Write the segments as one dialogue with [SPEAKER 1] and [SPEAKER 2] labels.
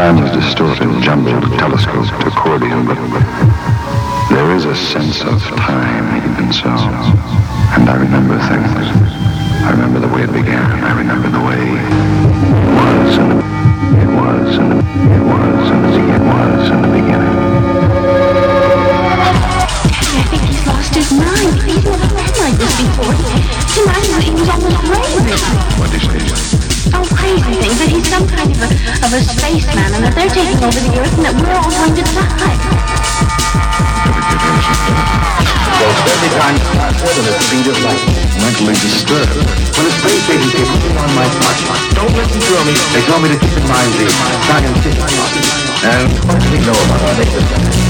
[SPEAKER 1] Time is distorted, jumbled, telescoped, accordion, but there is a sense of time even so. And I remember things. I remember the way it began. I remember the way it was the, it was the, it was the, it was in the beginning.
[SPEAKER 2] I think he's lost his mind. He's never been like this before. Tonight he was almost raving.
[SPEAKER 1] What did he say?
[SPEAKER 2] Oh, crazy things. That he's some kind of a, of a spaceman and that they're taking over the Earth and that we're all going to die.
[SPEAKER 1] Something?
[SPEAKER 3] Every time the speed of light.
[SPEAKER 1] Mentally disturbed.
[SPEAKER 3] When a space agency puts on my smartphone, don't listen to me. They told me to keep in mind the scientific process. And what do we know about our latest?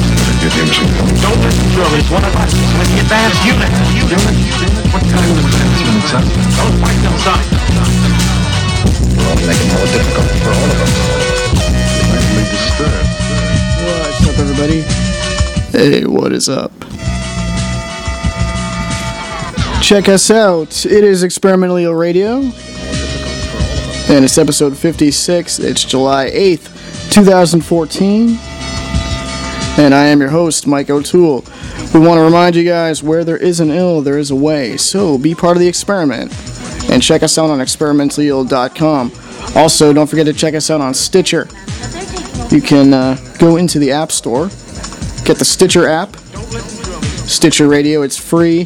[SPEAKER 3] Don't listen to him. It's one of us. With the advanced unit. Unit?
[SPEAKER 1] What kind of advancement is that?
[SPEAKER 3] Don't fight them. We'll only make it more difficult for all of us.
[SPEAKER 4] What's up, everybody? Hey, what is up? Check us out. It is Experimentally Radio, and it's episode 56. It's July 8th, 2014. And I am your host, Mike O'Toole. We want to remind you guys where there is an ill, there is a way. So be part of the experiment. And check us out on experimentallyill.com. Also, don't forget to check us out on Stitcher. You can uh, go into the App Store, get the Stitcher app, Stitcher Radio. It's free.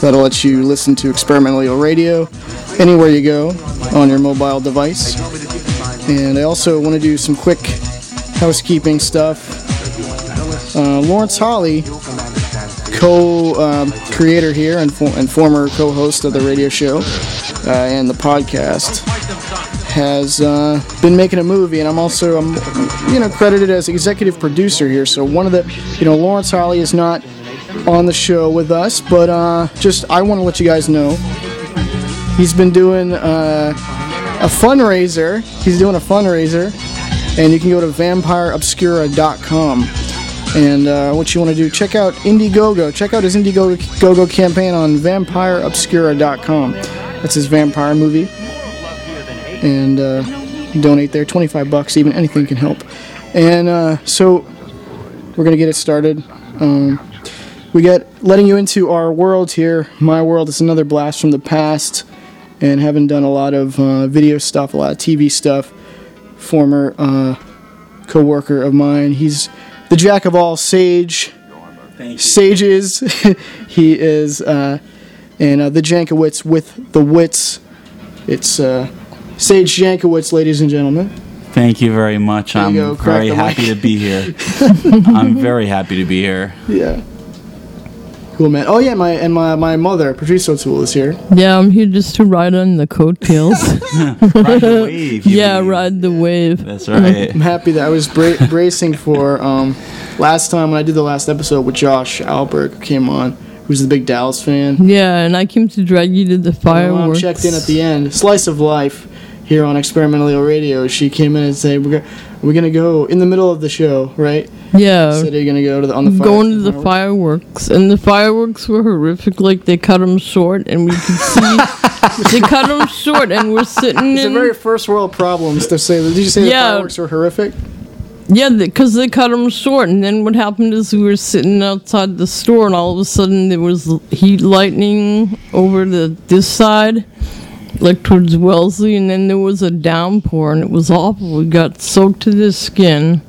[SPEAKER 4] That'll let you listen to Experimental Radio anywhere you go on your mobile device. And I also want to do some quick housekeeping stuff. Uh, Lawrence Holly, co-creator here and, for- and former co-host of the radio show uh, and the podcast, has uh, been making a movie, and I'm also, I'm, you know, credited as executive producer here. So one of the, you know, Lawrence Holly is not on the show with us, but uh, just I want to let you guys know he's been doing uh, a fundraiser. He's doing a fundraiser, and you can go to vampireobscura.com. And uh, what you want to do, check out Indiegogo. Check out his Indiegogo campaign on vampireobscura.com. That's his vampire movie. And uh, donate there, 25 bucks, even anything can help. And uh, so we're going to get it started. Um, we get letting you into our world here. My world is another blast from the past, and having done a lot of uh, video stuff, a lot of TV stuff. Former uh, co-worker of mine. He's the jack of all sage sages. he is, uh, and uh, the Jankowitz with the wits. It's uh, Sage Jankowitz, ladies and gentlemen.
[SPEAKER 5] Thank you very much.
[SPEAKER 4] you
[SPEAKER 5] I'm
[SPEAKER 4] go,
[SPEAKER 5] very happy to be here. I'm very happy to be here.
[SPEAKER 4] Yeah. Cool man. Oh yeah, my and my my mother, Patrice O'Toole, is here.
[SPEAKER 6] Yeah, I'm here just to ride on the coattails.
[SPEAKER 5] Ride the wave.
[SPEAKER 6] yeah,
[SPEAKER 5] mean.
[SPEAKER 6] ride the wave.
[SPEAKER 5] That's right.
[SPEAKER 4] I'm happy that I was bra- bracing for um, last time when I did the last episode with Josh Alberg, came on, who's the big Dallas fan.
[SPEAKER 6] Yeah, and I came to drag you to the
[SPEAKER 4] My mom
[SPEAKER 6] fireworks.
[SPEAKER 4] checked in at the end. Slice of life here on Experimental Radio. She came in and said, "We're we're gonna go in the middle of the show, right?
[SPEAKER 6] Yeah,
[SPEAKER 4] Said you're gonna go to the on the fire-
[SPEAKER 6] going to the fireworks, and the fireworks were horrific. Like they cut them short, and we could see they cut them short, and we're sitting
[SPEAKER 4] It's a
[SPEAKER 6] in.
[SPEAKER 4] very first world problems to say. Did you say the fireworks were horrific?
[SPEAKER 6] Yeah, because they cut them short, and then what happened is we were sitting outside the store, and all of a sudden there was heat lightning over the this side, like towards Wellesley, and then there was a downpour, and it was awful. We got soaked to the skin.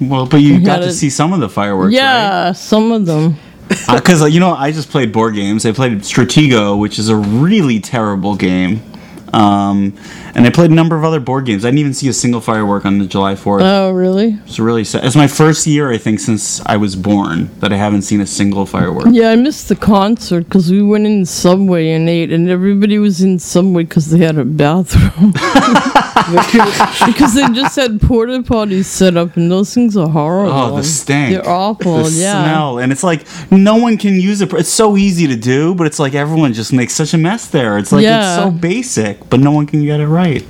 [SPEAKER 5] Well, but you
[SPEAKER 6] We
[SPEAKER 5] got to see some of the fireworks,
[SPEAKER 6] yeah, some of them.
[SPEAKER 5] Because uh, you know, I just played board games. I played Stratego, which is a really terrible game. Um, and I played a number of other board games. I didn't even see a single firework on the July 4th.
[SPEAKER 6] Oh, really?
[SPEAKER 5] it's really sad. It's my first year, I think, since I was born that I haven't seen a single firework.
[SPEAKER 6] Yeah, I missed the concert because we went in Subway and ate, and everybody was in Subway because they had a bathroom. because they just had porta potties set up, and those things are horrible.
[SPEAKER 5] Oh, the stank.
[SPEAKER 6] They're awful.
[SPEAKER 5] the
[SPEAKER 6] yeah.
[SPEAKER 5] smell and it's like no one can use it it's so easy to do but it's like everyone just makes such a mess there it's like
[SPEAKER 6] Yeah.
[SPEAKER 5] it's so basic but no one can get it right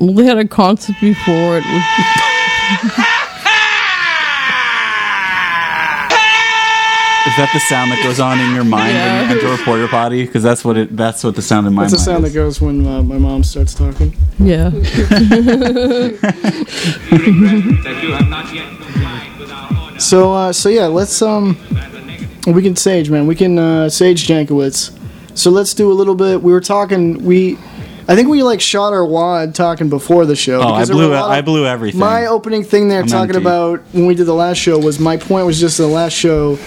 [SPEAKER 6] Well, they had a concert before it. Was,
[SPEAKER 5] Is that the sound that goes on in your mind
[SPEAKER 6] Yeah.
[SPEAKER 5] when you enter a porta potty? Because that's what it. That's what the sound in my
[SPEAKER 4] That's the
[SPEAKER 5] mind.
[SPEAKER 4] sound that goes when uh, my mom starts talking.
[SPEAKER 6] yeah.
[SPEAKER 7] that you have not yet complied with our order.
[SPEAKER 4] So, uh, so yeah, let's um, we can sage, man. We can uh, sage Jankowitz. So let's do a little bit. We were talking. We, I think we like shot our wad talking before the show.
[SPEAKER 5] Oh, I
[SPEAKER 4] because there were
[SPEAKER 5] blew.
[SPEAKER 4] a
[SPEAKER 5] I blew everything.
[SPEAKER 4] My opening thing there,
[SPEAKER 5] I'm
[SPEAKER 4] talking
[SPEAKER 5] empty.
[SPEAKER 4] about when we did the last show, was my point was just the last show.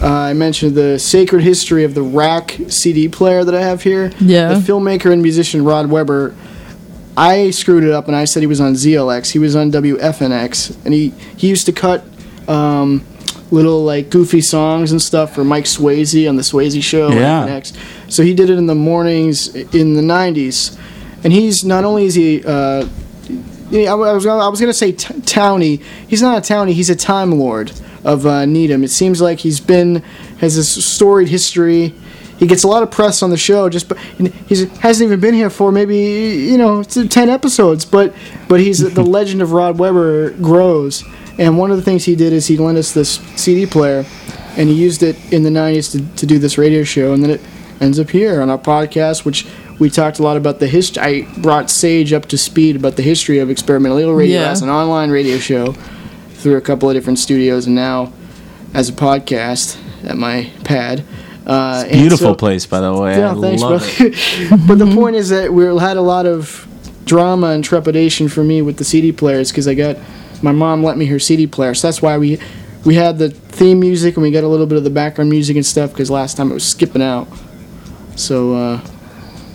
[SPEAKER 4] Uh, I mentioned the sacred history of the Rack CD player that I have here.
[SPEAKER 6] Yeah.
[SPEAKER 4] The filmmaker and musician Rod Weber. I screwed it up and I said he was on ZLX. He was on WFNX, and he he used to cut um, little like goofy songs and stuff for Mike Swayze on the Swayze Show.
[SPEAKER 5] Yeah.
[SPEAKER 4] FNX. So he did it in the mornings in the '90s, and he's not only is he. Uh, I was, I was going to say t- townie. He's not a townie. He's a time lord of uh, Needham. It seems like he's been has this storied history. He gets a lot of press on the show, just but he hasn't even been here for maybe you know ten episodes. But but he's the legend of Rod Weber grows. And one of the things he did is he lent us this CD player, and he used it in the '90s to, to do this radio show, and then it ends up here on our podcast, which we talked a lot about the history. I brought Sage up to speed about the history of experimental radio
[SPEAKER 6] Yeah.
[SPEAKER 4] as an online radio show through a couple of different studios, and now as a podcast at my pad. Uh,
[SPEAKER 5] Beautiful
[SPEAKER 4] so-
[SPEAKER 5] place, by the way.
[SPEAKER 4] yeah,
[SPEAKER 5] I
[SPEAKER 4] thanks,
[SPEAKER 5] love
[SPEAKER 4] bro.
[SPEAKER 5] it.
[SPEAKER 4] but the point is that we had a lot of drama and trepidation for me with the CD players because I got my mom let me her CD player, so that's why we we had the theme music and we got a little bit of the background music and stuff because last time it was skipping out. So uh,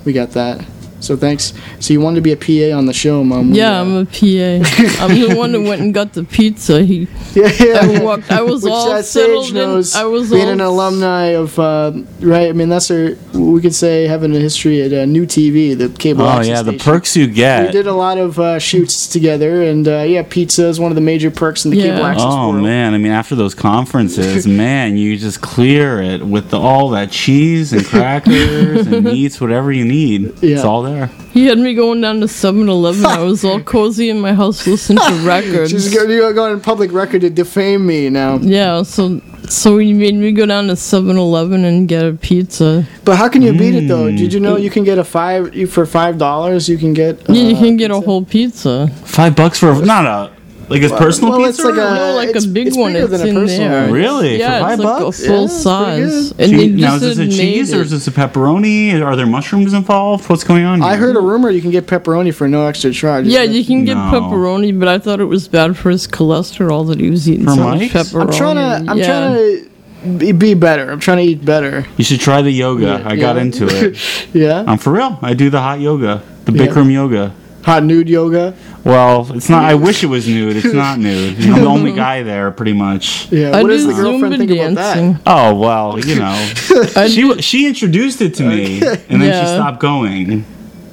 [SPEAKER 4] we got that. So thanks. So you wanted to be a PA on the show, mom? We,
[SPEAKER 6] Yeah,
[SPEAKER 4] uh,
[SPEAKER 6] I'm a PA. I'm the one that went and got the pizza. He,
[SPEAKER 4] yeah, yeah,
[SPEAKER 6] I walked. I was
[SPEAKER 4] Which
[SPEAKER 6] all
[SPEAKER 4] that
[SPEAKER 6] settled
[SPEAKER 4] Sage
[SPEAKER 6] in.
[SPEAKER 4] knows,
[SPEAKER 6] I was
[SPEAKER 4] being
[SPEAKER 6] all
[SPEAKER 4] an alumni of, uh, right? I mean, that's our, we could say having a history at uh, New TV, the cable
[SPEAKER 5] Oh
[SPEAKER 4] access
[SPEAKER 5] yeah, the perks you get.
[SPEAKER 4] We did a lot of uh, shoots together, and uh, yeah, pizza is one of the major perks in the
[SPEAKER 6] Yeah.
[SPEAKER 4] cable access
[SPEAKER 5] Oh
[SPEAKER 4] world.
[SPEAKER 5] man, I mean, after those conferences, man, you just clear it with the, all that cheese and crackers and meats, whatever you need. It's
[SPEAKER 4] Yeah.
[SPEAKER 5] all there.
[SPEAKER 6] He had me going down to 7-Eleven. I was all cozy in my house listening to records.
[SPEAKER 4] She's go- you're going on public record to defame me now.
[SPEAKER 6] Yeah, so so he made me go down to 7-Eleven and get a pizza.
[SPEAKER 4] But how can you beat it though?
[SPEAKER 5] Mm.
[SPEAKER 4] Did you know you can get a five you- for five dollars? You can get
[SPEAKER 6] Yeah, you
[SPEAKER 4] uh,
[SPEAKER 6] can get a
[SPEAKER 4] pizza?
[SPEAKER 6] whole pizza.
[SPEAKER 5] Five bucks for a, not a like his personal
[SPEAKER 4] well,
[SPEAKER 5] pizza.
[SPEAKER 4] it's like a-
[SPEAKER 6] no, like
[SPEAKER 4] it's-
[SPEAKER 6] a big
[SPEAKER 4] it's
[SPEAKER 6] one.
[SPEAKER 4] bigger
[SPEAKER 6] It's
[SPEAKER 4] than a
[SPEAKER 6] in
[SPEAKER 4] personal
[SPEAKER 6] there.
[SPEAKER 4] one.
[SPEAKER 5] Really?
[SPEAKER 6] Yeah,
[SPEAKER 5] For five
[SPEAKER 6] it's like
[SPEAKER 5] bucks?
[SPEAKER 6] a full
[SPEAKER 4] Yeah,
[SPEAKER 6] size.
[SPEAKER 4] good.
[SPEAKER 6] And
[SPEAKER 5] Che-
[SPEAKER 6] they
[SPEAKER 5] now is this a
[SPEAKER 6] made
[SPEAKER 5] cheese or is this a pepperoni? Are there mushrooms involved? What's going on? Here?
[SPEAKER 4] I heard a rumor you can get pepperoni for no extra charge.
[SPEAKER 6] Yeah, you can get
[SPEAKER 5] No.
[SPEAKER 6] pepperoni, but I thought it was bad for his cholesterol that he was eating
[SPEAKER 5] For
[SPEAKER 6] so much pepperoni.
[SPEAKER 4] I'm trying to. I'm
[SPEAKER 6] yeah.
[SPEAKER 4] trying to be, be better. I'm trying to eat better.
[SPEAKER 5] You should try the yoga.
[SPEAKER 4] Yeah,
[SPEAKER 5] I got
[SPEAKER 4] yeah.
[SPEAKER 5] into it.
[SPEAKER 4] Yeah.
[SPEAKER 5] I'm for real. I do the hot yoga, the
[SPEAKER 4] Yeah.
[SPEAKER 5] Bikram yoga.
[SPEAKER 4] Hot nude yoga.
[SPEAKER 5] Well, it's not. I wish it was nude. It's not nude. I'm the only guy there, pretty much.
[SPEAKER 4] Yeah.
[SPEAKER 6] I
[SPEAKER 4] what
[SPEAKER 6] do
[SPEAKER 4] does the girlfriend
[SPEAKER 6] Zumba
[SPEAKER 4] think about that?
[SPEAKER 6] dancing.
[SPEAKER 5] Oh well, you know, she she introduced it to me, and then she stopped going.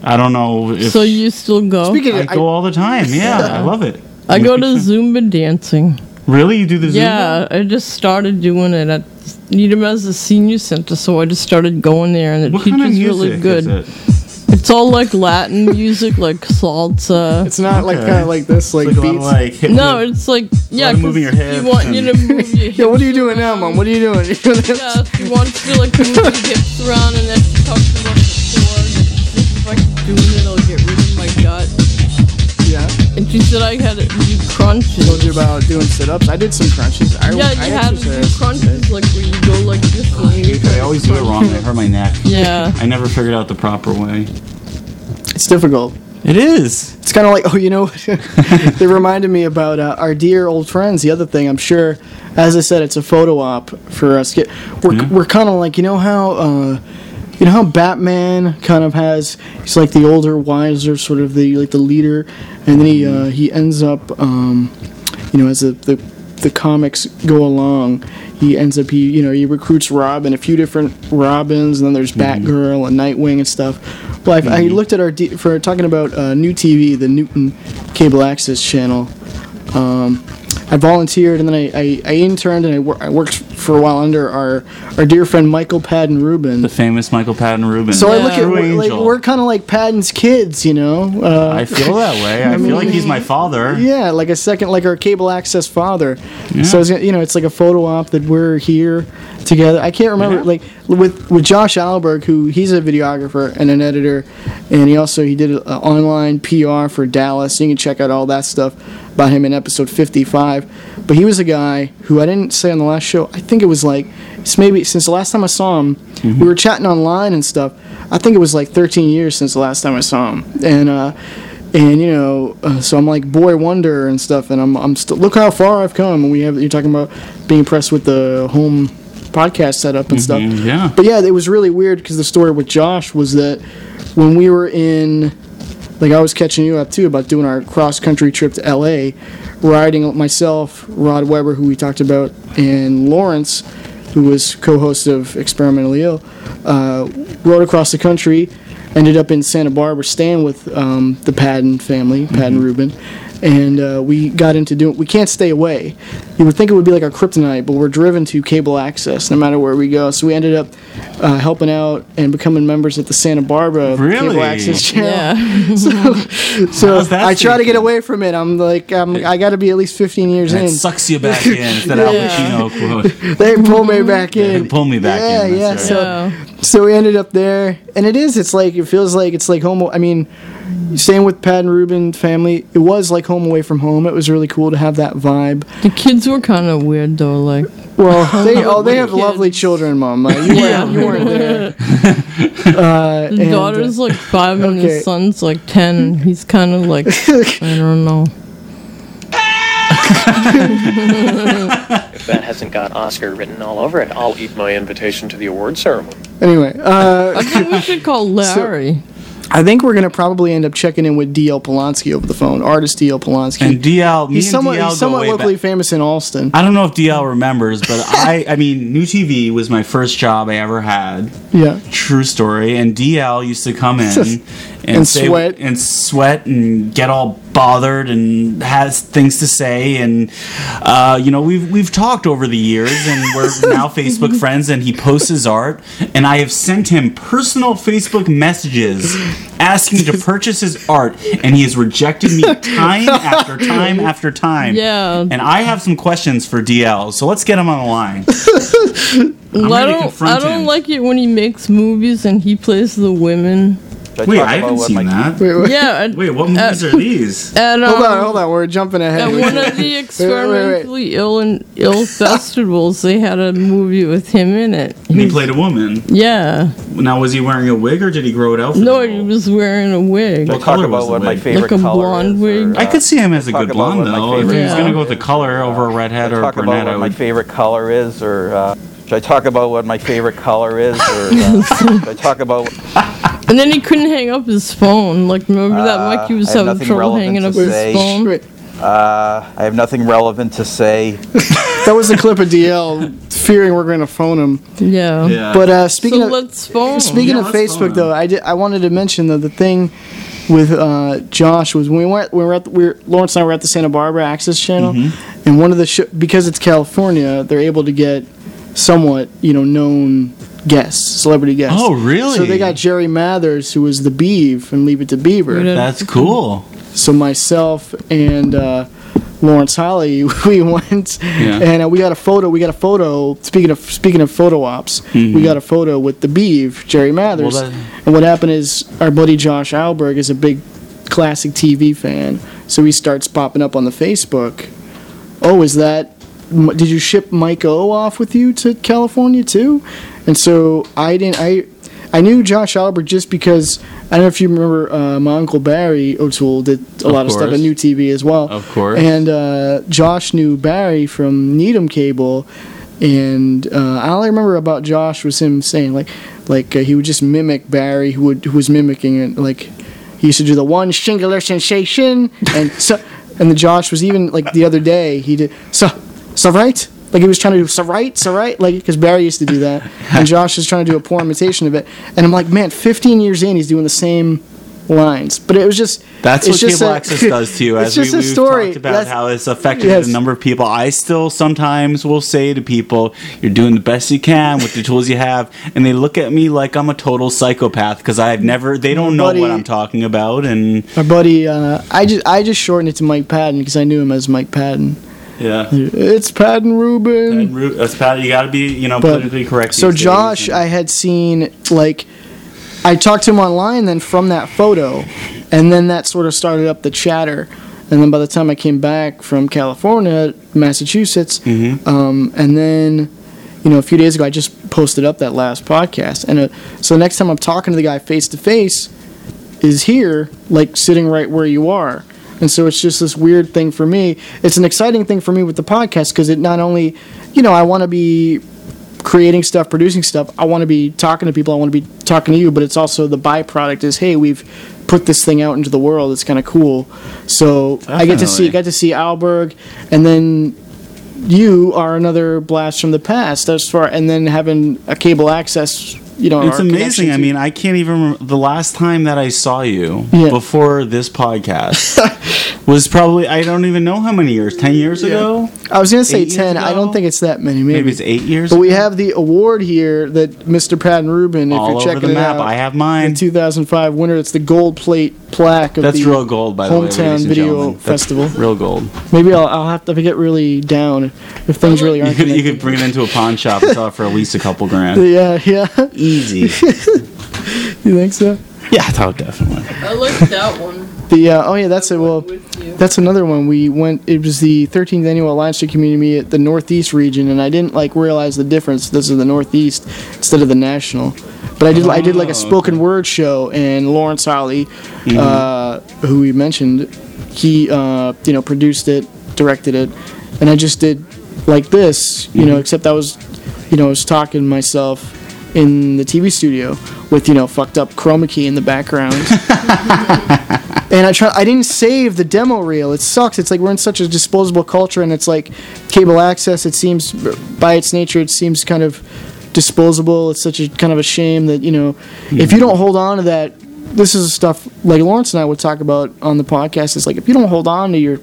[SPEAKER 5] I don't know if
[SPEAKER 6] so you still go?
[SPEAKER 4] Speaking
[SPEAKER 5] I
[SPEAKER 4] of,
[SPEAKER 5] go all the time. Yeah, I love it.
[SPEAKER 6] I go to
[SPEAKER 5] Big fan.
[SPEAKER 6] Zumba dancing.
[SPEAKER 5] Really, you do the Zumba?
[SPEAKER 6] Yeah, I just started doing it at Needham as a senior center, so I just started going there, and the
[SPEAKER 5] What kind
[SPEAKER 6] teacher's
[SPEAKER 5] of music
[SPEAKER 6] really good.
[SPEAKER 5] Is it?
[SPEAKER 6] It's all like Latin music, like salsa.
[SPEAKER 4] it's not like
[SPEAKER 5] Okay.
[SPEAKER 4] kind of like this, like
[SPEAKER 5] It's like
[SPEAKER 4] beats.
[SPEAKER 5] like
[SPEAKER 6] No,
[SPEAKER 5] hop.
[SPEAKER 6] it's like yeah,
[SPEAKER 5] moving your
[SPEAKER 6] you
[SPEAKER 5] hips
[SPEAKER 6] want you to move your hips.
[SPEAKER 4] yeah. What are you doing now, mom? What are you doing? You're doing this?
[SPEAKER 6] Yeah, she wants to like move your hips around, and then she talks about the core. If I keep doing it, I'll And she said I had to do crunches.
[SPEAKER 4] told you about doing sit-ups. I did some crunches. I,
[SPEAKER 6] Yeah,
[SPEAKER 4] I
[SPEAKER 6] you had to do crunches, like where you go like this. when you
[SPEAKER 5] I always do it wrong. I hurt my neck.
[SPEAKER 6] Yeah.
[SPEAKER 5] I never figured out the proper way.
[SPEAKER 4] It's difficult.
[SPEAKER 5] It is.
[SPEAKER 4] It's kind of like, oh, you know, they reminded me about uh, our dear old friends. The other thing, I'm sure, as I said, it's a photo op for us. Get, we're
[SPEAKER 5] Yeah.
[SPEAKER 4] we're kind of like, you know how, uh, you know how Batman kind of has, he's like the older, wiser, sort of the like the leader, and then he uh, he ends up, um, you know, as the, the the comics go along. He ends up he you know he recruits Robin a few different Robins and then there's Batgirl and Nightwing and stuff. Well, I, I looked at our D, for talking about uh, new TV, the Newton cable access channel. Um, I volunteered and then I, I, I interned and I, wor- I worked for a while under our our dear friend Michael Padden Rubin.
[SPEAKER 5] The famous Michael Patton Rubin.
[SPEAKER 4] So I look at we're, like we're kind of like Padden's kids, you know. Uh,
[SPEAKER 5] I feel that way. I feel like he's my father.
[SPEAKER 4] yeah, like a second, like our cable access father. So it's, you know, it's like a photo op that we're here together. I can't remember
[SPEAKER 5] Yeah.
[SPEAKER 4] like with with Josh Alberg, who he's a videographer and an editor, and he also he did uh, online PR for Dallas. You can check out all that stuff about him in episode 55. But he was a guy who I didn't say on the last show. I think it was like it's maybe since the last time I saw him, we were chatting online and stuff. I think it was like 13 years since the last time I saw him, and. uh and you know, uh, so I'm like boy wonder and stuff, and I'm I'm still look how far I've come. And we have you're talking about being impressed with the home podcast setup and stuff.
[SPEAKER 5] Mhm, yeah.
[SPEAKER 4] But yeah, it was really weird because the story with Josh was that when we were in, like I was catching you up too about doing our cross country trip to L.A., riding myself, Rod Weber, who we talked about, and Lawrence, who was co-host of Experimentally Ill, uh, rode across the country, ended up in Santa Barbara, staying with um, the Padden family, Padden Rubin, and uh, we got into doing. We can't stay away. You would think it would be like our kryptonite, but we're driven to cable access no matter where we go. So we ended up uh, helping out and becoming members at the Santa Barbara
[SPEAKER 5] Really?
[SPEAKER 4] cable access channel.
[SPEAKER 6] Yeah.
[SPEAKER 4] So
[SPEAKER 5] How's that
[SPEAKER 4] I try to get away from it. I'm like, I'm, I got to be at least 15 years
[SPEAKER 5] And
[SPEAKER 4] in.
[SPEAKER 5] it sucks you back in. It's that Al Pacino quote.
[SPEAKER 4] They pull me back in.
[SPEAKER 5] They pull me back
[SPEAKER 4] yeah,
[SPEAKER 5] in,
[SPEAKER 4] Yeah,
[SPEAKER 5] that's
[SPEAKER 4] So,
[SPEAKER 6] Yeah.
[SPEAKER 4] So we ended up there, and it is. It's like it feels like it's like home. I mean, staying with Padden Rubin family, it was like home away from home. It was really cool to have that vibe.
[SPEAKER 6] The kids were kind of weird though. Like,
[SPEAKER 4] Well, they oh they have
[SPEAKER 6] Kids.
[SPEAKER 4] lovely children, Mom. You,
[SPEAKER 6] Yeah.
[SPEAKER 4] weren't, you weren't there. Uh,
[SPEAKER 6] the
[SPEAKER 4] and,
[SPEAKER 6] daughter's like five and
[SPEAKER 4] okay.
[SPEAKER 6] the son's like ten. He's kind of like, I don't know.
[SPEAKER 8] If that hasn't got Oscar written all over it, I'll eat my invitation to the award ceremony.
[SPEAKER 4] anyway, uh,
[SPEAKER 6] I think we should call Larry.
[SPEAKER 4] I think we're gonna probably end up checking in with DL Polanski over the phone. Artist DL Polanski.
[SPEAKER 5] And DL,
[SPEAKER 4] he's somewhat,
[SPEAKER 5] DL
[SPEAKER 4] he's somewhat locally
[SPEAKER 5] back.
[SPEAKER 4] famous in Allston.
[SPEAKER 5] I don't know if DL remembers, but I, I mean, New TV was my first job I ever had.
[SPEAKER 4] Yeah.
[SPEAKER 5] True story. And DL used to come in and,
[SPEAKER 4] And
[SPEAKER 5] say-
[SPEAKER 4] sweat.
[SPEAKER 5] and sweat and get all bothered and has things to say. And uh, you know, we've we've talked over the years, and we're now Facebook friends. And he posts his art, and I have sent him personal Facebook messages asking to purchase his art, and he has rejected me time after time after time.
[SPEAKER 6] Yeah.
[SPEAKER 5] And I have some questions for DL, so let's get him on the line.
[SPEAKER 6] I don't. I don't
[SPEAKER 5] him.
[SPEAKER 6] like it when he makes movies and he plays the women.
[SPEAKER 5] Wait, I haven't seen that.
[SPEAKER 4] Wait, wait.
[SPEAKER 6] Yeah. At,
[SPEAKER 5] Wait, what movies are these?
[SPEAKER 6] at, um,
[SPEAKER 4] Hold on, hold on. We're jumping ahead.
[SPEAKER 6] At one of the
[SPEAKER 4] wait.
[SPEAKER 6] experimentally ill and ill festivals, they had a movie with him in it.
[SPEAKER 5] And he played a woman.
[SPEAKER 6] Yeah.
[SPEAKER 5] Now, was he wearing a wig or did he grow it out? For
[SPEAKER 6] No,
[SPEAKER 5] the
[SPEAKER 6] he was wearing a wig.
[SPEAKER 5] What
[SPEAKER 9] talk
[SPEAKER 5] color was
[SPEAKER 9] about
[SPEAKER 5] the
[SPEAKER 9] what my favorite
[SPEAKER 6] Like a
[SPEAKER 9] color
[SPEAKER 6] blonde wig?
[SPEAKER 9] or,
[SPEAKER 5] I
[SPEAKER 9] uh,
[SPEAKER 5] could see him as a good blonde
[SPEAKER 9] what
[SPEAKER 5] though. If
[SPEAKER 9] favorite-
[SPEAKER 5] he gonna go with the color over a redhead or a brunette, I
[SPEAKER 9] what my favorite color is, or uh, should I talk about what my favorite color is, or uh, should I talk about?
[SPEAKER 6] And then he couldn't hang up his phone. Like, remember that, Mike? He was
[SPEAKER 9] I
[SPEAKER 6] having trouble hanging
[SPEAKER 9] to
[SPEAKER 6] up his
[SPEAKER 9] say.
[SPEAKER 6] phone.
[SPEAKER 4] Wait,
[SPEAKER 9] Uh, I have nothing relevant to say.
[SPEAKER 4] that was a clip of DL fearing we're going to phone him.
[SPEAKER 6] Yeah.
[SPEAKER 5] Yeah.
[SPEAKER 4] But uh, speaking
[SPEAKER 6] So
[SPEAKER 4] of
[SPEAKER 6] let's phone.
[SPEAKER 4] speaking
[SPEAKER 5] Yeah,
[SPEAKER 4] of
[SPEAKER 5] let's
[SPEAKER 4] Facebook,
[SPEAKER 5] him.
[SPEAKER 4] though, I did I wanted to mention though the thing with uh, Josh was when we went we were at the, we were, Lawrence and I were at the Santa Barbara Access Channel,
[SPEAKER 5] Mm-hmm.
[SPEAKER 4] and one of the sh- because it's California, they're able to get somewhat you know known guests, celebrity guests.
[SPEAKER 5] Oh, really?
[SPEAKER 4] So they got Jerry Mathers, who was the Beav, and Leave It to Beaver.
[SPEAKER 5] That's cool.
[SPEAKER 4] So myself and uh, Lawrence Holly, we went
[SPEAKER 5] Yeah.
[SPEAKER 4] and uh, we got a photo. We got a photo. Speaking of speaking of photo ops, we got a photo with the Beav, Jerry Mathers.
[SPEAKER 5] Mm-hmm. Well, that-
[SPEAKER 4] and what happened is our buddy Josh Alberg is a big classic TV fan, so he starts popping up on the Facebook. Oh, is that? Did you ship Mike O off with you to California too? And so I didn't. I I knew Josh Alberg just because I don't know if you remember uh, my uncle Barry O'Toole did a
[SPEAKER 5] Of
[SPEAKER 4] lot of stuff
[SPEAKER 5] course.
[SPEAKER 4] at New TV as well.
[SPEAKER 5] Of course.
[SPEAKER 4] And uh, Josh knew Barry from Needham Cable, and uh, all I remember about Josh was him saying like, like uh, he would just mimic Barry, who would who was mimicking it. Like he used to do the one singular sensation, and so and the Josh was even like the other day he did so so right. Like he was trying to do so right, so right, like because Barry used to do that, and Josh was trying to do a poor imitation of it. And I'm like, man, 15 years in, he's doing the same lines. But it was just
[SPEAKER 5] That's what
[SPEAKER 4] just
[SPEAKER 5] cable
[SPEAKER 4] a-
[SPEAKER 5] access does to you. As we,
[SPEAKER 4] story.
[SPEAKER 5] talked about
[SPEAKER 4] That's-
[SPEAKER 5] how it's affected
[SPEAKER 4] Yes.
[SPEAKER 5] the number of people. I still sometimes will say to people, "You're doing the best you can with the tools you have," and they look at me like I'm a total psychopath because I've never. They don't know
[SPEAKER 4] Buddy-
[SPEAKER 5] what I'm talking about, and
[SPEAKER 4] My buddy, uh, I just I just shortened it to Mike Patton because I knew him as Mike Patton.
[SPEAKER 5] Yeah.
[SPEAKER 4] It's Rubin.
[SPEAKER 5] And Ru- That's Pat. You got to be, you know,
[SPEAKER 4] But-
[SPEAKER 5] politically correct.
[SPEAKER 4] So Josh,
[SPEAKER 5] and-
[SPEAKER 4] I had seen like I talked to him online then from that photo, and then that sort of started up the chatter. And then by the time I came back from California, Massachusetts,
[SPEAKER 5] Mm-hmm.
[SPEAKER 4] um, and then you know a few days ago I just posted up that last podcast. And uh, so next time I'm talking to the guy face to face, is here like sitting right where you are. And so it's just this weird thing for me. It's an exciting thing for me with the podcast because it not only, you know, I want to be creating stuff, producing stuff. I want to be talking to people. I want to be talking to you. But it's also the byproduct is, hey, we've put this thing out into the world. It's kind of cool. So I get to see,
[SPEAKER 5] I
[SPEAKER 4] got to see Alberg, and then you are another blast from the past as far, and then having a cable access. You know,
[SPEAKER 5] It's amazing. I mean, I can't even remember the last time that I saw you
[SPEAKER 4] Yeah.
[SPEAKER 5] before this podcast was probably I don't even know how many years. Ten years ago?
[SPEAKER 4] I was gonna say ten. I don't think it's that many. Maybe,
[SPEAKER 5] Maybe it's eight years.
[SPEAKER 4] But we have the award here that Mr. Patton Rubin, if
[SPEAKER 5] all
[SPEAKER 4] you're checking
[SPEAKER 5] the map.
[SPEAKER 4] out,
[SPEAKER 5] I have
[SPEAKER 4] the
[SPEAKER 5] mine.
[SPEAKER 4] 2005 winner. It's the gold plate plaque of
[SPEAKER 5] That's
[SPEAKER 4] the
[SPEAKER 5] real gold, by the way.
[SPEAKER 4] Hometown
[SPEAKER 5] ladies
[SPEAKER 4] Video Festival.
[SPEAKER 5] Real gold.
[SPEAKER 4] Maybe I'll, I'll have to get really down if things really aren't.
[SPEAKER 5] could, you could bring it into a pawn shop and sell it for at least a couple grand.
[SPEAKER 4] Yeah, yeah.
[SPEAKER 5] Easy.
[SPEAKER 4] you think so?
[SPEAKER 5] Yeah, oh, definitely.
[SPEAKER 6] I like that one.
[SPEAKER 4] The uh, oh yeah, that's it. Well, that's another one. We went. It was the 13th annual Alliance to Community at the Northeast region, and I didn't like realize the difference. This is the Northeast instead of the national. But I did. I did like a
[SPEAKER 5] Oh,
[SPEAKER 4] spoken word show, and Lawrence Holly,
[SPEAKER 5] Mm-hmm.
[SPEAKER 4] uh, who we mentioned, he uh, you know produced it, directed it, and I just did like this, you
[SPEAKER 5] Mm-hmm.
[SPEAKER 4] know. Except I was, you know, I was talking myself in the TV studio with you know fucked up chroma key in the background. And I try. I didn't save the demo reel. It sucks. It's like we're in such a disposable culture, and it's like cable access. It seems, by its nature, it seems kind of disposable. It's such a kind of a shame that you know, if you don't hold on to that, this is stuff like Lawrence and I would talk about on the podcast. It's like if you don't hold on to your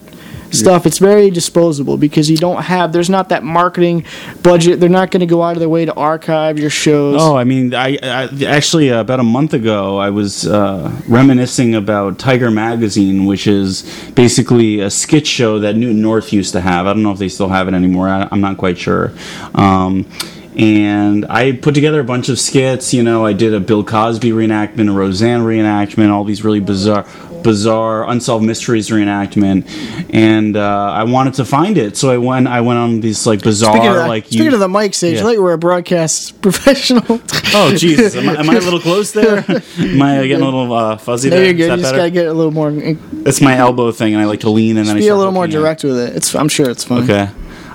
[SPEAKER 4] stuff, it's very disposable because you don't have. There's not that marketing budget. They're not going to go out of their way to archive your shows.
[SPEAKER 5] Oh, I mean, I, I actually uh, about a month ago I was uh, reminiscing about Tiger Magazine, which is basically a skit show that Newton North used to have. I don't know if they still have it anymore. I, I'm not quite sure. Um, and I put together a bunch of skits. You know, I did a Bill Cosby reenactment, a Roseanne reenactment, all these really bizarre, bizarre unsolved mysteries reenactment, and uh, I wanted to find it, so I went. I went on these like bizarre,
[SPEAKER 4] Speaking of, the,
[SPEAKER 5] like
[SPEAKER 4] speaking
[SPEAKER 5] you-
[SPEAKER 4] of the mic stage,
[SPEAKER 5] Yeah.
[SPEAKER 4] You were a broadcast professional.
[SPEAKER 5] Oh Jesus! Am I, am I a little close there? Am I getting a little uh, fuzzy
[SPEAKER 4] No,
[SPEAKER 5] there?
[SPEAKER 4] you're good.
[SPEAKER 5] that
[SPEAKER 4] You just
[SPEAKER 5] better?
[SPEAKER 4] gotta get a little more,
[SPEAKER 5] It's my elbow thing, and I like to lean and then I
[SPEAKER 4] be a little more
[SPEAKER 5] looking at it.
[SPEAKER 4] direct with it. It's, I'm sure it's fine.
[SPEAKER 5] Okay.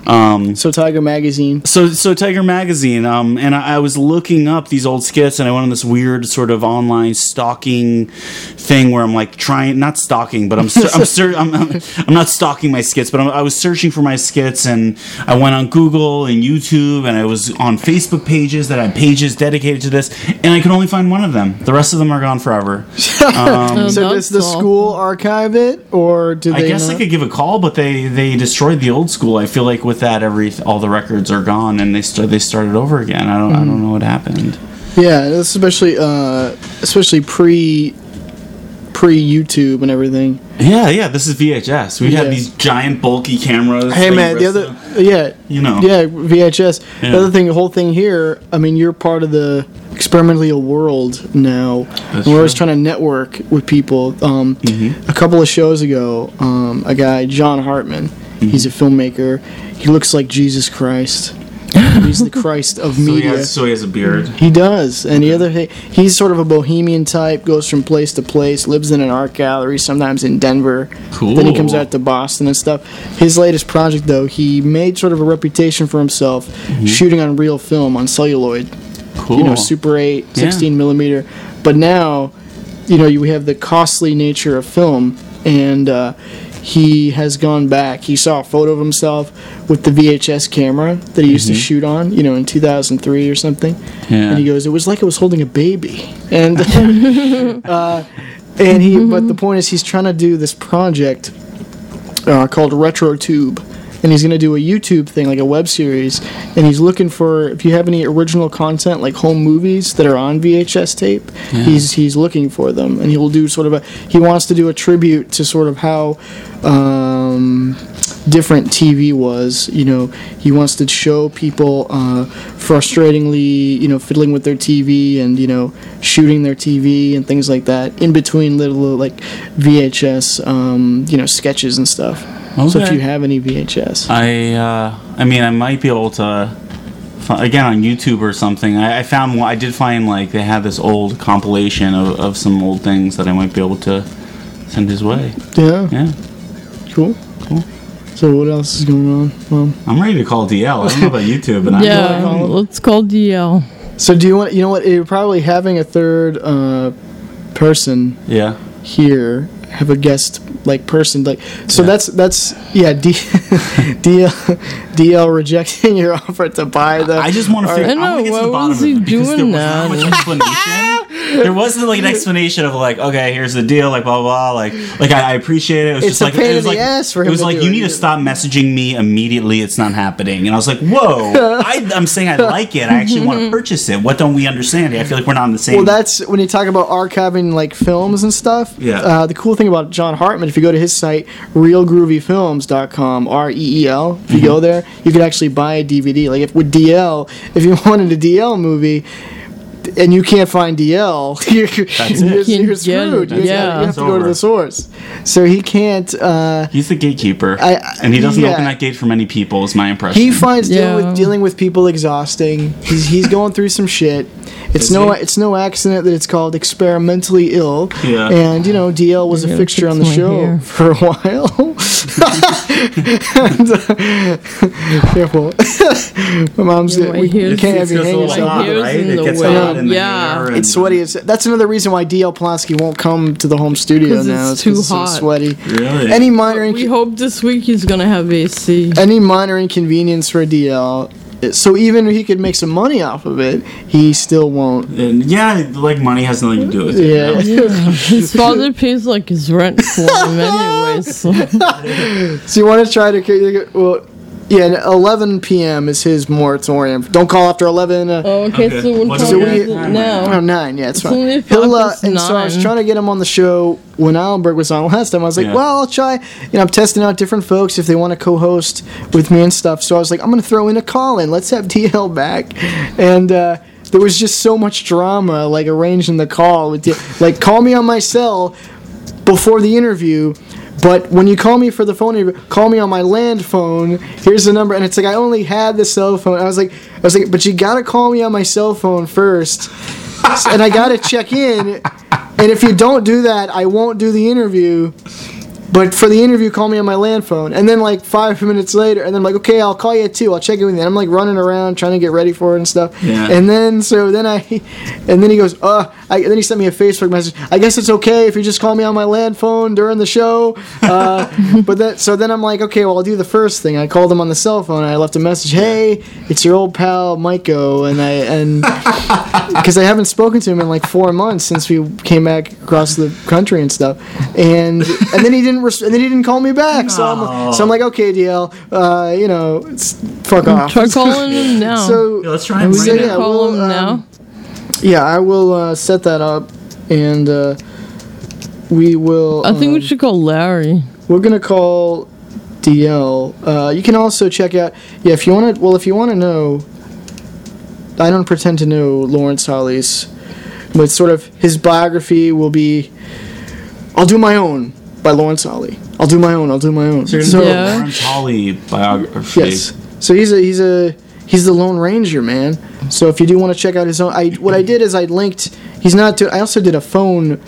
[SPEAKER 5] Um,
[SPEAKER 4] So Tiger Magazine.
[SPEAKER 5] so so Tiger Magazine, um, and I, I was looking up these old skits, and I went on this weird sort of online stalking thing where I'm like trying, not stalking, but I'm ser- I'm, ser- I'm, I'm I'm not stalking my skits, but I'm, I was searching for my skits, and I went on Google and YouTube, and I was on Facebook pages that had pages dedicated to this, and I could only find one of them. The rest of them are gone forever.
[SPEAKER 6] Oh,
[SPEAKER 4] So does the school archive it, or do
[SPEAKER 5] I
[SPEAKER 4] they?
[SPEAKER 5] guess I could give a call, but they they destroyed the old school. I feel like with that, every all the records are gone, and they start they started over again. I don't I don't know what happened.
[SPEAKER 4] Yeah, especially uh, especially pre pre YouTube and everything.
[SPEAKER 5] Yeah, yeah. This is VHS. We
[SPEAKER 4] Yeah.
[SPEAKER 5] had these giant bulky cameras.
[SPEAKER 4] Hey man, the other yeah,
[SPEAKER 5] you know.
[SPEAKER 4] yeah VHS.
[SPEAKER 5] Yeah.
[SPEAKER 4] The other thing, the whole thing here. I mean, you're part of the experimentally a world now. we're always trying to network with people. Um,
[SPEAKER 5] Mm-hmm.
[SPEAKER 4] A couple of shows ago, um, a guy John Hartman.
[SPEAKER 5] Mm-hmm.
[SPEAKER 4] He's a filmmaker. He looks like Jesus Christ. He's the Christ of
[SPEAKER 5] So he,
[SPEAKER 4] media.
[SPEAKER 5] has, so he has a beard.
[SPEAKER 4] He does, and the other thing, he's sort of a bohemian type. Goes from place to place. Lives in an art gallery, sometimes in Denver. Cool. Then he comes out to Boston and stuff. His latest project, though, he made sort of a reputation for himself shooting on real film on celluloid.
[SPEAKER 5] Cool.
[SPEAKER 4] You know, Super 8,
[SPEAKER 5] Yeah.
[SPEAKER 4] 16 millimeter. But now, you know, you have the costly nature of film, and uh, he has gone back. He saw a photo of himself with the VHS camera that he used to shoot on, you know, in 2003 or something.
[SPEAKER 5] Yeah.
[SPEAKER 4] And he goes, "It was like I was holding a baby." And uh, and he, but the point is, he's trying to do this project uh, called RetroTube, and he's going to do a YouTube thing, like a web series. And he's looking for if you have any original content, like home movies that are on VHS tape. He's he's looking for them, and he'll do sort of a. He wants to do a tribute to sort of how. Um, different TV was you know he wants to show people uh, frustratingly you know fiddling with their TV and you know shooting their TV and things like that in between little like VHS um, you know sketches and stuff so if you have any VHS
[SPEAKER 5] I uh, I mean I might be able to fi- again on YouTube or something. I, I found I did find like they had this old compilation of, of some old things that I might be able to send his way.
[SPEAKER 4] yeah
[SPEAKER 5] Yeah,
[SPEAKER 4] cool
[SPEAKER 5] Cool.
[SPEAKER 4] so what else is going on well
[SPEAKER 5] I'm ready to call DL. I don't know about YouTube, but
[SPEAKER 6] Yeah,
[SPEAKER 4] call him?
[SPEAKER 6] let's call DL.
[SPEAKER 4] so do you want you know what you're probably having a third uh, person
[SPEAKER 5] yeah.
[SPEAKER 4] here have a guest like person like so
[SPEAKER 5] Yeah.
[SPEAKER 4] that's that's yeah D, DL DL rejecting your offer to buy the
[SPEAKER 5] I just want to figure.
[SPEAKER 6] I
[SPEAKER 5] I want
[SPEAKER 6] know,
[SPEAKER 5] to get to the bottom
[SPEAKER 6] was
[SPEAKER 5] of
[SPEAKER 6] he
[SPEAKER 5] it because
[SPEAKER 6] doing
[SPEAKER 5] there was not
[SPEAKER 6] that?
[SPEAKER 5] much explanation. there wasn't like an explanation of like, okay, here's the deal, like blah blah, blah. like like I, I appreciate it. It was
[SPEAKER 4] It's
[SPEAKER 5] just
[SPEAKER 4] a
[SPEAKER 5] like
[SPEAKER 4] pain
[SPEAKER 5] it was
[SPEAKER 4] the
[SPEAKER 5] like
[SPEAKER 4] ass for
[SPEAKER 5] it was like you need to stop messaging me immediately. It's not happening, and I was like, whoa, I, I'm saying I like it. I actually want to purchase it. What don't we understand? I feel like we're not on the same.
[SPEAKER 4] Well, that's when you talk about archiving like films and stuff.
[SPEAKER 5] Yeah.
[SPEAKER 4] Uh, the cool thing about John Hartman, if you go to his site, reelgroovyfilms.com, R E E L, if you
[SPEAKER 5] Mm-hmm.
[SPEAKER 4] go there, you could actually buy a DVD. Like if with DL, if you wanted a DL movie. And you can't find DL. You're,
[SPEAKER 5] That's
[SPEAKER 4] you're, you're screwed.
[SPEAKER 6] get
[SPEAKER 4] You,
[SPEAKER 6] Yeah.
[SPEAKER 4] you have to go to the source. So he can't. Uh,
[SPEAKER 5] He's the gatekeeper,
[SPEAKER 4] I- I-
[SPEAKER 5] and he doesn't
[SPEAKER 4] yeah.
[SPEAKER 5] open that gate for many people. Is my impression.
[SPEAKER 4] He finds dealing with dealing with people exhausting. He's he's going through some shit. It's
[SPEAKER 5] Is
[SPEAKER 4] no
[SPEAKER 5] he?
[SPEAKER 4] it's no accident that it's called experimentally ill.
[SPEAKER 5] Yeah.
[SPEAKER 4] And you know DL was a
[SPEAKER 6] gotta
[SPEAKER 4] fixture on the show
[SPEAKER 6] hair.
[SPEAKER 4] for a while. and, uh, careful. my mom's
[SPEAKER 6] Yeah, my
[SPEAKER 4] we
[SPEAKER 6] hair's-
[SPEAKER 4] can't have
[SPEAKER 5] It's
[SPEAKER 4] you
[SPEAKER 5] just
[SPEAKER 4] hang yourself.
[SPEAKER 6] My
[SPEAKER 5] hot,
[SPEAKER 6] hair's
[SPEAKER 5] right?
[SPEAKER 6] in
[SPEAKER 5] It
[SPEAKER 6] the
[SPEAKER 5] gets
[SPEAKER 6] way.
[SPEAKER 5] hot in the
[SPEAKER 6] Yeah.
[SPEAKER 5] hair and-
[SPEAKER 4] It's sweaty. It's, that's another reason why DL Polanski won't come to the home studio now.
[SPEAKER 6] it's
[SPEAKER 4] is 'cause
[SPEAKER 6] too
[SPEAKER 4] it's so
[SPEAKER 6] hot.
[SPEAKER 4] sweaty.
[SPEAKER 5] Really?
[SPEAKER 4] Any minor
[SPEAKER 6] We hope this week he's gonna have AC.
[SPEAKER 4] any minor inconvenience for DL. So even if he could make some money off of it, he still won't.
[SPEAKER 5] And yeah, like money has nothing to do with it. you
[SPEAKER 4] Yeah.
[SPEAKER 5] know?
[SPEAKER 6] His father pays like his rent for him anyway. So
[SPEAKER 4] So you want to try to well, yeah. and 11 p.m. is his moratorium. Don't call after 11. Uh,
[SPEAKER 6] oh, okay.
[SPEAKER 5] Okay.
[SPEAKER 6] So what
[SPEAKER 5] What's
[SPEAKER 6] time
[SPEAKER 4] the
[SPEAKER 6] is
[SPEAKER 4] we-
[SPEAKER 6] it now?
[SPEAKER 4] Oh, nine. Yeah, it's,
[SPEAKER 6] It's
[SPEAKER 4] fine.
[SPEAKER 6] only
[SPEAKER 4] He'll, uh,
[SPEAKER 6] past
[SPEAKER 4] and so I was trying to get him on the show when Alberg was on last time. I was like,
[SPEAKER 5] Yeah.
[SPEAKER 4] well, I'll try. You know, I'm testing out different folks if they want to co-host with me and stuff. So I was like, I'm gonna throw in a call in. Let's have DL back, and. uh there was just so much drama, like arranging the call with, the, like, call me on my cell before the interview. But when you call me for the phone call me on my land phone. Here's the number, and it's like I only had the cell phone. I was like, I was like, but you gotta call me on my cell phone first, and I gotta check in. And if you don't do that, I won't do the interview. But for the interview, call me on my land phone. And then like five minutes later, and then I'm like, okay, I'll call you at two. I'll check in with you. And I'm like running around trying to get ready for it and stuff.
[SPEAKER 5] Yeah.
[SPEAKER 4] And then so then I, and then he goes, uh, I, then he sent me a Facebook message. I guess it's okay if you just call me on my land phone during the show. Uh, but that so then I'm like, okay, well I'll do the first thing. I called him on the cell phone. and I left a message. Hey, it's your old pal Maiko, and I and because I haven't spoken to him in like four months since we came back across the country and stuff, and and then he didn't res- and then he didn't call me back. So I'm so I'm like, okay, DL, uh, you know, it's, fuck off.
[SPEAKER 6] Try calling him now.
[SPEAKER 4] So
[SPEAKER 5] Yeah, let's try
[SPEAKER 6] Are
[SPEAKER 5] and bring
[SPEAKER 4] so,
[SPEAKER 6] gonna
[SPEAKER 4] yeah,
[SPEAKER 6] call
[SPEAKER 4] we'll,
[SPEAKER 6] him
[SPEAKER 4] um,
[SPEAKER 6] now?
[SPEAKER 4] Yeah, I will uh, set that up, and uh, we will.
[SPEAKER 6] I think we
[SPEAKER 4] um,
[SPEAKER 6] should call Larry.
[SPEAKER 4] We're gonna call DL. Uh, you can also check out. Yeah, if you want to. Well, if you want to know, I don't pretend to know Lawrence Holly's, but sort of his biography will be. I'll do my own by Lawrence Holly. I'll do my own. I'll do my own.
[SPEAKER 5] So,
[SPEAKER 4] So
[SPEAKER 6] Yeah.
[SPEAKER 5] Lawrence Holly biography.
[SPEAKER 4] yes. So he's a he's a he's the Lone Ranger man. So if you do want to check out his own, I what I did is I linked. He's not. Do, I also did a phone.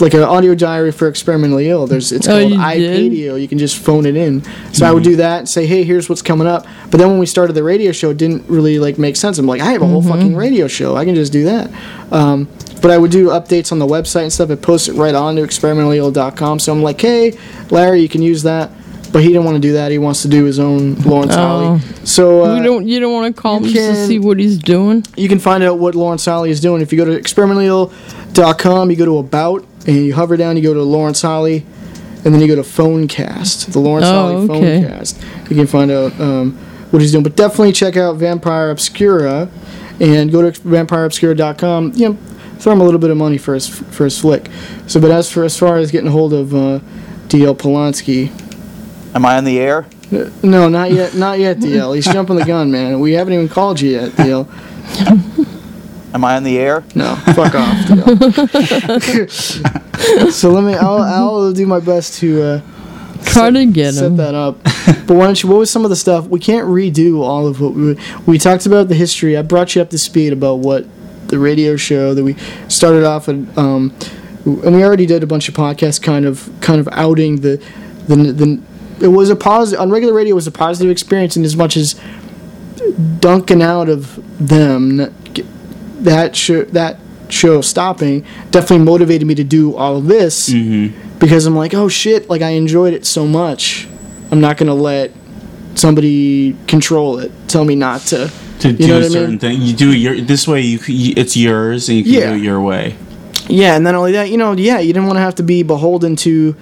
[SPEAKER 4] Like an audio diary for experimentally ill. There's it's
[SPEAKER 6] Oh,
[SPEAKER 4] called
[SPEAKER 6] you
[SPEAKER 4] iPadio. You can just phone it in. So I would do that and say, hey, here's what's coming up. But then when we started the radio show, it didn't really like make sense. I'm like, I have a whole fucking radio show. I can just do that. Um, but I would do updates on the website and stuff. I post it right on to experimentally.com. So I'm like, hey, Larry, you can use that. But he didn't want to do that. He wants to do his own Lawrence
[SPEAKER 6] Oh.
[SPEAKER 4] Holly. So uh,
[SPEAKER 6] you don't you don't want to call him
[SPEAKER 4] you
[SPEAKER 6] to
[SPEAKER 4] can-
[SPEAKER 6] see what he's doing?
[SPEAKER 4] you can find out what Lawrence Holly is doing. If you go to experimentally.com, you go to About, and you hover down, you go to Lawrence Holly, and then you go to Phonecast, the Lawrence
[SPEAKER 6] Oh,
[SPEAKER 4] Holly
[SPEAKER 6] okay.
[SPEAKER 4] Phonecast. You can find out um, what he's doing. But definitely check out Vampire Obscura, and go to vampireobscura.com. You know, throw him a little bit of money for his for his flick. So, but as for as far as getting a hold of uh, DL Polanski,
[SPEAKER 9] Am I on the air?
[SPEAKER 4] no, not yet, not yet, DL. He's jumping the gun, man. We haven't even called you yet, DL.
[SPEAKER 9] Am I on the air?
[SPEAKER 4] No, fuck off. DL. so let me. I'll, I'll do my best to uh,
[SPEAKER 6] Try to get
[SPEAKER 4] set
[SPEAKER 6] him.
[SPEAKER 4] that up. But why don't you? What was some of the stuff? We can't redo all of what we we talked about the history. I brought you up to speed about what the radio show that we started off at. Um, and we already did a bunch of podcasts, kind of kind of outing the the the. It was a positive on regular radio. It was a positive experience in as much as dunking out of them that show that show stopping definitely motivated me to do all of this mm-hmm. because I'm like, oh shit, like I enjoyed it so much. I'm not gonna let somebody control it, tell me not to.
[SPEAKER 5] to
[SPEAKER 4] You
[SPEAKER 5] do
[SPEAKER 4] know
[SPEAKER 5] a
[SPEAKER 4] what I
[SPEAKER 5] certain
[SPEAKER 4] mean?
[SPEAKER 5] thing. You do it your this way. You, you it's yours, and you can
[SPEAKER 4] Yeah.
[SPEAKER 5] do it your way.
[SPEAKER 4] Yeah, and not only that, you know, yeah, you didn't want to have to be beholden to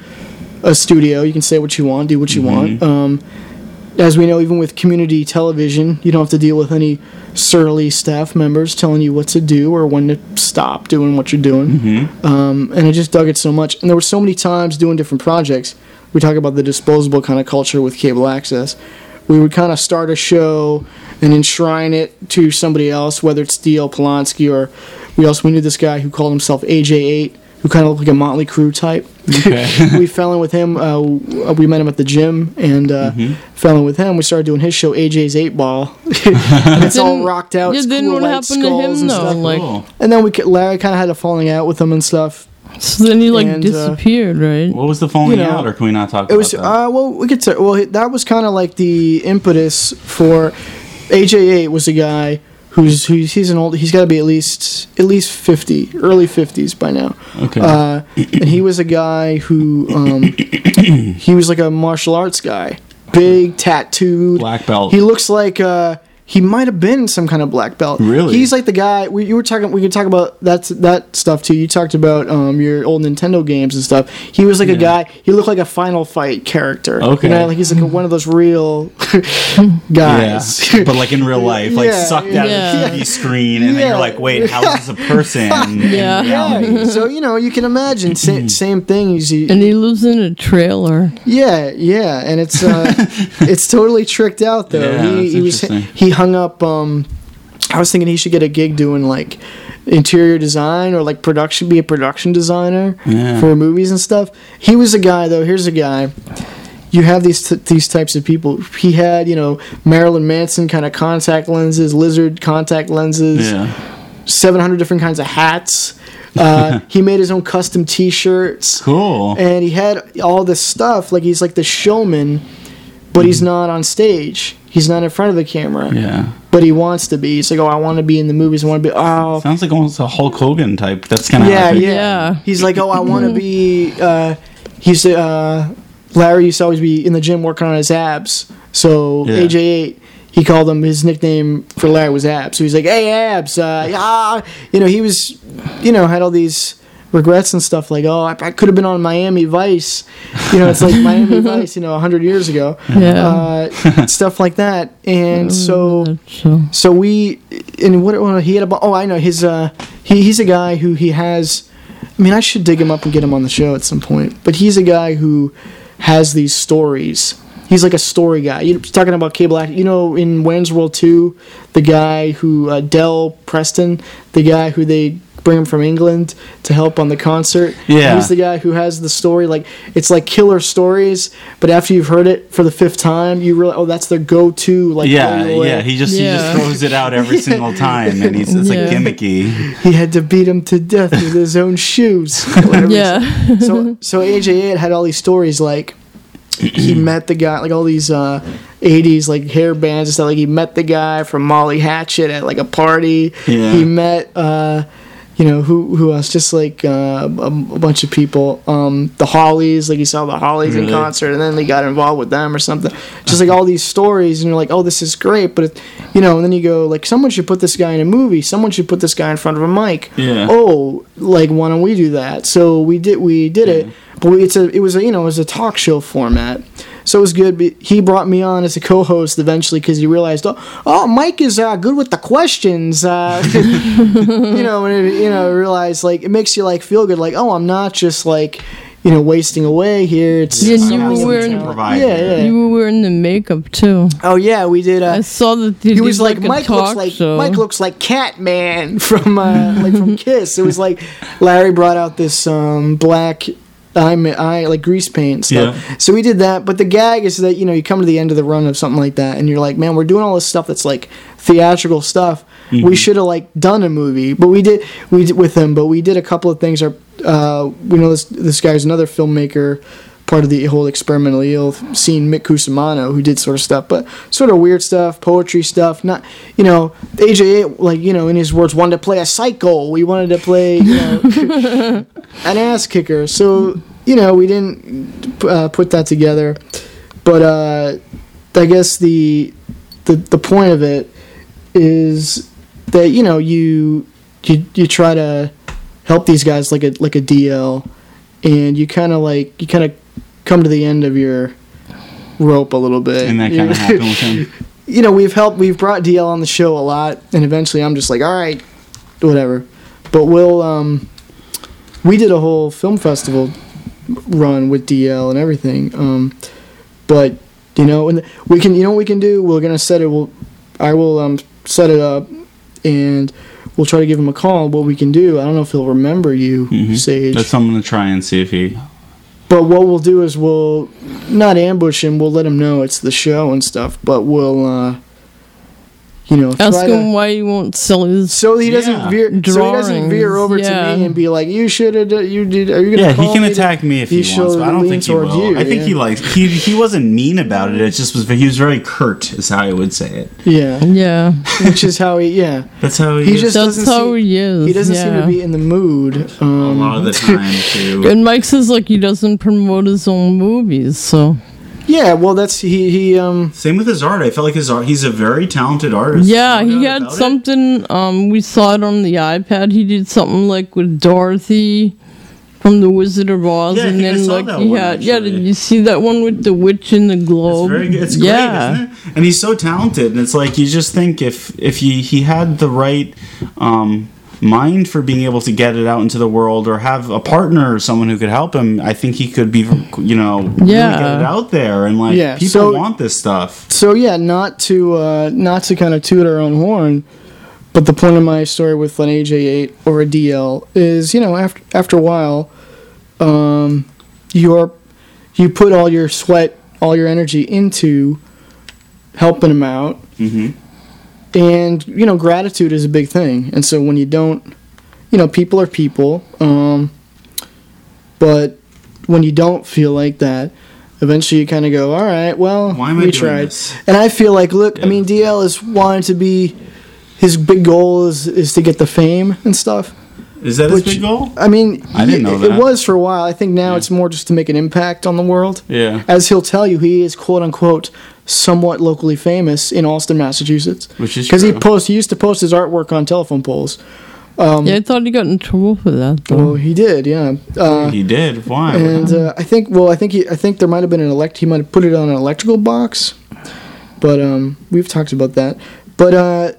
[SPEAKER 4] a studio. You can say what you want, do what you want. Um, as we know, even with community television, you don't have to deal with any surly staff members telling you what to do or when to stop doing what you're doing. Um, and I just dug it so much. And there were so many times doing different projects. We talk about the disposable kind of culture with cable access. We would kind of start a show and enshrine it to somebody else, whether it's D.L. Polanski or we also we knew this guy who called himself AJ8, who kind of looked like a Motley Crue type. we fell in with him. Uh, we met him at the gym and uh, fell in with him. We started doing his show, AJ's Eight Ball. and it's all rocked out.
[SPEAKER 6] yeah,
[SPEAKER 4] It's
[SPEAKER 6] then
[SPEAKER 4] cool
[SPEAKER 6] what happened to him,
[SPEAKER 4] and
[SPEAKER 6] though?
[SPEAKER 4] stuff.
[SPEAKER 6] Like-
[SPEAKER 5] Cool.
[SPEAKER 4] And then we, c- Larry kind of had a falling out with him and stuff.
[SPEAKER 6] So then he like
[SPEAKER 4] And, uh,
[SPEAKER 6] disappeared, right?
[SPEAKER 5] What was the falling
[SPEAKER 4] You know,
[SPEAKER 5] out, or can we not talk
[SPEAKER 4] It was
[SPEAKER 5] about that?
[SPEAKER 4] uh, well, we could say well that was kind of like the impetus for AJ8 was a guy who's who's he's an old he's got to be at least at least 50 early 50s by now.
[SPEAKER 5] Okay.
[SPEAKER 4] Uh, and he was a guy who um, he was like a martial arts guy, big tattooed
[SPEAKER 5] Black belt.
[SPEAKER 4] He looks like uh, he might have been some kind of black belt.
[SPEAKER 5] Really?
[SPEAKER 4] He's like the guy. We, you were talking. We could talk about that that stuff too. You talked about um, your old Nintendo games and stuff. He was like a guy. He looked like a Final Fight character.
[SPEAKER 5] Okay.
[SPEAKER 4] You know, like he's like a, one of those real guys.
[SPEAKER 5] Yeah, but like in real life, like
[SPEAKER 4] Yeah,
[SPEAKER 5] sucked out
[SPEAKER 6] yeah.
[SPEAKER 5] of the TV screen, and then you're like, wait, how is this a person?
[SPEAKER 6] Yeah.
[SPEAKER 4] Yeah, so you know you can imagine sa- same thing. He's, he,
[SPEAKER 6] And he lives in a trailer.
[SPEAKER 4] Yeah, yeah, and it's uh, it's totally tricked out though.
[SPEAKER 5] Yeah,
[SPEAKER 4] he
[SPEAKER 5] that's
[SPEAKER 4] he was
[SPEAKER 5] interesting.
[SPEAKER 4] he hung up. Um, I was thinking he should get a gig doing like interior design or like production, be a production designer
[SPEAKER 5] Yeah.
[SPEAKER 4] for movies and stuff. He was a guy though. Here's a guy. You have these t- these types of people. He had you know Marilyn Manson kind of contact lenses, lizard contact lenses.
[SPEAKER 5] Yeah.
[SPEAKER 4] 700 different kinds of hats. Uh, he made his own custom T-shirts
[SPEAKER 5] Cool.
[SPEAKER 4] and he had all this stuff like he's like the showman but he's not on stage he's not in front of the camera
[SPEAKER 5] Yeah.
[SPEAKER 4] but he wants to be he's like oh i want to be in the movies i want to be oh
[SPEAKER 5] Sounds like almost a Hulk Hogan type. That's kind of
[SPEAKER 4] yeah yeah
[SPEAKER 6] Yeah.
[SPEAKER 4] he's like oh i want to be uh he's uh larry used to always be in the gym working on his abs so
[SPEAKER 5] Yeah.
[SPEAKER 4] aj8 he called him his nickname for larry was abs so he's like hey abs uh yeah you know he was you know had all these regrets and stuff like oh i, I could have been on miami vice. You know it's like miami vice you know 100 years ago.
[SPEAKER 6] Yeah.
[SPEAKER 4] uh, stuff like that. And so
[SPEAKER 6] So
[SPEAKER 4] so we and what, what he had about oh I know his uh he, he's a guy who he has I mean I should dig him up and get him on the show at some point but he's a guy who has these stories. He's like a story guy. You're talking about cable act you know in Wayne's World 2 the guy who uh, Del Preston the guy who they bring him from England to help on the concert
[SPEAKER 5] Yeah.
[SPEAKER 4] he's the guy who has the story like it's like killer stories but after you've heard it for the fifth time you realize oh that's their go-to like
[SPEAKER 5] Yeah,
[SPEAKER 4] blow you away.
[SPEAKER 5] yeah. He just he just throws it out every single time, and he's it's
[SPEAKER 6] Yeah.
[SPEAKER 5] like gimmicky.
[SPEAKER 4] he had to beat him to death with his own shoes.
[SPEAKER 6] Yeah.
[SPEAKER 4] So so AJ8 had all these stories like he met the guy like all these uh 80s like hair bands and stuff like he met the guy from Molly Hatchet at like a party.
[SPEAKER 5] Yeah.
[SPEAKER 4] He met uh you know who who else? Just like uh, a, a bunch of people. Um, the Hollies, like you saw the Hollies in concert, and then they got involved with them or something. Just like all these stories, and you're like, oh, this is great. But it, you know, and then you go like, someone should put this guy in a movie. Someone should put this guy in front of a mic.
[SPEAKER 5] Yeah.
[SPEAKER 4] Oh, like why don't we do that? So we did. We did it. But we- it's a. It was a you know it was a talk show format. So it was good. But he brought me on as a co-host eventually because he realized, oh, oh Mike is uh, good with the questions. Uh, you know, and it, you know, realize like it makes you like feel good. Like, oh, I'm not just like, you know, wasting away here. It's
[SPEAKER 6] Yeah, you were
[SPEAKER 4] a
[SPEAKER 6] wearing-
[SPEAKER 4] yeah, yeah.
[SPEAKER 6] You were wearing the makeup too.
[SPEAKER 4] Oh yeah, we did. Uh,
[SPEAKER 6] I saw that they
[SPEAKER 4] he was like,
[SPEAKER 6] a
[SPEAKER 4] Mike looks like
[SPEAKER 6] show.
[SPEAKER 4] Mike looks like Catman from uh, like from Kiss. It was like Larry brought out this um, black eye, ma- eye like grease paint stuff.
[SPEAKER 5] Yeah.
[SPEAKER 4] So we did that. But the gag is that you know you come to the end of the run of something like that, and you're like, man, we're doing all this stuff that's like theatrical stuff.
[SPEAKER 5] Mm-hmm.
[SPEAKER 4] We should have like done a movie, but we did we did with him. But we did a couple of things. Our uh, we know this this guy's another filmmaker part of the whole Experimentally ILL scene, Mick Cusimano, who did sort of stuff, but sort of weird stuff, poetry stuff. Not, you know, AJ, like you know, in his words, wanted to play a psycho. We wanted to play, you know, an ass kicker. So you know, we didn't uh, put that together. But uh, I guess the the the point of it is that you know you you you try to help these guys like a like a DL, and you kind of like you kind of come to the end of your rope a little bit.
[SPEAKER 5] And that kind of happened with him.
[SPEAKER 4] you know, we've helped, we've brought DL on the show a lot, and eventually I'm just like, all right, whatever. But we'll, um, we did a whole film festival run with DL and everything. Um, but you know, and we can, you know, what we can do. We're gonna set it. We'll, I will um set it up, and we'll try to give him a call. What we can do, I don't know if he'll remember you, Sage.
[SPEAKER 5] Mm-hmm. That's something to try and see if he.
[SPEAKER 4] But what we'll do is we'll not ambush him. We'll let him know it's the show and stuff. But we'll, uh, you know,
[SPEAKER 6] Ask
[SPEAKER 4] try to-
[SPEAKER 6] him why he won't sell his.
[SPEAKER 4] so he doesn't
[SPEAKER 5] Yeah.
[SPEAKER 4] veer. So he doesn't veer over
[SPEAKER 6] yeah.
[SPEAKER 4] to me and be like, "You should have. You did. Are you gonna?"
[SPEAKER 5] Yeah, he can
[SPEAKER 4] me to-"
[SPEAKER 5] attack me if he,
[SPEAKER 4] should
[SPEAKER 5] wants, but I don't think he will.
[SPEAKER 4] you,
[SPEAKER 5] I think
[SPEAKER 4] yeah.
[SPEAKER 5] he likes. He he wasn't mean about it. It just was. He was very curt, is how I would say it.
[SPEAKER 4] Yeah,
[SPEAKER 6] Yeah,
[SPEAKER 4] which is how he. Yeah,
[SPEAKER 5] That's how he,
[SPEAKER 4] he
[SPEAKER 5] is
[SPEAKER 4] just
[SPEAKER 6] that's
[SPEAKER 4] doesn't.
[SPEAKER 6] how
[SPEAKER 4] seem,
[SPEAKER 6] he is.
[SPEAKER 4] he doesn't seem to be in the mood.
[SPEAKER 5] a
[SPEAKER 4] Um,
[SPEAKER 5] lot of the time too.
[SPEAKER 6] And Mike says like he doesn't promote his own movies, so
[SPEAKER 4] yeah, well, that's he. He um.
[SPEAKER 5] Same with his art. I felt like his art. He's a very talented artist.
[SPEAKER 6] yeah,
[SPEAKER 5] No
[SPEAKER 6] he had
[SPEAKER 5] about it.
[SPEAKER 6] something. Um, we saw it on the iPad. He did something like with Dorothy from The Wizard of Oz,
[SPEAKER 5] Yeah,
[SPEAKER 6] and
[SPEAKER 5] think I
[SPEAKER 6] then
[SPEAKER 5] saw
[SPEAKER 6] like
[SPEAKER 5] that
[SPEAKER 6] he
[SPEAKER 5] one,
[SPEAKER 6] had. Yeah, did you see that one with the witch in the
[SPEAKER 5] It's
[SPEAKER 6] globe?
[SPEAKER 5] very good. It's
[SPEAKER 6] yeah.
[SPEAKER 5] great, isn't it? And he's so talented. And it's like you just think if if he he had the right um, mind for being able to get it out into the world, or have a partner or someone who could help him, I think he could be you know really
[SPEAKER 6] Yeah.
[SPEAKER 5] get it out there. And like
[SPEAKER 4] Yeah,
[SPEAKER 5] people
[SPEAKER 4] so-
[SPEAKER 5] want this stuff.
[SPEAKER 4] So yeah, not to uh, not to kind of toot our own horn, but the point of my story with an AJ8 or a DL is, you know, after after a while, um, you're you put all your sweat, all your energy into helping them out,
[SPEAKER 5] hmm
[SPEAKER 4] and you know, gratitude is a big thing. And so when you don't, you know, people are people, um, but when you don't feel like that. Eventually, you kind of go, "All right, well,
[SPEAKER 5] Why am I
[SPEAKER 4] we
[SPEAKER 5] doing
[SPEAKER 4] tried."
[SPEAKER 5] this?
[SPEAKER 4] And I feel like, look, I mean, DL is wanting to be. His big goal is is to get the fame and stuff.
[SPEAKER 5] Is that his
[SPEAKER 4] Which-
[SPEAKER 5] big goal?
[SPEAKER 4] I mean,
[SPEAKER 5] I didn't know
[SPEAKER 4] it,
[SPEAKER 5] that.
[SPEAKER 4] it was for a while. I think now it's more just to make an impact on the world.
[SPEAKER 5] Yeah.
[SPEAKER 4] As he'll tell you, he is quote unquote somewhat locally famous in Allston, Massachusetts.
[SPEAKER 5] Which is
[SPEAKER 4] because he post he used to post his artwork on telephone poles.
[SPEAKER 6] yeah, I thought he got in trouble for that. Though.
[SPEAKER 4] Well, he did, yeah. Uh,
[SPEAKER 5] he did. Why?
[SPEAKER 4] and uh, I think, well, I think he, I think there might have been an elect. He might have put it on an electrical box, but um, we've talked about that. But uh,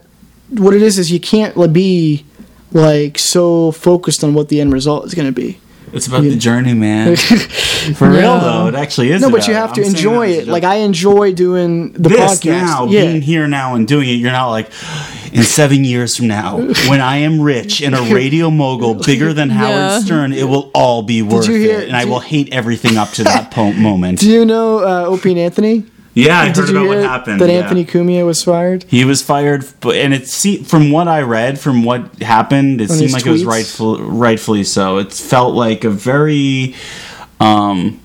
[SPEAKER 4] what it is is you can't like, be like so focused on what the end result is going to be.
[SPEAKER 5] it's about
[SPEAKER 4] you-
[SPEAKER 5] the journey, man. For real though, it actually is.
[SPEAKER 4] No, but
[SPEAKER 5] about
[SPEAKER 4] you
[SPEAKER 5] it.
[SPEAKER 4] have to
[SPEAKER 5] I'm
[SPEAKER 4] enjoy
[SPEAKER 5] that as a
[SPEAKER 4] it. Like. I enjoy doing the
[SPEAKER 5] this
[SPEAKER 4] podcast.
[SPEAKER 5] now,
[SPEAKER 4] yeah.
[SPEAKER 5] being here now and doing it, you're not like in seven years from now, when I am rich and a radio mogul bigger than
[SPEAKER 6] Yeah.
[SPEAKER 5] Howard Stern, it will all be worth
[SPEAKER 4] hear-
[SPEAKER 5] it, and I
[SPEAKER 4] did-
[SPEAKER 5] will hate everything up to that po- moment.
[SPEAKER 4] Do you know uh, Opie and Anthony?
[SPEAKER 5] Yeah, I
[SPEAKER 4] Did
[SPEAKER 5] heard
[SPEAKER 4] you
[SPEAKER 5] about what
[SPEAKER 4] hear
[SPEAKER 5] happened.
[SPEAKER 4] that
[SPEAKER 5] yeah.
[SPEAKER 4] Anthony Cumia was fired?
[SPEAKER 5] He was fired, but and it see from what I read, from what happened, it
[SPEAKER 4] On
[SPEAKER 5] seemed like it was rightful, rightfully so. It felt like a very, um,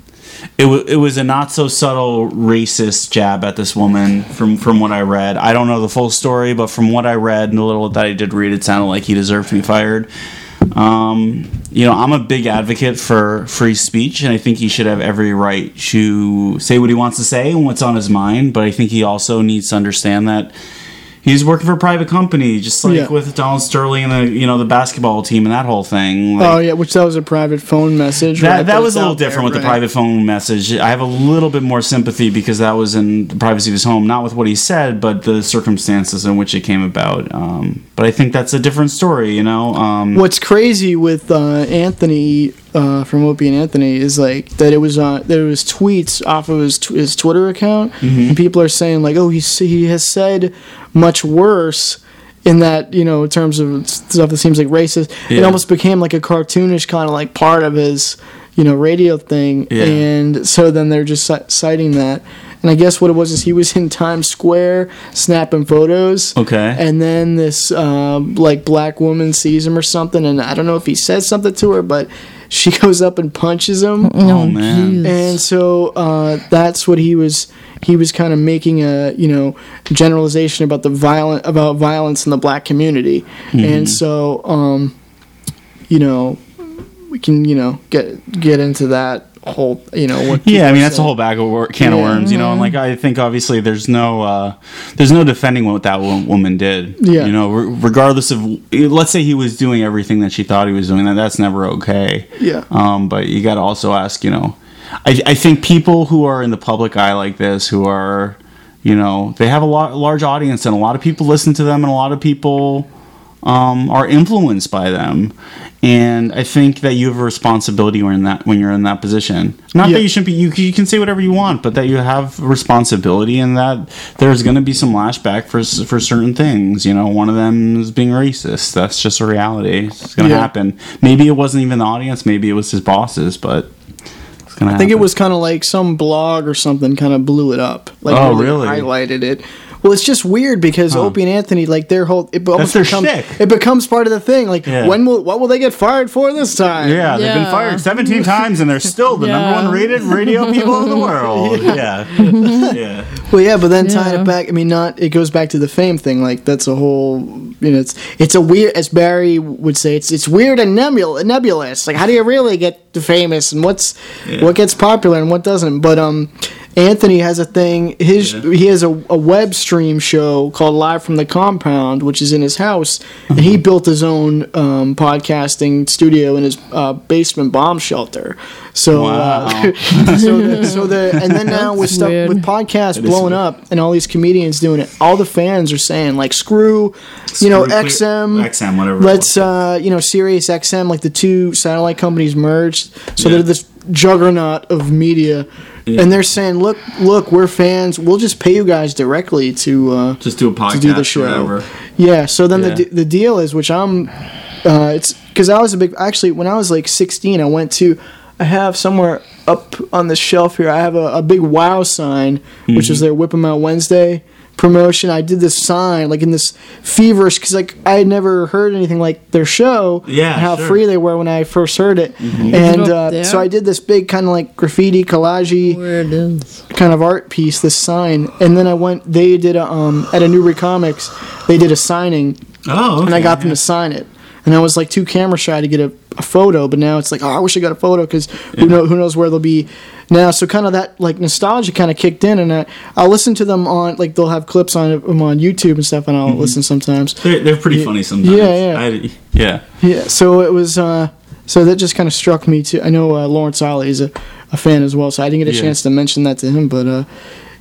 [SPEAKER 5] it was it was a not so subtle racist jab at this woman. From from what I read, I don't know the full story, but from what I read and the little that I did read, it sounded like he deserved to be fired. Um, you know, I'm a big advocate for free speech, and I think he should have every right to say what he wants to say and what's on his mind. But I think he also needs to understand that he's working for a private company, just like
[SPEAKER 4] Yeah.
[SPEAKER 5] with Donald Sterling and the you know the basketball team and that whole thing. Like,
[SPEAKER 4] oh yeah, which that was a private phone message.
[SPEAKER 5] that,
[SPEAKER 4] right,
[SPEAKER 5] that was a little
[SPEAKER 4] out there,
[SPEAKER 5] different with the private phone message. I have a little bit more sympathy because that was in the privacy of his home, not with what he said, but the circumstances in which it came about. Um, but I think that's a different story, you know. Um,
[SPEAKER 4] What's crazy with uh, Anthony uh, from Opie and Anthony is like that it was uh, there was tweets off of his tw- his Twitter account,
[SPEAKER 5] Mm-hmm.
[SPEAKER 4] and people are saying like, oh, he's he has said much worse. In that, you know, in terms of stuff that seems like racist, it almost became like a cartoonish kind of like part of his, you know, radio thing.
[SPEAKER 5] Yeah.
[SPEAKER 4] And so then they're just ci- citing that. And I guess what it was is he was in Times Square snapping photos.
[SPEAKER 5] Okay.
[SPEAKER 4] And then this um, like black woman sees him or something, and I don't know if he says something to her, but she goes up and punches him.
[SPEAKER 5] oh man.
[SPEAKER 4] And so uh, that's what he was. He was kind of making a you know generalization about the violent about violence in the black community,
[SPEAKER 5] Mm-hmm.
[SPEAKER 4] and so um, you know we can you know get get into that whole you know what
[SPEAKER 5] Yeah, I mean that's a whole bag of wor- can of worms, you know. And like I think obviously there's no uh, there's no defending what that wo- woman did.
[SPEAKER 4] Yeah.
[SPEAKER 5] You know, re- regardless of let's say he was doing everything that she thought he was doing, that that's never okay.
[SPEAKER 4] Yeah.
[SPEAKER 5] Um, but you got to also ask, you know, I I think people who are in the public eye like this, who are, you know, they have a lot large audience and a lot of people listen to them and a lot of people um, are influenced by them. And I think that you have a responsibility when that when you're in that position. Not
[SPEAKER 4] Yeah.
[SPEAKER 5] that you shouldn't be. You, you can say whatever you want, but that you have responsibility, and that there's going to be some lashback for for certain things. You know, one of them is being racist. That's just a reality. It's going to
[SPEAKER 4] Yeah.
[SPEAKER 5] happen. Maybe it wasn't even the audience. Maybe it was his bosses, but it's going to.
[SPEAKER 4] I think it was kind of like some blog or something kind of blew it up. Like
[SPEAKER 5] Oh, really?
[SPEAKER 4] Highlighted it. Well, it's just weird because Opie and Anthony, like their whole, it almost
[SPEAKER 5] their
[SPEAKER 4] becomes,
[SPEAKER 5] shtick.
[SPEAKER 4] it becomes part of the thing. Like,
[SPEAKER 5] Yeah.
[SPEAKER 4] when will, what will they get fired for this time?
[SPEAKER 5] Yeah, they've been fired 17 times and they're still the number one rated radio people in the world. Yeah. Yeah.
[SPEAKER 4] Well, yeah, but then tying it back, I mean, not it goes back to the fame thing. Like that's a whole, you know, it's it's a weird, as Barry would say, it's it's weird and nebul- nebulous. Like, how do you really get the famous and what's what gets popular and what doesn't? But um, Anthony has a thing. His
[SPEAKER 5] Yeah.
[SPEAKER 4] he has a, a web stream show called Live from the Compound, which is in his house, and he built his own um, podcasting studio in his uh, basement bomb shelter. So, uh, so, the, so the and then now with
[SPEAKER 6] That's
[SPEAKER 4] stuff
[SPEAKER 6] weird.
[SPEAKER 4] with podcasts blowing
[SPEAKER 5] weird.
[SPEAKER 4] up and all these comedians doing it, all the fans are saying like, screw, you know,
[SPEAKER 5] Screw
[SPEAKER 4] XM,
[SPEAKER 5] XM, whatever
[SPEAKER 4] Let's uh, you know, Sirius XM, like the two satellite companies merged, so
[SPEAKER 5] Yeah.
[SPEAKER 4] they're this juggernaut of media.
[SPEAKER 5] Yeah.
[SPEAKER 4] And they're saying, "Look, look, we're fans. We'll just pay you guys directly to uh,
[SPEAKER 5] Just do a podcast
[SPEAKER 4] to do the show."
[SPEAKER 5] whatever.
[SPEAKER 4] Yeah. So then
[SPEAKER 5] Yeah.
[SPEAKER 4] the the deal is, which I'm, uh, it's because I was a big. Actually, when I was like 16, I went to. I have somewhere up on the shelf here. I have a, a big Wow sign, which
[SPEAKER 5] Mm-hmm.
[SPEAKER 4] is their Whip 'Em Out Wednesday promotion. I did this sign like in this feverish because like I had never heard anything like their show.
[SPEAKER 5] Yeah,
[SPEAKER 4] and how
[SPEAKER 5] sure.
[SPEAKER 4] free they were when I first heard it, and
[SPEAKER 6] Is it
[SPEAKER 4] uh,
[SPEAKER 6] there?
[SPEAKER 4] so I did this big kind of like graffiti collage
[SPEAKER 6] Where it is.
[SPEAKER 4] kind of art piece, this sign, and then I went. They did a um at a Newbury Comics. They did a signing,
[SPEAKER 5] Oh,
[SPEAKER 4] and I got them to sign it. And I was like too camera shy to get a, a photo, but now it's like, oh, I wish I got a photo because who know who knows where they'll be now. So kind of that like nostalgia kind of kicked in, and I, I'll listen to them on like they'll have clips on them on YouTube and stuff, and I'll listen sometimes.
[SPEAKER 5] They're, they're pretty funny sometimes.
[SPEAKER 4] yeah, yeah.
[SPEAKER 5] I, yeah.
[SPEAKER 4] Yeah, so it was. Uh, so that just kind of struck me too. I know uh, Lawrence Ollie is a, a fan as well, so I didn't get a
[SPEAKER 5] Yeah.
[SPEAKER 4] chance to mention that to him. But uh,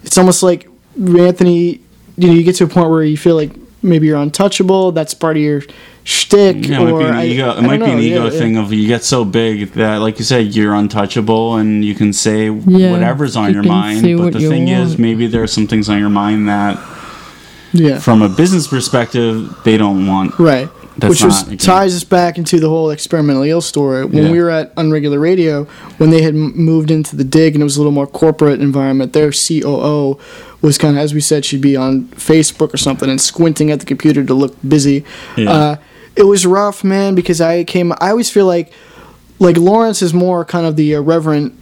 [SPEAKER 4] it's almost like Anthony. You know, you get to a point where you feel like maybe you're untouchable. That's part of your shtick.
[SPEAKER 5] Yeah, it
[SPEAKER 4] or
[SPEAKER 5] might be an
[SPEAKER 4] I-
[SPEAKER 5] ego.
[SPEAKER 4] I
[SPEAKER 5] It might be an ego
[SPEAKER 4] yeah, yeah.
[SPEAKER 5] thing of you get so big that, like you said, you're untouchable and you can say
[SPEAKER 6] Yeah,
[SPEAKER 5] whatever's on
[SPEAKER 6] you
[SPEAKER 5] your mind. But the
[SPEAKER 6] you
[SPEAKER 5] thing is, maybe there are some things on your mind that,
[SPEAKER 4] Yeah,
[SPEAKER 5] from a business perspective, they don't want.
[SPEAKER 4] right.
[SPEAKER 5] That's
[SPEAKER 4] Which was
[SPEAKER 5] not-
[SPEAKER 4] ties us back into the whole Experimentally ILL story. When
[SPEAKER 5] Yeah.
[SPEAKER 4] we were at Unregular Radio, when they had moved into the dig and it was a little more corporate environment, their COO was kind of, as we said, she'd be on Facebook or something and squinting at the computer to look busy.
[SPEAKER 5] Yeah.
[SPEAKER 4] Uh, it was rough, man, because I came. I always feel like, like Lawrence is more kind of the irreverent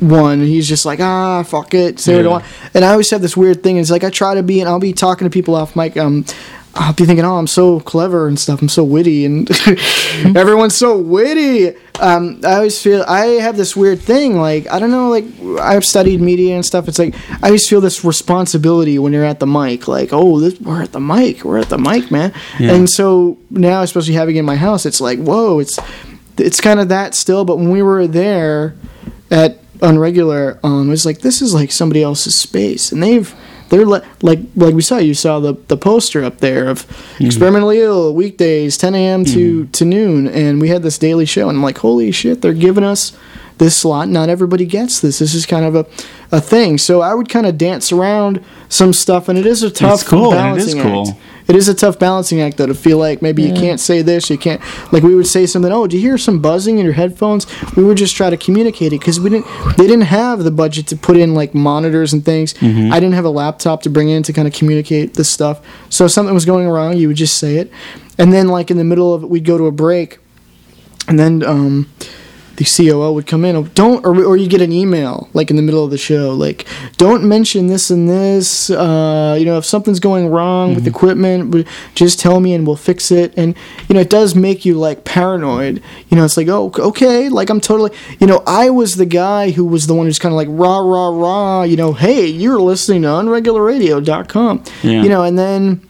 [SPEAKER 4] one. And he's just like, ah, fuck it, say what I want. And I always have this weird thing. It's like I try to be, and I'll be talking to people off mic. Um, I'll be thinking, oh, I'm so clever and stuff. I'm so witty, and everyone's so witty. Um, I always feel I have this weird thing. Like I don't know. Like I've studied media and stuff. It's like I always feel this responsibility when you're at the mic. Like oh, this, we're at the mic. We're at the mic, man.
[SPEAKER 5] Yeah.
[SPEAKER 4] And so now, especially having it in my house, it's like whoa. It's it's kind of that still. But when we were there at Unregular, um, was like this is like somebody else's space, and they've they're le- like like we saw you saw the the poster up there of mm-hmm. experimentally ill weekdays 10 a.m. to mm-hmm. to noon, and we had this daily show, and I'm like holy shit, they're giving us this slot. Not everybody gets this. This is kind of a a thing. So I would kind of dance around some stuff, and it is a tough
[SPEAKER 5] cool, and it is cool.
[SPEAKER 4] act. It is a tough balancing act though to feel like maybe you can't say this, you can't like we would say something. Oh, do you hear some buzzing in your headphones? We would just try to communicate it because we didn't. They didn't have the budget to put in like monitors and things.
[SPEAKER 5] Mm-hmm.
[SPEAKER 4] I didn't have a laptop to bring in to kind of communicate this stuff. So if something was going wrong, you would just say it, and then like in the middle of it, we'd go to a break, and then um, the COO would come in. Oh, don't, or, or you get an email like in the middle of the show, like don't mention this and this. Uh, you know, if something's going wrong with equipment, just tell me and we'll fix it. And you know, it does make you like paranoid. You know, it's like oh, okay, like I'm totally. You know, I was the guy who was the one who's kind of like rah rah rah. You know, hey, you're listening to unregularradio.com.
[SPEAKER 5] Yeah.
[SPEAKER 4] You know, and then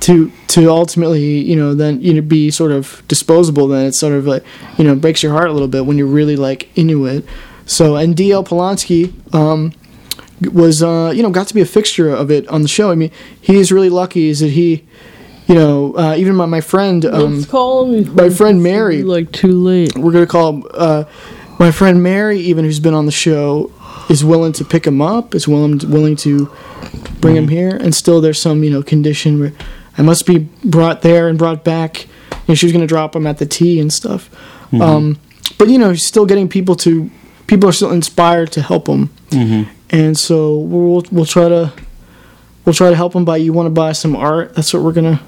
[SPEAKER 4] to to ultimately you know then you know be sort of disposable then it's sort of like you know breaks your heart a little bit when you're really like into it. So and dl polanski um was uh you know got to be a fixture of it on the show. I mean he's really lucky is that he you know uh, even my, my friend um
[SPEAKER 6] Let's call him.
[SPEAKER 4] my friend Mary-
[SPEAKER 6] Like too late.
[SPEAKER 4] we're gonna call him uh, my friend Mary, even who's been on the show, is willing to pick him up, is willing willing to bring him here, and still there's some you know condition where I must be brought there and brought back. You know, she was gonna drop him at the T and stuff, um, but you know still getting people to people are still inspired to help him, and so we'll we'll try to. We'll try to help him by. You want to buy some art? That's what we're gonna.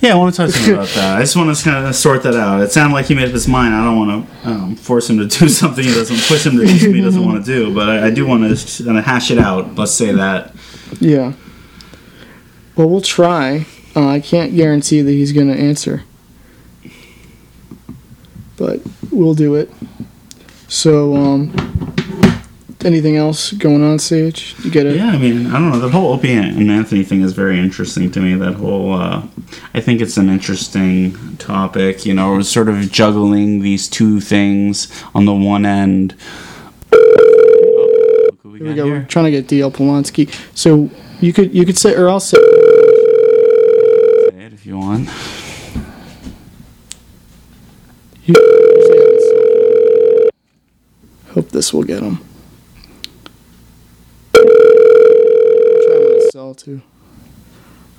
[SPEAKER 5] Yeah, I want to talk to him about that. I just want to kind of sort that out. It sounded like he made up his mind. I don't want to um, force him to do something he doesn't, push him to do something he doesn't want to do. But I, I do want to kind of hash it out. Let's say that.
[SPEAKER 4] Yeah. Well, we'll try. Uh, I can't guarantee that he's going to answer. But we'll do it. So, um, anything else going on, Sage? You get it?
[SPEAKER 5] Yeah, I mean, I don't know. The whole Opie and Anthony thing is very interesting to me. That whole, uh, I think it's an interesting topic. You know, sort of juggling these two things on the one end. We
[SPEAKER 4] Here we go. We're trying to get DL Polanski. So you could you could say, or I'll say.
[SPEAKER 5] Say you want.
[SPEAKER 4] Hope this will get him. Try him on a cell too.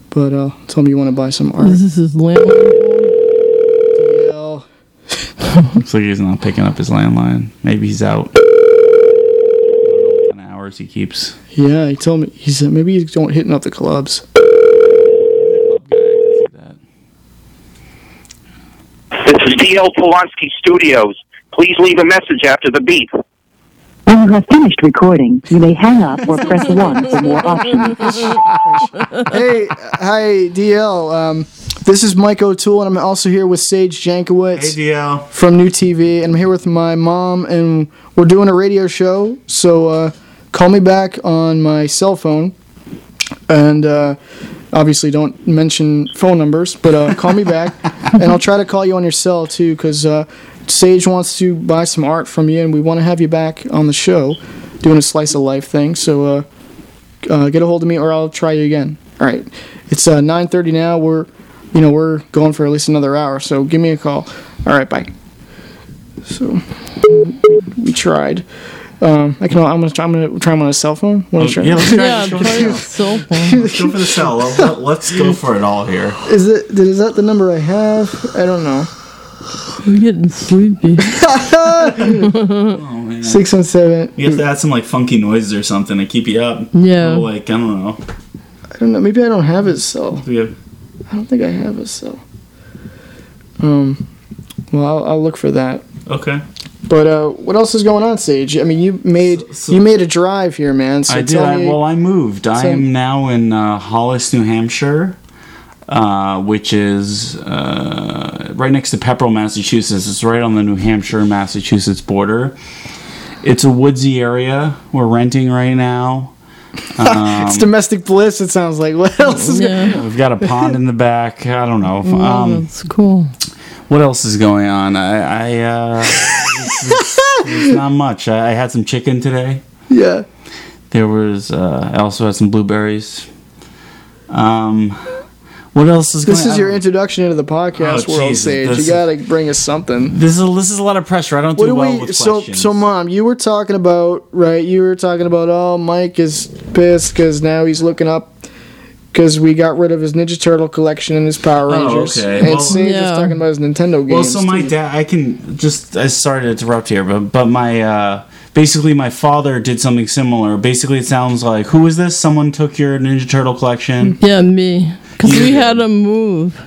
[SPEAKER 4] But uh, tell me you want to buy some art.
[SPEAKER 6] This is his landline.
[SPEAKER 4] DL.
[SPEAKER 5] Looks like he's not picking up his landline. Maybe he's out. I don't know what kind of hours he keeps.
[SPEAKER 4] Yeah, he told me. He said maybe he's don't hitting up the clubs.
[SPEAKER 5] He's a club guy. I can see that.
[SPEAKER 10] This is DL Polanski Studios. Please leave a message after the beep.
[SPEAKER 11] When you have finished recording, you may hang up or press 1 for more options.
[SPEAKER 4] hey, hi DL. Um, this is Mike O'Toole, and I'm also here with Sage Jankowicz
[SPEAKER 5] Hey, DL.
[SPEAKER 4] from New TV, and I'm here with my mom, and we're doing a radio show. So uh, call me back on my cell phone, and uh, obviously don't mention phone numbers, but uh, call me back, and I'll try to call you on your cell too, because uh, Sage wants to buy some art from you, and we want to have you back on the show, doing a slice of life thing. So uh, uh, get a hold of me, or I'll try you again. All right, it's uh, 9:30 now. We're, you know, we're going for at least another hour. So give me a call. All right, bye. So we tried. Um, I can. I'm gonna. Try, I'm gonna try them on a cell phone. Wanna
[SPEAKER 5] Oh,
[SPEAKER 4] try?
[SPEAKER 5] yeah, let's try
[SPEAKER 6] Yeah,
[SPEAKER 5] it.
[SPEAKER 6] try
[SPEAKER 5] Let's
[SPEAKER 6] your
[SPEAKER 5] go.
[SPEAKER 6] cell phone.
[SPEAKER 5] Let's go for the cell. Let- Let's go for it all here.
[SPEAKER 4] Is it? Is that the number I have? I don't know.
[SPEAKER 6] We're getting sleepy.
[SPEAKER 5] Oh, man.
[SPEAKER 4] Six one seven.
[SPEAKER 5] You have to add some like funky noises or something to keep you up.
[SPEAKER 6] Yeah.
[SPEAKER 5] Oh, like I don't know.
[SPEAKER 4] I don't know. Maybe I don't have his cell.
[SPEAKER 5] Do we have-
[SPEAKER 4] I don't think I have his cell. Um. Well, I'll, I'll look for that.
[SPEAKER 5] Okay.
[SPEAKER 4] But uh, what else is going on, Sage? I mean, you made
[SPEAKER 5] so-
[SPEAKER 4] you made a drive here, man. So
[SPEAKER 5] I did. I, well, I moved. I am now in uh, Hollis, New Hampshire. uh, which is uh, right next to Pepperell, Massachusetts. It's right on the New Hampshire Massachusetts border. It's a woodsy area. We're renting right now. Um,
[SPEAKER 4] it's domestic bliss. It sounds like. What else is?
[SPEAKER 6] Yeah.
[SPEAKER 5] We've got a pond in the back. I don't know.
[SPEAKER 6] Oh,
[SPEAKER 5] Um,
[SPEAKER 6] that's cool.
[SPEAKER 5] What else is going on? I, I uh, it's, it's not much. I, I had some chicken today.
[SPEAKER 4] Yeah.
[SPEAKER 5] There was. Uh, I also had some blueberries. Um, what else is
[SPEAKER 4] This
[SPEAKER 5] going?
[SPEAKER 4] is your introduction into the podcast
[SPEAKER 5] Oh,
[SPEAKER 4] world,
[SPEAKER 5] Jesus,
[SPEAKER 4] Sage. You
[SPEAKER 5] is-
[SPEAKER 4] gotta bring us something.
[SPEAKER 5] This is this is a lot of pressure. I don't
[SPEAKER 4] What
[SPEAKER 5] do
[SPEAKER 4] do
[SPEAKER 5] well
[SPEAKER 4] we? So,
[SPEAKER 5] questions.
[SPEAKER 4] so, mom, you were talking about right? You were talking about oh, Mike is pissed because now he's looking up because we got rid of his Ninja Turtle collection and his Power
[SPEAKER 5] Oh,
[SPEAKER 4] Rangers.
[SPEAKER 5] okay.
[SPEAKER 4] And
[SPEAKER 5] Well-
[SPEAKER 4] Sage
[SPEAKER 6] Yeah.
[SPEAKER 4] was talking about his Nintendo games.
[SPEAKER 5] Well, so my
[SPEAKER 4] too.
[SPEAKER 5] dad, I can just. I sorry to interrupt here, but but my uh, basically my father did something similar. Basically, it sounds like who is this? Someone took your Ninja Turtle collection,
[SPEAKER 6] Yeah, me. Because we had to move.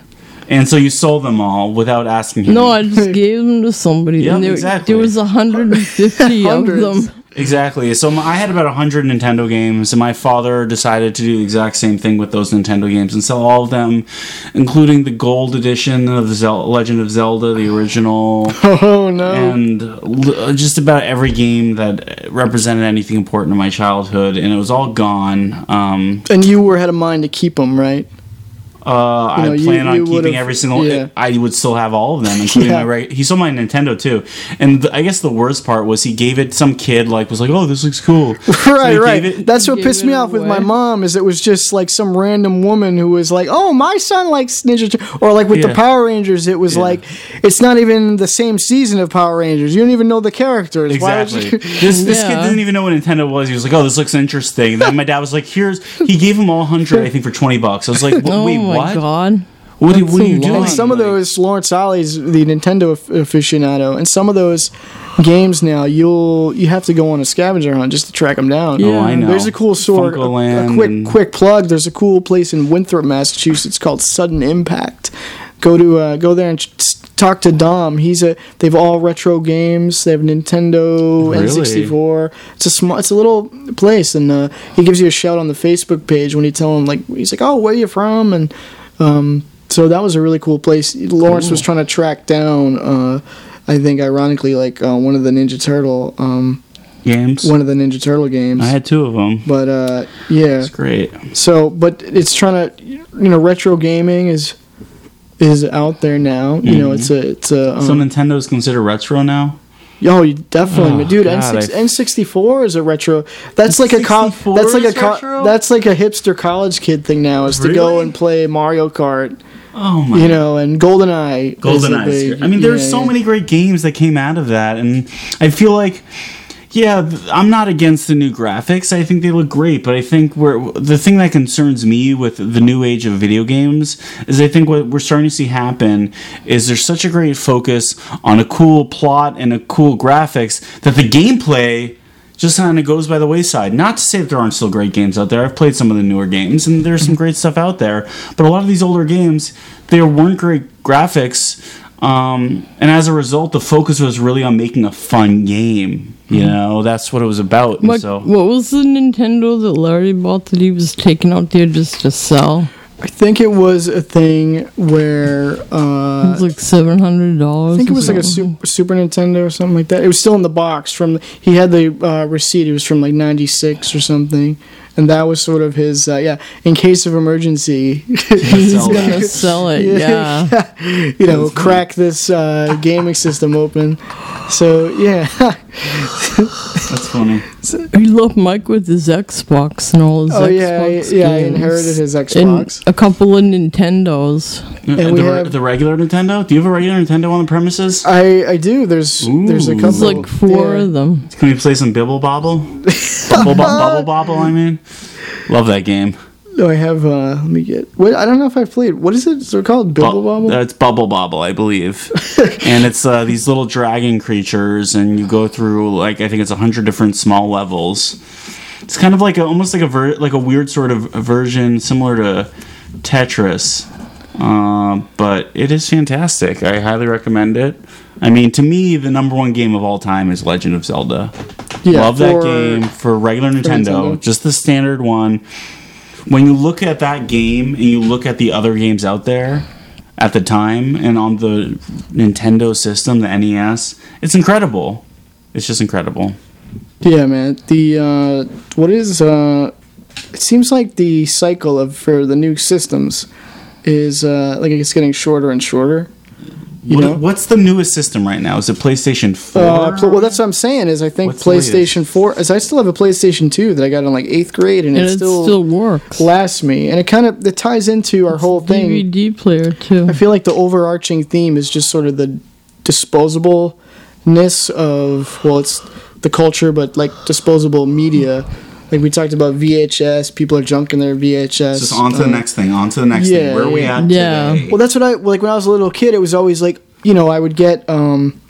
[SPEAKER 5] and so you sold them all without asking him.
[SPEAKER 6] No, I just gave them to somebody.
[SPEAKER 5] Yep,
[SPEAKER 6] there,
[SPEAKER 5] exactly.
[SPEAKER 6] there was 150 of them.
[SPEAKER 5] Exactly. So my, I had about 100 Nintendo games, and my father decided to do the exact same thing with those Nintendo games and sell all of them, including the gold edition of the Zel- Legend of Zelda, the original,
[SPEAKER 4] Oh no!
[SPEAKER 5] and l- just about every game that represented anything important in my childhood, and it was all gone. Um,
[SPEAKER 4] and you were had a mind to keep them, right?
[SPEAKER 5] Uh,
[SPEAKER 4] You know,
[SPEAKER 5] I
[SPEAKER 4] you-
[SPEAKER 5] plan on keeping every single.
[SPEAKER 4] yeah.
[SPEAKER 5] I would still have all of them, including
[SPEAKER 4] Yeah.
[SPEAKER 5] my. Reg- he sold my Nintendo too, and th- I guess the worst part was he gave it some kid like was like, "Oh, this looks cool."
[SPEAKER 4] Right,
[SPEAKER 5] gave
[SPEAKER 4] right.
[SPEAKER 5] it-
[SPEAKER 4] That's what pissed
[SPEAKER 6] it
[SPEAKER 4] me off with my mom is it was just like some random woman who was like, "Oh, my son likes Ninja," Tur-" or like with the Power Rangers, it was
[SPEAKER 5] Yeah.
[SPEAKER 4] like it's not even the same season of Power Rangers. You don't even know the characters. Why
[SPEAKER 5] Exactly.
[SPEAKER 4] you-
[SPEAKER 5] this this kid didn't even know what Nintendo was. He was like, "Oh, this looks interesting." And then my dad was like, "Here's." He gave him all hundred, I think, for twenty bucks. I was like, "Wh-
[SPEAKER 6] Oh
[SPEAKER 5] "Wait,
[SPEAKER 6] my
[SPEAKER 5] what?
[SPEAKER 6] god.
[SPEAKER 5] What, are-
[SPEAKER 6] That's
[SPEAKER 5] what are you
[SPEAKER 6] lot.
[SPEAKER 5] doing?"
[SPEAKER 4] and some of those Lawrence Ollie's the Nintendo aficionado, and some of those games now you'll you have to go on a scavenger hunt just to track them down.
[SPEAKER 5] Oh, I know.
[SPEAKER 4] There's a cool store. A, a quick quick plug. There's a cool place in Winthrop, Massachusetts called Sudden Impact. Go to uh, go there and ch- talk to Dom. He's a they've all retro games. They have Nintendo
[SPEAKER 5] Really?
[SPEAKER 4] N64. It's a small. It's a little place, and uh, he gives you a shout on the Facebook page when you tell him like he's like, oh, where you from? And um, so that was a really cool place. Lawrence was trying to track down. Uh, I think ironically, like uh, one of the Ninja Turtle, um,
[SPEAKER 5] games.
[SPEAKER 4] one of the Ninja Turtle games.
[SPEAKER 5] I had two of them.
[SPEAKER 4] but uh, yeah,
[SPEAKER 5] It's great.
[SPEAKER 4] so, but it's trying to, you know, retro gaming is is out there now. You know, it's a it's a um,
[SPEAKER 5] So Nintendo's considered retro now.
[SPEAKER 4] oh, you definitely,
[SPEAKER 5] Oh,
[SPEAKER 4] dude.
[SPEAKER 5] God,
[SPEAKER 4] N6,
[SPEAKER 5] I-
[SPEAKER 4] N64 is a retro. That's like a co- that's like a
[SPEAKER 5] is
[SPEAKER 4] co- that's like a hipster college kid thing now is to go and play Mario Kart.
[SPEAKER 5] Oh my!
[SPEAKER 4] You know, and GoldenEye. is a
[SPEAKER 5] GoldenEye.
[SPEAKER 4] big-
[SPEAKER 5] I mean, there's
[SPEAKER 4] yeah,
[SPEAKER 5] so
[SPEAKER 4] yeah.
[SPEAKER 5] many great games that came out of that, and I feel like, yeah, I'm not against the new graphics. I think they look great, but I think we're the thing that concerns me with the new age of video games is I think what we're starting to see happen is there's such a great focus on a cool plot and a cool graphics that the gameplay just kind of goes by the wayside. Not to say that there aren't still great games out there. I've played some of the newer games, and there's some great stuff out there. But a lot of these older games, there weren't great graphics, um, and as a result, the focus was really on making a fun game. You know, that's what it was about. And
[SPEAKER 6] What,
[SPEAKER 5] so
[SPEAKER 6] what was the Nintendo that Larry bought that he was taking out there just to sell?
[SPEAKER 4] I think it was a thing where
[SPEAKER 6] It
[SPEAKER 4] uh,
[SPEAKER 6] was like seven hundred dollars.
[SPEAKER 4] I think it was like a super, Super Nintendo or something like that. It was still in the box from. He had the uh, receipt. It was from like '96 or something, and that was sort of his. Uh, yeah, in case of emergency,
[SPEAKER 6] He's
[SPEAKER 5] Sell
[SPEAKER 6] gonna sell it. Yeah.
[SPEAKER 4] you know, crack this uh, gaming system open. So yeah,
[SPEAKER 5] that's funny.
[SPEAKER 6] He left Mike with his Xbox and all his
[SPEAKER 4] Oh,
[SPEAKER 6] Xbox
[SPEAKER 4] yeah, I- yeah, I inherited his
[SPEAKER 6] And
[SPEAKER 4] Xbox.
[SPEAKER 6] a couple of Nintendos.
[SPEAKER 5] Uh,
[SPEAKER 4] And we
[SPEAKER 5] the,
[SPEAKER 4] have-
[SPEAKER 5] the regular Nintendo. Do you have a regular Nintendo on the premises?
[SPEAKER 4] I I do. There's there's a couple.
[SPEAKER 6] There's like four
[SPEAKER 4] yeah.
[SPEAKER 6] of them.
[SPEAKER 5] Can we play some Bibble Bobble? Bubble, bo- Bubble Bobble. I mean, love that game.
[SPEAKER 4] No, I have. Uh, let me get. What I don't know if I've played. What is it? Is it called? Bubble
[SPEAKER 5] Bu-
[SPEAKER 4] Bobble.
[SPEAKER 5] That's Bubble Bobble, I believe. and it's uh, these little dragon creatures, and you go through like I think it's a hundred different small levels. It's kind of like a, almost like a ver- like a weird sort of version similar to Tetris, uh, but it is fantastic. I highly recommend it. I mean, to me, the number one game of all time is Legend of Zelda.
[SPEAKER 4] Yeah,
[SPEAKER 5] Love that game for regular Nintendo,
[SPEAKER 4] Nintendo.
[SPEAKER 5] just the standard one. when you look at that game and you look at the other games out there at the time and on the Nintendo system, the NES, it's incredible. It's just incredible.
[SPEAKER 4] Yeah, man. The uh, what is uh, it seems like the cycle of for the new systems is uh, like it's getting shorter and shorter. You
[SPEAKER 5] What-
[SPEAKER 4] know?
[SPEAKER 5] what's the newest system right now? Is it PlayStation 4?
[SPEAKER 4] Uh, pl- well, that's what I'm saying. Is I think
[SPEAKER 5] What's?
[SPEAKER 4] PlayStation Four. As I still have a PlayStation Two that I got in like eighth grade, and,
[SPEAKER 6] And
[SPEAKER 4] it
[SPEAKER 6] it
[SPEAKER 4] still,
[SPEAKER 6] still works.
[SPEAKER 4] lasts me. And it kind of it ties into our whole thing.
[SPEAKER 6] DVD player too.
[SPEAKER 4] I feel like the overarching theme is just sort of the disposableness of well, it's the culture, but like disposable media. Like we talked about VHS, people are junking their VHS.
[SPEAKER 5] Just on to the
[SPEAKER 4] um,
[SPEAKER 5] next thing, on to the next thing. Where are we at
[SPEAKER 6] Yeah.
[SPEAKER 5] today?
[SPEAKER 4] Well, that's what I like when I was a little kid. It was always like you know I would get um,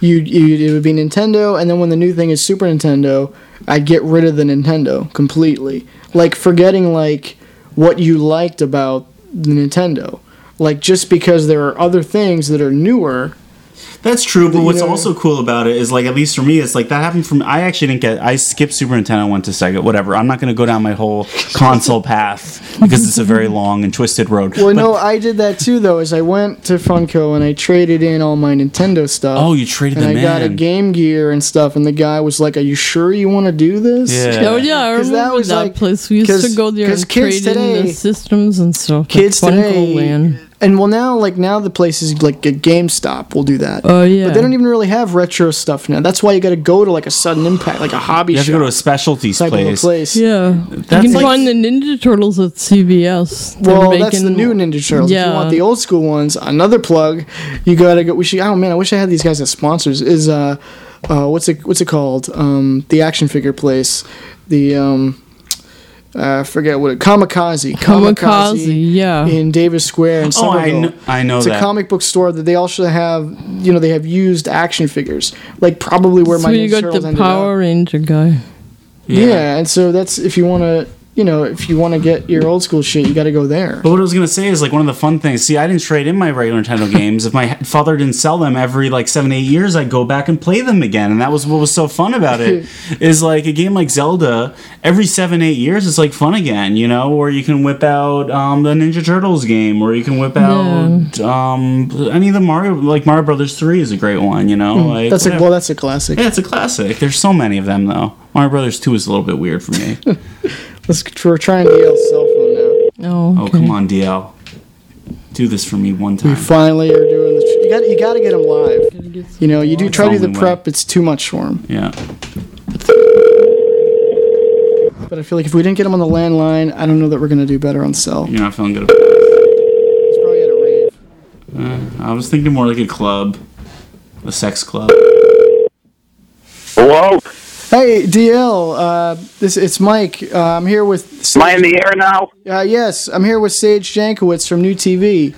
[SPEAKER 4] you you it would be Nintendo, and then when the new thing is Super Nintendo, I'd get rid of the Nintendo completely. Like forgetting like what you liked about the Nintendo. Like just because there are other things that are newer.
[SPEAKER 5] That's true, but what's
[SPEAKER 4] know-
[SPEAKER 5] also cool about it is like at least for me, it's like that happened from. I actually didn't get. I skipped Super Nintendo, went to Sega, whatever. I'm not going to go down my whole console path because it's a very long and twisted road.
[SPEAKER 4] Well,
[SPEAKER 5] But-
[SPEAKER 4] no, I did that too though. Is I went to Funco and I traded in all my Nintendo stuff.
[SPEAKER 5] Oh, you traded
[SPEAKER 4] and
[SPEAKER 5] them
[SPEAKER 4] I got a. Game Gear and stuff, and the guy was like, "Are you sure you want to do this?"
[SPEAKER 5] Yeah.
[SPEAKER 6] Oh yeah, I
[SPEAKER 4] 'Cause
[SPEAKER 6] remember
[SPEAKER 4] that
[SPEAKER 6] that,
[SPEAKER 4] was like-
[SPEAKER 6] place. We used to go there
[SPEAKER 4] 'cause
[SPEAKER 6] and
[SPEAKER 4] kids
[SPEAKER 6] trade in
[SPEAKER 4] today-
[SPEAKER 6] the systems and stuff. at
[SPEAKER 4] kids
[SPEAKER 6] Funco
[SPEAKER 4] today
[SPEAKER 6] Land.
[SPEAKER 4] And well now like now the places like a GameStop will do that.
[SPEAKER 6] Oh yeah.
[SPEAKER 4] But they don't even really have retro stuff now. That's why you got to go to like a sudden impact, like a hobby
[SPEAKER 5] you have to
[SPEAKER 4] shop
[SPEAKER 5] go to a specialties
[SPEAKER 4] type of a
[SPEAKER 5] place.
[SPEAKER 4] place.
[SPEAKER 6] Yeah,
[SPEAKER 5] That's
[SPEAKER 6] you can
[SPEAKER 5] like-
[SPEAKER 6] find the Ninja Turtles at CVS. They're
[SPEAKER 4] Well, that's the new Ninja Turtles. Yeah. If
[SPEAKER 6] Yeah.
[SPEAKER 4] you want the old school ones, another plug, you gotta go. We should. Oh man, I wish I had these guys as sponsors. Is uh, uh, what's it what's it called? Um, the action figure place. The um, Uh, I forget what it. Comicazi.
[SPEAKER 6] Comicazi, yeah.
[SPEAKER 4] In Davis Square in
[SPEAKER 5] Oh, I
[SPEAKER 4] Somerville.
[SPEAKER 5] kn- I know
[SPEAKER 4] It's
[SPEAKER 5] that.
[SPEAKER 4] a comic book store that they also have. You know, they have used action figures, like probably where
[SPEAKER 6] so
[SPEAKER 4] my
[SPEAKER 6] you
[SPEAKER 4] Ninja
[SPEAKER 6] got the
[SPEAKER 4] ended up.
[SPEAKER 6] Power Ranger guy.
[SPEAKER 4] Yeah. and so that's if you want to, you know, if you want to get your old school shit, you got to go there.
[SPEAKER 5] But what I was gonna say is like one of the fun things. See, I didn't trade in my regular Nintendo games. If my father didn't sell them every like seven, eight years, I'd go back and play them again. And that was what was so fun about it. is like a game like Zelda. Every seven, eight years, it's like fun again. You know, or you can whip out um, the Ninja Turtles game, or you can whip out um, any of the Mario. Like Mario Brothers Three is a great one. You know, like
[SPEAKER 4] Hmm. that's a well, that's a classic.
[SPEAKER 5] yeah, it's a classic. There's so many of them though. Mario Brothers Two is a little bit weird for me.
[SPEAKER 4] Let's we're trying DL's cell phone now.
[SPEAKER 6] Oh,
[SPEAKER 5] oh come on, DL, do this for me one time.
[SPEAKER 4] We finally are doing this. You got you got to get him live. You know, you do try to do the
[SPEAKER 5] Only way.
[SPEAKER 4] prep. It's too much for him.
[SPEAKER 5] Yeah.
[SPEAKER 4] But I feel like if we didn't get him on the landline, I don't know that we're gonna do better on cell.
[SPEAKER 5] You're not feeling good about
[SPEAKER 4] He's probably at a rave.
[SPEAKER 5] Uh, I was thinking more like a club, a sex club.
[SPEAKER 10] Hello?
[SPEAKER 4] Hey DL, uh, this it's Mike. Uh, I'm here with.
[SPEAKER 10] Am I in the air now?
[SPEAKER 4] Uh, yes, I'm here with Sage Jankowitz from New TV.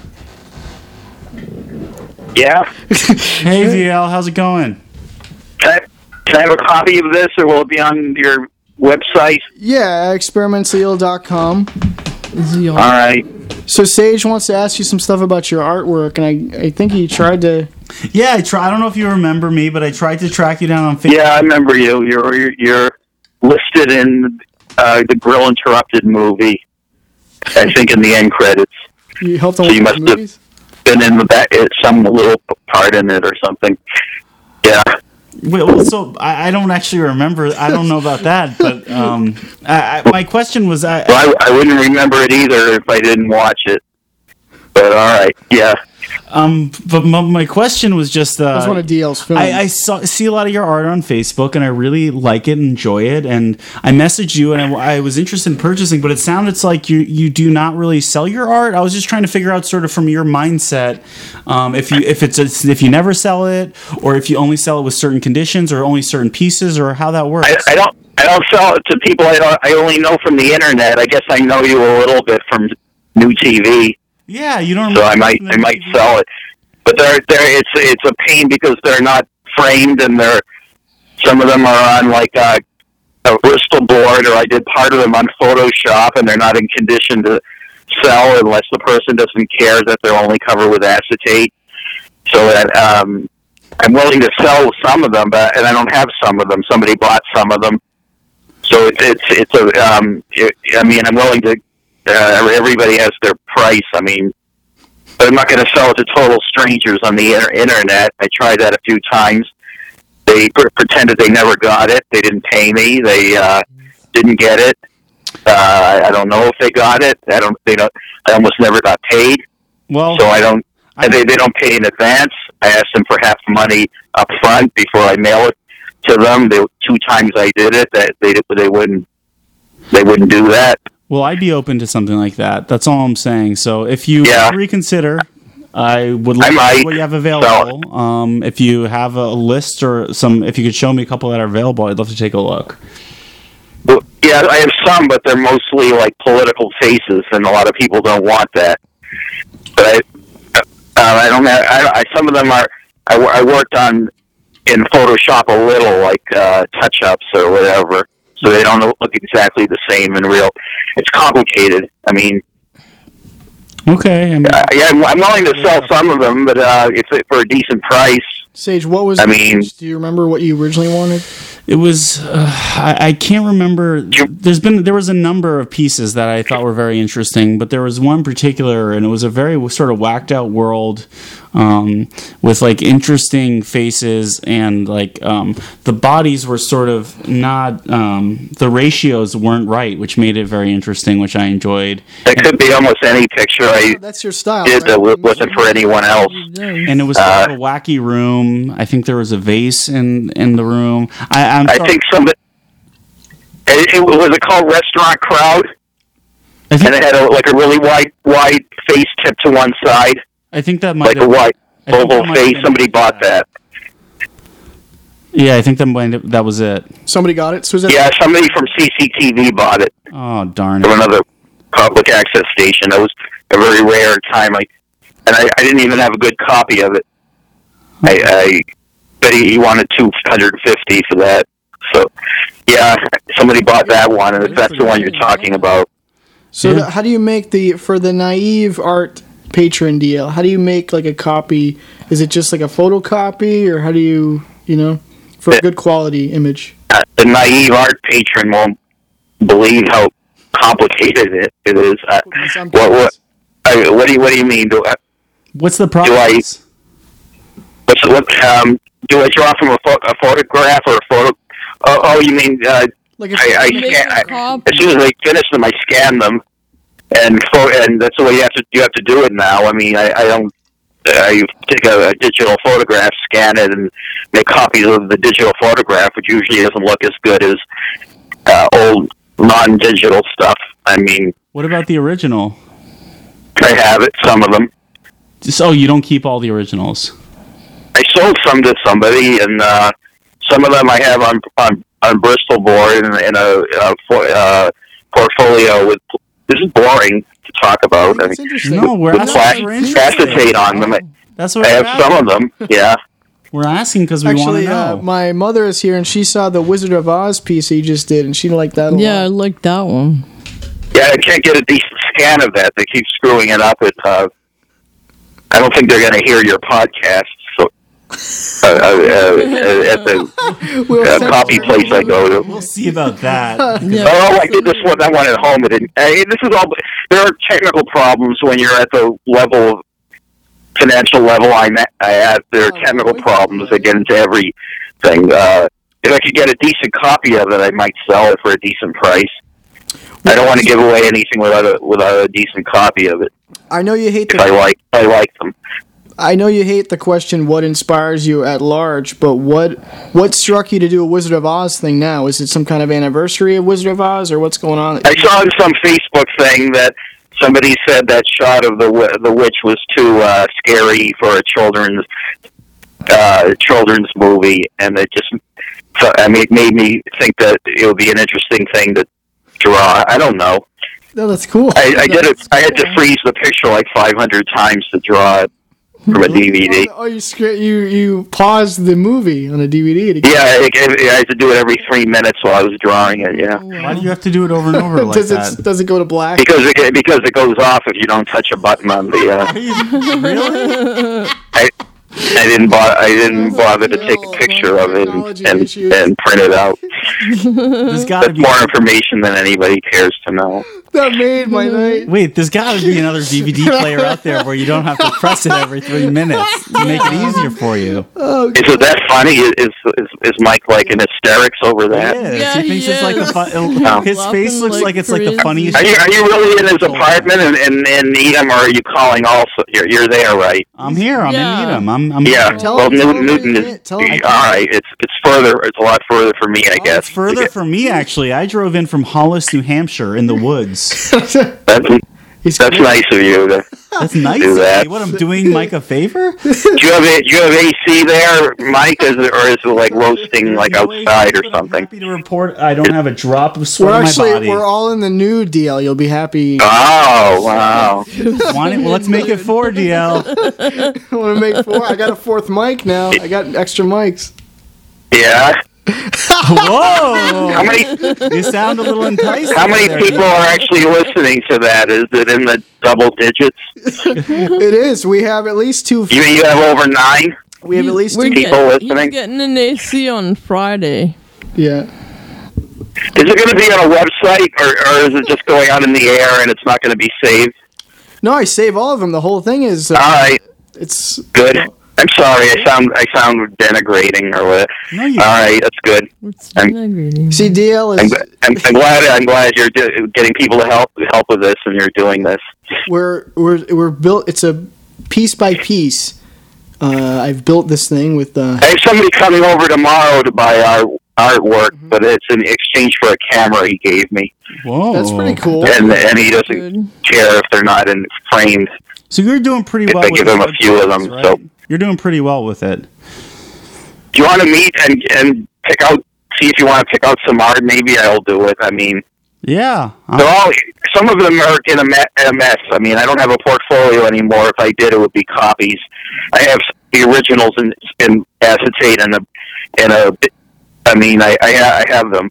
[SPEAKER 10] Yeah?
[SPEAKER 5] Hey DL, how's it going?
[SPEAKER 10] Can I, can I have a copy of this, or will it be on your website?
[SPEAKER 4] Yeah, experimentally.com.
[SPEAKER 10] All right.
[SPEAKER 4] So Sage wants to ask you some stuff about your artwork, and I I think he tried to.
[SPEAKER 5] Yeah, I try. I don't know if you remember me, but I tried to track you down on Facebook.
[SPEAKER 10] Yeah, I remember you. You're you're, you're listed in uh, the Grill Interrupted movie. I think in the end credits.
[SPEAKER 4] You helped him
[SPEAKER 10] So you
[SPEAKER 4] the
[SPEAKER 10] must have
[SPEAKER 4] movies.
[SPEAKER 10] been in the back, uh, some little part in it or something. Yeah.
[SPEAKER 5] Wait, well, so I, I don't actually remember. I don't know about that, but um, I, I, my question was, I,
[SPEAKER 10] Well, I, I wouldn't remember it either if I didn't watch it. But all right, yeah.
[SPEAKER 5] Um, but my, my question was just, uh,
[SPEAKER 4] That was one of DL's films.
[SPEAKER 5] I, I saw, see a lot of your art on Facebook, and I really like it and enjoy it. And I messaged you, and I, I was interested in purchasing, but it sounded like you you do not really sell your art. I was just trying to figure out, sort of, from your mindset, um, if you if it's a, if you never sell it, or if you only sell it with certain conditions, or only certain pieces, or how that works.
[SPEAKER 10] I, I don't I don't sell it to people I don't I only know from the internet. I guess I know you a little bit from new TV,
[SPEAKER 5] yeah, you don't.
[SPEAKER 10] so I might I might sell it. But they're they're it's it's a pain because they're not framed and they're some of them are on like a, a Bristol board or I did part of them on Photoshop and they're not in condition to sell unless the person doesn't care that they're only covered with acetate. So that um, I'm willing to sell some of them, but and I don't have some of them. Somebody bought some of them, So it's it's it's a um. It, I mean, I'm willing to. Uh, everybody has their price. I mean, but I'm not going to sell it to total strangers on the inter- internet. I tried that a few times. They pre- pretended they never got it. They didn't pay me. They uh, didn't get it. Uh, I don't know if they got it. I don't. They don't. I almost never got paid.
[SPEAKER 5] Well,
[SPEAKER 10] so I don't. I, they they don't pay in advance. I asked them for half the money up front before I mail it to them. They two times I did it. That they they wouldn't they wouldn't do that.
[SPEAKER 5] Well, I'd be open to something like that. That's all I'm saying. So if you
[SPEAKER 10] Yeah.
[SPEAKER 5] reconsider, I would like
[SPEAKER 10] I
[SPEAKER 5] to see what you have available. Um, if you have a list or some, if you could show me a couple that are available, I'd love to take a look.
[SPEAKER 10] Well, yeah, I have some, but they're mostly like political faces, and a lot of people don't want that. But I, uh, I don't have. I, I, some of them are. I, I worked on in Photoshop a little, like uh, touch ups or whatever, so they don't look exactly the same in real. It's complicated. I mean,
[SPEAKER 5] Okay. I mean,
[SPEAKER 10] uh, yeah, I'm, I'm willing to sell some of them, but uh, if it, for a decent price.
[SPEAKER 4] Sage, what was?
[SPEAKER 10] I mean-
[SPEAKER 4] do you remember what you originally wanted?
[SPEAKER 5] It was uh, I, I can't remember. There's been there was a number of pieces that I thought were very interesting, but there was one particular, and it was a very sort of whacked out world um, with like interesting faces and like um, the bodies were sort of not um, the ratios weren't right, which made it very interesting, which I enjoyed.
[SPEAKER 10] It could be almost any picture I
[SPEAKER 4] That's your style.
[SPEAKER 10] did that wa- wasn't for anyone else.
[SPEAKER 5] And it was
[SPEAKER 10] Uh,
[SPEAKER 5] sort of a wacky room. I think there was a vase in in the room. I, I'm
[SPEAKER 10] I think some. It, it was it called Restaurant Crowd, and it had a, like a really wide wide face tip to one side,
[SPEAKER 5] I think that might
[SPEAKER 10] like a
[SPEAKER 5] have,
[SPEAKER 10] wide
[SPEAKER 5] I
[SPEAKER 10] oval
[SPEAKER 5] might have
[SPEAKER 10] face.
[SPEAKER 5] been-
[SPEAKER 10] Somebody bought that.
[SPEAKER 5] yeah, I think that might have, that was it.
[SPEAKER 4] Somebody got it. So is that
[SPEAKER 10] Yeah, somebody from CCTV bought it
[SPEAKER 5] Oh darn
[SPEAKER 10] from
[SPEAKER 5] it!
[SPEAKER 10] another public access station. That was a very rare time. I and I, I didn't even have a good copy of it. I, I but he, he wanted two hundred and fifty for that. So yeah, somebody bought that one, and if that's the one you're talking about.
[SPEAKER 4] So the, how do you make the for the naive art patron deal? How do you make like a copy? Is it just like a photocopy, or how do you you know for a good quality image?
[SPEAKER 10] uh, the naive art patron won't believe how complicated it, it is. Uh, what what I, what do you what do you mean? Do I,
[SPEAKER 5] What's the
[SPEAKER 10] do I
[SPEAKER 5] process?
[SPEAKER 10] what's what um do I draw from a, pho- a photograph or a photo? Oh, oh you mean uh,
[SPEAKER 4] Like
[SPEAKER 10] I, I scan I, as soon as I finish them, I scan them, and pho- and that's the way you have to you have to do it now. I mean, I, I don't. I take a, a digital photograph, scan it, and make copies of the digital photograph, which usually doesn't look as good as uh, old non-digital stuff. I mean,
[SPEAKER 5] What about the original?
[SPEAKER 10] I have it, some of them.
[SPEAKER 5] Oh, you don't keep all the originals.
[SPEAKER 10] I sold some to somebody, and uh, some of them I have on on, on Bristol board in, in a, a for, uh, portfolio with. This is boring to talk about. I mean,
[SPEAKER 4] interesting.
[SPEAKER 5] No, we're
[SPEAKER 10] with
[SPEAKER 5] asking.
[SPEAKER 10] plas-
[SPEAKER 5] we're
[SPEAKER 10] acetate on them. I,
[SPEAKER 5] That's what we're
[SPEAKER 10] have some of them. Yeah.
[SPEAKER 5] We're asking because we want to
[SPEAKER 4] Actually,
[SPEAKER 5] know.
[SPEAKER 4] uh, my mother is here, and she saw the Wizard of Oz piece he just did, and she liked that a
[SPEAKER 6] Yeah, I
[SPEAKER 4] lot.
[SPEAKER 6] like that one.
[SPEAKER 10] Yeah, I can't get a decent scan of that. They keep screwing it up. With, uh, I don't think they're going to hear your podcast. So, uh, uh, uh, at the
[SPEAKER 4] We'll
[SPEAKER 10] uh,
[SPEAKER 4] send-
[SPEAKER 10] copy place I go to.
[SPEAKER 5] we'll see about that.
[SPEAKER 6] Yeah.
[SPEAKER 10] Oh, I did this one. That one at home. It didn't. I, this is all. There are technical problems when you're at the level, of financial level I'm at. I at there are technical problems that get into everything. Uh, if I could get a decent copy of it, I might sell it for a decent price. I don't want to give away anything without a without a decent copy of it.
[SPEAKER 4] I know you hate
[SPEAKER 10] If I like, I like them.
[SPEAKER 4] I know you hate the question. What inspires you at large? But what what struck you to do a Wizard of Oz thing now? Is it some kind of anniversary of Wizard of Oz, or what's going on?
[SPEAKER 10] I saw some Facebook thing that somebody said that shot of the the witch was too uh, scary for a children's uh, children's movie, and it just so, I mean, it made me think that it would be an interesting thing to draw. I don't know.
[SPEAKER 4] No, that's cool.
[SPEAKER 10] I, I did it. I had to freeze the picture like 500 times to draw it from a DVD.
[SPEAKER 4] Oh, you scra- you you paused the movie on a DVD. To
[SPEAKER 10] Yeah, I, I I had to do it every three minutes while I was drawing it. Yeah.
[SPEAKER 5] Why do you have to do it over and over like
[SPEAKER 4] does
[SPEAKER 5] that?
[SPEAKER 4] it does it go to black?
[SPEAKER 10] because it because it goes off if you don't touch a button on the. Uh,
[SPEAKER 5] really?
[SPEAKER 10] I, I didn't bother. I didn't bother to take a picture of it and, and, and print it out.
[SPEAKER 5] There's got to
[SPEAKER 10] That's
[SPEAKER 5] be
[SPEAKER 10] more information than anybody cares to know.
[SPEAKER 4] That made my night.
[SPEAKER 5] Wait, there's got to be another DVD player out there where you don't have to press it every three minutes to make it easier for you.
[SPEAKER 4] Oh,
[SPEAKER 10] Is it that funny? Is is is Mike like in hysterics over that?
[SPEAKER 5] Yeah, he thinks it's like the fun.
[SPEAKER 10] Oh.
[SPEAKER 5] His face looks like, it's like the funniest.
[SPEAKER 10] Are you are you really in his oh, apartment in, in, in Needham, or are you calling also? You're, you're there, right?
[SPEAKER 5] I'm here. I'm in Needham. I'm. I'm
[SPEAKER 10] yeah.
[SPEAKER 5] here.
[SPEAKER 10] well, Newton, Newton is all right. It's it's further. It's a lot further for me, I guess.
[SPEAKER 5] It's further for me actually. I drove in from Hollis, New Hampshire, in the woods.
[SPEAKER 10] That's that's nice of you to
[SPEAKER 5] That's nice.
[SPEAKER 10] do
[SPEAKER 5] of
[SPEAKER 10] that.
[SPEAKER 5] me. What I'm doing, Mike, a favor?
[SPEAKER 10] Do you have a, do you have AC there, Mike? Is it, or is it like roasting like outside or something?
[SPEAKER 5] Happy to report, I don't have a drop of
[SPEAKER 4] We're
[SPEAKER 5] sweat on my body.
[SPEAKER 4] we're all in the new deal. You'll be happy.
[SPEAKER 10] Oh wow!
[SPEAKER 5] Want it? Well, let's make it four, DL.
[SPEAKER 4] I want to make four. I got a fourth mic now. I got extra mics.
[SPEAKER 10] Yeah.
[SPEAKER 5] Whoa!
[SPEAKER 10] How many?
[SPEAKER 5] You sound a little enticing.
[SPEAKER 10] How many
[SPEAKER 5] there,
[SPEAKER 10] people
[SPEAKER 5] DL.
[SPEAKER 10] are actually listening to that? Is it in the double digits?
[SPEAKER 4] it is. We have at least two.
[SPEAKER 10] You you have over nine.
[SPEAKER 4] We have at least
[SPEAKER 6] We're
[SPEAKER 4] two
[SPEAKER 10] people
[SPEAKER 6] getting,
[SPEAKER 10] listening?
[SPEAKER 6] He's getting an AC on Friday.
[SPEAKER 4] Yeah.
[SPEAKER 10] Is it going to be on a website, or, or is it just going out in the air and it's not going to be saved?
[SPEAKER 4] No, I save all of them. The whole thing is. Uh,
[SPEAKER 10] All right,
[SPEAKER 4] It's
[SPEAKER 10] good. I'm sorry. I sound I sound denigrating or what?
[SPEAKER 5] No, you.
[SPEAKER 10] All right, that's good. I'm,
[SPEAKER 4] see DL
[SPEAKER 10] I'm,
[SPEAKER 4] is
[SPEAKER 10] I'm, I'm glad I'm glad you're do- getting people to help help with this, and you're doing this.
[SPEAKER 4] we're we're we're built. It's a piece by piece. Uh, I've built this thing with uh,
[SPEAKER 10] I have somebody coming over tomorrow to buy our artwork,
[SPEAKER 4] Mm-hmm.
[SPEAKER 10] but it's in exchange for a camera he gave me,
[SPEAKER 5] Whoa.
[SPEAKER 4] That's pretty cool.
[SPEAKER 10] and and he doesn't care if they're not in framed.
[SPEAKER 5] So you're doing pretty
[SPEAKER 10] If
[SPEAKER 5] well.
[SPEAKER 10] I
[SPEAKER 5] with
[SPEAKER 10] give him a few of them,
[SPEAKER 5] right?
[SPEAKER 10] so-
[SPEAKER 5] you're doing pretty well with it.
[SPEAKER 10] Do you want to meet and and pick out? See if you want to pick out some art. Maybe I'll do it. I mean,
[SPEAKER 5] Yeah.
[SPEAKER 10] Uh, they're all. Some of them are in a, me- a mess. I mean, I don't have a portfolio anymore. If I did, it would be copies. I have the originals in, in acetate and a and a. I mean, I, I I have them.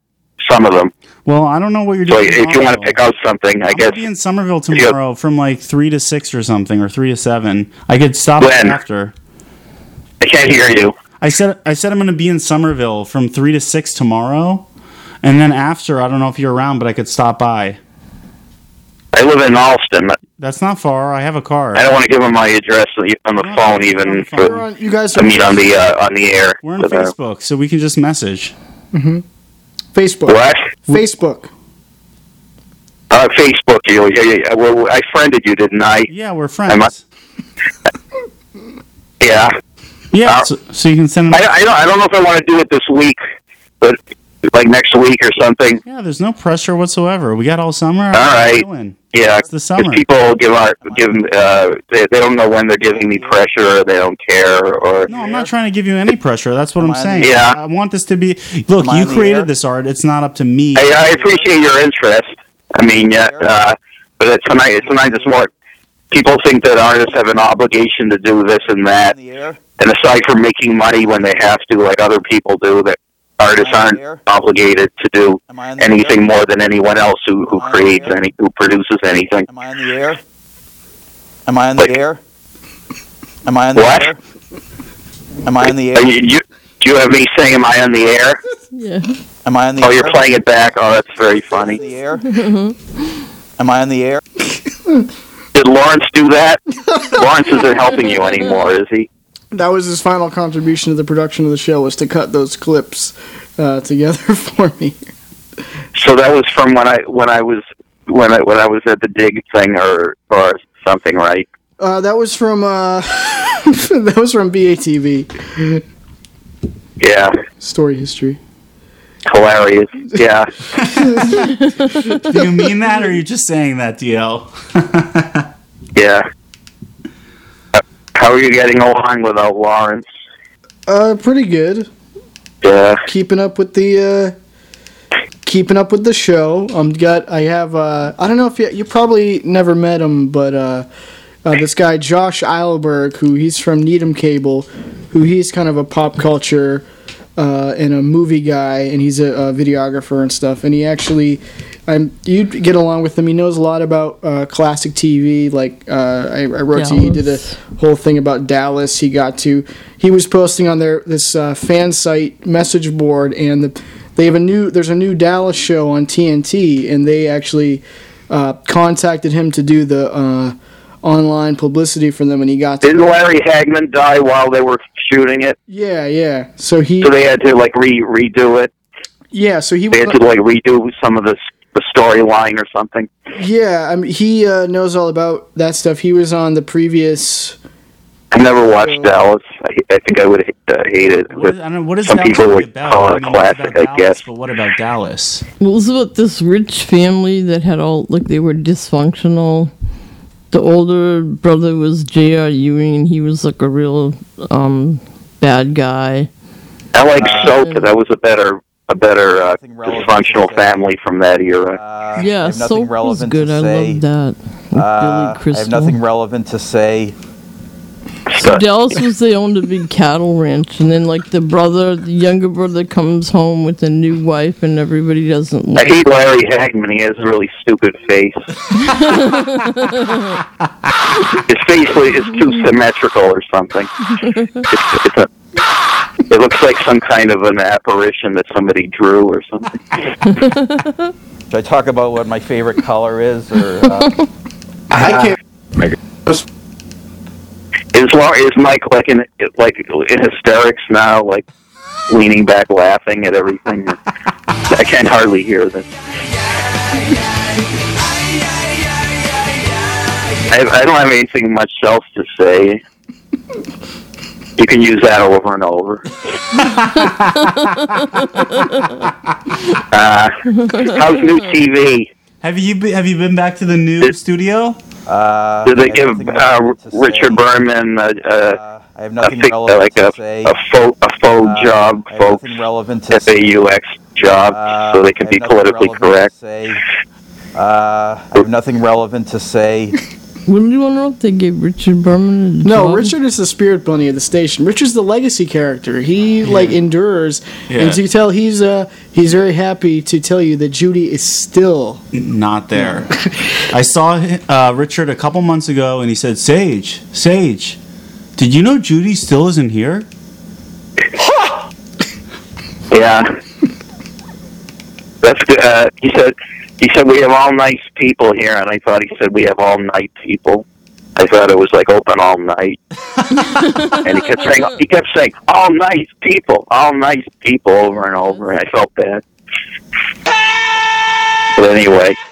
[SPEAKER 10] Some of them.
[SPEAKER 5] Well, I don't know what you're doing.
[SPEAKER 10] So if you want to pick out something, I
[SPEAKER 5] I'm
[SPEAKER 10] guess.
[SPEAKER 5] gonna be in Somerville tomorrow from like three to six or something, or three to seven. I could stop
[SPEAKER 10] When?
[SPEAKER 5] after.
[SPEAKER 10] I can't hear you.
[SPEAKER 5] I said I said I'm gonna be in Somerville from three to six tomorrow, and then after I don't know if you're around, but I could stop by.
[SPEAKER 10] I live in Allston.
[SPEAKER 5] That's not far. I have a car.
[SPEAKER 10] I don't want to give them my address on the phone, even
[SPEAKER 5] phone.
[SPEAKER 10] for
[SPEAKER 4] on- you guys
[SPEAKER 10] I mean on the uh, on the air.
[SPEAKER 5] We're on
[SPEAKER 10] But, uh,
[SPEAKER 5] Facebook, so we can just message. Mm-hmm.
[SPEAKER 4] Facebook.
[SPEAKER 10] What?
[SPEAKER 4] Facebook.
[SPEAKER 10] Uh, Facebook. You, yeah, yeah, yeah. Well, I friended you, didn't I?
[SPEAKER 5] Yeah, we're
[SPEAKER 10] Am I-
[SPEAKER 5] friends.
[SPEAKER 10] Yeah.
[SPEAKER 5] Yeah,
[SPEAKER 10] Uh,
[SPEAKER 5] so, so you can send them.
[SPEAKER 10] I, I don't. I don't know if I want to do it this week, but like next week or something.
[SPEAKER 5] Yeah, there's no pressure whatsoever. We got all summer.
[SPEAKER 10] All right. Yeah,
[SPEAKER 5] It's the summer.
[SPEAKER 10] 'cause people give our give uh, they, they don't know when they're giving me pressure or they don't care or
[SPEAKER 5] No, I'm not trying to give you any pressure. That's what I'm saying.
[SPEAKER 10] Yeah.
[SPEAKER 5] I want this to be. Look,
[SPEAKER 10] I
[SPEAKER 5] you created this art. It's not up to me.
[SPEAKER 10] I, I appreciate your interest. I mean, yeah, uh, but it's tonight. It's tonight is more. People think that artists have an obligation to do this and that, and aside from making money when they have to, like other people do, that artists aren't obligated to do anything more than anyone else who, who creates any, who produces anything.
[SPEAKER 9] Am I in the air? Am I in the air? Am I in the
[SPEAKER 10] What?
[SPEAKER 9] air? Am I in the air?
[SPEAKER 10] you, you, do you have me saying, "Am I on the air"?
[SPEAKER 6] Yeah.
[SPEAKER 9] Am I on the
[SPEAKER 10] Oh,
[SPEAKER 9] air?
[SPEAKER 10] you're playing it back. Oh, that's very funny.
[SPEAKER 9] the air? Am I in the air?
[SPEAKER 10] Did Lawrence do that? Lawrence isn't helping you anymore, is he?
[SPEAKER 4] That was his final contribution to the production of the show was to cut those clips uh, together for me.
[SPEAKER 10] So that was from when I when I was when I when I was at the dig thing or or something, right?
[SPEAKER 4] Uh, that was from uh, that was from BATV.
[SPEAKER 10] Yeah,
[SPEAKER 4] Story history.
[SPEAKER 10] Hilarious. Yeah,
[SPEAKER 5] Do you mean that, or are you just saying that, DL?
[SPEAKER 10] yeah. How are you getting along without Lawrence?
[SPEAKER 4] Uh, pretty good.
[SPEAKER 10] Yeah.
[SPEAKER 4] Keeping up with the uh, keeping up with the show. Um, got I have uh, I don't know if you you probably never met him, but uh, uh, this guy Josh Alberg, who he's from Needham Cable, who he's kind of a pop culture uh, and a movie guy, and he's a, a videographer and stuff. And he actually, I'm you get along with him. He knows a lot about uh, classic TV. Like uh, I, I wrote to you, he did a whole thing about Dallas. He got to he was posting on their this uh, fan site message board, and the, they have a new there's a new Dallas show on TNT, and they actually uh, contacted him to do the uh, online publicity for them, and he got to
[SPEAKER 10] Didn't Larry Hagman die while they were shooting it?
[SPEAKER 4] yeah yeah. So he
[SPEAKER 10] So they had to like re redo it.
[SPEAKER 4] yeah so he
[SPEAKER 10] They had to like redo some of the the storyline or something.
[SPEAKER 4] yeah I mean, he uh, knows all about that stuff. He was on the previous.
[SPEAKER 10] I never watched Dallas. I, I think I would uh, hate it.
[SPEAKER 5] What is, I don't know, what is
[SPEAKER 10] Some
[SPEAKER 5] Dallas
[SPEAKER 10] people would
[SPEAKER 5] about?
[SPEAKER 10] call it
[SPEAKER 5] I
[SPEAKER 10] a
[SPEAKER 5] mean, it's
[SPEAKER 10] classic,
[SPEAKER 5] about
[SPEAKER 10] I
[SPEAKER 5] Dallas,
[SPEAKER 10] guess.
[SPEAKER 5] But what about Dallas?
[SPEAKER 6] Well, it was about this rich family that had all like they were dysfunctional. The older brother was J.R. Ewing, and he was like a real um, bad guy.
[SPEAKER 10] I like Soap. That was a better a better uh, dysfunctional family from that era.
[SPEAKER 9] Uh,
[SPEAKER 6] yeah,
[SPEAKER 9] I have nothing
[SPEAKER 6] Soap was good.
[SPEAKER 9] to
[SPEAKER 6] I love that. With
[SPEAKER 9] Uh,
[SPEAKER 6] Billy
[SPEAKER 9] I have nothing relevant to say.
[SPEAKER 6] So Dallas was they owned a big cattle ranch, and then like the brother, the younger brother, comes home with a new wife, and everybody doesn't
[SPEAKER 10] I
[SPEAKER 6] like.
[SPEAKER 10] hate Larry Hagman. He has a really stupid face. His face is too symmetrical or something. It's, it's a, it looks like some kind of an apparition that somebody drew or something.
[SPEAKER 9] Should I talk about what my favorite color is? Or uh,
[SPEAKER 10] I can't. Is Lar- is Mike like in like in hysterics now, like leaning back, laughing at everything? I can hardly hear this. I, I don't have anything much else to say. You can use that over and over. uh, how's new TV?
[SPEAKER 5] Have you been, have you been back to the new studio?
[SPEAKER 9] Uh,
[SPEAKER 10] Did they give uh, Richard Berman a, a,
[SPEAKER 9] I have
[SPEAKER 10] a
[SPEAKER 9] nothing
[SPEAKER 10] fi-
[SPEAKER 9] relevant
[SPEAKER 10] like
[SPEAKER 9] to
[SPEAKER 10] a,
[SPEAKER 9] say.
[SPEAKER 10] a faux a faux
[SPEAKER 9] Uh,
[SPEAKER 10] job,
[SPEAKER 9] I have
[SPEAKER 10] faux
[SPEAKER 9] nothing relevant to
[SPEAKER 10] FAUX job,
[SPEAKER 9] Uh,
[SPEAKER 10] so they can
[SPEAKER 9] I
[SPEAKER 10] be
[SPEAKER 9] have nothing
[SPEAKER 10] politically
[SPEAKER 9] relevant to
[SPEAKER 10] correct.
[SPEAKER 9] say. Uh, I have nothing relevant to say.
[SPEAKER 6] Wouldn't you want to know if they gave Richard Berman a
[SPEAKER 4] No,
[SPEAKER 6] job?
[SPEAKER 4] Richard is the spirit bunny of the station. Richard's the legacy character. He like endures,
[SPEAKER 5] Yeah.
[SPEAKER 4] and you tell he's uh he's very happy to tell you that Judy is still
[SPEAKER 5] Not there. I saw uh, Richard a couple months ago, and he said, "Sage, Sage, did you know Judy still isn't here?"
[SPEAKER 10] Yeah, that's good. Uh, he said he said we have all nice people here, and I thought he said we have all night people. I thought it was like open all night, and he kept saying he kept saying all nice people, all nice people over and over, and I felt bad. But anyway,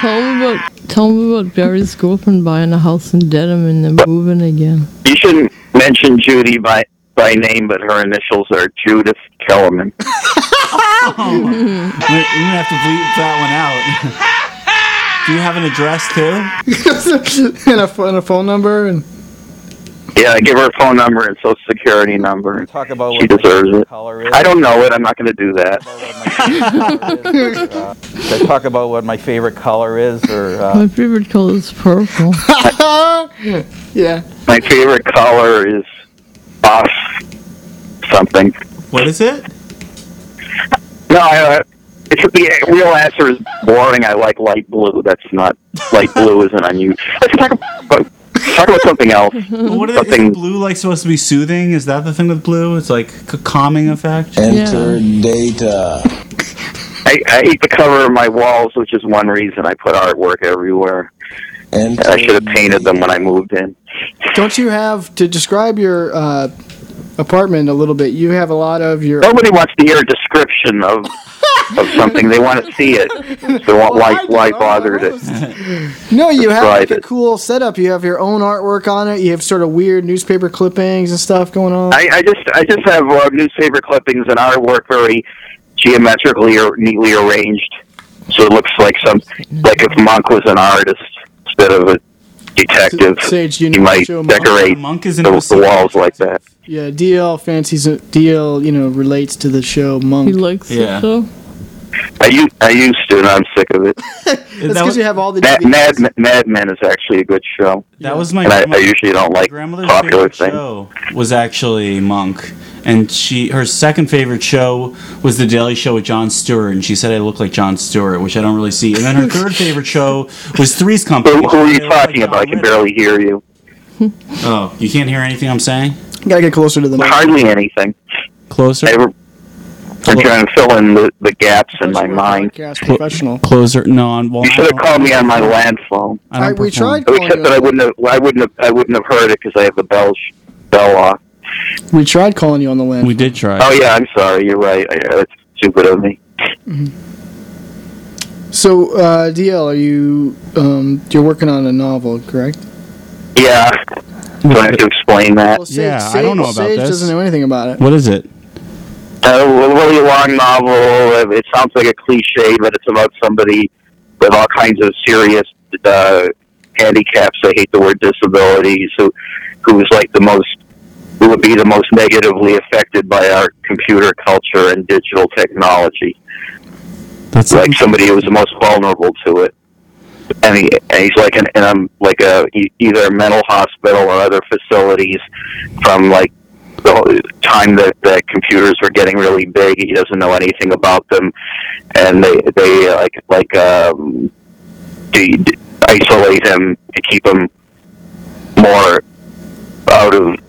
[SPEAKER 6] Tell me about tell me about Barry's girlfriend buying a house in Dedham and then moving again.
[SPEAKER 10] you shouldn't mention Judy by by name, but her initials are Judith Kellerman.
[SPEAKER 5] We're we're gonna have to bleep that one out. Do you have an address too?
[SPEAKER 4] and a, and a phone number and
[SPEAKER 10] Yeah, I give her a phone number and social security number. and
[SPEAKER 9] Talk about
[SPEAKER 10] She
[SPEAKER 9] what my
[SPEAKER 10] deserves it.
[SPEAKER 9] color is.
[SPEAKER 10] I don't know it. I'm not going to do that.
[SPEAKER 9] Uh, should I talk about what my favorite color is? Or uh,
[SPEAKER 6] My favorite color is purple.
[SPEAKER 4] yeah.
[SPEAKER 10] My favorite color is off something.
[SPEAKER 5] What is it?
[SPEAKER 10] No, I, uh, it's the real answer is boring. I like light blue. That's not light blue isn't unusual. Let's talk about talk about something else.
[SPEAKER 5] What What is,
[SPEAKER 10] something
[SPEAKER 5] is blue like supposed to be soothing? Is that the thing with blue? It's like a calming effect.
[SPEAKER 10] Enter
[SPEAKER 1] data.
[SPEAKER 10] I, I hate the cover of my walls, which is one reason I put artwork everywhere. And I should have painted them when I moved in.
[SPEAKER 4] Don't you have to describe your uh, apartment a little bit? You have a lot of your.
[SPEAKER 10] Nobody wants to hear a description of of something. They want to see it. So why why, why bother to?
[SPEAKER 4] No, you have like a cool setup. You have your own artwork on it. You have sort of weird newspaper clippings and stuff going on.
[SPEAKER 10] I, I just I just have uh, newspaper clippings and artwork very geometrically or neatly arranged, so it looks like some like if Monk was an artist instead of a detective.
[SPEAKER 4] Sage, you
[SPEAKER 10] he might
[SPEAKER 4] Joe Monk?
[SPEAKER 10] decorate
[SPEAKER 5] Monk is
[SPEAKER 10] the, the walls like that.
[SPEAKER 4] Yeah, DL fancies it. DL, you know, relates to the show Monk.
[SPEAKER 6] He likes
[SPEAKER 5] Yeah.
[SPEAKER 6] the show.
[SPEAKER 10] I used I used to, and I'm sick of it.
[SPEAKER 4] That's because
[SPEAKER 5] was,
[SPEAKER 4] you have all the
[SPEAKER 10] Mad,
[SPEAKER 4] DVDs.
[SPEAKER 10] Mad Mad Men is actually a good show,
[SPEAKER 5] that was my
[SPEAKER 10] and I, I usually don't like
[SPEAKER 5] grandmother's
[SPEAKER 10] popular
[SPEAKER 5] favorite
[SPEAKER 10] things.
[SPEAKER 5] show was actually Monk, and she her second favorite show was The Daily Show with Jon Stewart, and she said I look like Jon Stewart, which I don't really see. And then her third favorite show was Three's Company.
[SPEAKER 10] Who, who are you
[SPEAKER 5] said I look like
[SPEAKER 10] talking about? I can barely hear you.
[SPEAKER 5] Oh, you can't hear anything I'm saying?
[SPEAKER 4] Gotta get closer to the mic.
[SPEAKER 10] Hardly anything.
[SPEAKER 5] Closer.
[SPEAKER 10] I, I'm trying to fill in the, the gaps in my mind.
[SPEAKER 4] Podcast professional.
[SPEAKER 5] Closer. No, on. Well,
[SPEAKER 10] You should have called me on my land phone.
[SPEAKER 5] I don't
[SPEAKER 4] we tried calling
[SPEAKER 10] Except that I wouldn't have. I wouldn't have. I wouldn't have heard it because I have the bell sh- bell off.
[SPEAKER 4] We tried calling you on the land.
[SPEAKER 5] We did try.
[SPEAKER 10] Oh yeah, I'm sorry. You're right. I, that's stupid of me.
[SPEAKER 4] So, uh, DL, are you um, you're working on a novel, correct?
[SPEAKER 10] Yeah. Do I have to explain that?
[SPEAKER 4] Well, Sage,
[SPEAKER 5] Yeah, I don't know about
[SPEAKER 4] Sage
[SPEAKER 5] this.
[SPEAKER 4] doesn't know anything about it.
[SPEAKER 5] What is it?
[SPEAKER 10] Uh, a really long novel. Uh, It sounds like a cliche, but it's about somebody with all kinds of serious uh, handicaps. I hate the word disabilities. Who, who is like the most, who would be the most negatively affected by our computer culture and digital technology.
[SPEAKER 5] That's
[SPEAKER 10] like somebody who's the most vulnerable to it. And, he, and he's like and I'm like a either a mental hospital or other facilities from like the time that the computers were getting really big. He doesn't know anything about them, and they they like like um, de- isolate him to keep him more out of.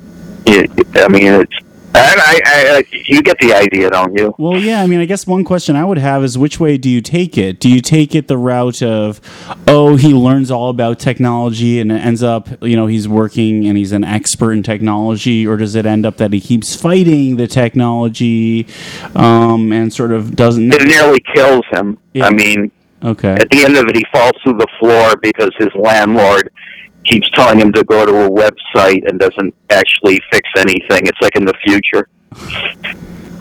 [SPEAKER 10] I mean, it's. I, I, I, you get the idea, don't you?
[SPEAKER 5] Well, yeah. I mean, I guess one question I would have is which way do you take it? Do you take it the route of, oh, he learns all about technology and it ends up, you know, he's working and he's an expert in technology, or does it end up that he keeps fighting the technology um, and sort of doesn't?
[SPEAKER 10] It nearly kills him. I mean,
[SPEAKER 5] Okay.
[SPEAKER 10] at the end of it, he falls through the floor because his landlord keeps telling him to go to a website and doesn't actually fix anything. It's like in the future.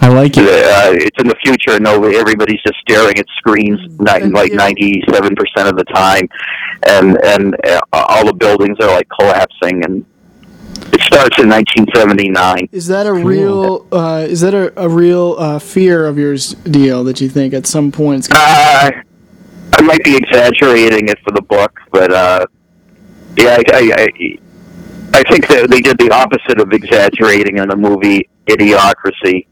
[SPEAKER 5] I like it.
[SPEAKER 10] Uh, it's in the future, and no, everybody's just staring at screens ni- like ninety-seven percent of the time, and and uh, all the buildings are like collapsing. And it starts in nineteen seventy-nine.
[SPEAKER 4] Is that a real? Uh, is that a, a real uh, fear of yours, DL, that you think at some point it's gonna
[SPEAKER 10] Uh, I might be exaggerating it for the book, but uh, yeah, I, I, I, I think that they did the opposite of exaggerating in the movie Idiocracy.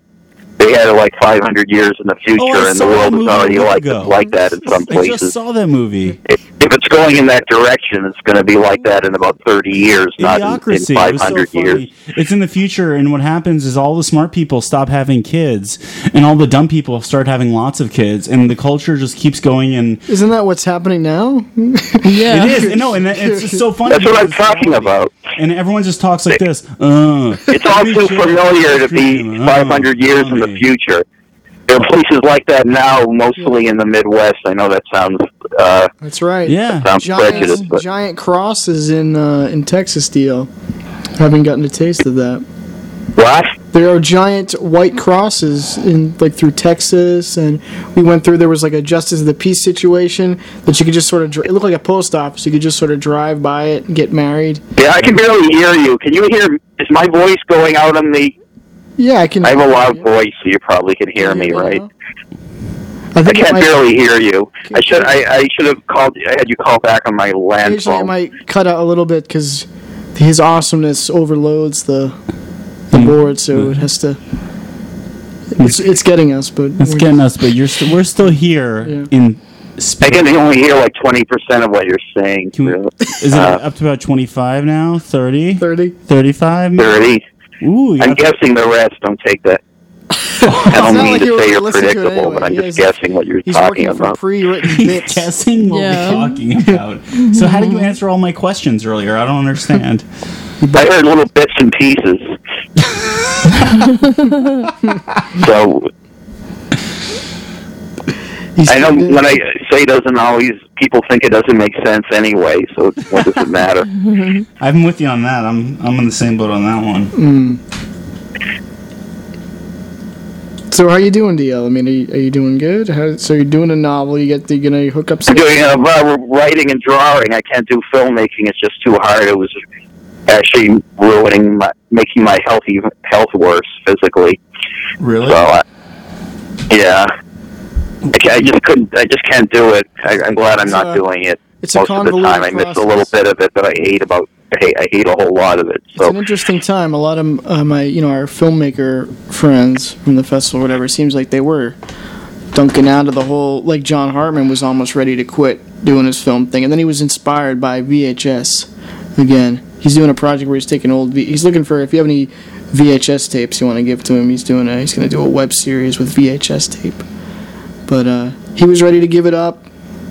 [SPEAKER 10] They had it like 500 years in the oh, future,
[SPEAKER 5] Oh,
[SPEAKER 10] and the world is
[SPEAKER 5] a
[SPEAKER 10] already like
[SPEAKER 5] ago.
[SPEAKER 10] like that in some
[SPEAKER 5] I just
[SPEAKER 10] places.
[SPEAKER 5] saw that movie.
[SPEAKER 10] If, if it's going in that direction, it's going to be like that in about 30 years, not in, in
[SPEAKER 5] Idiocracy. It was so
[SPEAKER 10] 500 years.
[SPEAKER 5] It's in the future, and what happens is all the smart people stop having kids, and all the dumb people start having lots of kids, and the culture just keeps going. And
[SPEAKER 4] Isn't that what's happening now?
[SPEAKER 6] Yeah.
[SPEAKER 5] it is. No, and it's just so funny.
[SPEAKER 10] That's what I'm talking about.
[SPEAKER 5] And everyone just talks like this. Uh,
[SPEAKER 10] It's all too familiar to be 500 years in the future. There are places like that now, mostly in the Midwest. I know that sounds uh,
[SPEAKER 4] That's right.
[SPEAKER 5] Yeah.
[SPEAKER 10] sounds prejudiced,
[SPEAKER 4] Giant,
[SPEAKER 10] but
[SPEAKER 4] giant crosses in uh, in Texas, DL. Haven't gotten a taste of that.
[SPEAKER 10] what?
[SPEAKER 4] There are giant white crosses in like through Texas, and we went through. There was like a justice of the peace situation that you could just sort of. dri- It looked like a post office. You could just sort of drive by it and get married.
[SPEAKER 10] Yeah, I can barely hear you. Can you hear? Is my voice going out on the?
[SPEAKER 4] Yeah, I can.
[SPEAKER 10] I have a loud voice, so you probably can hear me, right?
[SPEAKER 4] I
[SPEAKER 10] I can't
[SPEAKER 4] might-
[SPEAKER 10] barely hear you. I should. I, I should have called. I had you call back on my land
[SPEAKER 4] Occasionally, it might cut out a little bit because his awesomeness overloads the the
[SPEAKER 5] Hmm.
[SPEAKER 4] board, so it has to. It's, it's getting us, but
[SPEAKER 5] it's
[SPEAKER 4] we're-
[SPEAKER 5] getting us, but you're st- we're still here
[SPEAKER 4] Yeah.
[SPEAKER 5] in.
[SPEAKER 10] I
[SPEAKER 5] Spirit.
[SPEAKER 10] can only hear like twenty percent of what you're saying.
[SPEAKER 5] We- Is it
[SPEAKER 10] Uh,
[SPEAKER 5] up to about 25 now? 30?
[SPEAKER 4] 30.
[SPEAKER 5] 35?
[SPEAKER 10] Thirty.
[SPEAKER 5] Ooh,
[SPEAKER 10] I'm
[SPEAKER 5] got-
[SPEAKER 10] guessing the rest. Don't take that. I don't mean
[SPEAKER 4] like
[SPEAKER 10] to say you're
[SPEAKER 4] listening to it
[SPEAKER 10] predictable,
[SPEAKER 4] anyway.
[SPEAKER 10] but I'm
[SPEAKER 4] Yeah,
[SPEAKER 10] just
[SPEAKER 4] he's-
[SPEAKER 10] guessing what you're
[SPEAKER 4] He's
[SPEAKER 10] talking
[SPEAKER 4] working for
[SPEAKER 10] about.
[SPEAKER 4] pre-written bits.
[SPEAKER 5] guessing what
[SPEAKER 6] Yeah.
[SPEAKER 5] we're talking about. so how did you answer all my questions earlier? I don't understand.
[SPEAKER 10] I heard little bits and pieces. so
[SPEAKER 4] He's-
[SPEAKER 10] I know when I say doesn't always, people think it doesn't make sense anyway. So what does it matter?
[SPEAKER 5] I'm with you on that. I'm I'm in the same boat on that one.
[SPEAKER 4] Mm. So how are you doing, DL? I mean, are you, are you doing good? How, so you're doing a novel. You get the, you gonna hook up.
[SPEAKER 10] I'm
[SPEAKER 4] Some,
[SPEAKER 10] doing uh, uh, writing and drawing. I can't do filmmaking. It's just too hard. It was actually ruining my, making my healthy health worse physically.
[SPEAKER 5] Really?
[SPEAKER 10] So, uh, yeah, I, just couldn't. I just can't do it. I, I'm glad I'm not doing it
[SPEAKER 4] it's a
[SPEAKER 10] most of the time. I
[SPEAKER 4] miss
[SPEAKER 10] missed a little bit of it, but I ate about hate, I hate a whole lot of it.
[SPEAKER 4] It's
[SPEAKER 10] So
[SPEAKER 4] an interesting time. A lot of uh, my, you know, our filmmaker friends from the festival, or whatever, seems like they were dunking out of the whole. Like John Hartman was almost ready to quit doing his film thing, and then he was inspired by VHS again. He's doing a project where he's taking old. V- he's looking for if you have any VHS tapes you want to give to him. He's doing a. He's going to do a web series with VHS tape. But uh, he was ready to give it up.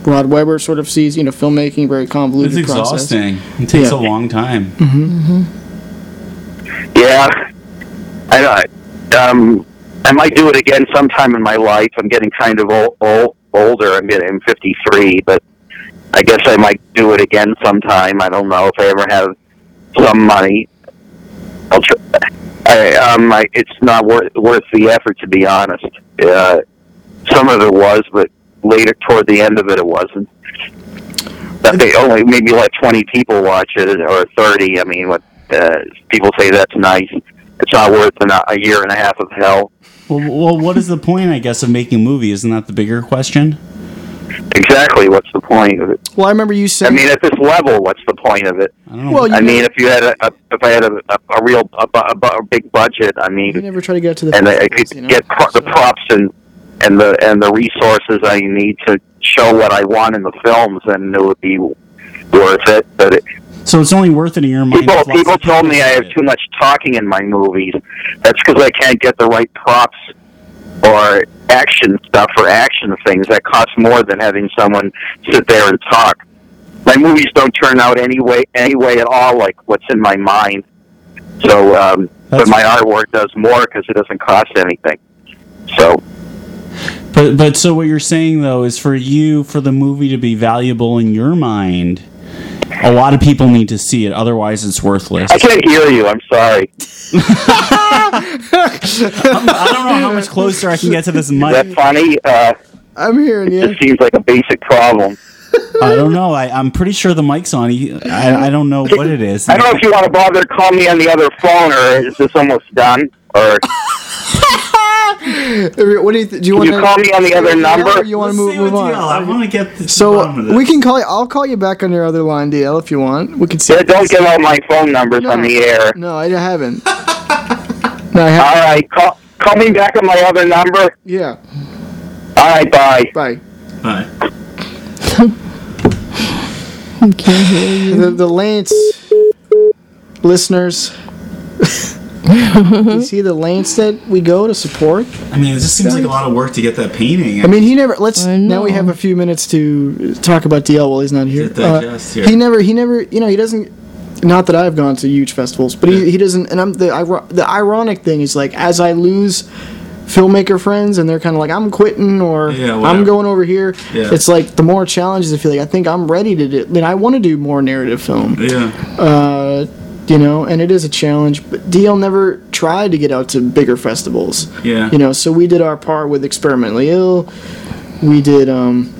[SPEAKER 4] Rod Weber sort of sees, you know, filmmaking very convoluted
[SPEAKER 5] It's
[SPEAKER 4] process.
[SPEAKER 5] exhausting. It takes
[SPEAKER 4] Yeah.
[SPEAKER 5] a long time.
[SPEAKER 4] Mm-hmm.
[SPEAKER 10] yeah, I um I might do it again sometime in my life. I'm getting kind of old, old older. I'm getting I'm 53, but I guess I might do it again sometime. I don't know if I ever have some money. I'll try. I, um, I, it's not worth worth the effort to be honest. Uh, some of it was, but later toward the end of it, it wasn't. That they only maybe let twenty people watch it or thirty. I mean, what uh, people say that's nice. It's not worth an, a year and a half of hell.
[SPEAKER 5] Well, well, what is the point, I guess, of making a movie? Isn't that the bigger question?
[SPEAKER 10] Exactly. What's the point of it?
[SPEAKER 4] Well, I remember you
[SPEAKER 10] said
[SPEAKER 4] I
[SPEAKER 10] mean, at this level, what's the point of it?
[SPEAKER 5] I don't know.
[SPEAKER 4] Well, you
[SPEAKER 10] I mean, if you had a, a if I had a, a, a real a, a, a big budget, I
[SPEAKER 4] you
[SPEAKER 10] mean,
[SPEAKER 4] never try to get to the.
[SPEAKER 10] and I
[SPEAKER 4] festivals,
[SPEAKER 10] could
[SPEAKER 4] you know?
[SPEAKER 10] get pro- the props and and the and the resources I need to show what I want in the films, and it would be worth it. But it,
[SPEAKER 5] so it's only worth it in your mind.
[SPEAKER 10] people people told me I have too much talking in my movies. That's because I can't get the right props or action stuff or action things that cost more than having someone sit there and talk. My movies don't turn out any way, any way at all like what's in my mind. So, um, but my artwork does more because it doesn't cost anything. So,
[SPEAKER 5] But but so what you're saying though is for you for the movie to be valuable in your mind, a lot of people need to see it. Otherwise, it's worthless.
[SPEAKER 10] I can't hear you. I'm sorry.
[SPEAKER 5] I don't know how much closer I can get to this mic.
[SPEAKER 10] Is that funny? Uh,
[SPEAKER 4] I'm hearing
[SPEAKER 10] it
[SPEAKER 4] you.
[SPEAKER 10] just seems like a basic problem.
[SPEAKER 5] I don't know. I, I'm pretty sure the mic's on. He- I, I don't know what it is.
[SPEAKER 10] I don't know if you want to bother to call me on the other phone, or is this almost done? Or
[SPEAKER 4] What do you? Th- do you
[SPEAKER 10] Can
[SPEAKER 4] want
[SPEAKER 10] you call me on the other number?
[SPEAKER 4] Or you want to move
[SPEAKER 5] see
[SPEAKER 4] move
[SPEAKER 5] what
[SPEAKER 4] on?
[SPEAKER 5] DL I want to get to the
[SPEAKER 4] So
[SPEAKER 5] this.
[SPEAKER 4] we can call you. I'll call you back on your other line, DL, if you want. We can see.
[SPEAKER 10] yeah, don't give out my phone numbers on the air.
[SPEAKER 4] No, I haven't. no, I haven't.
[SPEAKER 10] right, call call me back on my other number.
[SPEAKER 4] Yeah.
[SPEAKER 10] All right, bye.
[SPEAKER 4] Bye.
[SPEAKER 5] Hi.
[SPEAKER 6] I can't hear you.
[SPEAKER 4] The the Lance listeners. you see the lengths that we go to support.
[SPEAKER 5] I mean, it just seems like a lot of work to get that painting.
[SPEAKER 4] I mean, he never. Let's
[SPEAKER 6] I
[SPEAKER 4] now we have a few minutes to talk about DL while he's not here.
[SPEAKER 5] To digest, yeah.
[SPEAKER 4] He never. He never. You know, he doesn't. Not that I've gone to huge festivals, but he, he doesn't. And I'm the iro- the ironic thing is like as I lose filmmaker friends and they're kind of like I'm quitting or
[SPEAKER 5] Yeah,
[SPEAKER 4] I'm going over here.
[SPEAKER 5] Yeah.
[SPEAKER 4] It's like the more challenges I feel like I think I'm ready to do. Then I want to do more narrative film.
[SPEAKER 5] Yeah.
[SPEAKER 4] Uh, you know, and it is a challenge. But DL never tried to get out to bigger festivals.
[SPEAKER 5] Yeah.
[SPEAKER 4] You know, so we did our part with Experimentally ILL. We did. um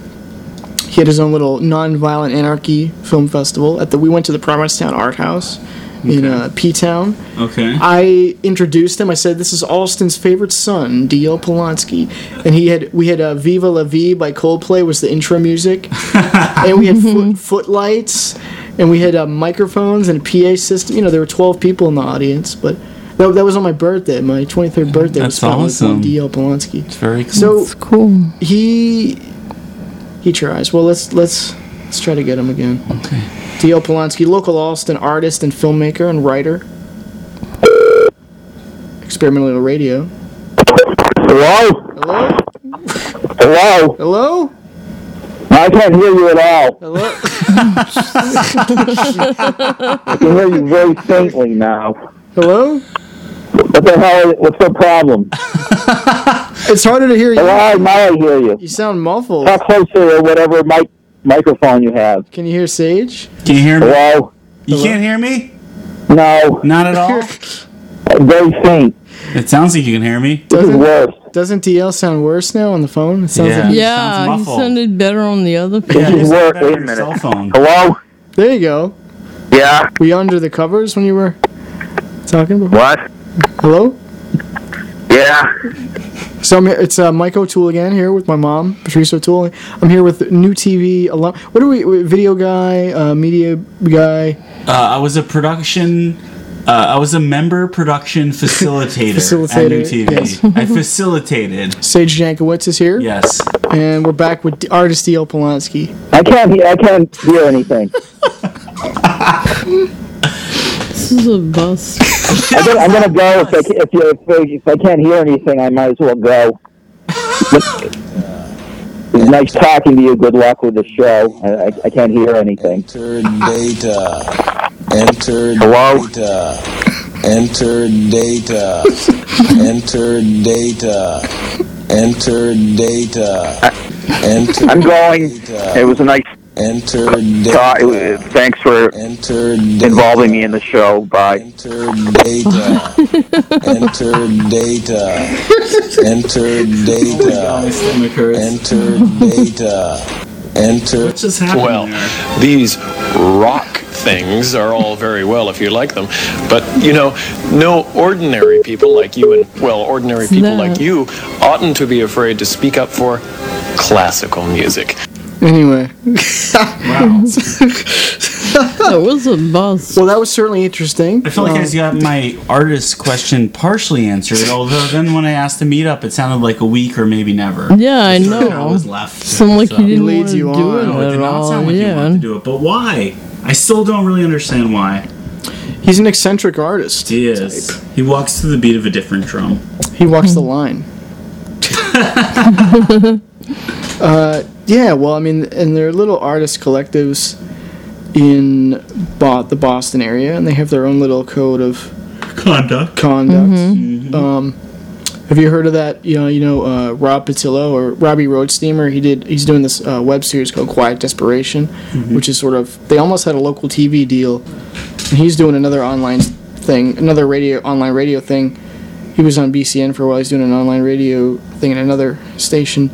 [SPEAKER 4] He had his own little non-violent anarchy film festival at the. We went to the Provincetown Art House in uh, P Town.
[SPEAKER 5] Okay.
[SPEAKER 4] I introduced him. I said, "This is Allston's favorite son, D.L. Polanski," and he had we had uh, "Viva La Vida" by Coldplay was the intro music, and we had foot, footlights, and we had uh, microphones and a PA system. You know, there were twelve people in the audience, but that, that was on my birthday. My twenty third birthday was
[SPEAKER 5] That's
[SPEAKER 4] spent with. D.L. Polanski.
[SPEAKER 5] It's very cool.
[SPEAKER 4] So
[SPEAKER 6] It's cool.
[SPEAKER 4] he he tries. Well, let's let's let's try to get him again.
[SPEAKER 5] Okay.
[SPEAKER 4] D.L. Polanski, local Allston artist and filmmaker and writer. Experimental radio.
[SPEAKER 10] Hello?
[SPEAKER 4] Hello?
[SPEAKER 10] Hello?
[SPEAKER 4] Hello?
[SPEAKER 10] I can't hear you at all.
[SPEAKER 4] Hello?
[SPEAKER 10] I can hear you very faintly now.
[SPEAKER 4] Hello?
[SPEAKER 10] What the hell? What's the problem?
[SPEAKER 4] It's harder to hear you.
[SPEAKER 10] Hello, now I hear you.
[SPEAKER 4] You sound muffled.
[SPEAKER 10] Talk closer to whatever mic microphone you have.
[SPEAKER 4] Can you hear Sage?
[SPEAKER 5] Can you hear me?
[SPEAKER 10] Hello?
[SPEAKER 5] You can't hear me?
[SPEAKER 10] No,
[SPEAKER 5] Not at all.
[SPEAKER 10] very faint.
[SPEAKER 5] it sounds like you can hear me.
[SPEAKER 10] This is
[SPEAKER 4] Doesn't
[SPEAKER 10] worse.
[SPEAKER 4] Doesn't DL sound worse now on the phone? It sounds
[SPEAKER 5] Yeah.
[SPEAKER 4] like he-
[SPEAKER 6] Yeah,
[SPEAKER 5] sounds
[SPEAKER 6] he sounded better on the other
[SPEAKER 10] This
[SPEAKER 5] Yeah,
[SPEAKER 6] phone.
[SPEAKER 5] you
[SPEAKER 10] is
[SPEAKER 5] sound
[SPEAKER 10] worse.
[SPEAKER 5] better
[SPEAKER 10] Wait a minute.
[SPEAKER 5] Cell phone.
[SPEAKER 10] Hello?
[SPEAKER 4] There you go.
[SPEAKER 10] Yeah?
[SPEAKER 4] Were you under the covers when you were talking before?
[SPEAKER 10] What?
[SPEAKER 4] Hello?
[SPEAKER 10] Yeah.
[SPEAKER 4] So I'm here, it's uh, Mike O'Toole again here with my mom, Patrice O'Toole. I'm here with new TV alum. What are we? we- Video guy, uh, media guy,
[SPEAKER 5] Uh, I was a production. Uh, I was a member production facilitator, at
[SPEAKER 4] Facilitator,
[SPEAKER 5] New TV.
[SPEAKER 4] yes.
[SPEAKER 5] I facilitated.
[SPEAKER 4] Sage Jankowicz is here.
[SPEAKER 5] Yes.
[SPEAKER 4] And we're back with artist D.L. Polanski.
[SPEAKER 12] I can't hear. I can't hear anything.
[SPEAKER 6] This is a bus.
[SPEAKER 12] I'm gonna, I'm gonna go if I, if, you, if, if I can't hear anything. I might as well go. It's nice talking to you. Good luck with the show. I, I, I can't hear anything.
[SPEAKER 13] Enter data. Enter
[SPEAKER 12] Hello?
[SPEAKER 13] data. Enter data. Enter data. Enter data. Enter
[SPEAKER 10] I'm going.
[SPEAKER 13] data.
[SPEAKER 10] It was a nice
[SPEAKER 13] Enter
[SPEAKER 10] talk. It was-
[SPEAKER 13] data.
[SPEAKER 10] Thanks for
[SPEAKER 13] Enter
[SPEAKER 10] involving me in the show. Bye.
[SPEAKER 13] Enter data. Enter data. Enter data. Enter data. Enter.
[SPEAKER 5] What just happened
[SPEAKER 14] Well,
[SPEAKER 5] there?
[SPEAKER 14] these rock things are all very well if you like them, but you know, no ordinary people like you and well, ordinary people
[SPEAKER 6] No.
[SPEAKER 14] like you oughtn't to be afraid to speak up for classical music.
[SPEAKER 4] Anyway. wow.
[SPEAKER 6] That was a bus.
[SPEAKER 4] Well, that was certainly interesting.
[SPEAKER 5] I feel like I
[SPEAKER 4] Um,
[SPEAKER 5] just got my artist question partially answered, although then when I asked to meet up, it sounded like a week or maybe never.
[SPEAKER 6] Yeah, I know.
[SPEAKER 5] I was left.
[SPEAKER 6] Sound like
[SPEAKER 5] So-
[SPEAKER 6] you didn't want
[SPEAKER 4] leads
[SPEAKER 6] to
[SPEAKER 4] you
[SPEAKER 6] do
[SPEAKER 4] on.
[SPEAKER 6] it
[SPEAKER 5] No, it
[SPEAKER 6] at
[SPEAKER 5] did not
[SPEAKER 6] all.
[SPEAKER 5] sound like you
[SPEAKER 6] yeah.
[SPEAKER 5] wanted to do it, but why? I still don't really understand why.
[SPEAKER 4] He's an eccentric artist.
[SPEAKER 5] He is. He walks to the beat of a different drum.
[SPEAKER 4] He walks the line. uh, yeah, well, I mean, and there are little artist collectives in Bo- the Boston area, and they have their own little code of
[SPEAKER 5] Conduct.
[SPEAKER 4] conduct. Um, have you heard of that? You know, you know uh, Rob Potylo or Robbie Roadsteamer. He did. He's doing this uh, web series called Quiet Desperation, which is sort of. They almost had a local TV deal, and he's doing another online thing, another radio online radio thing. He was on BCN for a while. He's doing an online radio thing at another station,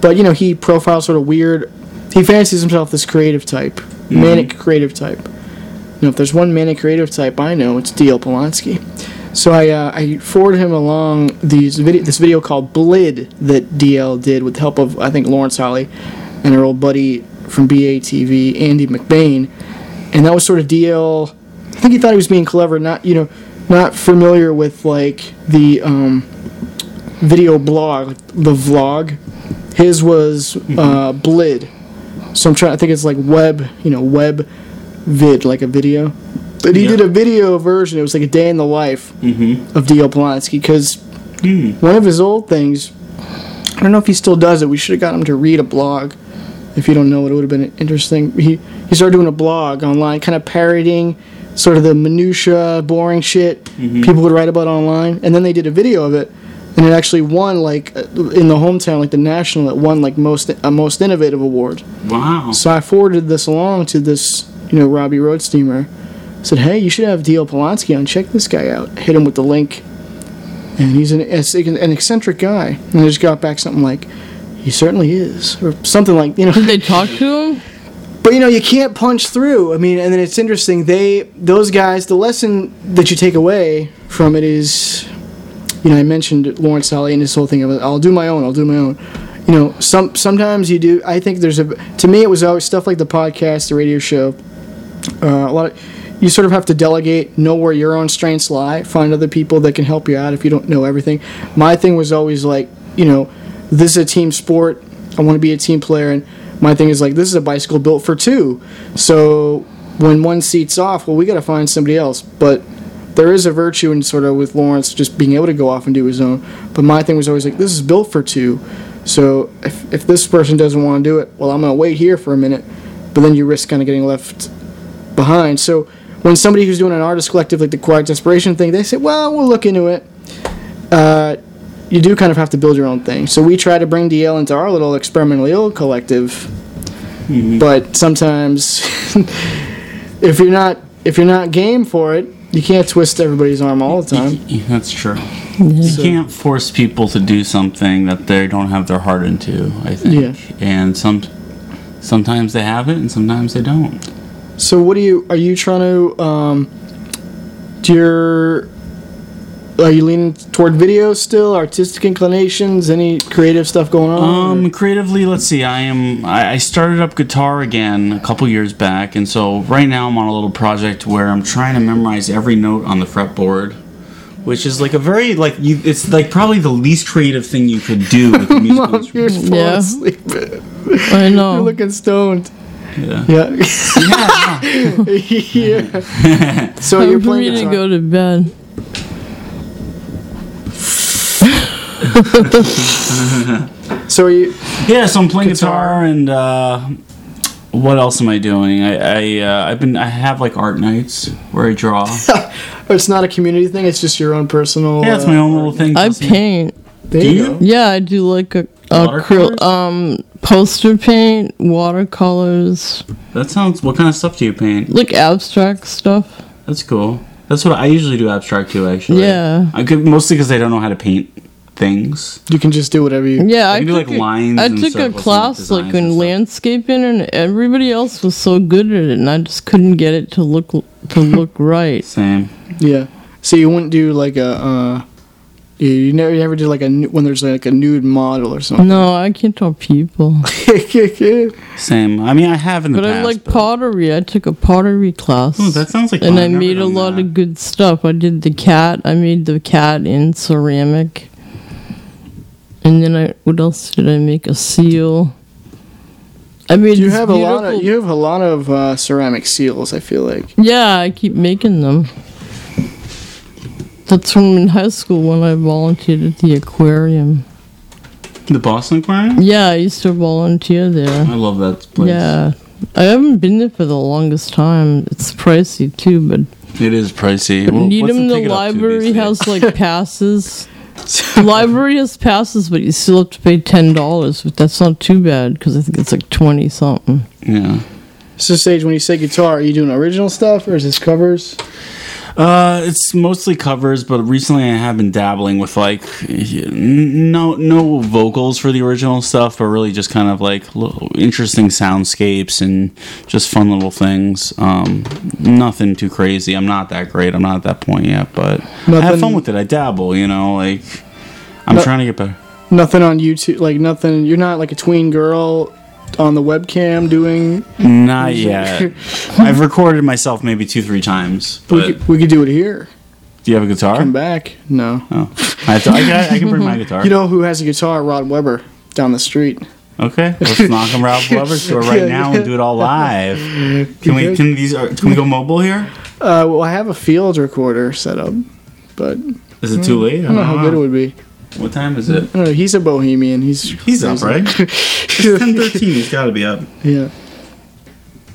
[SPEAKER 4] but you know he profiles sort of weird. He fancies himself this creative type, manic creative type. You know, if there's one manic creative type I know, it's D.L. Polanski. So I uh, I forwarded him along these video this video called Blid that DL did with the help of I think Lawrence Holly and her old buddy from BATV Andy McBain, and that was sort of DL. I think he thought he was being clever, not you know, not familiar with like the um, video blog, the vlog. His was uh, Blid, so I'm trying. I think it's like web, you know, web vid, like a video. But he did a video version. It was like a day in the life mm-hmm. of D.L. Polanski because hmm. one of his old things. I don't know if he still does it. We should have got him to read a blog. If you don't know it, it would have been interesting. He he started doing a blog online, kind of parodying sort of the minutia, boring shit mm-hmm. people would write about online, and then they did a video of it, and it actually won like uh, in the hometown, like the national, it won like most a most innovative award.
[SPEAKER 5] Wow.
[SPEAKER 4] So I forwarded this along to this, you know, Robbie Roadsteamer. Said, hey, you should have D.L. Polanski on. Check this guy out. Hit him with the link. And he's an, an eccentric guy. And I just got back something like, he certainly is. Or something like, you know.
[SPEAKER 6] Did they talk to him?
[SPEAKER 4] But you know, you can't punch through. I mean, and then it's interesting. They, those guys, the lesson that you take away from it is, you know, I mentioned Lawrence Holly and this whole thing of, I'll do my own, I'll do my own. You know, some sometimes you do. I think there's a. To me, it was always stuff like the podcast, the radio show. Uh, a lot of, you sort of have to delegate, know where your own strengths lie, find other people that can help you out if you don't know everything. My thing was always like, you know, this is a team sport. I want to be a team player, and my thing is like, this is a bicycle built for two. So when one seat's off, well, we got to find somebody else. But there is a virtue in sort of with Lawrence just being able to go off and do his own. But my thing was always like, this is built for two. So if, if this person doesn't want to do it, well, I'm going to wait here for a minute. But then you risk kind of getting left behind. So when somebody who's doing an artist collective like the Quiet Desperation thing, they say, well, we'll look into it. Uh, you do kind of have to build your own thing. So we try to bring DL into our little experimentally ill collective. But sometimes, if you're not if you're not game for it, you can't twist everybody's arm all the time.
[SPEAKER 5] That's true. You can't force people to do something that they don't have their heart into. I think, and some sometimes they have it, and sometimes they don't.
[SPEAKER 4] So what do you are you trying to um do your are you leaning toward video still? Artistic inclinations? Any creative stuff going on?
[SPEAKER 5] Um, creatively, let's see. I am. I, I started up guitar again a couple years back, and so right now I'm on a little project where I'm trying to memorize every note on the fretboard, which is like a very like you. It's like probably the least creative thing you could do with a musical
[SPEAKER 4] Mom, you're
[SPEAKER 5] instrument.
[SPEAKER 4] falling
[SPEAKER 6] Yeah.
[SPEAKER 4] asleep.
[SPEAKER 6] I know.
[SPEAKER 4] You're looking stoned.
[SPEAKER 5] Yeah.
[SPEAKER 4] Yeah. yeah. So
[SPEAKER 6] Time
[SPEAKER 4] you're
[SPEAKER 6] for
[SPEAKER 4] playing
[SPEAKER 6] me to go to bed.
[SPEAKER 4] So are you?
[SPEAKER 5] Yeah, so I'm playing
[SPEAKER 4] Guitar.
[SPEAKER 5] guitar, and uh, what else am I doing? I, I uh, I've been I have like art nights where I draw.
[SPEAKER 4] It's not a community thing. It's just your own personal.
[SPEAKER 5] yeah, it's
[SPEAKER 4] uh,
[SPEAKER 5] my own little thing.
[SPEAKER 6] I paint.
[SPEAKER 4] There
[SPEAKER 5] Do
[SPEAKER 4] you
[SPEAKER 5] you?
[SPEAKER 4] go.
[SPEAKER 6] Yeah, I do like a,
[SPEAKER 5] Watercolors?
[SPEAKER 6] acryl, um poster paint, watercolors,
[SPEAKER 5] That sounds. What kind of stuff do you paint?
[SPEAKER 6] like abstract stuff.
[SPEAKER 5] That's cool. That's what I usually do abstract too. Actually.
[SPEAKER 6] Yeah.
[SPEAKER 5] I could mostly because I don't know how to paint things.
[SPEAKER 4] You can just do whatever you.
[SPEAKER 6] Yeah,
[SPEAKER 5] I
[SPEAKER 6] I
[SPEAKER 5] can do,
[SPEAKER 6] took
[SPEAKER 5] like,
[SPEAKER 6] a-
[SPEAKER 5] lines
[SPEAKER 6] I
[SPEAKER 5] and
[SPEAKER 6] took a class like in
[SPEAKER 5] stuff.
[SPEAKER 6] landscaping, and everybody else was so good at it, and I just couldn't get it to look to look right.
[SPEAKER 5] Same.
[SPEAKER 4] Yeah. So you wouldn't do like a. Uh, you, you never, you never did like a when there's like a nude model or something.
[SPEAKER 6] No, I can't draw people.
[SPEAKER 5] Same. I mean, I have in the
[SPEAKER 6] But
[SPEAKER 5] past.
[SPEAKER 6] I like pottery. I took a pottery class.
[SPEAKER 5] Oh, that sounds like
[SPEAKER 6] And
[SPEAKER 5] fun.
[SPEAKER 6] I
[SPEAKER 5] I've
[SPEAKER 6] made a lot
[SPEAKER 5] that.
[SPEAKER 6] of good stuff. I did the cat. I made the cat in ceramic. And then I, what else did I make? A seal. I made.
[SPEAKER 4] You have a lot of you have a lot of uh, ceramic seals. I feel like.
[SPEAKER 6] Yeah, I keep making them. That's from in high school when I volunteered at the aquarium.
[SPEAKER 5] the Boston Aquarium.
[SPEAKER 6] Yeah, I used to volunteer there.
[SPEAKER 5] I love that place.
[SPEAKER 6] Yeah. I haven't been there for the longest time. It's pricey too, but
[SPEAKER 5] It is pricey. Well, what's
[SPEAKER 6] Needham, the,
[SPEAKER 5] ticket
[SPEAKER 6] library has like passes. the library has passes, but you still have to pay ten dollars. But that's not too bad because I think it's like twenty something.
[SPEAKER 5] Yeah.
[SPEAKER 4] So Sage, when you say guitar, are you doing original stuff or is this covers?
[SPEAKER 5] Uh, it's mostly covers, but recently I have been dabbling with like no no vocals for the original stuff, but really just kind of like little interesting soundscapes and just fun little things. Um, nothing too crazy. I'm not that great. I'm not at that point yet, but I have fun with it. I dabble, you know, like I'm
[SPEAKER 4] No-
[SPEAKER 5] trying to get better.
[SPEAKER 4] Nothing on YouTube, like nothing. You're not like a tween girl on the webcam doing.
[SPEAKER 5] Not yet. I've recorded myself maybe two, three times.
[SPEAKER 4] We
[SPEAKER 5] But
[SPEAKER 4] could, we could do it here.
[SPEAKER 5] do you have a guitar?
[SPEAKER 4] Come back. No.
[SPEAKER 5] Oh, I, have to, I, can, I can bring my guitar.
[SPEAKER 4] You know who has a guitar? Rod Weber down the street.
[SPEAKER 5] Okay, let's knock on Ralph Weber's store right
[SPEAKER 4] Yeah,
[SPEAKER 5] now
[SPEAKER 4] yeah.
[SPEAKER 5] and do it all live. Can we? Can these? Are, can we go mobile here?
[SPEAKER 4] Uh, well, I have a field recorder set up, but
[SPEAKER 5] Is it too late?
[SPEAKER 4] I don't know how good it would be.
[SPEAKER 5] What time is it?
[SPEAKER 4] I. He's a bohemian. He's
[SPEAKER 5] He's up, right? It's ten thirteen. He's got to be up.
[SPEAKER 4] Yeah.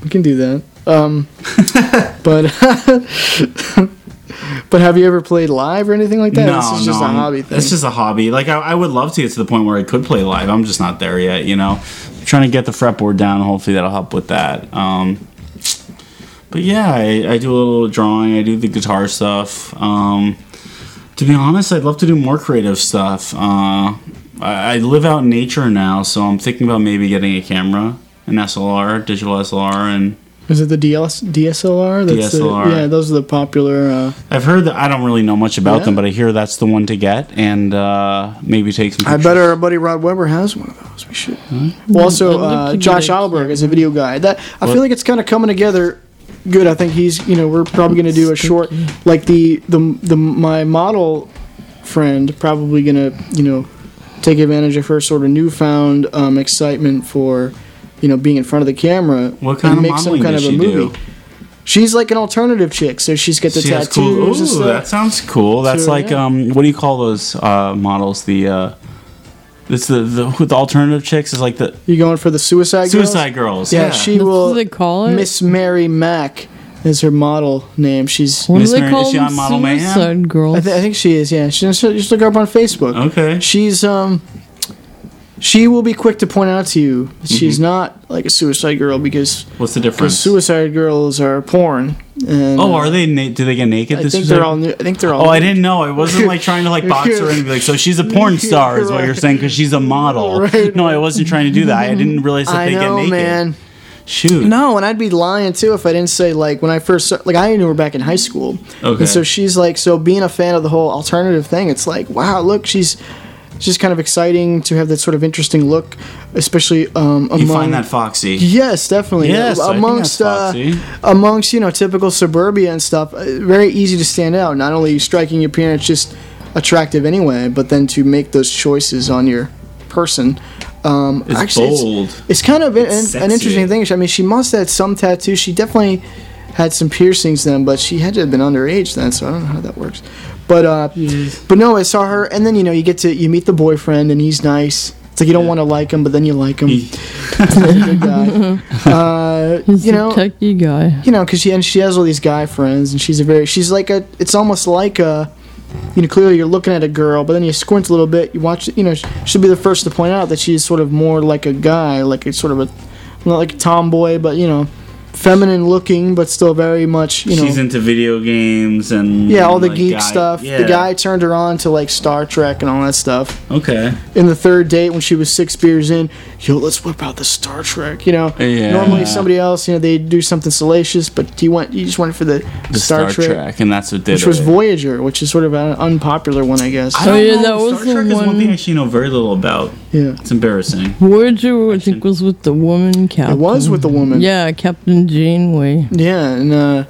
[SPEAKER 4] We can do that. Um, but but have you ever played live or anything like that?
[SPEAKER 5] no,
[SPEAKER 4] this is just
[SPEAKER 5] no,
[SPEAKER 4] a
[SPEAKER 5] I'm-
[SPEAKER 4] hobby thing.
[SPEAKER 5] It's just a hobby. Like I, I would love to get to the point where I could play live. I'm just not there yet. You know, trying to get the fretboard down. Hopefully that'll help with that. Um, but yeah, I, I do a little drawing. I do the guitar stuff. Um, to be honest, I'd love to do more creative stuff. Uh, I, I live out in nature now, so I'm thinking about maybe getting a camera, an SLR, digital SLR, and
[SPEAKER 4] Is it the DLS, DSLR? That's
[SPEAKER 5] DSLR.
[SPEAKER 4] The, yeah, those are the popular. Uh,
[SPEAKER 5] I've heard that I don't really know much about
[SPEAKER 4] Yeah.
[SPEAKER 5] them, but I hear that's the one to get, and uh, maybe take some.
[SPEAKER 4] I
[SPEAKER 5] pictures.
[SPEAKER 4] bet our buddy Rod Weber has one of those. We should. Well, also, uh, Josh Alberg is a video guy. That I
[SPEAKER 5] What?
[SPEAKER 4] feel like it's kind of coming together. Good. I think he's. You know, we're probably going to do a short, like the the the my model friend probably going to you know take advantage of her sort of newfound um, excitement for you know being in front of the camera
[SPEAKER 5] What kind
[SPEAKER 4] and
[SPEAKER 5] of
[SPEAKER 4] make some kind of a movie.
[SPEAKER 5] do?
[SPEAKER 4] She's like an alternative chick, so she's got the
[SPEAKER 5] She
[SPEAKER 4] tattoos
[SPEAKER 5] cool. Ooh, that sounds cool. That's
[SPEAKER 4] So,
[SPEAKER 5] like
[SPEAKER 4] yeah.
[SPEAKER 5] um, what do you call those uh, models? The uh, it's the the with the alternative chicks is like the
[SPEAKER 4] You going for the Suicide Girls?
[SPEAKER 5] Suicide Girls.
[SPEAKER 4] Yeah,
[SPEAKER 5] Yeah,
[SPEAKER 4] she
[SPEAKER 6] That's
[SPEAKER 4] will.
[SPEAKER 6] what they call it?
[SPEAKER 4] Miss Mary Mack is her model name. She's.
[SPEAKER 6] What do
[SPEAKER 5] Miss
[SPEAKER 6] they
[SPEAKER 5] Mary-
[SPEAKER 6] call
[SPEAKER 5] is she
[SPEAKER 6] them?
[SPEAKER 5] on Model Mayhem?
[SPEAKER 6] Suicide girls.
[SPEAKER 4] I, th- I think she is. Yeah, she just, just look her up on Facebook.
[SPEAKER 5] Okay.
[SPEAKER 4] She's um. She will be quick to point out to you that she's
[SPEAKER 5] Mm-hmm.
[SPEAKER 4] not like a suicide girl because
[SPEAKER 5] What's the difference?
[SPEAKER 4] suicide girls are porn. And,
[SPEAKER 5] Oh, are they? Na- do they get naked?
[SPEAKER 4] I
[SPEAKER 5] this
[SPEAKER 4] think
[SPEAKER 5] is
[SPEAKER 4] they're all. New, I think they're all.
[SPEAKER 5] Oh, I didn't know. It wasn't like trying to like box her anything. Like, so she's a porn star, is what you're saying, because she's a model.
[SPEAKER 4] Right.
[SPEAKER 5] No, I wasn't trying to do that. I didn't realize that
[SPEAKER 4] I
[SPEAKER 5] they
[SPEAKER 4] know,
[SPEAKER 5] get naked.
[SPEAKER 4] man.
[SPEAKER 5] Shoot.
[SPEAKER 4] No, and I'd be lying too if I didn't say like when I first like I knew her back in high school.
[SPEAKER 5] Okay.
[SPEAKER 4] And so she's like so being a fan of the whole alternative thing, it's like wow, look, she's it's just kind of exciting to have that sort of interesting look, especially um among
[SPEAKER 5] You find that foxy.
[SPEAKER 4] Yes, definitely.
[SPEAKER 5] Yes, I think
[SPEAKER 4] amongst
[SPEAKER 5] that's
[SPEAKER 4] uh,
[SPEAKER 5] foxy.
[SPEAKER 4] amongst you know typical suburbia and stuff, uh, very easy to stand out. Not only striking your appearance, just attractive anyway, but then to make those choices on your person. Um,
[SPEAKER 5] It's
[SPEAKER 4] actually,
[SPEAKER 5] bold.
[SPEAKER 4] It's, it's kind of an,
[SPEAKER 5] It's
[SPEAKER 4] an
[SPEAKER 5] sexy.
[SPEAKER 4] interesting thing. I mean, she must have had some tattoos. She definitely had some piercings then, but she had to have been underage then, so I don't know how that works. But uh, but no, I saw her, and then you know you get to you meet the boyfriend, and he's nice. It's like you don't want to like him, but then you like him. He's a good guy. Uh,
[SPEAKER 6] He's
[SPEAKER 4] you know,
[SPEAKER 6] techie guy.
[SPEAKER 4] you know, because she and she has all these guy friends, and she's a very she's like a. It's almost like a. You know, clearly you're looking at a girl, but then you squint a little bit. You watch, you know, she'll be the first to point out that she's sort of more like a guy, like a sort of a, not like a tomboy, but you know, feminine looking, but still very much, you know,
[SPEAKER 5] She's into video games and
[SPEAKER 4] yeah, all the
[SPEAKER 5] like,
[SPEAKER 4] geek
[SPEAKER 5] guy-
[SPEAKER 4] stuff.
[SPEAKER 5] Yeah.
[SPEAKER 4] The guy turned her on to like Star Trek and all that stuff.
[SPEAKER 5] Okay.
[SPEAKER 4] In the third date, when she was six beers in, yo, let's whip out the Star Trek. You know,
[SPEAKER 5] Yeah.
[SPEAKER 4] normally somebody else, you know, they do something salacious, but he went, he just went for the,
[SPEAKER 5] The
[SPEAKER 4] Star,
[SPEAKER 5] Star,
[SPEAKER 4] Trek,
[SPEAKER 5] Trek. and that's what did
[SPEAKER 4] which
[SPEAKER 5] it.
[SPEAKER 4] was Voyager, which is sort of an unpopular one, I guess.
[SPEAKER 5] Oh, I don't
[SPEAKER 6] Oh, yeah,
[SPEAKER 5] know.
[SPEAKER 6] that was
[SPEAKER 5] Star
[SPEAKER 6] the
[SPEAKER 5] Trek is one
[SPEAKER 6] one-
[SPEAKER 5] thing I actually know very little about.
[SPEAKER 4] Yeah.
[SPEAKER 5] It's embarrassing.
[SPEAKER 6] Voyager, I think, was with the woman captain.
[SPEAKER 4] It was with the woman.
[SPEAKER 6] Yeah, Captain Janeway.
[SPEAKER 4] Yeah, and uh,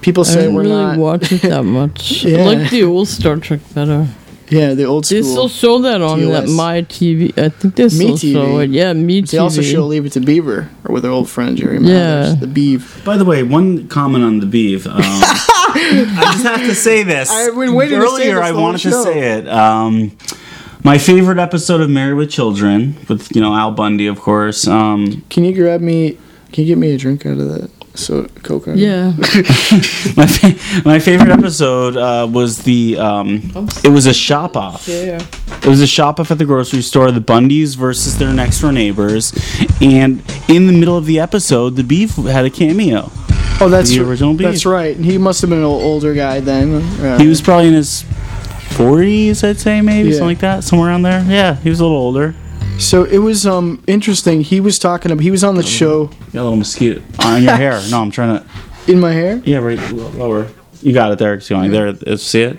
[SPEAKER 4] people
[SPEAKER 6] I
[SPEAKER 4] say
[SPEAKER 6] didn't
[SPEAKER 4] we're
[SPEAKER 6] really
[SPEAKER 4] not.
[SPEAKER 6] watch it that much.
[SPEAKER 4] Yeah.
[SPEAKER 6] I like the old Star Trek better.
[SPEAKER 4] Yeah, the old school.
[SPEAKER 6] They still show that on that MeTV. I think they still
[SPEAKER 4] Me
[SPEAKER 6] show
[SPEAKER 4] TV.
[SPEAKER 6] it. Yeah, Me
[SPEAKER 4] They
[SPEAKER 6] TV.
[SPEAKER 4] also show Leave It to Beaver, or with their old friend Jerry
[SPEAKER 6] Yeah.
[SPEAKER 4] Mathers, the Beav.
[SPEAKER 5] By the way, one comment on the beef. Um, I just have to say this.
[SPEAKER 4] I've been waiting to say
[SPEAKER 5] Earlier,
[SPEAKER 4] this
[SPEAKER 5] I
[SPEAKER 4] the whole
[SPEAKER 5] wanted to say it. Um, my favorite episode of Married with Children, with you know Al Bundy, of course. Um,
[SPEAKER 4] Can you grab me? Can you get me a drink out of that? So Coke. out of it?
[SPEAKER 6] Yeah.
[SPEAKER 5] my fa- my favorite episode uh, was the um, it was a shop off.
[SPEAKER 6] Yeah.
[SPEAKER 5] It was a shop off at the grocery store, the Bundys versus their next door neighbors, and in the middle of the episode, the beef had a cameo.
[SPEAKER 4] Oh, that's
[SPEAKER 5] the original beef.
[SPEAKER 4] That's right. He must have been an older guy then. Uh,
[SPEAKER 5] He was probably in his 40s, I'd say, maybe
[SPEAKER 4] Yeah.
[SPEAKER 5] something like that, somewhere around there. Yeah, he was a little older.
[SPEAKER 4] So it was um interesting. He was talking. About, he was on the show
[SPEAKER 5] You got a little mosquito on your hair. No, I'm trying to.
[SPEAKER 4] in my hair.
[SPEAKER 5] Yeah, right l- lower. You got it there. It's going there. uh, See it?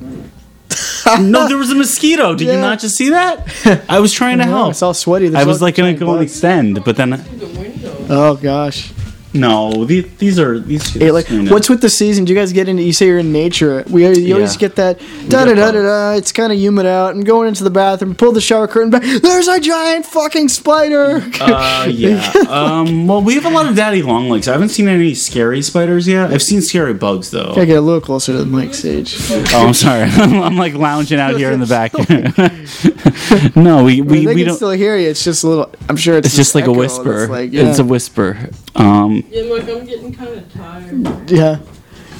[SPEAKER 5] no, there was a mosquito. Did you
[SPEAKER 4] Yeah.
[SPEAKER 5] not just see that? I was trying to
[SPEAKER 4] No,
[SPEAKER 5] help.
[SPEAKER 4] it's all sweaty. There's
[SPEAKER 5] I was
[SPEAKER 4] all
[SPEAKER 5] like gonna
[SPEAKER 4] giant
[SPEAKER 5] go and
[SPEAKER 4] bugs.
[SPEAKER 5] extend, but then
[SPEAKER 4] Oh gosh.
[SPEAKER 5] No. These, these are these.
[SPEAKER 4] Hey, like,
[SPEAKER 5] you know.
[SPEAKER 4] what's with the season? Do you guys get into? You say you're in nature. We you always
[SPEAKER 5] Yeah.
[SPEAKER 4] get that da da da da da. It's kind of humid out. I'm going into the bathroom. Pull the shower curtain back. There's a giant fucking spider.
[SPEAKER 5] Uh, yeah. um, well, we have a lot of daddy long legs. I haven't seen any scary spiders yet. I've seen scary bugs though.
[SPEAKER 4] Gotta get a little closer to the mic stage.
[SPEAKER 5] Oh, I'm sorry. I'm like lounging out here in the back. no, we
[SPEAKER 4] I
[SPEAKER 5] we,
[SPEAKER 4] mean, they
[SPEAKER 5] we
[SPEAKER 4] can
[SPEAKER 5] don't.
[SPEAKER 4] still hear you. It's just a little. I'm sure it's,
[SPEAKER 5] It's just like a whisper.
[SPEAKER 4] that's Like,
[SPEAKER 5] It's a whisper. Um,
[SPEAKER 6] Yeah, look, I'm getting kind of tired.
[SPEAKER 4] Yeah.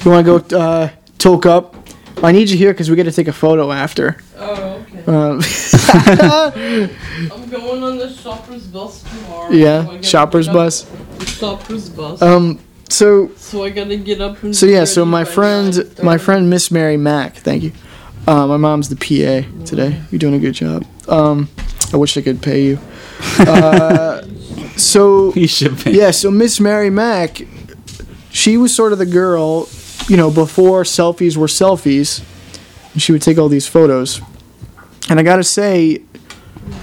[SPEAKER 4] You want to go uh, toke up? I need you here because we got to take a photo after.
[SPEAKER 6] Oh, okay.
[SPEAKER 4] Um,
[SPEAKER 6] I'm going on the shopper's bus tomorrow.
[SPEAKER 4] Yeah,
[SPEAKER 6] so
[SPEAKER 4] shopper's bus.
[SPEAKER 6] Shopper's bus.
[SPEAKER 4] um. So.
[SPEAKER 6] so I gotta get up and.
[SPEAKER 4] So yeah. So my friend, my friend Miss Mary Mack. Thank you. Uh, my mom's the PA today. You're doing a good job. Um, I wish I could pay you. Uh, so
[SPEAKER 5] you should pay.
[SPEAKER 4] yeah. So Miss Mary Mack, she was sort of the girl, you know, before selfies were selfies. And she would take all these photos. And I gotta say,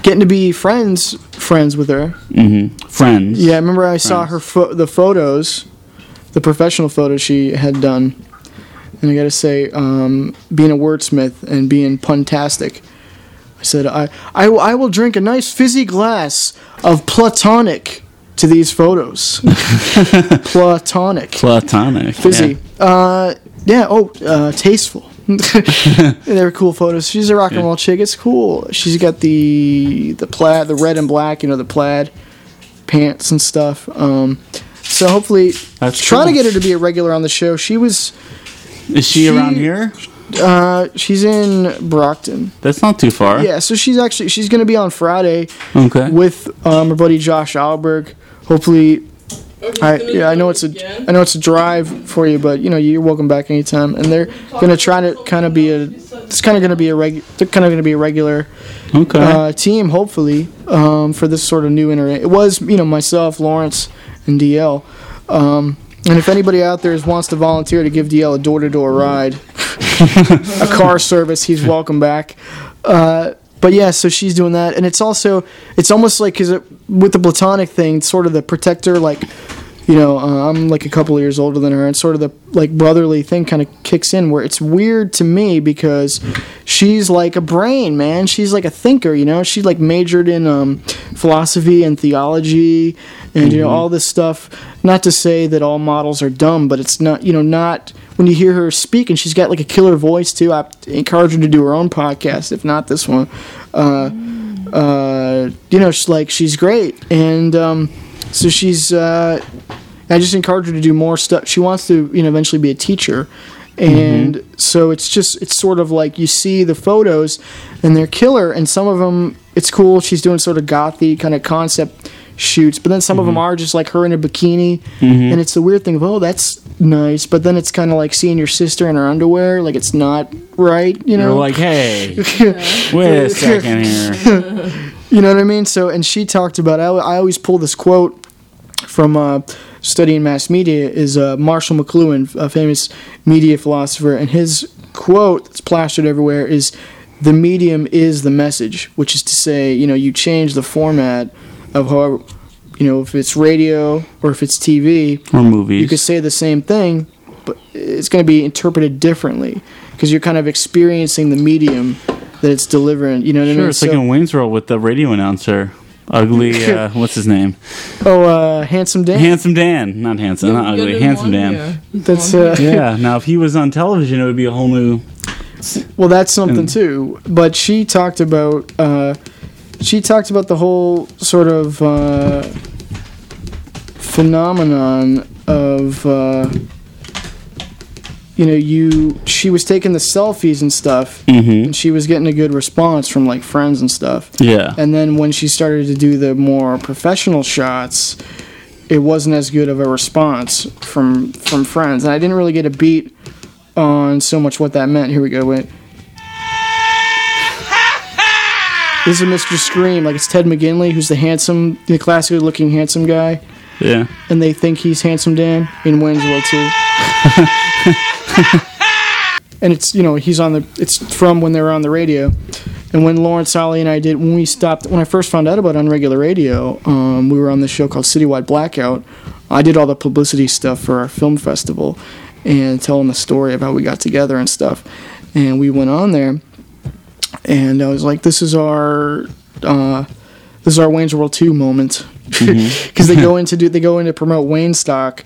[SPEAKER 4] getting to be friends friends with her.
[SPEAKER 5] hmm Friends.
[SPEAKER 4] Yeah, I remember I saw her fo- the photos, the professional photos she had done, and I gotta say, um, being a wordsmith and being puntastic, said I, I I will drink a nice fizzy glass of platonic to these photos. platonic.
[SPEAKER 5] Platonic.
[SPEAKER 4] Fizzy. Uh, yeah. Oh, uh, tasteful. they were cool photos. She's a rock and
[SPEAKER 5] Yeah.
[SPEAKER 4] roll chick. It's cool. She's got the the plaid, the red and black. You know, the plaid pants and stuff. Um, so hopefully,
[SPEAKER 5] That's
[SPEAKER 4] trying to get her to be a regular on the show. She was.
[SPEAKER 5] Yeah. Is she, around here?
[SPEAKER 4] Uh, she's in Brockton.
[SPEAKER 5] That's not too far.
[SPEAKER 4] Yeah, so she's actually she's gonna be on Friday
[SPEAKER 5] Okay.
[SPEAKER 4] with um, her buddy Josh Alberg. Hopefully, I yeah, I know it's a I know it's a drive for you, but you know you're welcome back anytime. And they're gonna try to kind of be a it's kind of gonna be a reg they're kind of gonna be a regular
[SPEAKER 5] Okay.
[SPEAKER 4] uh, team hopefully um, for this sort of new internet. It was you know myself, Lawrence, and DL. Um, and if anybody out there wants to volunteer to give DL a door to door ride, a car service, he's welcome back. Uh, but yeah, so she's doing that, and it's also it's almost like because with the platonic thing, sort of the protector, like you know, uh, I'm like a couple of years older than her, and sort of the like brotherly thing kind of kicks in where it's weird to me because she's like a brain, man. She's like a thinker, you know. She like majored in um, philosophy and theology, and you know
[SPEAKER 5] Mhm.
[SPEAKER 4] all this stuff. Not to say that all models are dumb, but it's not, you know, not when you hear her speak, and she's got like a killer voice too. I encourage her to do her own podcast, if not this one. Uh, uh, you know, she's like she's great, and um, so she's. Uh, I just encourage her to do more stuff. She wants to, you know, eventually be a teacher, and so it's just it's sort of like you see the photos, and they're killer, and some of them it's cool. She's doing sort of gothy kind of concept shoots, but then some of them are just like her in a bikini,
[SPEAKER 5] Mhm.
[SPEAKER 4] and it's the weird thing of oh that's nice, but then it's kind of like seeing your sister in her underwear, like it's not right, you know.
[SPEAKER 5] You're like, hey, wait a second here.
[SPEAKER 4] you know what I mean? So, and she talked about. I, I always pull this quote from uh, studying mass media. Is uh, Marshall McLuhan, a famous media philosopher, and his quote that's plastered everywhere is, "The medium is the message," which is to say, you know, you change the format of however, you know, if it's radio or if it's TV
[SPEAKER 5] Or movies.
[SPEAKER 4] you could say the same thing, but it's going to be interpreted differently because you're kind of experiencing the medium that it's delivering. You know what I
[SPEAKER 5] Sure,
[SPEAKER 4] mean?
[SPEAKER 5] it's like
[SPEAKER 4] So-
[SPEAKER 5] in Wayne's World with the radio announcer. Ugly, uh, what's his name?
[SPEAKER 4] oh, uh, handsome Dan.
[SPEAKER 5] Handsome Dan. Not handsome, not ugly. Handsome Dan.
[SPEAKER 4] That's uh,
[SPEAKER 5] yeah, now if he was on television, it would be a whole new.
[SPEAKER 4] Well, that's something
[SPEAKER 5] And-
[SPEAKER 4] too. But she talked about uh, she talked about the whole sort of uh, phenomenon of uh, you know you she was taking the selfies and stuff,
[SPEAKER 5] Mhm.
[SPEAKER 4] and she was getting a good response from like friends and stuff.
[SPEAKER 5] Yeah.
[SPEAKER 4] And then when she started to do the more professional shots, it wasn't as good of a response from from friends, and I didn't really get a beat on so much what that meant. Here we go. Wait. This is Mr. Scream, like it's Ted McGinley, who's the handsome, the classically looking handsome guy,
[SPEAKER 5] Yeah.
[SPEAKER 4] and they think he's handsome Dan in Wayne's World too. and it's you know he's on the it's from when they were on the radio, and when Lawrence Ollie and I did when we stopped when I first found out about unregular radio, um, we were on this show called Citywide Blackout. I did all the publicity stuff for our film festival, and telling the story of how we got together and stuff, and we went on there and I was like, "This is our, uh, this is our Wayne's World two moment," because
[SPEAKER 5] Mhm.
[SPEAKER 4] they go into do they go in to promote Waynestock,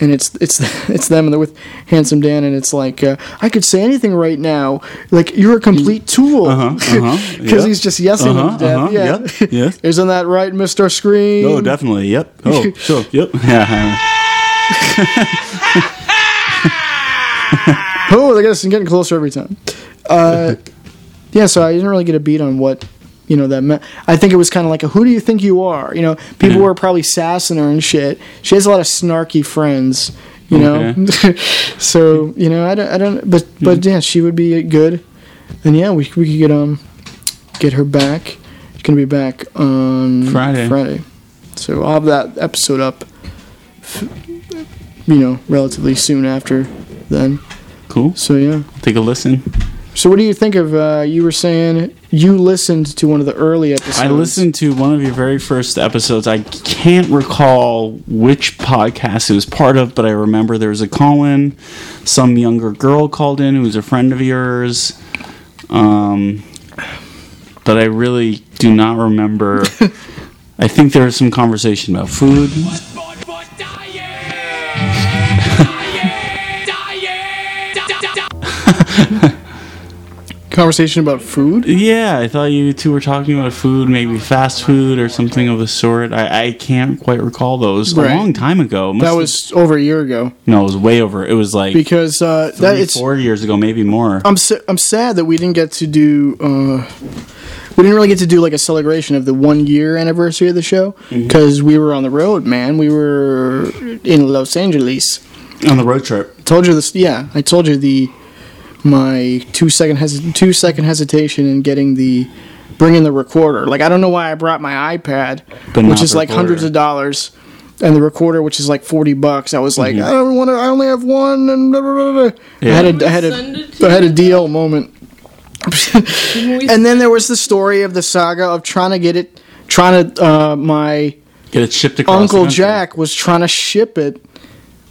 [SPEAKER 4] and it's it's it's them and they're with Handsome Dan, and it's like uh, I could say anything right now, like you're a complete tool,
[SPEAKER 5] Uh-huh, uh-huh,
[SPEAKER 4] because he's just yesing
[SPEAKER 5] Uh-huh,
[SPEAKER 4] to death.
[SPEAKER 5] uh-huh,
[SPEAKER 4] yeah,
[SPEAKER 5] yep, yes.
[SPEAKER 4] isn't that right, Mister Scream?
[SPEAKER 5] Oh, definitely. Yep. Oh, sure. Yep. Yeah.
[SPEAKER 4] oh, I guess I'm getting closer every time. Uh, yeah, so I didn't really get a beat on what you know that meant. I think it was kind of like a "Who do you think you are?" You know, people were probably sassing her and shit. She has a lot of snarky friends, you know. so you know, I don't, I don't, but but yeah, she would be good, and yeah, we we could get um get her back. She's gonna be back on
[SPEAKER 5] Friday.
[SPEAKER 4] Friday, so I'll have that episode up. You know, relatively soon after then.
[SPEAKER 5] Cool.
[SPEAKER 4] So yeah.
[SPEAKER 5] Take a listen.
[SPEAKER 4] So what do you think of? Uh, you were saying you listened to one of the early episodes.
[SPEAKER 5] I listened to one of your very first episodes. I can't recall which podcast it was part of, but I remember there was a call in. Some younger girl called in who was a friend of yours. Um, but I really do not remember. I think there was some conversation about food.
[SPEAKER 4] Conversation about food?
[SPEAKER 5] Yeah, I thought you two were talking about food, maybe fast food or something of the sort. I, I can't quite recall those.
[SPEAKER 4] Right.
[SPEAKER 5] A long time ago.
[SPEAKER 4] That
[SPEAKER 5] have-
[SPEAKER 4] was over a year ago.
[SPEAKER 5] no, it was way over. It was like
[SPEAKER 4] Because uh,
[SPEAKER 5] three,
[SPEAKER 4] that it's
[SPEAKER 5] four years ago, maybe more.
[SPEAKER 4] I'm sa- I'm sad that we didn't get to do. Uh, we didn't really get to do like a celebration of the one year anniversary of the show
[SPEAKER 5] Mm-hmm.
[SPEAKER 4] because we were on the road, man. We were in Los Angeles.
[SPEAKER 5] On the road trip.
[SPEAKER 4] Told you this. Yeah, I told you the my two second hes- two second hesitation in getting the bringing the recorder. Like I don't know why I brought my iPad,
[SPEAKER 5] But
[SPEAKER 4] which is
[SPEAKER 5] the
[SPEAKER 4] like hundreds of dollars, and the recorder, which is like forty bucks. I was like,
[SPEAKER 5] Mhm.
[SPEAKER 4] I don't want to. I only have one, and blah, blah, blah, blah. I had a I had a I had a DL moment. and then there was the story of the saga of trying to get it, trying to uh, my
[SPEAKER 5] Get it shipped across.
[SPEAKER 4] Uncle
[SPEAKER 5] the.
[SPEAKER 4] Jack was trying to ship it,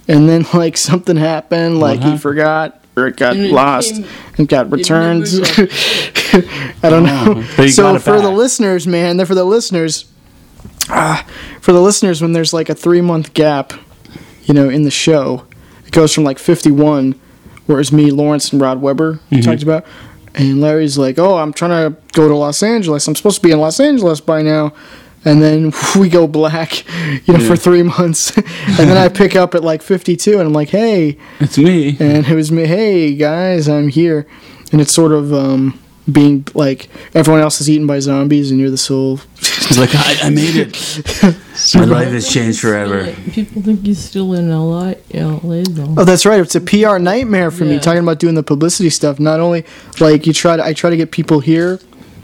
[SPEAKER 4] and then like something happened, like he forgot or it got
[SPEAKER 6] And it
[SPEAKER 4] lost
[SPEAKER 6] came-
[SPEAKER 4] and got returned. I don't
[SPEAKER 5] Oh,
[SPEAKER 4] know.
[SPEAKER 5] but you got
[SPEAKER 4] So
[SPEAKER 5] it
[SPEAKER 4] for the listeners, man, they're for the listeners. Ah, for the listeners, when there's like a three month gap, you know, in the show, it goes from like 51, where it's me, Lawrence, and Rod Weber we
[SPEAKER 5] Mhm.
[SPEAKER 4] talked about, and Larry's like, "Oh, I'm trying to go to Los Angeles. I'm supposed to be in Los Angeles by now." And then we go black, you know,
[SPEAKER 5] Yeah.
[SPEAKER 4] for three months. and then I pick up at like 52, and I'm like, "Hey,
[SPEAKER 5] It's me.
[SPEAKER 4] and it was me. Hey guys, I'm here, and it's sort of um, being like everyone else is eaten by zombies, and you're the soul.
[SPEAKER 5] He's like, I, I made it. My life has changed forever.
[SPEAKER 6] People think he's still in LA, LA though.
[SPEAKER 4] Oh, that's right. It's a PR nightmare for me talking about doing the publicity stuff. Not only like you try to, I try to get people here.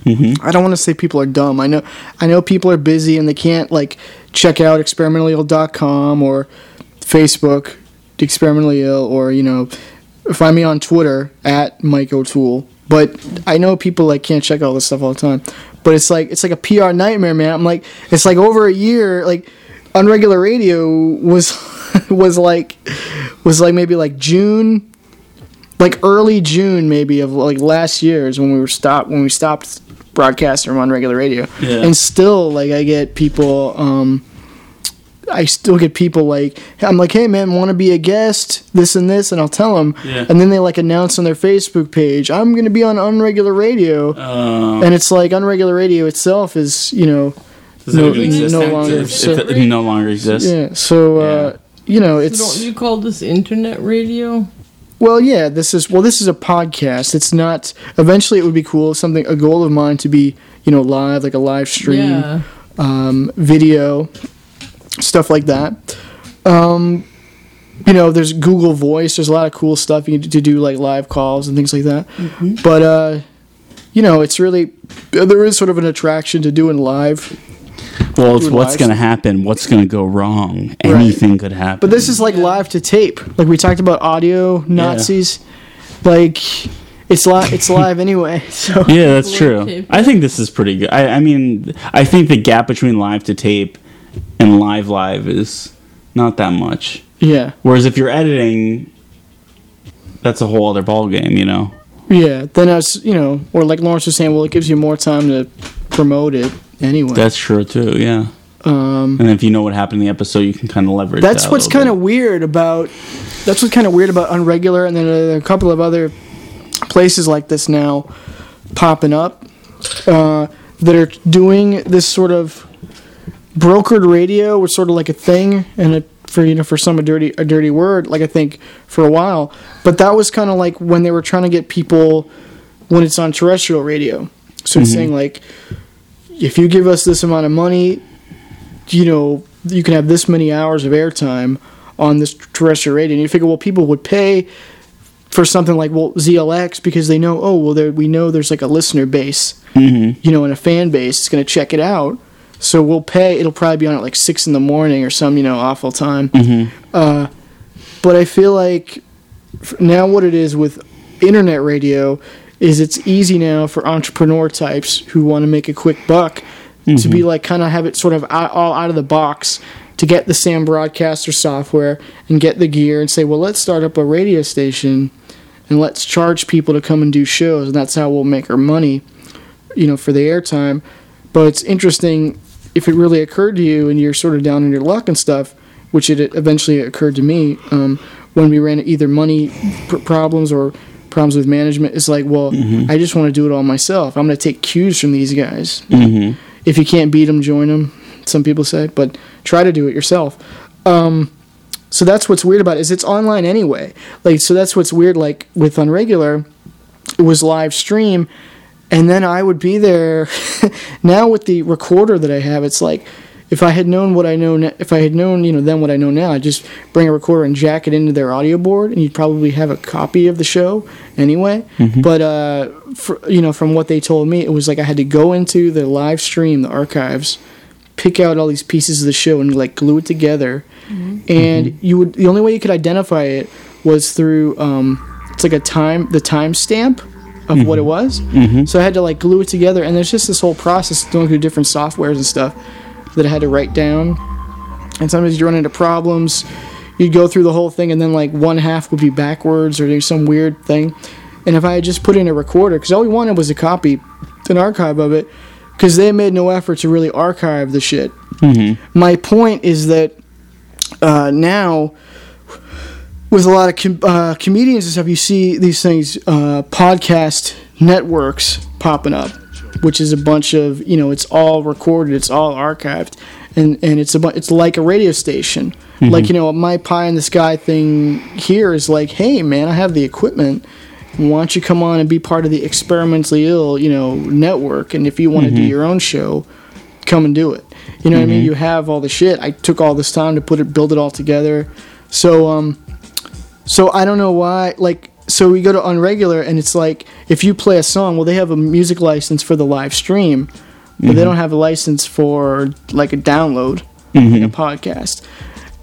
[SPEAKER 5] Mm-hmm.
[SPEAKER 4] I don't want to say people are dumb. I know, I know people are busy and they can't like check out experimentallyill.com or Facebook, experimentally ill, or you know, find me on Twitter at Mike O'Toole. But I know people like can't check all this stuff all the time. But it's like it's like a PR nightmare, man. I'm like it's like over a year. Like unregular radio was was like was like maybe like June, like early June maybe of like last year is when we were stopped when we stopped broadcasting on regular radio.
[SPEAKER 5] Yeah.
[SPEAKER 4] And still like I get people um I still get people like I'm like, hey man, want to be a guest? This and this, and I'll tell them,
[SPEAKER 5] Yeah.
[SPEAKER 4] and then they like announce on their Facebook page, I'm going to be on Unregular Radio,
[SPEAKER 5] Uh,
[SPEAKER 4] and it's like Unregular Radio itself is you know
[SPEAKER 5] does
[SPEAKER 4] no,
[SPEAKER 5] even exist?
[SPEAKER 4] no longer.
[SPEAKER 5] it,
[SPEAKER 4] so-
[SPEAKER 5] it, it no longer exists.
[SPEAKER 4] yeah, so uh, you know
[SPEAKER 6] So
[SPEAKER 4] it's
[SPEAKER 6] don't you call this internet radio?
[SPEAKER 4] Well, yeah. This is well, this is a podcast. It's not. Eventually, it would be cool. Something a goal of mine to be you know live, like a live stream,
[SPEAKER 6] Yeah.
[SPEAKER 4] um, video, stuff like that. Um, you know, there's Google Voice. There's a lot of cool stuff you can do to do like live calls and things like that. But uh, you know, it's really there is sort of an attraction to doing live.
[SPEAKER 5] Well, it's what's going to happen. What's going to go wrong? Anything could happen.
[SPEAKER 4] But this is like live to tape. Like we talked about audio Nazis. Like it's live. It's live anyway. So
[SPEAKER 5] yeah, that's true. I think this is pretty good. I, I mean, I think the gap between live to tape and live live is not that much.
[SPEAKER 4] Yeah.
[SPEAKER 5] Whereas if you're editing, that's a whole other ball game, you know.
[SPEAKER 4] Yeah. Then as you know, or like Lawrence was saying, well, it gives you more time to promote it anyway.
[SPEAKER 5] That's true too. Yeah.
[SPEAKER 4] Um,
[SPEAKER 5] And if you know what happened in the episode, you can kind of leverage.
[SPEAKER 4] that's
[SPEAKER 5] that
[SPEAKER 4] what's kind of weird about. That's what's kind of weird about unregular, and then uh, a couple of other places like this now popping up uh, that are doing this sort of brokered radio was sort of like a thing and it, for you know for some a dirty a dirty word like I think for a while but that was kind of like when they were trying to get people when it's on terrestrial radio so it's
[SPEAKER 5] Mhm.
[SPEAKER 4] saying like if you give us this amount of money you know you can have this many hours of airtime on this terrestrial radio and you figure well people would pay for something like well ZLX because they know oh well there we know there's like a listener base
[SPEAKER 5] Mhm.
[SPEAKER 4] you know and a fan base is going to check it out so we'll pay it'll probably be on at like six in the morning or some you know awful time
[SPEAKER 5] Mhm.
[SPEAKER 4] uh, but I feel like now what it is with internet radio is it's easy now for entrepreneur types who want to make a quick buck to be like kind of have it sort of out, all out of the box to get the Sam Broadcaster software and get the gear and say, well, let's start up a radio station and let's charge people to come and do shows, and that's how we'll make our money, you know, for the airtime. But it's interesting if it really occurred to you and you're sort of down in your luck and stuff, which it eventually occurred to me um, when we ran either money pr- problems or problems with management. It's like, well,
[SPEAKER 5] Mhm.
[SPEAKER 4] I just want to do it all myself. I'm going to take cues from these guys.
[SPEAKER 5] Mhm.
[SPEAKER 4] If you can't beat them, join them. Some people say, but try to do it yourself. Um, so that's what's weird about it is it's online anyway. Like so that's what's weird. Like with Unregular, it was live stream, and then I would be there. now with the recorder that I have, it's like if I had known what I know, if I had known you know then what I know now, I'd just bring a recorder and jack it into their audio board, and you'd probably have a copy of the show anyway. But uh, for, you know, from what they told me, it was like I had to go into the live stream, the archives, pick out all these pieces of the show and like glue it together. And you would the only way you could identify it was through um, it's like a time the time stamp of what it was.
[SPEAKER 5] Mhm.
[SPEAKER 4] So I had to like glue it together, and there's just this whole process going through different softwares and stuff that I had to write down. And sometimes you run into problems. You'd go through the whole thing, and then like one half would be backwards or there's some weird thing. And if I had just put in a recorder, because all we wanted was a copy, an archive of it, because they made no effort to really archive the shit.
[SPEAKER 5] Mm-hmm.
[SPEAKER 4] My point is that uh, now, with a lot of com- uh, comedians and stuff, you see these things, uh, podcast networks popping up, which is a bunch of you know, it's all recorded, it's all archived, and and it's a bu- it's like a radio station.
[SPEAKER 5] Mhm.
[SPEAKER 4] Like you know, my pie in the sky thing here is like, hey man, I have the equipment. Why don't you come on and be part of the experimentally ill, you know, network? And if you want to do
[SPEAKER 5] Mhm.
[SPEAKER 4] your own show, come and do it. You know what I mean?
[SPEAKER 5] Mhm.
[SPEAKER 4] You have all the shit. I took all this time to put it, build it all together. So, um, so I don't know why. Like, so we go to unregular, and it's like if you play a song, well, they have a music license for the live stream, but they
[SPEAKER 5] Mhm.
[SPEAKER 4] don't have a license for like a download
[SPEAKER 5] Mhm.
[SPEAKER 4] in a podcast.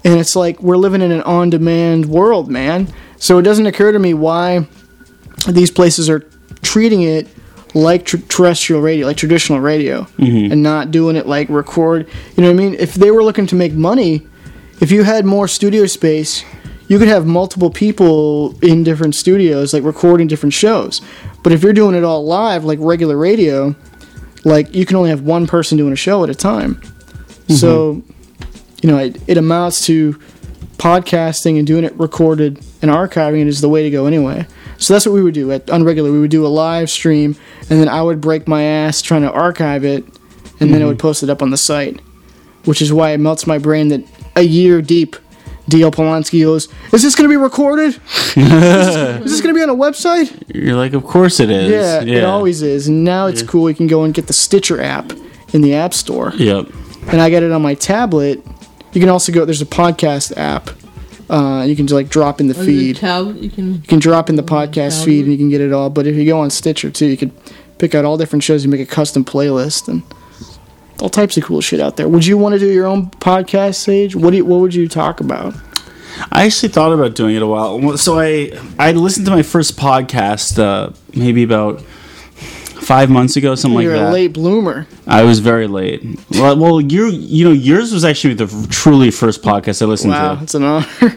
[SPEAKER 4] And it's like we're living in an on-demand world, man. So it doesn't occur to me why these places are treating it like tr- terrestrial radio, like traditional radio,
[SPEAKER 5] Mhm.
[SPEAKER 4] and not doing it like record. You know what I mean? If they were looking to make money, if you had more studio space, you could have multiple people in different studios, like recording different shows. But if you're doing it all live, like regular radio, like you can only have one person doing a show at a time. Mm-hmm. So, you know, it, it amounts to podcasting and doing it recorded and archiving it is the way to go anyway. So that's what we would do at Unregular. We would do a live stream, and then I would break my ass trying to archive it, and then I mm-hmm. would post it up on the site. Which is why it melts my brain that a year deep, DL Polanski goes, "Is this going to be recorded? is this, this going to be on a website?"
[SPEAKER 5] You're like, of course it is.
[SPEAKER 4] Yeah, it always is. And now it's cool. You can go and get the Stitcher app in the App Store.
[SPEAKER 5] Yep.
[SPEAKER 4] And I got it on my tablet. You can also go. There's a podcast app. Uh, you can just like drop in the
[SPEAKER 6] On
[SPEAKER 4] feed.
[SPEAKER 6] tablet, you can.
[SPEAKER 4] You can drop in the podcast feed and you can get it all. But if you go on Stitcher too, you could pick out all different shows. You make a custom playlist and all types of cool shit out there. Would you want to do your own podcast, Sage? What do you, What would you talk about?
[SPEAKER 5] I actually thought about doing it a while. So I I listened to my first podcast uh, maybe about five months ago, something
[SPEAKER 4] You're
[SPEAKER 5] like
[SPEAKER 4] a late bloomer.
[SPEAKER 5] I was very late. Well, well, you you know yours was actually the truly first podcast I listened
[SPEAKER 4] Wow,
[SPEAKER 5] to.
[SPEAKER 4] it's an honor.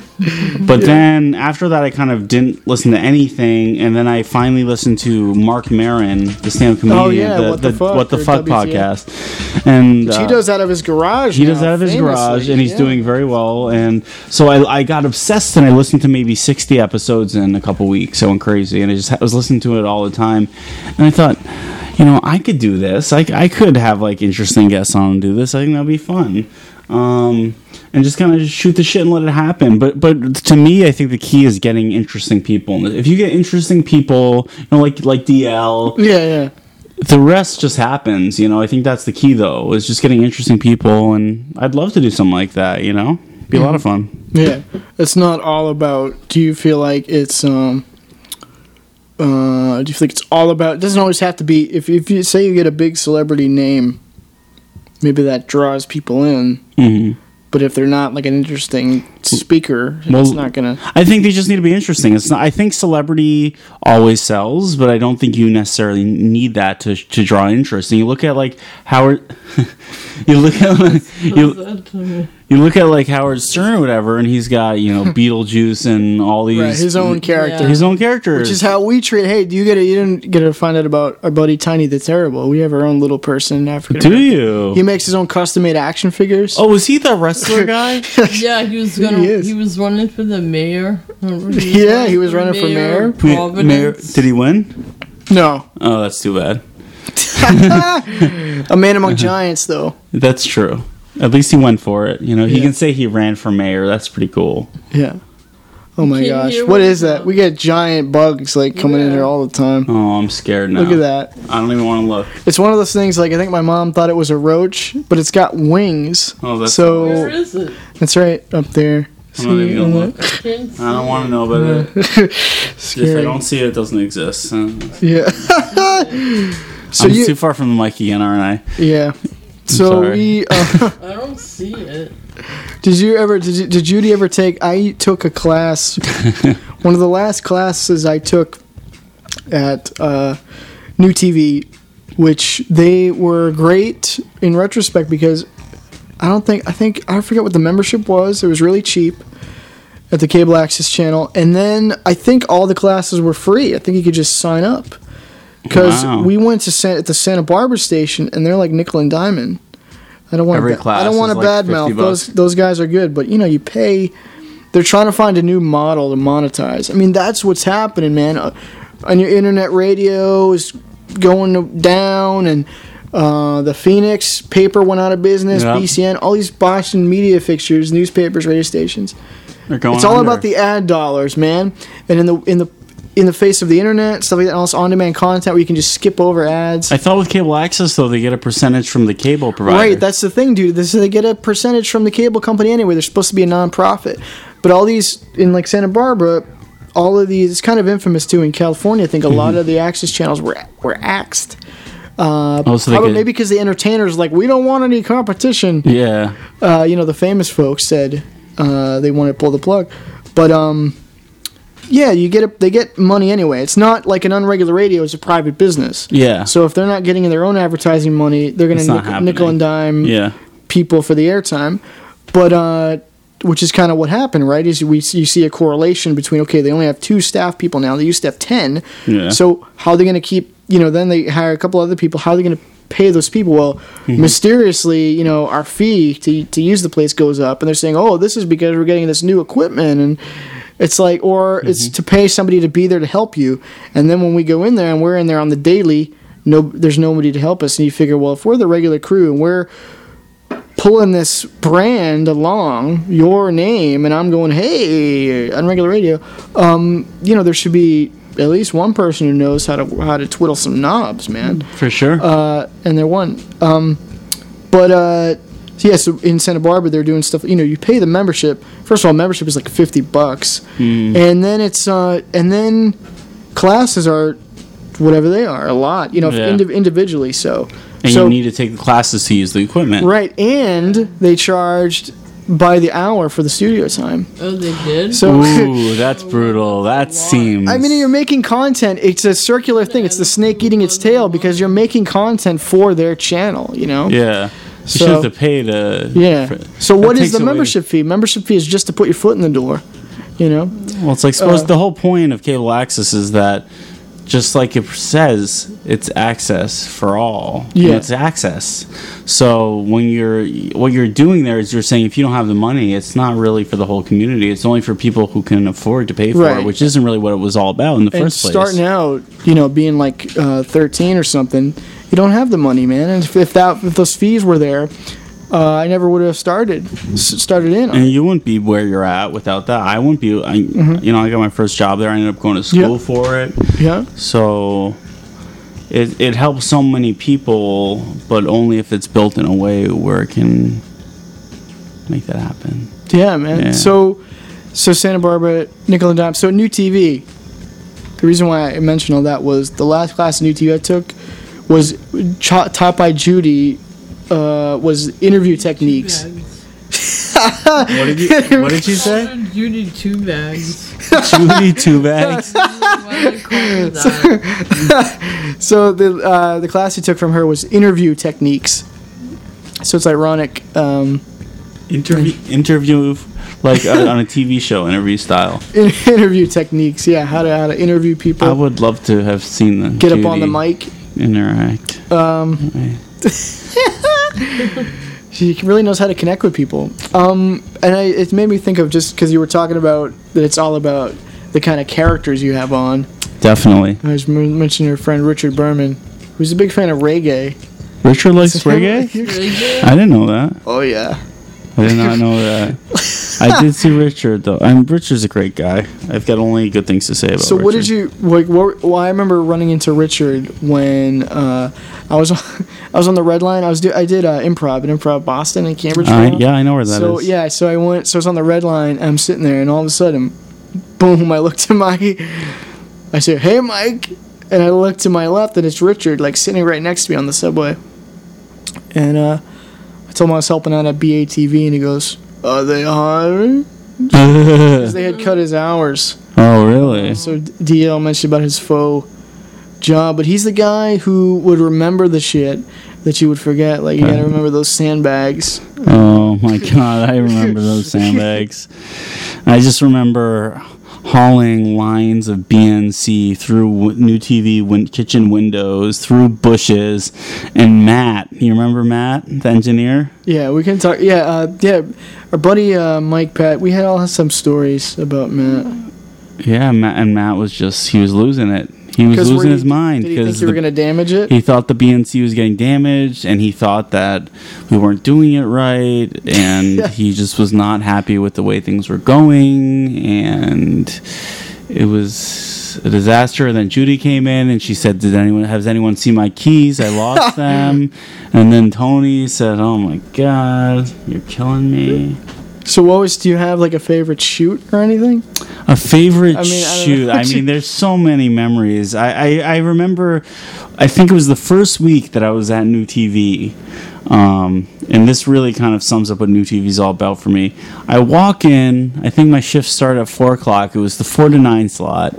[SPEAKER 5] But
[SPEAKER 4] Yeah.
[SPEAKER 5] then after that, I kind of didn't listen to anything, and then I finally listened to Marc Maron, the stand-up comedian,
[SPEAKER 4] Oh, yeah,
[SPEAKER 5] the,
[SPEAKER 4] What the Fuck,
[SPEAKER 5] What the Fuck podcast, and
[SPEAKER 4] Which he
[SPEAKER 5] uh,
[SPEAKER 4] does out of his garage.
[SPEAKER 5] he does
[SPEAKER 4] now,
[SPEAKER 5] that out of his
[SPEAKER 4] famously.
[SPEAKER 5] garage, and he's
[SPEAKER 4] Yeah.
[SPEAKER 5] doing very well. And so I, I got obsessed, and I listened to maybe sixty episodes in a couple weeks. So I'm crazy, and I just I was listening to it all the time, and I thought, you know, I could do this. I, I could have like interesting guests on and do this. I think that'd be fun. Um, and just kind of shoot the shit and let it happen. But but to me, I think the key is getting interesting people. If you get interesting people, you know, like like DL,
[SPEAKER 4] Yeah, yeah.
[SPEAKER 5] the rest just happens. You know, I think that's the key though, is just getting interesting people. And I'd love to do something like that. You know, be a lot of fun.
[SPEAKER 4] Yeah, it's not all about. Do you feel like it's um? Uh, do you think it's all about? It doesn't always have to be. If if you say you get a big celebrity name, maybe that draws people in.
[SPEAKER 5] Mm-hmm.
[SPEAKER 4] But if they're not like an interesting speaker,
[SPEAKER 5] Well,
[SPEAKER 4] it's not gonna.
[SPEAKER 5] I think they just need to be interesting. It's not. I think celebrity always sells, but I don't think you necessarily need that to to draw interest. And you look at like Howard. you look at like, you, you look at like Howard Stern or whatever, and he's got you know Beetlejuice and all these
[SPEAKER 4] Right, his own character,
[SPEAKER 5] his own character,
[SPEAKER 4] which is how we treat. Hey, do you get it? You didn't get to find out about our buddy Tiny the Terrible. We have our own little person in Africa.
[SPEAKER 5] Do you?
[SPEAKER 4] He makes his own custom made action figures.
[SPEAKER 5] Oh, was he the wrestler guy?
[SPEAKER 6] Yeah, he was gonna.
[SPEAKER 4] He
[SPEAKER 6] He, was running for the mayor. Remember?
[SPEAKER 4] Yeah, he was running for mayor.
[SPEAKER 6] of
[SPEAKER 5] Mayor,
[SPEAKER 6] Providence.
[SPEAKER 5] did he win?
[SPEAKER 4] No,
[SPEAKER 5] Oh, that's too bad.
[SPEAKER 4] a man among uh-huh. giants, though.
[SPEAKER 5] That's true. At least he went for it. You know, he
[SPEAKER 4] Yeah.
[SPEAKER 5] can say he ran for mayor. That's pretty cool.
[SPEAKER 4] Yeah. Oh my gosh, what
[SPEAKER 6] what
[SPEAKER 4] is that? We get giant bugs like coming in here all the time.
[SPEAKER 5] Oh, I'm scared now.
[SPEAKER 4] Look at that.
[SPEAKER 5] I don't even want to look.
[SPEAKER 4] It's one of those things. Like I think my mom thought it was a roach, but it's got wings.
[SPEAKER 5] Oh, that's
[SPEAKER 4] so.
[SPEAKER 6] Where is it?
[SPEAKER 4] It's right up there.
[SPEAKER 5] I'm not even
[SPEAKER 4] on
[SPEAKER 5] gonna look.
[SPEAKER 6] Can't
[SPEAKER 5] I don't want to know about it. If
[SPEAKER 4] Scary.
[SPEAKER 5] I don't see it, it doesn't exist. Uh,
[SPEAKER 4] Yeah. so
[SPEAKER 5] I'm
[SPEAKER 4] you,
[SPEAKER 5] too far from the mic again, aren't I?
[SPEAKER 4] yeah. So
[SPEAKER 5] sorry.
[SPEAKER 4] we. Uh,
[SPEAKER 6] I don't see it.
[SPEAKER 4] did you ever? Did, you, did Judy ever take? I took a class. one of the last classes I took at uh, New TV, which they were great in retrospect because I don't think I think I forget what the membership was. It was really cheap at the cable access channel, and then I think all the classes were free. I think you could just sign up because
[SPEAKER 5] Wow.
[SPEAKER 4] we went to San, at the Santa Barbara station, and they're like nickel and diamond. I don't want
[SPEAKER 5] Every
[SPEAKER 4] to. I
[SPEAKER 5] class
[SPEAKER 4] don't want to
[SPEAKER 5] like
[SPEAKER 4] badmouth
[SPEAKER 5] 50
[SPEAKER 4] those. Those guys are good, but you know you pay. They're trying to find a new model to monetize. I mean that's what's happening, man. Uh, on your internet radio is going down, and uh, the Phoenix paper went out of business.
[SPEAKER 5] Yeah.
[SPEAKER 4] BCN, all these Boston media fixtures, newspapers, radio stations.
[SPEAKER 5] They're going
[SPEAKER 4] It's all
[SPEAKER 5] under.
[SPEAKER 4] about the ad dollars, man. And in the in the in the face of the internet, stuff like that, all this on-demand content where you can just skip over ads.
[SPEAKER 5] I thought with cable access though they get a percentage from the cable provider.
[SPEAKER 4] Right, that's the thing, dude. This they get a percentage from the cable company anyway. They're supposed to be a non-profit, but all these in like Santa Barbara, all of these it's kind of infamous too in California. I think a lot of the access channels were were axed. Uh,
[SPEAKER 5] Oh, so
[SPEAKER 4] probably
[SPEAKER 5] could-
[SPEAKER 4] maybe because the entertainers like we don't want any competition.
[SPEAKER 5] yeah.
[SPEAKER 4] Uh, you know, the famous folks said uh, they want to pull the plug, but um, yeah, you get a, they get money anyway. It's not like an unregular radio; it's a private business.
[SPEAKER 5] Yeah.
[SPEAKER 4] So if they're not getting in their own advertising money, they're going to nickel and dime
[SPEAKER 5] Yeah.
[SPEAKER 4] people for the airtime. But uh, which is kind of what happened, right? Is we you see a correlation between okay, they only have two staff people now. They used to have ten.
[SPEAKER 5] Yeah.
[SPEAKER 4] So how are they going to keep? You know, then they hire a couple other people. How are they going to pay those people? Well,
[SPEAKER 5] Mm-hmm.
[SPEAKER 4] mysteriously, you know, our fee to to use the place goes up, and they're saying, oh, this is because we're getting this new equipment and. It's like, or
[SPEAKER 5] Mm-hmm.
[SPEAKER 4] it's to pay somebody to be there to help you, and then when we go in there and we're in there on the daily, no, there's nobody to help us, and you figure, well, if we're the regular crew and we're pulling this brand along, your name, and I'm going, hey, on regular radio, um, you know, there should be at least one person who knows how to how to twiddle some knobs, man.
[SPEAKER 5] For sure.
[SPEAKER 4] Uh, and they're one. Um, but uh, so yeah, so in Santa Barbara, they're doing stuff. You know, you pay the membership. First of all, membership is like fifty bucks,
[SPEAKER 5] Hmm.
[SPEAKER 4] and then it's uh, and then classes are whatever they are, a lot. You know,
[SPEAKER 5] Yeah.
[SPEAKER 4] indiv- individually. So
[SPEAKER 5] and
[SPEAKER 4] so
[SPEAKER 5] you need to take the classes to use the equipment.
[SPEAKER 4] Right, and they charged by the hour for the studio time.
[SPEAKER 6] Oh, they did.
[SPEAKER 4] So
[SPEAKER 5] Ooh, that's brutal. That seems.
[SPEAKER 4] I mean, you're making content. It's a circular thing. It's the snake eating its tail because you're making content for their channel. You know.
[SPEAKER 5] yeah. You
[SPEAKER 4] So-
[SPEAKER 5] should have to pay to.
[SPEAKER 4] Yeah.
[SPEAKER 5] for-
[SPEAKER 4] So what is the
[SPEAKER 5] away-
[SPEAKER 4] membership fee? Membership fee is just to put your foot in the door. You know.
[SPEAKER 5] Well, it's like suppose
[SPEAKER 4] Uh,
[SPEAKER 5] the whole point of cable access is that, just like it says, it's access for all. You
[SPEAKER 4] Yeah.
[SPEAKER 5] it's access. So when you're what you're doing there is you're saying if you don't have the money, it's not really for the whole community. It's only for people who can afford to pay for
[SPEAKER 4] Right.
[SPEAKER 5] it, which isn't really what it was all about in the
[SPEAKER 4] and
[SPEAKER 5] first place.
[SPEAKER 4] starting out, you know, being like uh, 13 or something, you don't have the money, man. And if, if that if those fees were there, uh, I never would have started started in.
[SPEAKER 5] and you wouldn't be where you're at without that. I wouldn't be. I, You know, I got my first job there. I ended up going to school
[SPEAKER 4] Mm-hmm.
[SPEAKER 5] For it.
[SPEAKER 4] Yeah.
[SPEAKER 5] So it it helps so many people, but only if it's built in a way where it can make that happen.
[SPEAKER 4] Yeah, man.
[SPEAKER 5] Yeah.
[SPEAKER 4] So, so Santa Barbara, Nickel and Dime. So New TV. The reason why I mentioned all that was the last class of New TV I took was cha- taught by Judy. Uh, was interview techniques.
[SPEAKER 5] what did you What did you say?
[SPEAKER 6] Judy two bags.
[SPEAKER 5] Judy two bags.
[SPEAKER 4] so the uh, the class he took from her was interview techniques. So it's ironic. Um,
[SPEAKER 5] Interview interview like uh, on a TV show interview style.
[SPEAKER 4] in- interview techniques. Yeah, how to how to interview people.
[SPEAKER 5] I would love to have seen the
[SPEAKER 4] Get up on the mic.
[SPEAKER 5] Interact.
[SPEAKER 4] Um, she really knows how to connect with people. Um, and I, it made me think of just because you were talking about that it's all about the kind of characters you have on.
[SPEAKER 5] Definitely.
[SPEAKER 4] I was m- mentioning your friend Richard Berman, who's a big fan of reggae.
[SPEAKER 5] Richard likes reggae. I didn't know that.
[SPEAKER 4] Oh yeah.
[SPEAKER 5] I did not know that. I did see Richard though. I mean, Richard's a great guy. I've got only good things to say about.
[SPEAKER 4] So what did you like? What, well, I remember running into Richard when uh, I was I was on the red line. I was do, I did uh, improv at Improv Boston in Cambridge.
[SPEAKER 5] Uh, yeah, I know where that is.
[SPEAKER 4] so yeah, so I went. So I was on the red line. I'm sitting there, and all of a sudden, boom! I looked to my. I said, "Hey, Mike," and I look to my left, and it's Richard, like sitting right next to me on the subway. And uh, I told him I was helping out at BATV, and he goes, "Are they hiring?" Because they had cut his hours.
[SPEAKER 5] Oh, really?
[SPEAKER 4] So DL mentioned about his faux job, but he's the guy who would remember the shit that you would forget. Like you gotta uh-huh. remember those sandbags.
[SPEAKER 5] Oh my god, I remember those sandbags. I just remember hauling lines of BNC through w- new TV win- kitchen windows, through bushes, and Matt. You remember Matt, the engineer?
[SPEAKER 4] Yeah, we can talk. Yeah, uh, yeah. Our buddy uh, Mike Pat. We had all some stories about Matt.
[SPEAKER 5] Yeah, Matt, and Matt was just he was losing it. He was losing
[SPEAKER 4] you-
[SPEAKER 5] his mind
[SPEAKER 4] Did he think
[SPEAKER 5] because
[SPEAKER 4] you were gonna damage it?
[SPEAKER 5] he thought the BNC was getting damaged, and he thought that we weren't doing it right, and he just was not happy with the way things were going, and it was a disaster. And then Judy came in, and she said, "Did anyone has anyone seen my keys? I lost them." And then Tony said, "Oh my God, you're killing me."
[SPEAKER 4] So, what was? Do you have like a favorite shoot or anything?
[SPEAKER 5] A favorite
[SPEAKER 4] I mean, I
[SPEAKER 5] shoot. I mean, there's so many memories. I, I, I remember, I think it was the first week that I was at New TV. Um, and this really kind of sums up what New TV is all about for me. I walk in, I think my shift started at 4 o'clock. It was the 4 to 9 slot.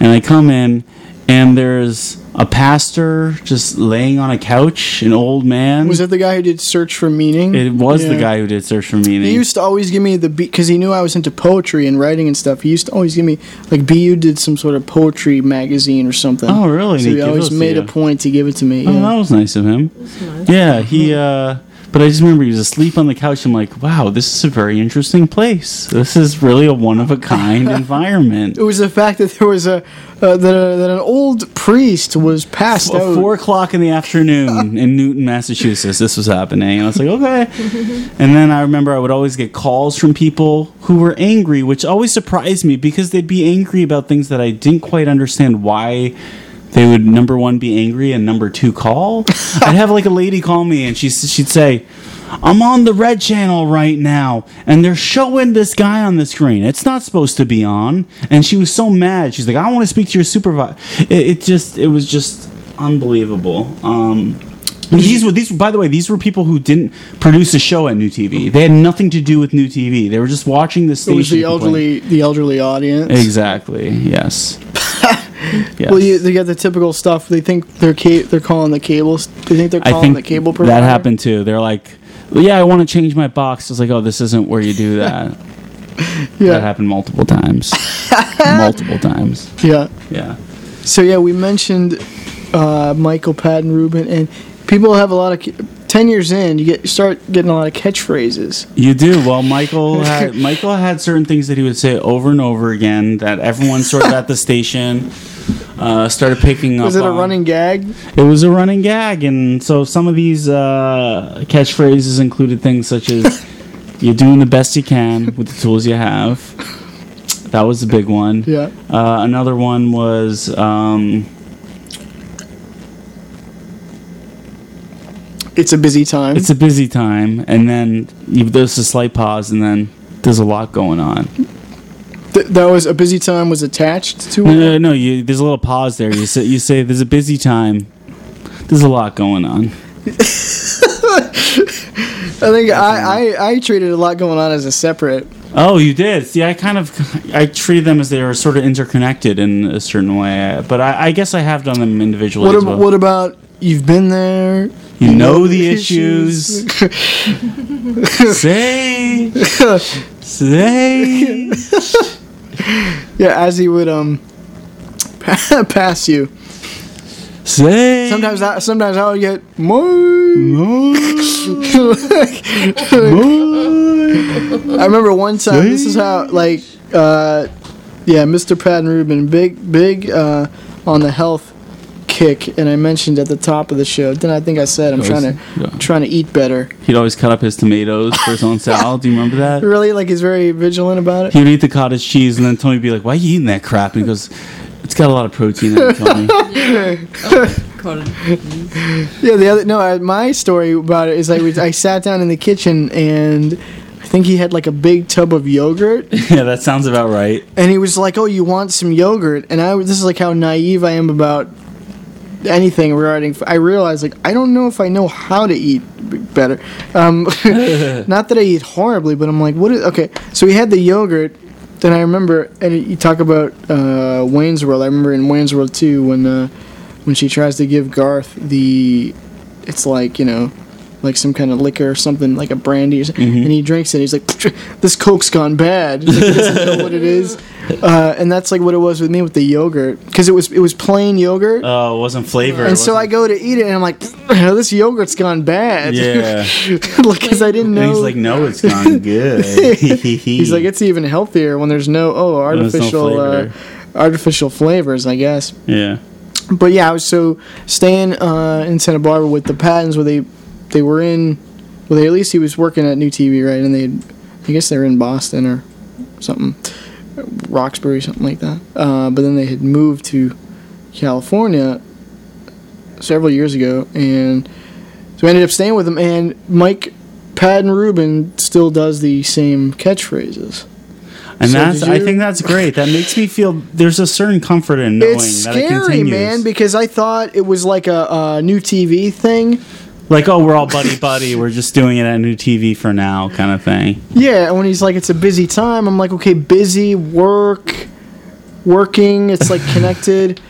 [SPEAKER 5] And I come in, and there's a pastor just laying on a couch, an old man.
[SPEAKER 4] Was it the guy who did Search for Meaning?
[SPEAKER 5] It was the guy who did Search for Meaning.
[SPEAKER 4] He used to always give me the beat because he knew I was into poetry and writing and stuff. He used to always give me like BU did some sort of poetry magazine or something.
[SPEAKER 5] Oh, really?
[SPEAKER 4] So
[SPEAKER 5] He'd
[SPEAKER 4] he always made a point to give it to me.
[SPEAKER 5] Oh,
[SPEAKER 4] yeah.
[SPEAKER 5] that was nice of him. Yeah, he. uh But I just remember he was asleep on the couch. I'm like, wow, this is a very interesting place. This is really a one of a kind environment.
[SPEAKER 4] It was the fact that there was a uh, that, a, that an old priest was passed
[SPEAKER 5] At
[SPEAKER 4] out.
[SPEAKER 5] four o'clock in the afternoon in Newton, Massachusetts, this was happening. And I was like, okay. And then I remember I would always get calls from people who were angry, which always surprised me because they'd be angry about things that I didn't quite understand why they would number one be angry and number two call. I'd have like a lady call me and she she'd say, "I'm on the red channel right now, and they're showing this guy on the screen. It's not supposed to be on." And she was so mad. She's like, "I want to speak to your supervisor." It, it just it was just unbelievable. Um, these were these. By the way, these were people who didn't produce a show at New TV. They had nothing to do with New TV. They were just watching the station.
[SPEAKER 4] it was the
[SPEAKER 5] complain.
[SPEAKER 4] elderly the elderly audience.
[SPEAKER 5] Exactly. Yes. Yes.
[SPEAKER 4] Well, you, they get the typical stuff. They think they're ca- they're calling the cables. They think they're
[SPEAKER 5] I
[SPEAKER 4] calling
[SPEAKER 5] think
[SPEAKER 4] the cable provider.
[SPEAKER 5] that happened too. They're like, well, "Yeah, I want to change my box." It's like, "Oh, this isn't where you do that."
[SPEAKER 4] Yeah.
[SPEAKER 5] That happened multiple times. multiple times.
[SPEAKER 4] Yeah.
[SPEAKER 5] Yeah.
[SPEAKER 4] So yeah, we mentioned uh, Michael Padden Rubin, and people have a lot of. Ten years in, you get you start getting a lot of catchphrases.
[SPEAKER 5] You do. Well, Michael had Michael had certain things that he would say over and over again that everyone sort of at the station uh, started picking up.
[SPEAKER 4] Was it a
[SPEAKER 5] on.
[SPEAKER 4] running gag?
[SPEAKER 5] It was a running gag, and so some of these uh, catchphrases included things such as "You're doing the best you can with the tools you have." That was a big one.
[SPEAKER 4] Yeah.
[SPEAKER 5] Uh, another one was um,
[SPEAKER 4] It's a busy time.
[SPEAKER 5] "It's a busy time," and then you, there's a slight pause, and then there's a lot going on.
[SPEAKER 4] Th- that was a busy time was attached to
[SPEAKER 5] No,
[SPEAKER 4] it.
[SPEAKER 5] no, no. You, there's a little pause there. You say, you say, "There's a busy time." There's a lot going on.
[SPEAKER 4] I think I, I I treated a lot going on as a separate.
[SPEAKER 5] Oh, you did. See, I kind of I treated them as they were sort of interconnected in a certain way, but I, I guess I have done them individually
[SPEAKER 4] What,
[SPEAKER 5] as
[SPEAKER 4] ab-
[SPEAKER 5] well.
[SPEAKER 4] what about you've been there?
[SPEAKER 5] You know the issues. Say, say.
[SPEAKER 4] yeah, as he would um pass you.
[SPEAKER 5] Say.
[SPEAKER 4] Sometimes I sometimes I would get more. I remember one time. This is how like uh, yeah, Mr. Padden Rubin, big big uh, on the health kick, and I mentioned at the top of the show. Then I think I said I'm trying to
[SPEAKER 5] yeah.
[SPEAKER 4] Trying to eat better.
[SPEAKER 5] He'd always cut up his tomatoes for his own salad. Do you remember that?
[SPEAKER 4] Really, like he's very vigilant about it.
[SPEAKER 5] He would eat the cottage cheese, and then Tony would be like, "Why are you eating that crap?" And he goes, "It's got a lot of protein in it, Tony."
[SPEAKER 4] Yeah, the other no, I, my story about it is I was I sat down in the kitchen and I think he had like a big tub of yogurt
[SPEAKER 5] yeah, that sounds about right.
[SPEAKER 4] and he was like, "Oh, you want some yogurt?" And I this is like how naive I am about anything regarding. I realized like I don't know if I know how to eat better. Um, not that I eat horribly, but I'm like, what is okay? So we had the yogurt. Then I remember, and you talk about uh, Wayne's World. I remember in Wayne's World too when uh, when she tries to give Garth the, it's like you know, like some kind of liquor or something like a brandy, or something, and he drinks it. He's like, "This Coke's gone bad." Like, he doesn't know what it is, uh, and that's like what it was with me with the yogurt because it was it was plain yogurt.
[SPEAKER 5] Oh, it wasn't flavored.
[SPEAKER 4] And so I go to eat it, and I'm like, "This yogurt's gone bad."
[SPEAKER 5] Yeah.
[SPEAKER 4] because I didn't know.
[SPEAKER 5] And he's like, "No, it's gone good."
[SPEAKER 4] he's like, "It's even healthier when there's no oh
[SPEAKER 5] There's no
[SPEAKER 4] artificial uh, artificial flavors, I guess."
[SPEAKER 5] "Yeah."
[SPEAKER 4] But yeah, I was so staying uh, in Santa Barbara with the Paddens, where they they were in. Well, they at least he was working at New TV, right? And they, I guess they were in Boston or something, Roxbury, something like that. Uh, but then they had moved to California several years ago, and so I ended up staying with them. And Mike Pat, and Ruben still does the same catchphrases.
[SPEAKER 5] And
[SPEAKER 4] So
[SPEAKER 5] that's I think that's great. That makes me feel there's a certain comfort in knowing
[SPEAKER 4] It's
[SPEAKER 5] that it
[SPEAKER 4] scary,
[SPEAKER 5] continues.
[SPEAKER 4] man, because I thought it was like a, a new TV thing.
[SPEAKER 5] Like, oh, we're all buddy buddy. We're just doing it at new TV for now, kind of thing.
[SPEAKER 4] Yeah, and when he's like, it's a busy time, I'm like, okay, busy, work, working, it's like connected.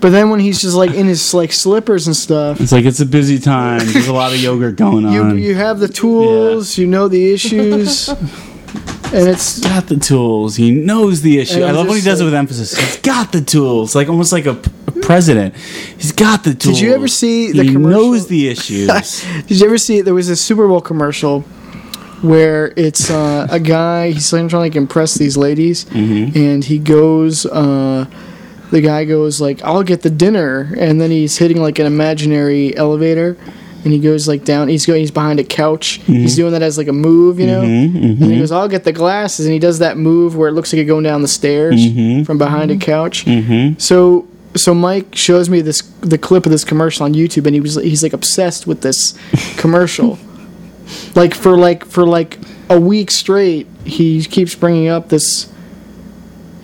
[SPEAKER 4] But then when he's just like in his like slippers and stuff,
[SPEAKER 5] It's like it's a busy time. There's a lot of yogurt going on.
[SPEAKER 4] you you have the tools, you know the issues, and it's
[SPEAKER 5] got the tools. He knows the issue. I love when he does it with emphasis. He's got the tools, like almost like a president. He's got the tools.
[SPEAKER 4] Did you ever see the
[SPEAKER 5] he
[SPEAKER 4] commercial?
[SPEAKER 5] knows the issues.
[SPEAKER 4] Did you ever see? There was a Super Bowl commercial where it's uh, a guy. He's trying to like impress these ladies,
[SPEAKER 5] Mm-hmm.
[SPEAKER 4] and he goes. Uh, the guy goes like, "I'll get the dinner," and then he's hitting like an imaginary elevator, and he goes like down. He's going. He's behind a couch. He's doing that as like a move, you know.
[SPEAKER 5] Mhm,
[SPEAKER 4] And he
[SPEAKER 5] mhm.
[SPEAKER 4] goes, "I'll get the glasses," and he does that move where it looks like you're going down the stairs
[SPEAKER 5] Mhm.
[SPEAKER 4] from behind a couch.
[SPEAKER 5] Mhm.
[SPEAKER 4] So so Mike shows me this the clip of this commercial on YouTube, and he was he's like obsessed with this commercial. like for like for like a week straight, he keeps bringing up this.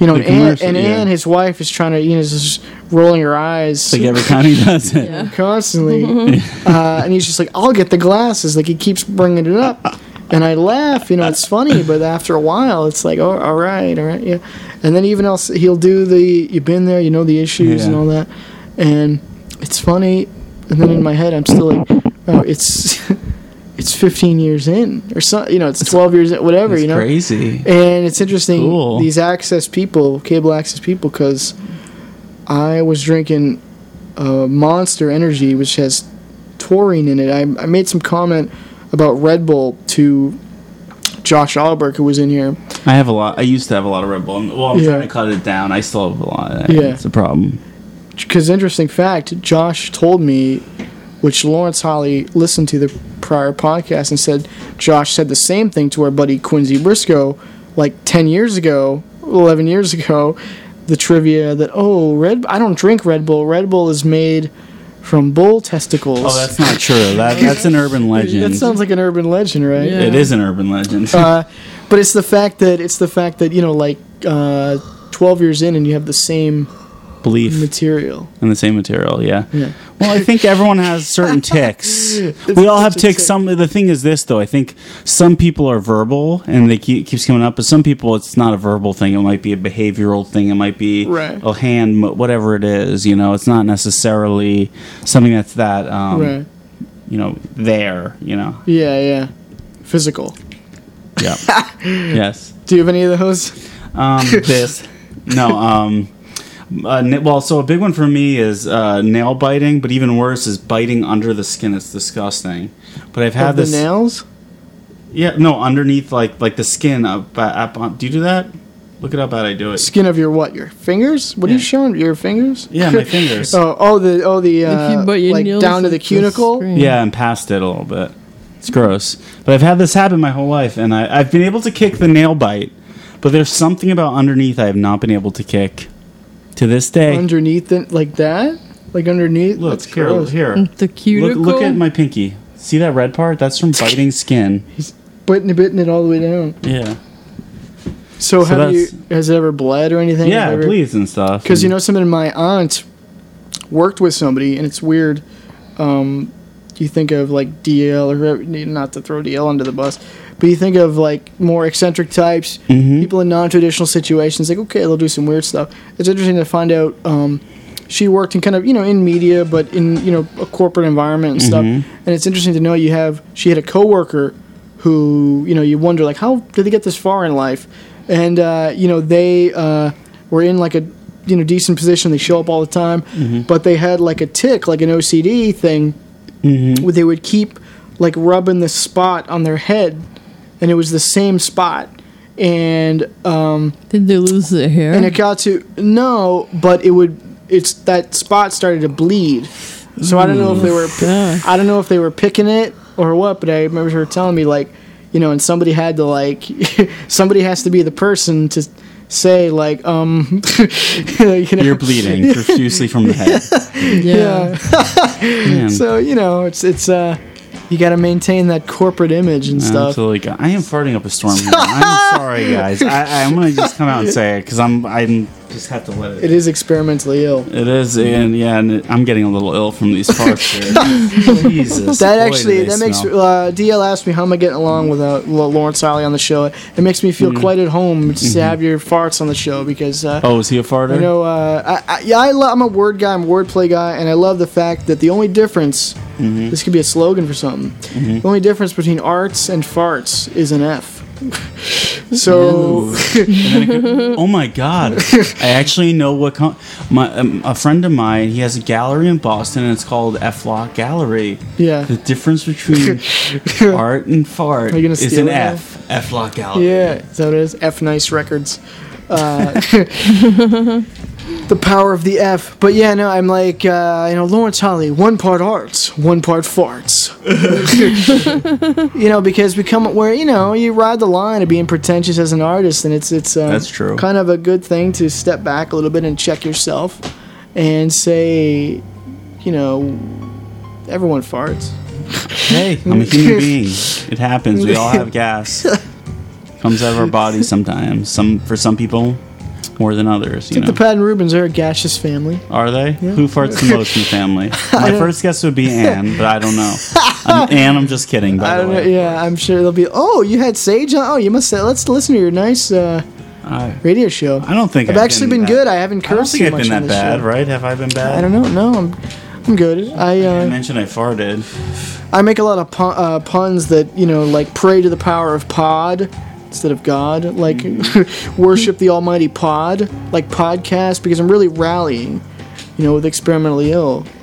[SPEAKER 4] You know, and, Ann, and
[SPEAKER 5] yeah.
[SPEAKER 4] Ann, his wife, is trying to, you know, just rolling her eyes
[SPEAKER 5] Like every time he does it.
[SPEAKER 4] constantly. uh, and he's just like, I'll get the glasses. Like he keeps bringing it up. And I laugh, you know, it's funny, but after a while, it's like, oh, all right, all right, yeah. And then even else, he'll do the, you've been there, you know the issues and all that. And it's funny. And then in my head, I'm still like, oh, it's, it's 15 years in, or so, you know, it's 12 years, in, whatever,
[SPEAKER 5] It's
[SPEAKER 4] you know.
[SPEAKER 5] crazy.
[SPEAKER 4] And it's interesting,
[SPEAKER 5] Cool.
[SPEAKER 4] these access people, cable access people, because I was drinking uh, Monster Energy, which has taurine in it. I, I made some comment about Red Bull to Josh Alberg, who was in here.
[SPEAKER 5] I have a lot. I used to have a lot of Red Bull. Well, I'm
[SPEAKER 4] Yeah.
[SPEAKER 5] trying to cut it down. I still have a lot.
[SPEAKER 4] Yeah.
[SPEAKER 5] It's a problem.
[SPEAKER 4] Because interesting fact, Josh told me, which Lawrence Holly listened to the prior podcast and said Josh said the same thing to our buddy Quincy Briscoe like 10 years ago, 11 years ago. The trivia that, oh, Red I don't drink Red Bull. Red Bull is made from bull testicles.
[SPEAKER 5] Oh, that's not true. That that's an urban legend.
[SPEAKER 4] That sounds like an urban legend, right?
[SPEAKER 5] It is an urban legend.
[SPEAKER 4] uh, but it's the fact that it's the fact that you know, like uh, twelve years in, and you have the same
[SPEAKER 5] Belief
[SPEAKER 4] material.
[SPEAKER 5] in the same material. Yeah.
[SPEAKER 4] Yeah.
[SPEAKER 5] Well, I think everyone has certain ticks. We all have ticks.
[SPEAKER 4] tick.
[SPEAKER 5] Some the thing is this though. I think some people are verbal and they keep keeps coming up, but some people it's not a verbal thing. It might be a behavioral thing. It might be
[SPEAKER 4] Right.
[SPEAKER 5] a hand, whatever it is. You know, it's not necessarily something that's that. Um,
[SPEAKER 4] right.
[SPEAKER 5] You know, there. You know.
[SPEAKER 4] Yeah, yeah. Physical.
[SPEAKER 5] Yeah. yes.
[SPEAKER 4] Do you have any of those?
[SPEAKER 5] Um, this. No. Um, uh, well, so a big one for me is uh, nail biting, but even worse is biting under the skin. It's disgusting. But I've had
[SPEAKER 4] Of
[SPEAKER 5] this.
[SPEAKER 4] the nails?
[SPEAKER 5] Yeah, no, underneath like like the skin up, up on. Do you do that? Look at how bad I do it.
[SPEAKER 4] Skin of your what? Your fingers? What are you showing? Your fingers?
[SPEAKER 5] Yeah, my fingers.
[SPEAKER 4] oh, oh, the oh the uh,
[SPEAKER 6] put your
[SPEAKER 4] like down to the
[SPEAKER 6] at the
[SPEAKER 4] cuticle.
[SPEAKER 6] screen.
[SPEAKER 5] Yeah, and past it a little bit. It's gross. But I've had this happen my whole life, and I, I've been able to kick the nail bite, but there's something about underneath I have not been able to kick to this day.
[SPEAKER 4] Underneath it, like that, like underneath.
[SPEAKER 5] Look
[SPEAKER 4] That's
[SPEAKER 5] here,
[SPEAKER 4] gross.
[SPEAKER 5] here.
[SPEAKER 6] The cuticle.
[SPEAKER 5] look at my pinky. See that red part? That's from biting skin.
[SPEAKER 4] Bitten, bitten it all the way down.
[SPEAKER 5] Yeah.
[SPEAKER 4] So,
[SPEAKER 5] So
[SPEAKER 4] have you? Has it ever bled or anything?
[SPEAKER 5] Yeah,
[SPEAKER 4] Ever-
[SPEAKER 5] it bleeds and stuff.
[SPEAKER 4] Because you know, something my aunt worked with somebody, and it's weird. Um, you think of like DL or not to throw DL under the bus, but you think of like more eccentric types,
[SPEAKER 5] Mm-hmm.
[SPEAKER 4] people in non-traditional situations. Like, okay, they'll do some weird stuff. It's interesting to find out. Um, she worked in kind of you know in media, but in you know a corporate environment and stuff.
[SPEAKER 5] Mhm.
[SPEAKER 4] And it's interesting to know you have. She had a coworker who you know you wonder like how did they get this far in life, and uh, you know they uh, were in like a you know decent position. They show up all the time,
[SPEAKER 5] Mm-hmm.
[SPEAKER 4] but they had like a tick, like an OCD thing,
[SPEAKER 5] Mm-hmm.
[SPEAKER 4] where they would keep like rubbing the spot on their head, and it was the same spot. And um,
[SPEAKER 6] did they lose their hair?
[SPEAKER 4] And it got to no, but it would. It's that spot started to bleed. So I don't know if they were. I don't know if they were picking it or what. But I remember her telling me like, you know, and somebody had to like, somebody has to be the person to say like, um, you know,
[SPEAKER 5] You're bleeding profusely from the head.
[SPEAKER 4] yeah.
[SPEAKER 5] Man.
[SPEAKER 4] so you know, it's it's uh, you got to maintain that corporate image and stuff.
[SPEAKER 5] Absolutely. I am farting up a storm here. I'm sorry, guys. I, I'm gonna just come out and say it because I'm I just have to let it.
[SPEAKER 4] It is experimentally ill.
[SPEAKER 5] It is, and yeah, and I'm getting a little ill from these farts here. Jesus.
[SPEAKER 4] That
[SPEAKER 5] boy,
[SPEAKER 4] actually
[SPEAKER 5] do they
[SPEAKER 4] that makes uh, DL asked me how am I getting along with uh, L- Lawrence Solly on the show. It makes me feel
[SPEAKER 5] Mhm.
[SPEAKER 4] quite at home just to
[SPEAKER 5] Mhm.
[SPEAKER 4] have your farts on the show because uh,
[SPEAKER 5] Oh, is he a farter?
[SPEAKER 4] you know uh, I, I, yeah I lo- I'm a word guy, I'm a wordplay guy, and I love the fact that the only difference
[SPEAKER 5] Mhm.
[SPEAKER 4] this could be a slogan for something.
[SPEAKER 5] Mhm.
[SPEAKER 4] The only difference between arts and farts is an F. so
[SPEAKER 5] could- oh my god! I actually know what com- my um, a friend of mine. He has a gallery in Boston, and it's called F Lock Gallery.
[SPEAKER 4] Yeah.
[SPEAKER 5] The difference between art and fart
[SPEAKER 4] Are you gonna
[SPEAKER 5] is an? F. F Lock Gallery.
[SPEAKER 4] Yeah, what it is? F Nice Records. Uh, the power of the F. But yeah, no, I'm like, uh, you know, Lawrence Holly, one part arts, one part farts. you know, because we come where, you know, you ride the line of being pretentious as an artist, and it's, it's um,
[SPEAKER 5] That's true.
[SPEAKER 4] kind of a good thing to step back a little bit and check yourself and say, you know, everyone farts.
[SPEAKER 5] Hey, I'm a human being. It happens. We all have gas. Comes out of our bodies sometimes. Some for some people more than others.
[SPEAKER 4] I
[SPEAKER 5] You
[SPEAKER 4] think
[SPEAKER 5] know.
[SPEAKER 4] the Padden Rubins are a gaseous family.
[SPEAKER 5] Are they?
[SPEAKER 4] Yeah.
[SPEAKER 5] Who farts the most in the family? My first guess would be Anne, but I don't know. I'm, Anne, I'm just kidding. By
[SPEAKER 4] I
[SPEAKER 5] the
[SPEAKER 4] don't know.
[SPEAKER 5] way,
[SPEAKER 4] Yeah, I'm sure they'll be. Oh, you had Sage on. Oh, you must say. Let's listen to your nice uh,
[SPEAKER 5] I,
[SPEAKER 4] radio show.
[SPEAKER 5] I don't think
[SPEAKER 4] I've,
[SPEAKER 5] I've
[SPEAKER 4] actually
[SPEAKER 5] been
[SPEAKER 4] been, good. I haven't cursed.
[SPEAKER 5] I don't think I've
[SPEAKER 4] much
[SPEAKER 5] been that bad,
[SPEAKER 4] show.
[SPEAKER 5] right? Have I been bad?
[SPEAKER 4] I don't know. No, I'm. I'm good. I
[SPEAKER 5] I
[SPEAKER 4] uh,
[SPEAKER 5] mentioned I farted.
[SPEAKER 4] I make a lot of pun- uh, puns that you know, like pray to the power of pod instead of God, like
[SPEAKER 5] Mm-hmm.
[SPEAKER 4] worship the Almighty Pod, like podcast, because I'm really rallying, you know, with experimentally ill.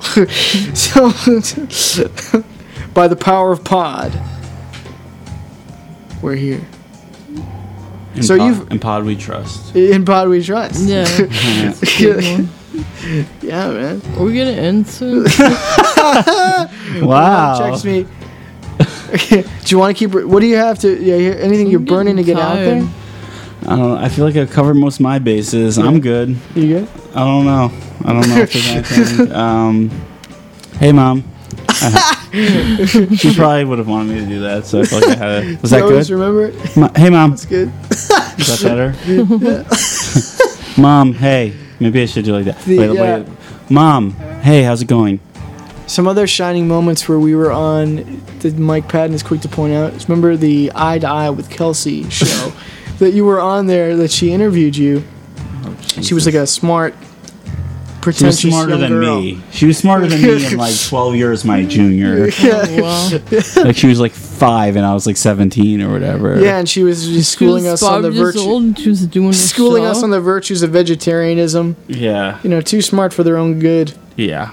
[SPEAKER 4] so by the power of pod, we're here.
[SPEAKER 5] In
[SPEAKER 4] So
[SPEAKER 5] pod,
[SPEAKER 4] you've-
[SPEAKER 5] in pod we trust.
[SPEAKER 4] In pod we trust.
[SPEAKER 6] Yeah.
[SPEAKER 4] yeah, yeah, man.
[SPEAKER 6] Are we gonna end soon?
[SPEAKER 5] Wow.
[SPEAKER 4] Checks me. do you want to keep? What do you have to? Yeah, anything you're burning to get out there?
[SPEAKER 5] I don't. I feel like I've covered most of my bases. I'm good.
[SPEAKER 4] You good?
[SPEAKER 5] I don't know. I don't know if there's anything. Um, hey, mom. she probably would have wanted me to do that, so I feel like I had it. Was that good?
[SPEAKER 4] remember it?
[SPEAKER 5] Ma- hey, mom.
[SPEAKER 4] That's good.
[SPEAKER 5] Is that better? Mom, hey. Maybe I should do it like that.
[SPEAKER 4] The-
[SPEAKER 5] wait,
[SPEAKER 4] yeah.
[SPEAKER 5] wait. Mom, hey, how's it going?
[SPEAKER 4] Some other shining moments where we were on that Mike Padden is quick to point out. is Remember the Eye to Eye with Kelsey show that you were on there that she interviewed you. Oh, she was like a smart,
[SPEAKER 5] She was smarter than
[SPEAKER 4] girl.
[SPEAKER 5] me. She was smarter than me in like 12 years my junior.
[SPEAKER 4] Yeah.
[SPEAKER 5] Oh, like she was like five and I was like 17 or whatever.
[SPEAKER 4] Yeah, and she was just schooling
[SPEAKER 6] She was
[SPEAKER 4] us on the
[SPEAKER 6] five years
[SPEAKER 4] virtue,
[SPEAKER 6] old and she was doing
[SPEAKER 4] schooling us on the virtues of vegetarianism.
[SPEAKER 5] Yeah.
[SPEAKER 4] You know, too smart for their own good.
[SPEAKER 5] Yeah.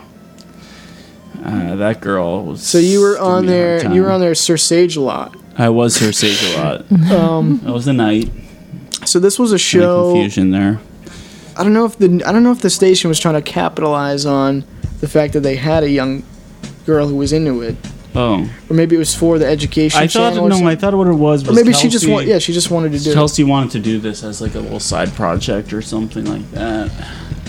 [SPEAKER 5] Uh, that girl was.
[SPEAKER 4] So you were on
[SPEAKER 5] me a hard
[SPEAKER 4] there. You were on there, Sir Sage a lot.
[SPEAKER 5] I was her sage a lot.
[SPEAKER 4] Um,
[SPEAKER 5] That was the night.
[SPEAKER 4] So this was a show.
[SPEAKER 5] confusion there.
[SPEAKER 4] I don't know if the I don't know if the station was trying to capitalize on the fact that they had a young girl who was into it,
[SPEAKER 5] Oh,
[SPEAKER 4] or maybe it was for the education
[SPEAKER 5] I thought no. I thought what it was was
[SPEAKER 4] or maybe she just
[SPEAKER 5] Kelsey-
[SPEAKER 4] want yeah she just wanted to do it.
[SPEAKER 5] Chelsea wanted to do this as like a little side project or something like that.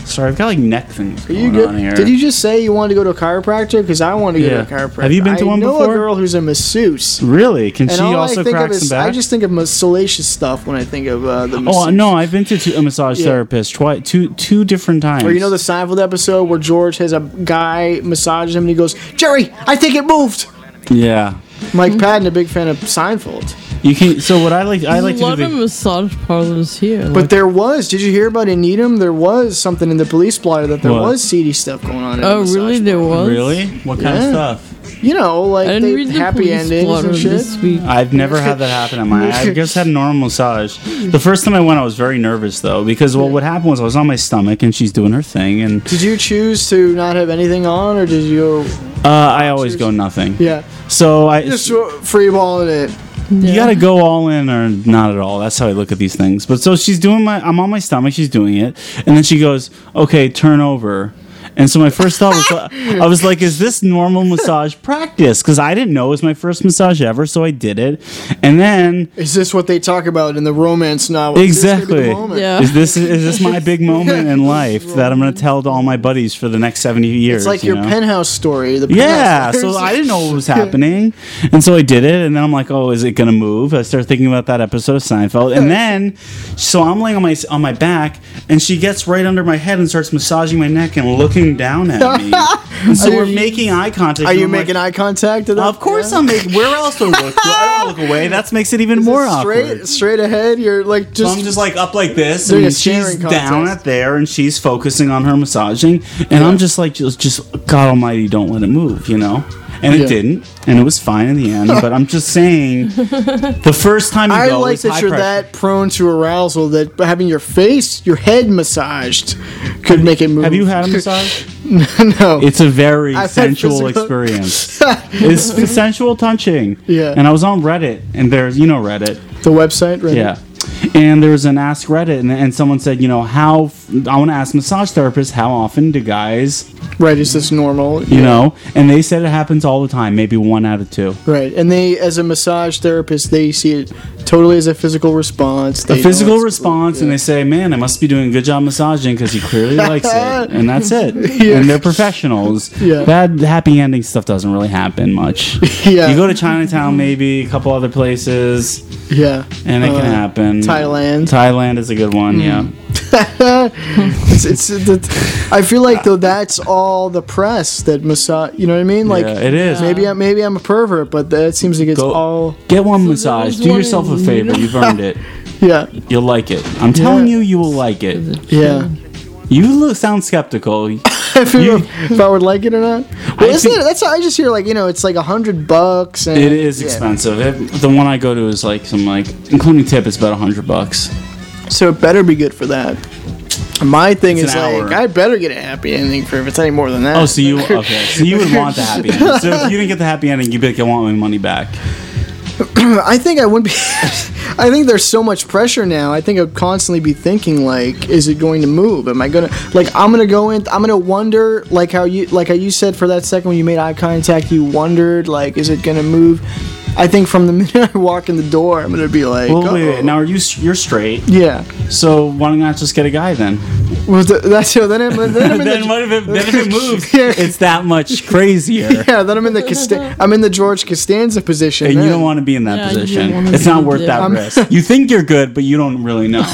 [SPEAKER 5] Sorry, I've got like neck things
[SPEAKER 4] Are
[SPEAKER 5] going
[SPEAKER 4] you good?
[SPEAKER 5] on here.
[SPEAKER 4] Did you just say you wanted to go to a chiropractor? Because I want to go
[SPEAKER 5] Yeah.
[SPEAKER 4] to a chiropractor.
[SPEAKER 5] Have you been to
[SPEAKER 4] I
[SPEAKER 5] one
[SPEAKER 4] know
[SPEAKER 5] before?
[SPEAKER 4] a girl who's a masseuse.
[SPEAKER 5] Really? Can
[SPEAKER 4] and
[SPEAKER 5] she
[SPEAKER 4] all
[SPEAKER 5] also
[SPEAKER 4] I think
[SPEAKER 5] crack
[SPEAKER 4] of is,
[SPEAKER 5] some back?
[SPEAKER 4] I just think of mas- salacious stuff when I think of uh, the masseuse.
[SPEAKER 5] Oh no, I've been to two, a massage
[SPEAKER 4] Yeah.
[SPEAKER 5] therapist twice, two two different times.
[SPEAKER 4] Or you know the Seinfeld episode where George has a guy massage him and he goes, Jerry, I think it moved.
[SPEAKER 5] Yeah,
[SPEAKER 4] Mike Padden, a big fan of Seinfeld.
[SPEAKER 5] you can. So what I like, I like
[SPEAKER 6] a
[SPEAKER 5] to
[SPEAKER 6] lot
[SPEAKER 5] do.
[SPEAKER 6] of
[SPEAKER 5] The,
[SPEAKER 6] massage parlors here.
[SPEAKER 4] But there was, did you hear about in Needham? There was something in the police blotter that there
[SPEAKER 5] What?
[SPEAKER 4] was seedy stuff going on. In
[SPEAKER 6] oh,
[SPEAKER 4] the massage
[SPEAKER 6] really? There was.
[SPEAKER 5] really? What kind
[SPEAKER 4] Yeah.
[SPEAKER 5] of stuff?
[SPEAKER 4] You know, like
[SPEAKER 6] I didn't
[SPEAKER 4] they,
[SPEAKER 6] read the
[SPEAKER 4] happy
[SPEAKER 6] police
[SPEAKER 4] endings
[SPEAKER 6] blotter
[SPEAKER 4] and shit.
[SPEAKER 6] this week.
[SPEAKER 5] I've never had that happen at my. I just had a normal massage. The first time I went, I was very nervous though because well, what happened was I was on my stomach and she's doing her thing, and
[SPEAKER 4] Did you choose to not have anything on, or did you?
[SPEAKER 5] Uh, I always go nothing.
[SPEAKER 4] Yeah,
[SPEAKER 5] So I
[SPEAKER 4] just free balling it.
[SPEAKER 5] You gotta go all in or not at all. That's how I look at these things. But so she's doing my. I'm on my stomach. She's doing it, and then she goes, "Okay, turn over." And so my first thought was, I was like, "Is this normal massage practice?" Because I didn't know it was my first massage ever, so I did it. And then
[SPEAKER 4] Is this what they talk about in the romance novel? Is this gonna be the
[SPEAKER 5] exactly.
[SPEAKER 6] Yeah.
[SPEAKER 5] is this is this my big moment in life that I'm gonna tell to all my buddies for the next seventy years?
[SPEAKER 4] It's like
[SPEAKER 5] you
[SPEAKER 4] your
[SPEAKER 5] know?
[SPEAKER 4] penthouse story. The
[SPEAKER 5] Yeah,
[SPEAKER 4] penthouse
[SPEAKER 5] so. I didn't know what was happening, and so I did it, and then I'm like, "Oh, is it gonna move?" I started thinking about that episode of Seinfeld, and then, so I'm laying on my on my back, and she gets right under my head and starts massaging my neck and looking down at me. And so we're
[SPEAKER 4] you-
[SPEAKER 5] making eye contact.
[SPEAKER 4] Are you
[SPEAKER 5] I'm like,
[SPEAKER 4] making eye contact? To?
[SPEAKER 5] Of course, I'm making. Where else I look? I don't look away. That makes it even
[SPEAKER 4] Is it
[SPEAKER 5] more
[SPEAKER 4] straight,
[SPEAKER 5] awkward.
[SPEAKER 4] straight ahead. You're like just.
[SPEAKER 5] So
[SPEAKER 4] just.
[SPEAKER 5] I'm just like up like this, and she's down at there, and she's focusing on her massaging, and I'm just like, just, just God Almighty, don't let it move, you know. And it
[SPEAKER 4] Yeah.
[SPEAKER 5] didn't, and it was fine in the end. but I'm just saying, the first time you
[SPEAKER 4] I
[SPEAKER 5] go,
[SPEAKER 4] like
[SPEAKER 5] is
[SPEAKER 4] that
[SPEAKER 5] high
[SPEAKER 4] you're
[SPEAKER 5] pressure.
[SPEAKER 4] that prone to arousal that having your face, your head massaged, could make it move.
[SPEAKER 5] Have you had a massage?
[SPEAKER 4] no.
[SPEAKER 5] It's a very
[SPEAKER 4] I've had
[SPEAKER 5] sensual
[SPEAKER 4] physical-
[SPEAKER 5] experience. it's sensual touching.
[SPEAKER 4] Yeah.
[SPEAKER 5] And I was on Reddit, and there's you know Reddit.
[SPEAKER 4] the website, right?
[SPEAKER 5] Yeah. And there was an Ask Reddit, and, and someone said, you know, how I want to ask massage therapists how often do guys,
[SPEAKER 4] Right. Is this normal?
[SPEAKER 5] you know, and they said it happens all the time, maybe one out of two.
[SPEAKER 4] Right. And they, as a massage therapist, they see it totally as a physical response.
[SPEAKER 5] A
[SPEAKER 4] They know
[SPEAKER 5] physical
[SPEAKER 4] it's-
[SPEAKER 5] response, and they say, "Man, I must be doing a good job massaging because he clearly likes it," and that's it.
[SPEAKER 4] Yeah.
[SPEAKER 5] And they're professionals.
[SPEAKER 4] Yeah.
[SPEAKER 5] Bad happy ending stuff doesn't really happen much.
[SPEAKER 4] Yeah.
[SPEAKER 5] You go to Chinatown, maybe a couple other places,
[SPEAKER 4] Yeah.
[SPEAKER 5] and it can
[SPEAKER 4] Uh,
[SPEAKER 5] happen.
[SPEAKER 4] Thailand.
[SPEAKER 5] Thailand is a good one. Yeah.
[SPEAKER 4] it's, it's, it's, I feel like though that's all the press that massage. You know what I mean? Like
[SPEAKER 5] Yeah, it is.
[SPEAKER 4] Maybe I, maybe I'm a pervert, but that seems like it's
[SPEAKER 5] Go-
[SPEAKER 4] all.
[SPEAKER 5] Get one massage. Do
[SPEAKER 6] one
[SPEAKER 5] yourself a
[SPEAKER 6] in
[SPEAKER 5] favor. You've earned it.
[SPEAKER 4] Yeah.
[SPEAKER 5] You'll like it. I'm telling you, you will like it.
[SPEAKER 4] Yeah.
[SPEAKER 5] You look, sound skeptical.
[SPEAKER 4] if, you, if I would like it or not. Well,
[SPEAKER 5] I
[SPEAKER 4] isn't
[SPEAKER 5] think-
[SPEAKER 4] it? That's how I just hear like you know it's like a hundred bucks. And,
[SPEAKER 5] It is
[SPEAKER 4] yeah.
[SPEAKER 5] expensive. It, the one I go to is like some like, including tip, it's about a hundred bucks.
[SPEAKER 4] So it better be good for that. My thing
[SPEAKER 5] It's
[SPEAKER 4] is
[SPEAKER 5] an
[SPEAKER 4] like
[SPEAKER 5] hour.
[SPEAKER 4] I better get a happy ending for if it's any more than that.
[SPEAKER 5] Oh, so you okay? So you would want the happy ending. So if you didn't get the happy ending, you'd be like, I want my money back.
[SPEAKER 4] I think I wouldn't be. I think there's so much pressure now. I think I'd constantly be thinking like, is it going to move? Am I gonna like? I'm gonna go in. I'm gonna wonder like how you like how you said for that second when you made eye contact, you wondered like, is it gonna move? I think from the minute I walk in the door, I'm gonna be like,
[SPEAKER 5] Well, wait,
[SPEAKER 4] "Uh-oh."
[SPEAKER 5] wait. Now are you you're straight?
[SPEAKER 4] yeah.
[SPEAKER 5] So why don't you not just get a guy then?
[SPEAKER 4] Well, that's so then I'm, then I'm
[SPEAKER 5] then
[SPEAKER 4] the,
[SPEAKER 5] what if it, then if it moves,
[SPEAKER 4] Yeah.
[SPEAKER 5] it's that much crazier.
[SPEAKER 4] yeah. Then I'm in the Costa- I'm in the George Costanza position.
[SPEAKER 5] And you don't want to be in that
[SPEAKER 6] Yeah,
[SPEAKER 5] position. It's not worth that
[SPEAKER 4] I'm-
[SPEAKER 5] risk. You think you're good, but you don't really know.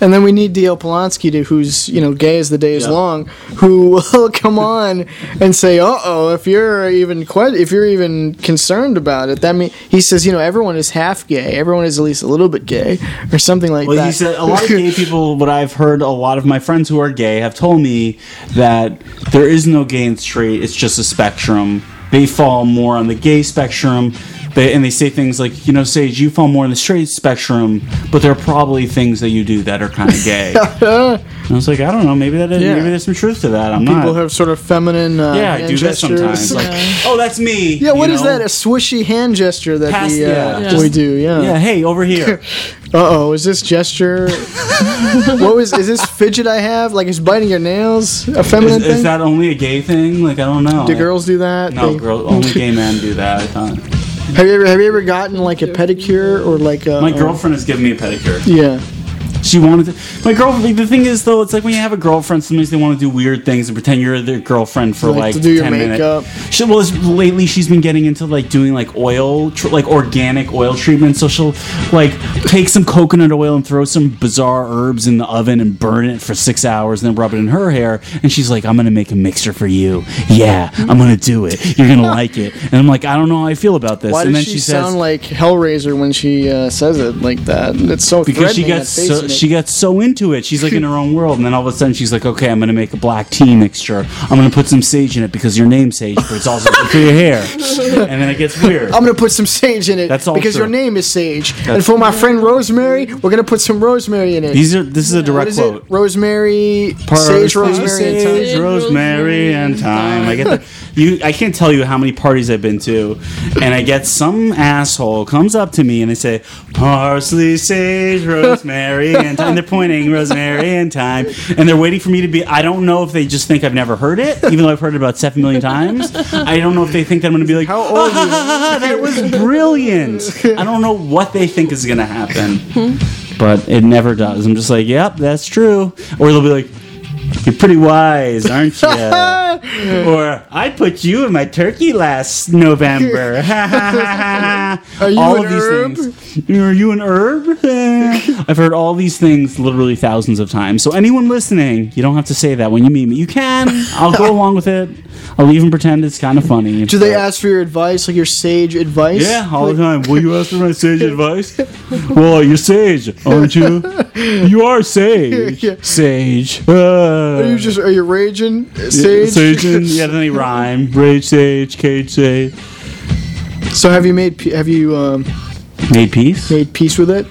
[SPEAKER 4] And then we need D.L. Polanski, to, who's you know gay as the day is
[SPEAKER 5] Yeah.
[SPEAKER 4] long, who will come on and say, "Uh oh, if you're even quite, if you're even concerned about it, that mean he says, you know, everyone is half gay, everyone is at least a little bit gay, or something like
[SPEAKER 5] Well,
[SPEAKER 4] that."
[SPEAKER 5] Well, he said a lot of gay people. What I've heard, a lot of my friends who are gay have told me that there is no gay and straight. It's just a spectrum. They fall more on the gay spectrum. They, and they say things like, you know, Sage, you fall more in the straight spectrum, but there are probably things that you do that are kind of gay. and I was like, I don't know, maybe that is,
[SPEAKER 4] Yeah.
[SPEAKER 5] maybe there's some truth to that. I'm not
[SPEAKER 4] People
[SPEAKER 5] not.
[SPEAKER 4] have sort of feminine. Uh,
[SPEAKER 5] yeah, I do that
[SPEAKER 4] gestures.
[SPEAKER 5] sometimes. Like, oh, that's me.
[SPEAKER 4] Yeah, what
[SPEAKER 5] you
[SPEAKER 4] is
[SPEAKER 5] know?
[SPEAKER 4] that? A swishy hand gesture that uh,
[SPEAKER 5] yeah.
[SPEAKER 4] we do, yeah.
[SPEAKER 5] Yeah, hey, over here.
[SPEAKER 4] uh oh, is this gesture. what was. Is this fidget I have? Like, is biting your nails a feminine
[SPEAKER 5] Is,
[SPEAKER 4] thing?
[SPEAKER 5] is that only a gay thing? Like, I don't know.
[SPEAKER 4] do girls do that?
[SPEAKER 5] No,
[SPEAKER 4] They-
[SPEAKER 5] girl, only gay men do that. I thought.
[SPEAKER 4] Have you ever have you ever gotten like a pedicure or like a
[SPEAKER 5] My girlfriend has given me a pedicure.
[SPEAKER 4] Yeah.
[SPEAKER 5] She wanted to. My girlfriend. The thing is, though, it's like when you have a girlfriend, sometimes they want to do weird things and pretend you're their girlfriend for
[SPEAKER 4] Like
[SPEAKER 5] like,
[SPEAKER 4] to do your
[SPEAKER 5] 10
[SPEAKER 4] makeup.
[SPEAKER 5] minutes. She, well, lately she's been getting into like doing like oil, tr- like organic oil treatment. So she'll like take some coconut oil and throw some bizarre herbs in the oven and burn it for six hours, and then rub it in her hair. And she's like, "I'm gonna make a mixture for you. Yeah, I'm gonna do it. You're gonna like it." And I'm like, "I don't know how I feel about this."
[SPEAKER 4] Why
[SPEAKER 5] and
[SPEAKER 4] does
[SPEAKER 5] then
[SPEAKER 4] she,
[SPEAKER 5] says,
[SPEAKER 4] sound like Hellraiser when she uh, says it like that? It's so
[SPEAKER 5] because she gets so. She gets so into it. She's like in her own world, and then all of a sudden she's like, "Okay, I'm gonna make a black tea mixture. I'm gonna put some sage in it because your name's Sage, but it's also good for your hair." And then it gets weird.
[SPEAKER 4] I'm gonna put some sage in it
[SPEAKER 5] That's all
[SPEAKER 4] because
[SPEAKER 5] true.
[SPEAKER 4] your name is Sage. and for my friend Rosemary, we're gonna put some rosemary in it.
[SPEAKER 5] These are this is a direct
[SPEAKER 4] is
[SPEAKER 5] quote.
[SPEAKER 4] Rosemary,
[SPEAKER 5] Parsley,
[SPEAKER 4] sage, rosemary, and thyme.
[SPEAKER 5] sage, rosemary, and thyme. I get the, you. I can't tell you how many parties I've been to, and I get some asshole comes up to me and they say parsley, sage, rosemary, and thyme. They're pointing rosemary and thyme, and they're waiting for me to be. I don't know if they just think I've never heard it, even though I've heard it about seven million times. I don't know if they think that I'm going to be like,
[SPEAKER 4] How ah, old are you?
[SPEAKER 5] that was brilliant. I don't know what they think is going to happen, but it never does. I'm just like, yep, that's true. Or they'll be like, you're pretty wise, aren't you? or I put you in my turkey last November.
[SPEAKER 4] Are you
[SPEAKER 5] all
[SPEAKER 4] an herb?
[SPEAKER 5] things. Are you an herb? I've heard all these things literally thousands of times. So anyone listening, you don't have to say that when you meet me. You can. I'll go along with it. I'll even pretend it's kind of funny.
[SPEAKER 4] Do they ask for your advice, like your sage advice?
[SPEAKER 5] Yeah, all the time. Will you ask for my sage advice? Well, you're sage, aren't you? You are sage. Sage. Uh,
[SPEAKER 4] Are you just are you raging, sage?
[SPEAKER 5] Sage. and- Yeah, then they rhyme. Rage sage, cage sage.
[SPEAKER 4] So have you made pe- have you um,
[SPEAKER 5] Made peace?
[SPEAKER 4] made peace with it?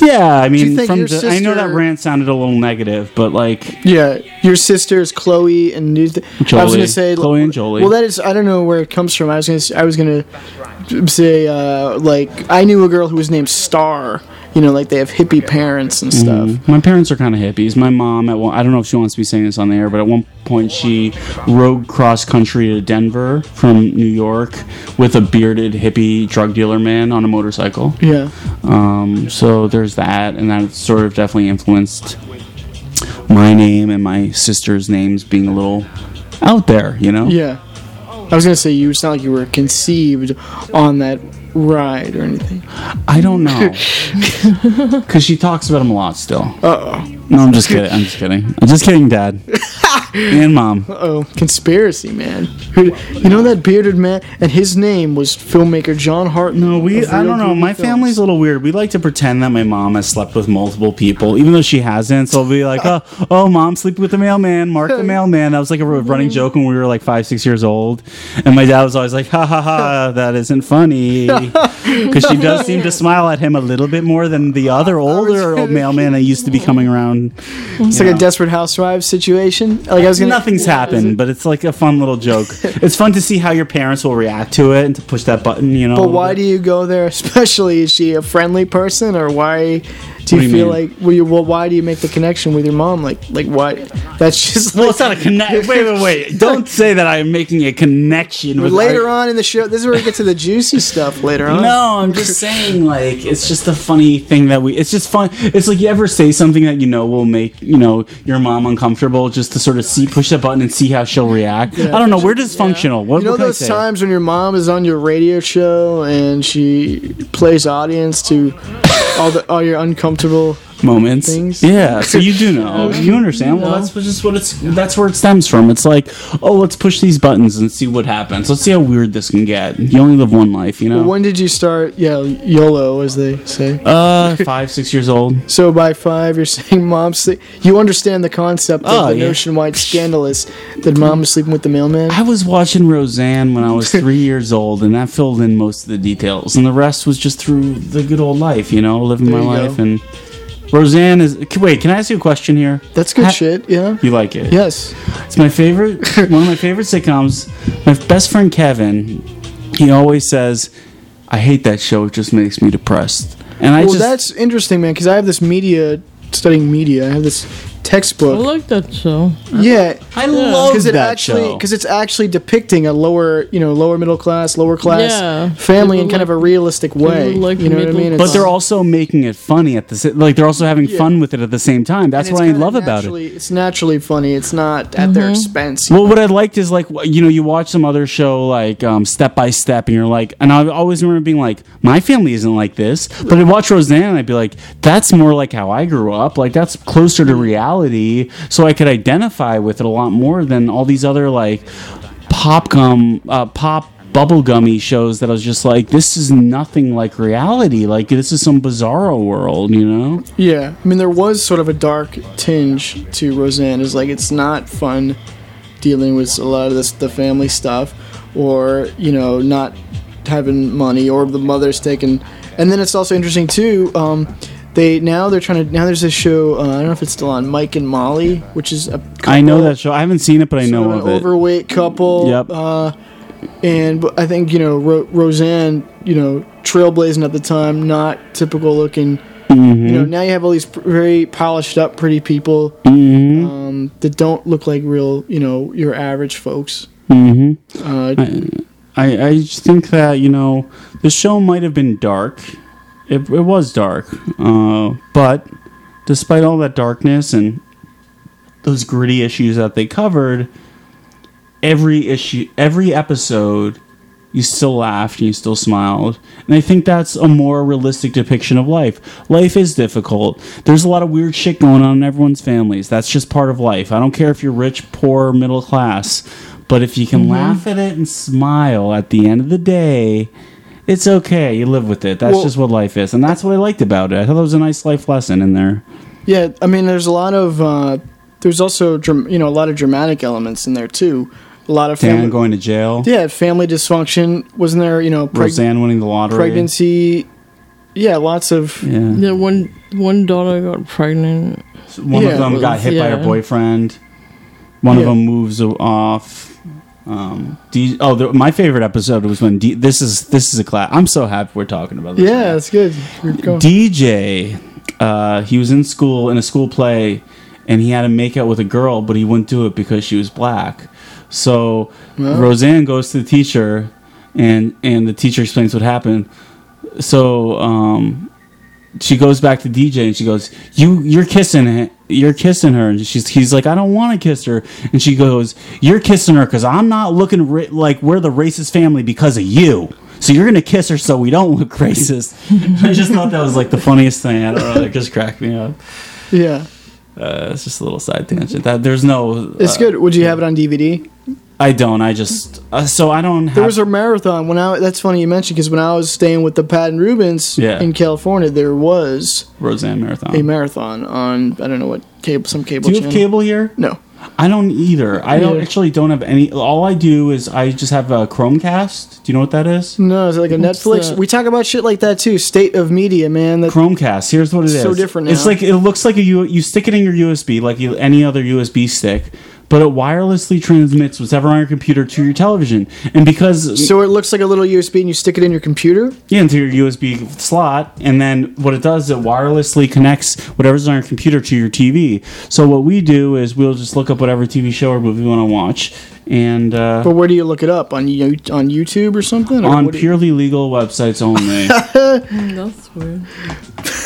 [SPEAKER 5] Yeah, I mean,
[SPEAKER 4] think
[SPEAKER 5] from
[SPEAKER 4] your
[SPEAKER 5] the, I know that
[SPEAKER 4] sister-
[SPEAKER 5] rant sounded a little negative, but like,
[SPEAKER 4] Yeah, your sisters Chloe and New- I was
[SPEAKER 5] Jolie.
[SPEAKER 4] gonna say
[SPEAKER 5] Chloe and Jolie.
[SPEAKER 4] Well, that is I don't know where it comes from. I was gonna s- I was gonna say uh, like I knew a girl who was named Star. You know, like they have hippie parents and stuff.
[SPEAKER 5] Mm, my parents are kind of hippies. My mom, at one, I don't know if she wants to be saying this on the air, but at one point she rode cross country to Denver from New York with a bearded hippie drug dealer man on a motorcycle.
[SPEAKER 4] Yeah.
[SPEAKER 5] Um, so there's that, and that sort of definitely influenced my name and my sister's names being a little out there, you know?
[SPEAKER 4] Yeah. I was gonna say you sound like you were conceived on that ride or anything.
[SPEAKER 5] I don't know. Because she talks about him a lot still.
[SPEAKER 4] Uh oh.
[SPEAKER 5] No, I'm just kidding. I'm just kidding. I'm just kidding, Dad. and Mom.
[SPEAKER 4] Uh oh. Conspiracy, man. Who, you know that bearded man, and his name was filmmaker John Hart.
[SPEAKER 5] No, we. I don't know. My family's a little weird. We like to pretend that my mom has slept with multiple people, even though she hasn't. So we'll be like, "Oh, oh, mom, sleeping with the mailman, Mark the mailman." That was like a running joke when we were like five, six years old. And my dad was always like, "Ha ha ha, that isn't funny," because she does seem to smile at him a little bit more than the other older old mailman that used to be coming around.
[SPEAKER 4] It's like
[SPEAKER 5] know.
[SPEAKER 4] a Desperate Housewives situation. Like I was gonna.
[SPEAKER 5] Nothing's happened, but it's like a fun little joke. it's fun to see how your parents will react to it and to push that button. You know.
[SPEAKER 4] But why do you go there? Especially, is she a friendly person, or why do you
[SPEAKER 5] do you
[SPEAKER 4] feel
[SPEAKER 5] mean?
[SPEAKER 4] like? Well, you, well, why do you make the connection with your mom? Like, like why? That's just.
[SPEAKER 5] Well, it's not a connect. wait, wait, wait! Don't say that I'm making a connection with
[SPEAKER 4] later on in the show, this is where we get to the juicy stuff. Later on.
[SPEAKER 5] No, I'm just saying, like, it's just a funny thing that we. It's just fun. It's like you ever say something that you know will make you know your mom uncomfortable, just to sort of see, push that button and see how she'll react. I don't know. We're dysfunctional. What,
[SPEAKER 4] You know
[SPEAKER 5] what
[SPEAKER 4] those times when your mom is on your radio show and she plays audience to all the all your uncomfortable
[SPEAKER 5] moments.
[SPEAKER 4] things.
[SPEAKER 5] Yeah, so you do know, you understand. Well, that's just what it's. That's where it stems from. It's like, oh, let's push these buttons and see what happens. Let's see how weird this can get. You only live one life, you know.
[SPEAKER 4] When did you start? Yeah, YOLO, as they say.
[SPEAKER 5] uh, five, six years old.
[SPEAKER 4] So by five, you're saying mom's. Sleep- you understand the concept of
[SPEAKER 5] Oh,
[SPEAKER 4] the
[SPEAKER 5] yeah.
[SPEAKER 4] notion why it's scandalous that mom is sleeping with the mailman.
[SPEAKER 5] I was watching Roseanne when I was three years old, and that filled in most of the details, and the rest was just through the good old life, you know, living
[SPEAKER 4] There
[SPEAKER 5] my
[SPEAKER 4] you
[SPEAKER 5] life.
[SPEAKER 4] go.
[SPEAKER 5] And Roseanne is. Wait, can I ask you a question here?
[SPEAKER 4] That's good
[SPEAKER 5] Ha-
[SPEAKER 4] shit. Yeah.
[SPEAKER 5] You like it?
[SPEAKER 4] Yes.
[SPEAKER 5] It's my favorite. one of my favorite sitcoms. My best friend Kevin, he always says, "I hate that show. It just makes me depressed." And I
[SPEAKER 4] well,
[SPEAKER 5] just
[SPEAKER 4] that's interesting, man, because I have this media studying media. I have this
[SPEAKER 6] I like that show.
[SPEAKER 4] Yeah,
[SPEAKER 5] I love
[SPEAKER 4] because it
[SPEAKER 5] that
[SPEAKER 4] actually
[SPEAKER 5] show.
[SPEAKER 4] because it's actually depicting a lower, you know, lower middle class, lower class
[SPEAKER 6] Yeah.
[SPEAKER 4] family in
[SPEAKER 6] People
[SPEAKER 4] kind of a realistic
[SPEAKER 6] people
[SPEAKER 4] way.
[SPEAKER 6] like
[SPEAKER 4] you know what I
[SPEAKER 6] middle
[SPEAKER 4] mean?
[SPEAKER 5] But
[SPEAKER 4] It's-
[SPEAKER 5] they're also making it funny at the like they're also having
[SPEAKER 4] Yeah.
[SPEAKER 5] fun with it at the same time. That's what I love about it.
[SPEAKER 4] It's naturally funny. It's not at their expense.
[SPEAKER 5] Well, what I liked is like you know you watch some other show like um, Step by Step, and you're like, and I always remember being like, my family isn't like this. But I watch Roseanne, and I'd be like, that's more like how I grew up. Like that's closer to reality, so I could identify with it a lot more than all these other like pop gum, uh, pop bubblegummy shows that I was just like, this is nothing like reality. Like this is some bizarro world, you know?
[SPEAKER 4] Yeah, I mean there was sort of a dark tinge to Roseanne. Is like it's not fun dealing with a lot of this the family stuff, or you know not having money, or the mother's taking. And then it's also interesting too. Um, they now they're trying to now there's this show. Uh, I don't know if it's still on Mike and Molly, which is a
[SPEAKER 5] I know that show. I haven't seen it, but I know
[SPEAKER 4] of an
[SPEAKER 5] it.
[SPEAKER 4] overweight couple.
[SPEAKER 5] Yep.
[SPEAKER 4] Uh, and I think you know Ro- Roseanne, you know, trailblazing at the time, not typical looking.
[SPEAKER 5] Mm-hmm.
[SPEAKER 4] You know, now you have all these pr- very polished up, pretty people
[SPEAKER 5] Mm-hmm.
[SPEAKER 4] um, that don't look like real, you know, your average folks.
[SPEAKER 5] hmm
[SPEAKER 4] Uh,
[SPEAKER 5] I, I just think that you know the show might have been dark. It, it was dark, uh, but despite all that darkness and those gritty issues that they covered, every issue, every episode, you still laughed and you still smiled. And I think that's a more realistic depiction of life. Life is difficult. There's a lot of weird shit going on in everyone's families. That's just part of life. I don't care if you're rich, poor, middle class. But if you can
[SPEAKER 4] Mhm.
[SPEAKER 5] laugh at it and smile at the end of the day, it's okay. You live with it. That's
[SPEAKER 4] Well-
[SPEAKER 5] just what life is. And that's what I liked about it. I thought there was a nice life lesson in there.
[SPEAKER 4] yeah, I mean, there's a lot of uh, there's also you know a lot of dramatic elements in there too. A lot of
[SPEAKER 5] Dan
[SPEAKER 4] family,
[SPEAKER 5] going to jail.
[SPEAKER 4] yeah, family dysfunction. Wasn't there? You know, preg-
[SPEAKER 5] Roseanne winning the lottery.
[SPEAKER 4] pregnancy. Yeah, lots of
[SPEAKER 5] Yeah.
[SPEAKER 6] Yeah, one one daughter got pregnant.
[SPEAKER 5] One
[SPEAKER 4] Yeah.
[SPEAKER 5] of them got hit by her boyfriend. One of them moves off. Um, D- oh, the, my favorite episode was when D- this is this is a class. I'm so happy we're talking about this.
[SPEAKER 4] Yeah, it's good.
[SPEAKER 5] DJ, uh, he was in school in a school play, and he had to make out with a girl, but he wouldn't do it because she was black. So
[SPEAKER 4] Well.
[SPEAKER 5] Roseanne goes to the teacher, and and the teacher explains what happened. So um, she goes back to DJ and she goes, "You you're kissing it. You're kissing her." And she's he's like, "I don't want to kiss her." And she goes, "You're kissing her because I'm not looking ri- like we're the racist family because of you." So you're gonna kiss her so we don't look racist. I just thought that was like the funniest thing. I don't know. It just cracked me up.
[SPEAKER 4] yeah.
[SPEAKER 5] Uh, it's just a little side tangent. That there's no.
[SPEAKER 4] It's
[SPEAKER 5] uh,
[SPEAKER 4] good. Would you have it on DVD?
[SPEAKER 5] I don't. I just uh, so I don't have.
[SPEAKER 4] There was a marathon when I. That's funny you mentioned because when I was staying with the Padden Rubins
[SPEAKER 5] Yeah.
[SPEAKER 4] in California, there was
[SPEAKER 5] Roseanne marathon.
[SPEAKER 4] a marathon on I don't know what cable, some cable.
[SPEAKER 5] Do you have
[SPEAKER 4] channel.
[SPEAKER 5] cable here?
[SPEAKER 4] No.
[SPEAKER 5] I don't either. I don't
[SPEAKER 4] Yeah.
[SPEAKER 5] actually don't have any. All I do is I just have a Chromecast. Do you know what that is?
[SPEAKER 4] No, is it like a Netflix?
[SPEAKER 6] that?
[SPEAKER 4] We talk about shit like that too. State of media, man. That
[SPEAKER 5] Chromecast. Here's what it is.
[SPEAKER 4] So different
[SPEAKER 5] It's
[SPEAKER 4] now.
[SPEAKER 5] like it looks like a U, you stick it in your USB like you, any other USB stick, but it wirelessly transmits whatever on your computer to your television. And because
[SPEAKER 4] so it looks like a little USB, and you stick it in your computer.
[SPEAKER 5] yeah, into your USB slot, and then what it does, is it wirelessly connects whatever's on your computer to your TV. So what we do is we'll just look up whatever TV show or movie we want to watch, And uh,
[SPEAKER 4] But where do you look it up on you on YouTube or something? Or
[SPEAKER 5] on
[SPEAKER 4] what do you-
[SPEAKER 5] purely legal websites only.
[SPEAKER 6] That's weird.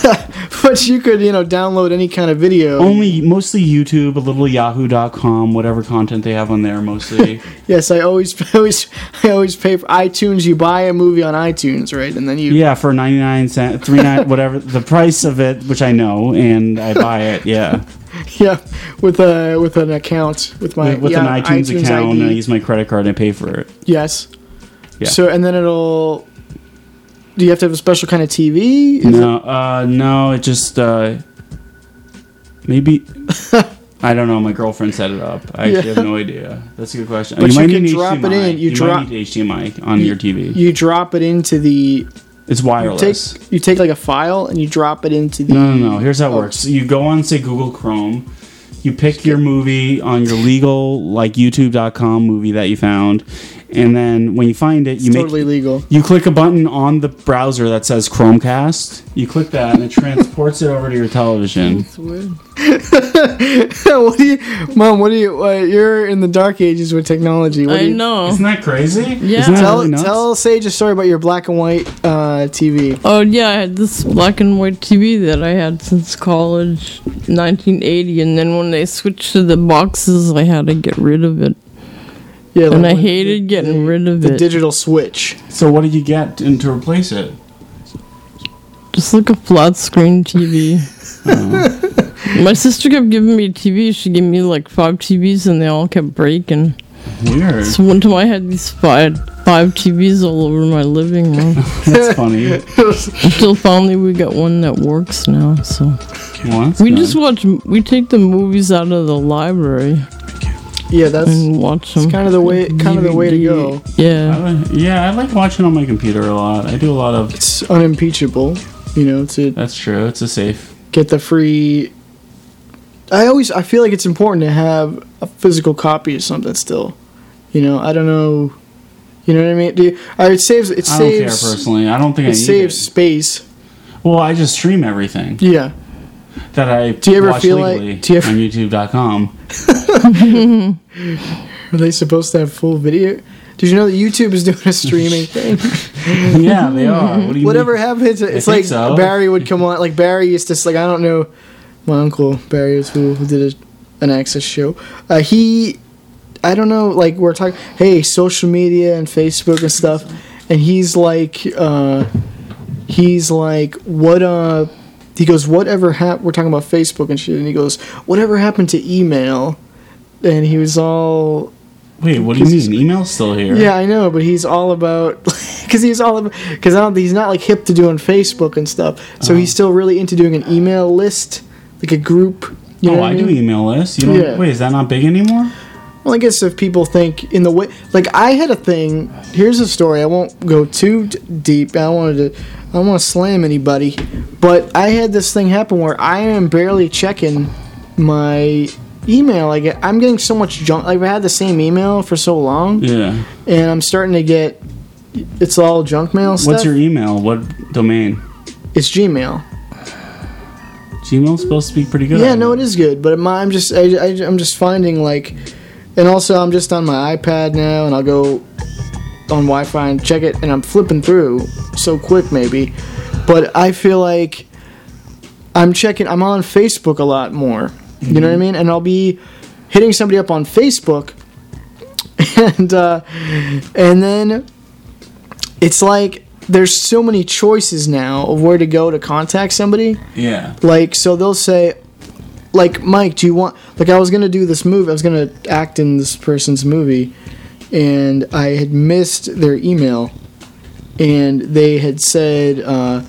[SPEAKER 4] but you could you know download any kind of video.
[SPEAKER 5] only mostly YouTube, a little Yahoo.com, whatever content they have on there mostly.
[SPEAKER 4] Yes, I always always I always pay for iTunes. You buy a movie on iTunes, right? And then you
[SPEAKER 5] yeah, for ninety nine cent, three nine, whatever the price of it, which I know, and I buy it. Yeah,
[SPEAKER 4] yeah with a with an account with my
[SPEAKER 5] with, with
[SPEAKER 4] yeah,
[SPEAKER 5] an iTunes, account,
[SPEAKER 4] ID.
[SPEAKER 5] and I use my credit card and I pay for it.
[SPEAKER 4] Yes.
[SPEAKER 5] Yeah.
[SPEAKER 4] So and then it'll. Do you have to have a special kind of TV? Is
[SPEAKER 5] no, uh, no, it just uh, maybe. I don't know. My girlfriend set it up. I actually
[SPEAKER 4] Yeah.
[SPEAKER 5] have no idea. That's a good question.
[SPEAKER 4] But you
[SPEAKER 5] might
[SPEAKER 4] can drop it in, you
[SPEAKER 5] might
[SPEAKER 4] drop-
[SPEAKER 5] HDMI on your TV.
[SPEAKER 4] You drop it into the.
[SPEAKER 5] It's
[SPEAKER 4] You
[SPEAKER 5] wireless.
[SPEAKER 4] take you take like a file and you drop it into the.
[SPEAKER 5] No, no, no. Here's how it
[SPEAKER 4] Oh.
[SPEAKER 5] works. You go on, say, Google Chrome. You pick your movie on your legal, like YouTube.com movie that you found, and then when you find it, you
[SPEAKER 4] It's
[SPEAKER 5] make
[SPEAKER 4] totally legal.
[SPEAKER 5] you click a button on the browser that says Chromecast. You click that, and it transports it over to your television.
[SPEAKER 6] That's weird.
[SPEAKER 4] what do you, mom? What do you? Uh, you're in the dark ages with technology. What do
[SPEAKER 6] I
[SPEAKER 4] you,
[SPEAKER 6] know.
[SPEAKER 5] Isn't that crazy?
[SPEAKER 6] Yeah.
[SPEAKER 5] Isn't that
[SPEAKER 4] Tell
[SPEAKER 5] really nuts?
[SPEAKER 4] tell Sage a story about your black and white uh, TV.
[SPEAKER 6] Oh yeah, I had this black and white TV that I had since college, 1980, and then when they switched to the boxes, I had to get rid of it.
[SPEAKER 4] Yeah,
[SPEAKER 6] and
[SPEAKER 4] like
[SPEAKER 6] I
[SPEAKER 4] when
[SPEAKER 6] hated getting rid of
[SPEAKER 4] the
[SPEAKER 6] it.
[SPEAKER 4] digital switch.
[SPEAKER 5] So what did you get in to replace it?
[SPEAKER 6] Just like a flat screen TV. Oh. My sister kept giving me TV. She gave me like five TVs, and they all kept breaking.
[SPEAKER 5] Weird.
[SPEAKER 6] So one time I had these five five TVs all over my living room.
[SPEAKER 5] That's funny.
[SPEAKER 6] Until finally we got one that works now. So
[SPEAKER 5] Well,
[SPEAKER 6] we
[SPEAKER 5] good.
[SPEAKER 6] just watch. We take the movies out of the library
[SPEAKER 4] Yeah, that's
[SPEAKER 6] and watch them.
[SPEAKER 4] kind of the way kind of the way to go.
[SPEAKER 5] I
[SPEAKER 6] Yeah.
[SPEAKER 5] like- yeah, I like watching on my computer a lot. I do a lot of.
[SPEAKER 4] It's unimpeachable, you know, to
[SPEAKER 5] That's true. It's a safe.
[SPEAKER 4] get the free. I always I feel like it's important to have a physical copy of something still. You know, I don't know. You know what I mean? Do you, uh, it saves it
[SPEAKER 5] I don't care
[SPEAKER 4] saves
[SPEAKER 5] personally. I don't think I
[SPEAKER 4] it
[SPEAKER 5] need
[SPEAKER 4] saves
[SPEAKER 5] it.
[SPEAKER 4] space.
[SPEAKER 5] Well, I just stream everything
[SPEAKER 4] Yeah.
[SPEAKER 5] that I
[SPEAKER 4] Do you ever
[SPEAKER 5] watch
[SPEAKER 4] feel like-
[SPEAKER 5] legally
[SPEAKER 4] do you ever-
[SPEAKER 5] on YouTube.com.
[SPEAKER 4] Are they supposed to have full video? Did you know that YouTube is doing a streaming thing?
[SPEAKER 5] yeah, they are. What do you
[SPEAKER 4] Whatever
[SPEAKER 5] mean?
[SPEAKER 4] happens, it's
[SPEAKER 5] think
[SPEAKER 4] like
[SPEAKER 5] so.
[SPEAKER 4] Barry would come on. Like Barry used to like I don't know, my uncle Barry is who, who did a, an Access show. Uh, he, I don't know, like we're talking, hey, social media and Facebook and stuff, and he's like, uh, he's like, what uh, he goes, whatever happened? We're talking about Facebook and shit, and he goes, whatever happened to email? And he was all
[SPEAKER 5] Wait, what is do you mean? Still here.
[SPEAKER 4] yeah, I know, but he's all about because he's all about because I don't he's not like hip to doing Facebook and stuff. So
[SPEAKER 5] Uh-huh.
[SPEAKER 4] he's still really into doing an email list, like a group. You know
[SPEAKER 5] oh,
[SPEAKER 4] what
[SPEAKER 5] I do email lists. You don't,
[SPEAKER 4] Yeah.
[SPEAKER 5] Wait, is that not big anymore?
[SPEAKER 4] Well, I guess if people think in the way, like I had a thing. Here's a story. I won't go too d- deep. I wanted to. I don't want to slam anybody, but I had this thing happen where I am barely checking my email. I get, I'm getting so much junk. Like I had the same email for so long,
[SPEAKER 5] Yeah.
[SPEAKER 4] and I'm starting to get. It's all junk mail stuff.
[SPEAKER 5] What's your email? What domain?
[SPEAKER 4] It's Gmail.
[SPEAKER 5] Gmail's supposed to be pretty good.
[SPEAKER 4] Yeah, no, it is good, but I'm just I, I, I'm just finding like, and also I'm just on my iPad now, and I'll go on Wi-Fi and check it, and I'm flipping through so quick maybe, but I feel like I'm checking. I'm on Facebook a lot more. You know what I mean? And I'll be hitting somebody up on Facebook, and uh, and then it's like there's so many choices now of where to go to contact somebody.
[SPEAKER 5] Yeah.
[SPEAKER 4] Like, so they'll say, like, Mike, do you want, like, I was going to do this movie, I was going to act in this person's movie, and I had missed their email, and they had said, uh,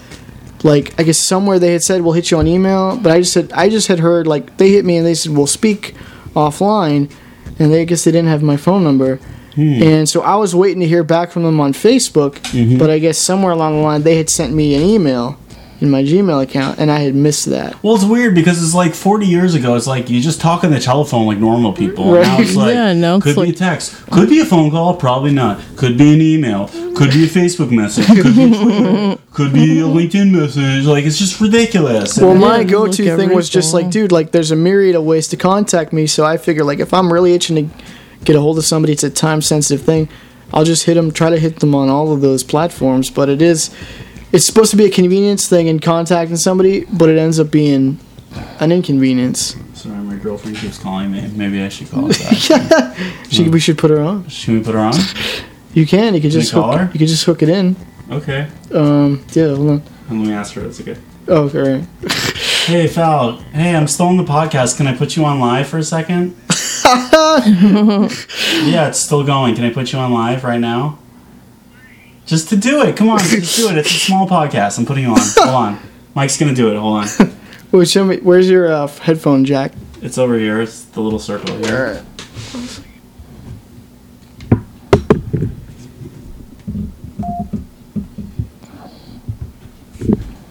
[SPEAKER 4] like, I guess somewhere they had said, we'll hit you on email, but I just said, I just had heard, like, they hit me and they said, we'll speak offline, and they, I guess they didn't have my phone number. Hmm. And so I was waiting to hear back from them on Facebook, mm-hmm. but I guess somewhere along the line they had sent me an email in my Gmail account, and I had missed that.
[SPEAKER 5] Well, it's weird because it's like 40 years ago. It's like you just talk on the telephone like normal people. And now it's like,
[SPEAKER 6] Yeah, no, it's
[SPEAKER 5] could be a text, could be a phone call, probably not. Could be an email, could be a Facebook message, could be a Twitter, could be a LinkedIn message. Like it's just ridiculous.
[SPEAKER 4] Well,
[SPEAKER 5] And-
[SPEAKER 4] my go-to
[SPEAKER 6] look
[SPEAKER 4] thing was just like, dude, like there's a myriad of ways to contact me, so I figure like if I'm really itching to get a hold of somebody, it's a time sensitive thing. I'll just hit them, try to hit them on all of those platforms. But it is, it's supposed to be a convenience thing in contacting somebody, but it ends up being an inconvenience.
[SPEAKER 5] Sorry, my girlfriend keeps calling me. Maybe I should call her back.
[SPEAKER 4] She, we should put her on.
[SPEAKER 5] Should we put her on?
[SPEAKER 4] You can. You can
[SPEAKER 5] Can
[SPEAKER 4] just
[SPEAKER 5] call
[SPEAKER 4] hook,
[SPEAKER 5] her?
[SPEAKER 4] you can just hook it in.
[SPEAKER 5] Okay.
[SPEAKER 4] Um. Yeah. Hold on.
[SPEAKER 5] And let me ask her. That's okay.
[SPEAKER 4] Oh, all right.
[SPEAKER 5] Hey, Fal. Hey, I'm still on the podcast. Can I put you on live for a second? yeah, it's still going. Can I put you on live right now? Just to do it. Come on, just do it. It's a small podcast. I'm putting you on. Hold on. Mike's gonna do it. Hold on.
[SPEAKER 4] Well, show me. Where's your uh, headphone jack?
[SPEAKER 5] It's over here. It's the little circle here.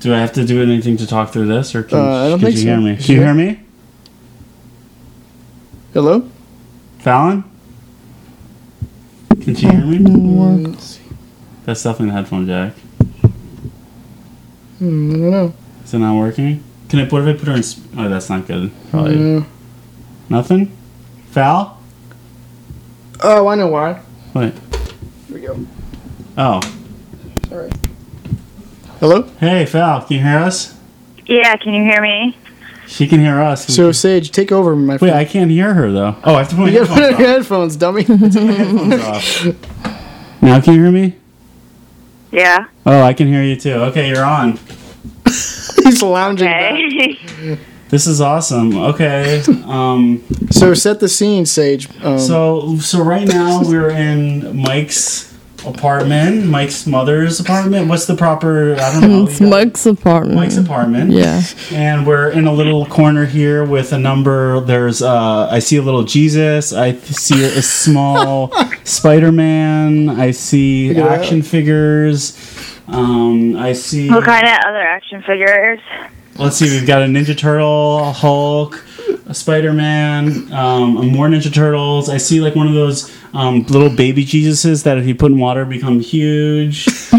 [SPEAKER 5] Do I have to do anything to talk through this, or can,
[SPEAKER 4] Uh, I don't
[SPEAKER 5] can
[SPEAKER 4] think
[SPEAKER 5] you
[SPEAKER 4] so.
[SPEAKER 5] hear me?
[SPEAKER 4] Sure.
[SPEAKER 5] Can you hear me,
[SPEAKER 4] Hello.
[SPEAKER 5] Fallon? Can you hear me?
[SPEAKER 4] Mm,
[SPEAKER 5] That's definitely the headphone jack.
[SPEAKER 4] Hmm, I don't know.
[SPEAKER 5] Is it not working? Can I? What if I put her in? sp- Oh, that's not good. Probably
[SPEAKER 4] No.
[SPEAKER 5] nothing. Fal.
[SPEAKER 4] Oh, I know why.
[SPEAKER 5] Wait.
[SPEAKER 4] Here we go.
[SPEAKER 5] Oh.
[SPEAKER 4] Sorry. Hello.
[SPEAKER 5] Hey, Fal. Can you hear us?
[SPEAKER 15] Yeah, can you hear me?
[SPEAKER 5] She can hear us.
[SPEAKER 4] So Sage, take over, my
[SPEAKER 5] Wait,
[SPEAKER 4] friend.
[SPEAKER 5] I can't hear her though. Oh, I have to put my
[SPEAKER 4] you gotta put
[SPEAKER 5] headphones
[SPEAKER 4] your
[SPEAKER 5] on.
[SPEAKER 4] headphones, dummy.
[SPEAKER 5] headphones off. Now can you hear me?
[SPEAKER 15] Yeah.
[SPEAKER 5] Oh, I can hear you too. Okay, you're on.
[SPEAKER 4] He's lounging.
[SPEAKER 15] Okay.
[SPEAKER 5] This is awesome. Okay. Um,
[SPEAKER 4] So set the scene, Sage. Um,
[SPEAKER 5] so so right now we're in Mike's apartment, Mike's mother's apartment. What's the proper? I don't know.
[SPEAKER 6] It's Mike's apartment.
[SPEAKER 5] Mike's apartment.
[SPEAKER 6] Yeah.
[SPEAKER 5] And we're in a little corner here with a number. There's, uh, I see a little Jesus. I see a small Spider Man. I see
[SPEAKER 15] Look
[SPEAKER 5] action figures. Um, I see.
[SPEAKER 15] What kind of other action figures?
[SPEAKER 5] Let's see. We've got a Ninja Turtle, a Hulk, a Spider Man, um, more Ninja Turtles. I see like one of those um, little baby Jesuses that if you put in water become huge.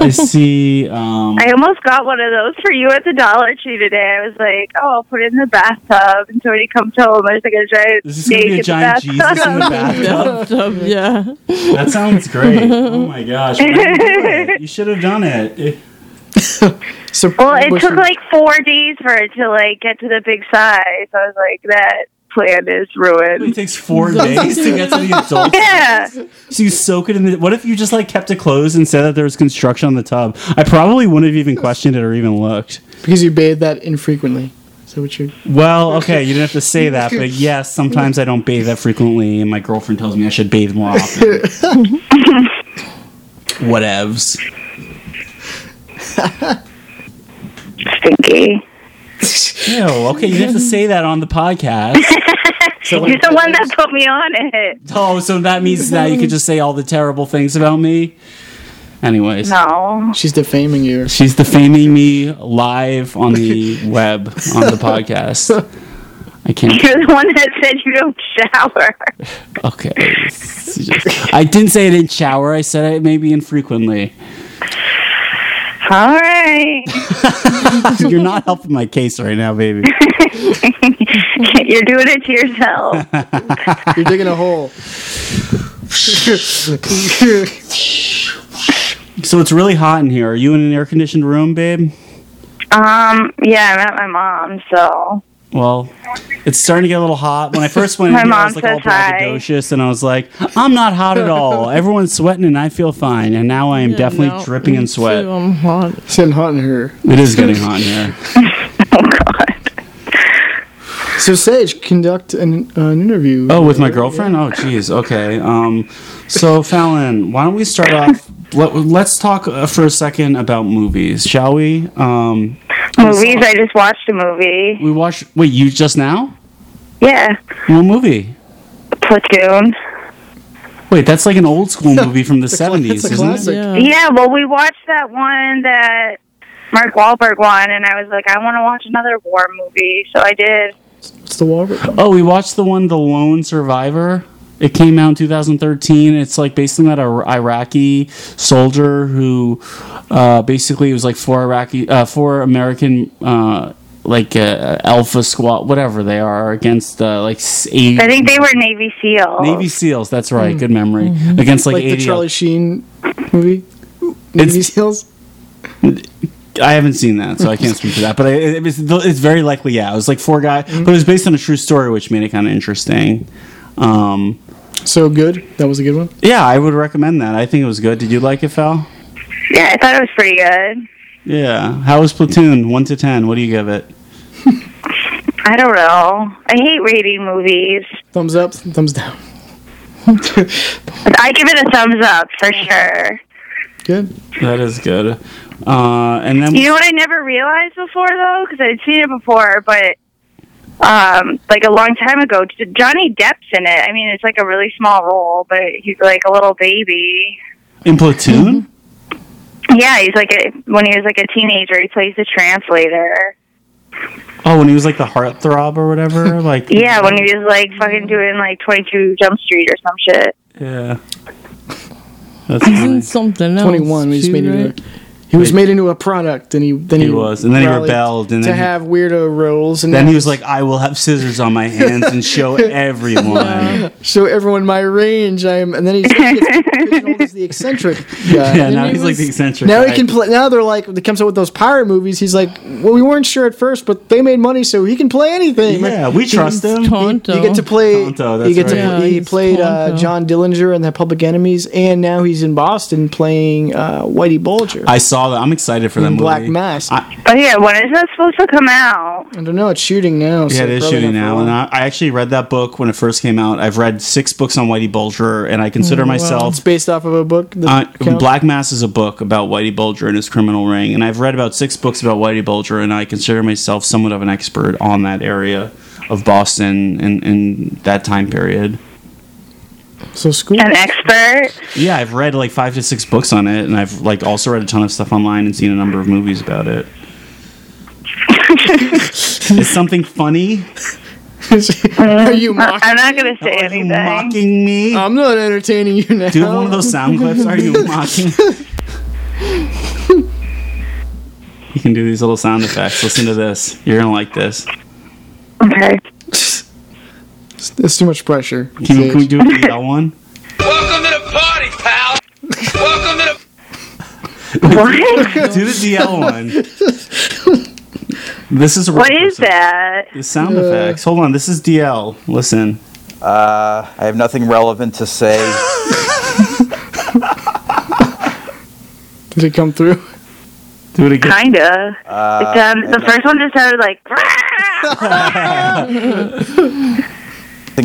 [SPEAKER 5] I see. Um,
[SPEAKER 15] I almost got one of those for you at the Dollar Tree today. I was like, oh, I'll put it in the bathtub. And so when he comes home, there's like a giant
[SPEAKER 5] Is this gonna be a giant
[SPEAKER 15] the
[SPEAKER 5] Jesus in the
[SPEAKER 15] bathtub.
[SPEAKER 5] bathtub?
[SPEAKER 6] yeah.
[SPEAKER 5] That sounds great. Oh my gosh. You do it? You should have done it. It-
[SPEAKER 4] so
[SPEAKER 15] Well, it took like four days for it to like get to the big size. I was like, that plan is ruined.
[SPEAKER 5] It takes four days to get to the adult.
[SPEAKER 15] Yeah.
[SPEAKER 5] So you soak it in the. What if you just like kept it closed and said that there was construction on the tub? I probably wouldn't have even questioned it or even looked.
[SPEAKER 4] because you bathe that infrequently. Is that what you're?
[SPEAKER 5] Well, okay, you didn't have to say that, but yes, sometimes I don't bathe that frequently, and my girlfriend tells me I should bathe more often. Whatevs.
[SPEAKER 15] Stinky.
[SPEAKER 5] Ew, okay, you have to say that on the podcast.
[SPEAKER 15] You're the one that put me on it.
[SPEAKER 5] Oh, so that means now you could just say all the terrible things about me? Anyways.
[SPEAKER 15] No.
[SPEAKER 4] She's defaming you.
[SPEAKER 5] She's defaming me live on the web on the podcast. I can't.
[SPEAKER 15] You're the one that said you don't shower.
[SPEAKER 5] Okay. Just- I didn't say I didn't shower. I said I maybe infrequently.
[SPEAKER 15] All right.
[SPEAKER 5] You're not helping my case right now, baby.
[SPEAKER 15] You're doing it to yourself.
[SPEAKER 4] You're digging a hole.
[SPEAKER 5] So it's really hot in here. Are you in an air conditioned room, babe?
[SPEAKER 15] Um, yeah, I'm at my mom's, so
[SPEAKER 5] Well, it's starting to get a little hot. When I first went in here, I was like all
[SPEAKER 15] says
[SPEAKER 5] braggadocious, and I was like, "I'm not hot at all. Everyone's sweating, and I feel fine." And now I am definitely
[SPEAKER 6] now
[SPEAKER 5] dripping in sweat.
[SPEAKER 6] I'm hot.
[SPEAKER 4] It's getting hot in here.
[SPEAKER 5] It is getting hot in here. Oh God.
[SPEAKER 4] So Sage, conduct an, uh, an interview.
[SPEAKER 5] Oh, with my girlfriend? Oh, jeez. Okay. Um, so Fallon, why don't we start off? Let, let's talk uh, for a second about movies, shall we? Um,
[SPEAKER 15] movies. I just watched a movie.
[SPEAKER 5] we watched. Wait, you just now?
[SPEAKER 15] Yeah,
[SPEAKER 5] What movie?
[SPEAKER 15] Platoon.
[SPEAKER 5] Wait, that's like an old school movie from the seventies, isn't it?
[SPEAKER 15] Yeah, well, we watched that one that Mark Wahlberg won, and I was like, I want to watch another war movie, so I did.
[SPEAKER 4] What's the wall?
[SPEAKER 5] Oh, we watched the one, The Lone Survivor. It came out in 2013. It's like based on that Iraqi soldier who uh, basically was like four Iraqi, uh, four American uh, like uh, Alpha Squad, whatever they are, against uh, like eight
[SPEAKER 15] I think they were Navy SEALs.
[SPEAKER 5] Navy SEALs. That's right.
[SPEAKER 4] Mm.
[SPEAKER 5] Good memory.
[SPEAKER 4] Mm-hmm.
[SPEAKER 5] Against like,
[SPEAKER 4] like the Charlie Sheen movie. Navy SEALs.
[SPEAKER 5] I haven't seen that, so I can't speak to that. But I, it was, it's very likely, yeah. It was like four guys,
[SPEAKER 4] Mm-hmm.
[SPEAKER 5] but it was based on a true story, which made it kind of interesting. Um,
[SPEAKER 4] so good. That was a good one.
[SPEAKER 5] Yeah, I would recommend that. I think it was good. Did you like it, Val?
[SPEAKER 15] Yeah, I thought it was pretty good.
[SPEAKER 5] Yeah. How was Platoon? One to ten. What do you give it?
[SPEAKER 15] I don't know. I hate rating movies.
[SPEAKER 4] Thumbs up. Thumbs down.
[SPEAKER 15] I give it a thumbs up for sure.
[SPEAKER 4] Good.
[SPEAKER 5] That is good. Uh, and then
[SPEAKER 15] You know what I never realized before though, because I'd seen it before, but um, like a long time ago, Johnny Depp's in it. I mean, it's like a really small role, but he's like a little baby.
[SPEAKER 5] in Platoon.
[SPEAKER 15] Yeah, he's like a, when he was like a teenager, he plays the translator.
[SPEAKER 5] Oh, when he was like the heartthrob or whatever. Like
[SPEAKER 15] Yeah, when he was like fucking doing like Twenty Two Jump Street or some shit.
[SPEAKER 5] yeah. That's funny.
[SPEAKER 6] something else.
[SPEAKER 4] Twenty one. He was
[SPEAKER 6] too,
[SPEAKER 4] made
[SPEAKER 6] right?
[SPEAKER 4] Into. He was made into a product, and he then he,
[SPEAKER 5] He was, and then he rebelled, and
[SPEAKER 4] to
[SPEAKER 5] then he-
[SPEAKER 4] have weirdo roles, and
[SPEAKER 5] Then he was like, "I will have scissors on my hands and show everyone."
[SPEAKER 4] show everyone my range. I am, and then he's he gets pigeonholed as the eccentric guy.
[SPEAKER 5] Yeah,
[SPEAKER 4] And
[SPEAKER 5] now
[SPEAKER 4] he
[SPEAKER 5] he's like the eccentric
[SPEAKER 4] Now
[SPEAKER 5] guy.
[SPEAKER 4] he can play. Now they're like, he comes out with those pirate movies. He's like, well, we weren't sure at first, but they made money, so he can play anything.
[SPEAKER 5] Yeah, we trust him.
[SPEAKER 4] You
[SPEAKER 6] Tonto.
[SPEAKER 4] get to play.
[SPEAKER 5] Tonto, that's
[SPEAKER 4] you get
[SPEAKER 5] right.
[SPEAKER 4] to
[SPEAKER 6] Yeah,
[SPEAKER 4] play, he played uh, John Dillinger in the Public Enemies, and now he's in Boston playing uh, Whitey Bulger.
[SPEAKER 5] I saw that. I'm excited for that movie.
[SPEAKER 4] Black Mass.
[SPEAKER 5] I,
[SPEAKER 15] Oh yeah, when is that supposed to come out?
[SPEAKER 4] I don't know. It's shooting now.
[SPEAKER 5] yeah,
[SPEAKER 4] so
[SPEAKER 5] it is
[SPEAKER 4] probably
[SPEAKER 5] shooting
[SPEAKER 4] not for
[SPEAKER 5] now,
[SPEAKER 4] long.
[SPEAKER 5] and I, I actually read that book when it first came out. I've read six books on Whitey Bulger, and I consider
[SPEAKER 4] Oh, wow.
[SPEAKER 5] myself
[SPEAKER 4] It's based off of a book. that
[SPEAKER 5] Uh,
[SPEAKER 4] counts?
[SPEAKER 5] Black Mass is a book about Whitey Bulger and his criminal ring, and I've read about six books about Whitey Bulger, and I consider myself somewhat of an expert on that area of Boston and in that time period.
[SPEAKER 4] So school.
[SPEAKER 15] An expert?
[SPEAKER 5] Yeah, I've read like five to six books on it, and I've like also read a ton of stuff online and seen a number of movies about it. is something funny?
[SPEAKER 4] Are you
[SPEAKER 15] I-
[SPEAKER 4] mocking?
[SPEAKER 15] I'm not gonna say
[SPEAKER 5] Are you
[SPEAKER 15] anything.
[SPEAKER 5] mocking me?
[SPEAKER 4] I'm not entertaining you now.
[SPEAKER 5] Do you have one of those sound clips? Are you mocking? you can do these little sound effects. Listen to this. You're gonna like this.
[SPEAKER 15] Okay.
[SPEAKER 4] It's too much pressure.
[SPEAKER 5] Can, can we do a DL one?
[SPEAKER 7] Welcome to the party, pal. Welcome to the.
[SPEAKER 15] What?
[SPEAKER 5] do the DL one. This is a
[SPEAKER 15] What is that?
[SPEAKER 5] The sound effects. Hold on. This is DL. Listen.
[SPEAKER 9] Uh, I have nothing relevant to say.
[SPEAKER 4] Did it come through?
[SPEAKER 5] Do it again.
[SPEAKER 15] Kinda.
[SPEAKER 9] Uh,
[SPEAKER 15] it sounded, the first one just sounded like,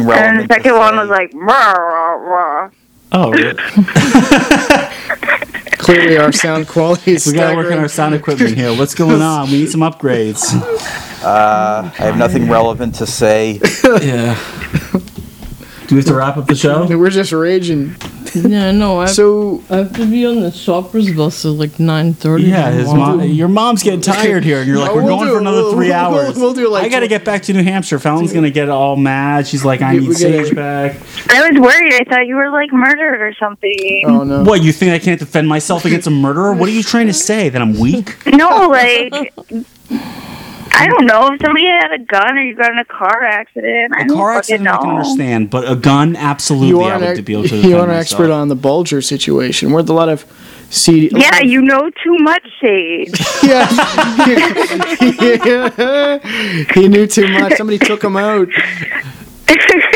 [SPEAKER 9] Nothing
[SPEAKER 15] and the second one was like, rah, rah, rah.
[SPEAKER 5] Oh, really?
[SPEAKER 4] Clearly, our sound quality is.
[SPEAKER 5] we gotta work on our sound equipment here. What's going on? We need some upgrades.
[SPEAKER 9] Uh, I have nothing relevant to say.
[SPEAKER 5] yeah. Do we have to wrap up the show?
[SPEAKER 4] We're just raging.
[SPEAKER 6] Yeah, no. I have,
[SPEAKER 4] So
[SPEAKER 6] I have to be on the shoppers bus at like nine thirty.
[SPEAKER 5] Yeah, his mom, your mom's getting tired here, and you're like, we're
[SPEAKER 4] we'll
[SPEAKER 5] going
[SPEAKER 4] do
[SPEAKER 5] for another
[SPEAKER 4] We'll-
[SPEAKER 5] three
[SPEAKER 4] we'll-
[SPEAKER 5] hours.
[SPEAKER 4] we'll do like
[SPEAKER 5] I gotta
[SPEAKER 4] tw-
[SPEAKER 5] get back to New Hampshire. Fallon's gonna get all mad. She's like, I
[SPEAKER 4] We-
[SPEAKER 5] need
[SPEAKER 4] we gotta-
[SPEAKER 5] Sage back.
[SPEAKER 15] I was worried. I thought you were like murdered or something.
[SPEAKER 4] Oh no.
[SPEAKER 5] What, you think I can't defend myself against a murderer? What are you trying to say? That I'm weak?
[SPEAKER 15] No, like, I don't know. If somebody had a gun or you got in a car accident, I
[SPEAKER 5] A
[SPEAKER 15] don't
[SPEAKER 5] car
[SPEAKER 15] fucking
[SPEAKER 5] accident I can
[SPEAKER 15] know.
[SPEAKER 5] understand, but a gun, absolutely,
[SPEAKER 4] You
[SPEAKER 5] I
[SPEAKER 4] are,
[SPEAKER 5] would
[SPEAKER 4] an,
[SPEAKER 5] be able to defend
[SPEAKER 4] you are an
[SPEAKER 5] myself.
[SPEAKER 4] expert on the Bulger situation. We're a lot of CD.
[SPEAKER 15] Yeah, you know too much, Sage.
[SPEAKER 4] yeah. he knew too much. Somebody took him out.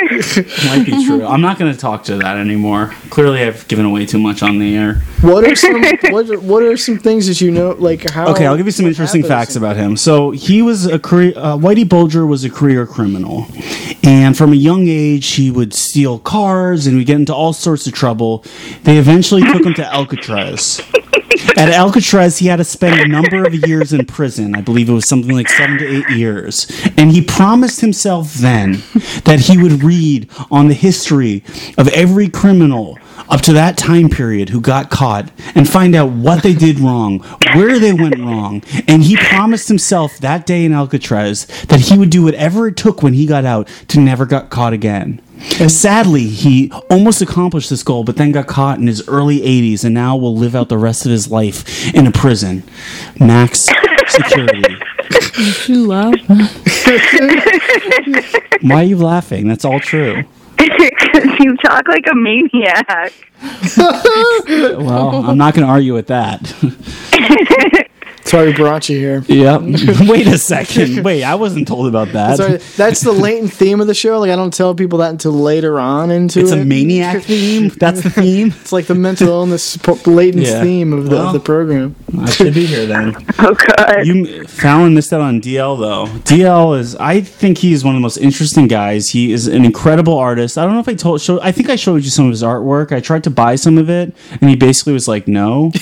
[SPEAKER 5] Might be true. I'm not going to talk to that anymore. Clearly, I've given away too much on the air.
[SPEAKER 4] What are some what are, what are some things that you know like how
[SPEAKER 5] Okay, I'll give you some interesting facts about him. So he was a career, uh, Whitey Bulger was a career criminal, and from a young age he would steal cars and we get into all sorts of trouble. They eventually took him to Alcatraz. At Alcatraz, he had to spend a number of years in prison. I believe it was something like seven to eight years. And he promised himself then that he would read on the history of every criminal up to that time period who got caught and find out what they did wrong, where they went wrong. And he promised himself that day in Alcatraz that he would do whatever it took when he got out to never get caught again. And Sadly, he almost accomplished this goal, but then got caught in his early 80s and now will live out the rest of his life in a prison. Max security.
[SPEAKER 6] She laughed.
[SPEAKER 5] Why are you laughing? That's all true.
[SPEAKER 15] you talk like a maniac.
[SPEAKER 5] Well, I'm not going to argue with that.
[SPEAKER 4] That's why we brought you here.
[SPEAKER 5] Yeah. Wait a second. Wait, I wasn't told about that.
[SPEAKER 4] Sorry, that's the latent theme of the show. Like I don't tell people that until later on into
[SPEAKER 5] It's
[SPEAKER 4] it.
[SPEAKER 5] a maniac theme. That's the theme.
[SPEAKER 4] It's like the mental illness latent
[SPEAKER 5] Yeah.
[SPEAKER 4] theme of the,
[SPEAKER 5] Well.
[SPEAKER 4] of the program.
[SPEAKER 5] I should be here then.
[SPEAKER 15] Oh god.
[SPEAKER 5] You Fallon missed out on DL though. DL is I think he's one of the most interesting guys. He is an incredible artist. I don't know if I told show I think I showed you some of his artwork. I tried to buy some of it and he basically was like no.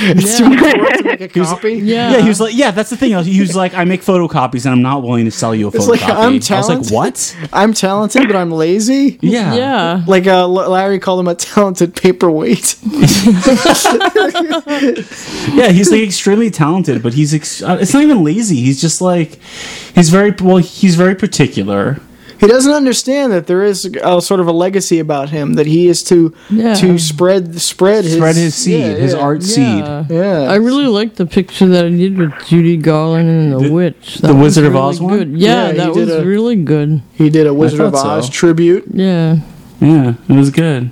[SPEAKER 4] It's too much work to make a copy.
[SPEAKER 6] Yeah.
[SPEAKER 5] Yeah, he was like yeah, that's the thing. He was like I make photocopies and I'm not willing to sell you a
[SPEAKER 4] It's
[SPEAKER 5] photocopy.
[SPEAKER 4] like I'm
[SPEAKER 5] I was like
[SPEAKER 4] talented.
[SPEAKER 5] what?
[SPEAKER 4] I'm talented, but I'm lazy.
[SPEAKER 5] Yeah.
[SPEAKER 6] Yeah.
[SPEAKER 4] Like uh, Larry called him a talented paperweight.
[SPEAKER 5] Yeah, he's like extremely talented, but he's ex- uh, it's not even lazy. He's just like he's very well. He's very particular.
[SPEAKER 4] He doesn't understand that there is a sort of a legacy about him that he is to
[SPEAKER 6] Yeah.
[SPEAKER 4] to spread spread his
[SPEAKER 5] Spread his seed,
[SPEAKER 4] yeah,
[SPEAKER 5] his
[SPEAKER 4] yeah.
[SPEAKER 5] art
[SPEAKER 6] Yeah.
[SPEAKER 5] seed.
[SPEAKER 4] Yeah,
[SPEAKER 6] I really like the picture that I did with Judy Garland and the, witch. That
[SPEAKER 5] the
[SPEAKER 6] was
[SPEAKER 5] Wizard of
[SPEAKER 6] really
[SPEAKER 5] Oz one?
[SPEAKER 6] Good. Yeah,
[SPEAKER 4] Yeah,
[SPEAKER 6] that was
[SPEAKER 4] a-
[SPEAKER 6] really good.
[SPEAKER 4] he did a Wizard of Oz
[SPEAKER 5] so.
[SPEAKER 4] tribute.
[SPEAKER 6] Yeah.
[SPEAKER 5] Yeah, it was good.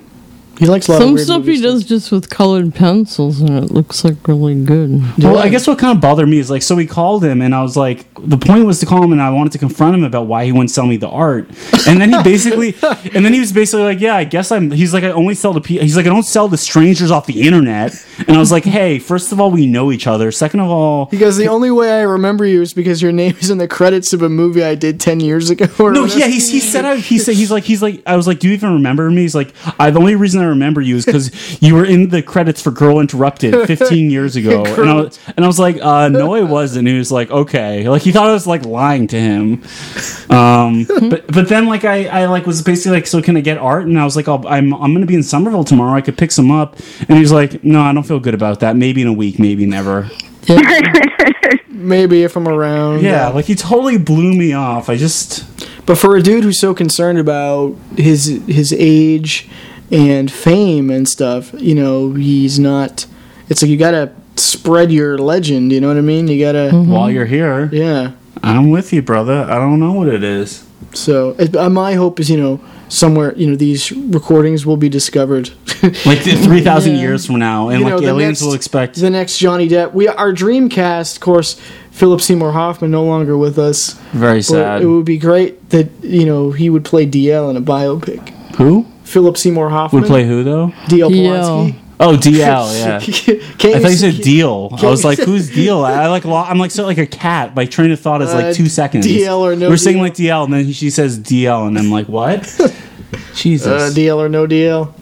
[SPEAKER 4] He likes a lot of
[SPEAKER 6] Some
[SPEAKER 4] weird
[SPEAKER 6] stuff he
[SPEAKER 4] movies.
[SPEAKER 6] does just with colored pencils, and it looks like really good.
[SPEAKER 5] Well, I guess what kind of bothered me is like, so we called him, and I was like, the point was to call him, and I wanted to confront him about why he wouldn't sell me the art, and then he basically, and then he was basically like, yeah, I guess I'm. He's like, I only sell to people. He's like, I don't sell to strangers off the internet, and I was like, hey, first of all, we know each other. Second of all,
[SPEAKER 4] Because the only way I remember you is because your name is in the credits of a movie I did ten years ago. Or
[SPEAKER 5] No,
[SPEAKER 4] whatever.
[SPEAKER 5] yeah, he, he said I, he said he's like he's like I was like, do you even remember me? He's like, I the only reason I remember you is because you were in the credits for Girl Interrupted 15 years ago, and I was and I was like, uh, no, I wasn't. And he was like, okay, like he thought I was like lying to him. Um, but but then like I, I like was basically like, so can I get art? And I was like, I'll, I'm I'm gonna be in Somerville tomorrow. I could pick some up. And he was like, no, I don't feel good about that. Maybe in a week, maybe never.
[SPEAKER 4] Maybe if I'm around.
[SPEAKER 5] Yeah, like he totally blew me off. I just.
[SPEAKER 4] But for a dude who's so concerned about his his age and fame and stuff, you know, he's not. It's like you gotta spread your legend. You know what I mean? You gotta.
[SPEAKER 5] While you're here,
[SPEAKER 4] Yeah.
[SPEAKER 5] I'm with you, brother. I don't know what it is.
[SPEAKER 4] So it, uh, my hope is, you know, somewhere, you know, these recordings will be discovered.
[SPEAKER 5] Like 3,000
[SPEAKER 4] Yeah.
[SPEAKER 5] years from now, and
[SPEAKER 4] You
[SPEAKER 5] like
[SPEAKER 4] the
[SPEAKER 5] aliens
[SPEAKER 4] next-
[SPEAKER 5] will expect.
[SPEAKER 4] the next Johnny Depp. We our Dreamcast, of course. Philip Seymour Hoffman no longer with us.
[SPEAKER 5] Very
[SPEAKER 4] But
[SPEAKER 5] sad.
[SPEAKER 4] It would be great that you know he would play DL in a biopic.
[SPEAKER 5] Who?
[SPEAKER 4] Philip Seymour Hoffman
[SPEAKER 5] Would play who though?
[SPEAKER 4] DL
[SPEAKER 6] DL.
[SPEAKER 4] Polanski.
[SPEAKER 5] Oh, DL, yeah.
[SPEAKER 4] Can't
[SPEAKER 5] I thought you
[SPEAKER 4] see-
[SPEAKER 5] said deal. I
[SPEAKER 4] can't
[SPEAKER 5] was like, "Who's deal?" I like, I'm like, so like a cat. My train of thought is
[SPEAKER 4] Uh,
[SPEAKER 5] like two seconds.
[SPEAKER 4] DL or no
[SPEAKER 5] We're saying like DL, and then she says DL, and I'm like, what? Jesus.
[SPEAKER 4] Uh, DL or no DL.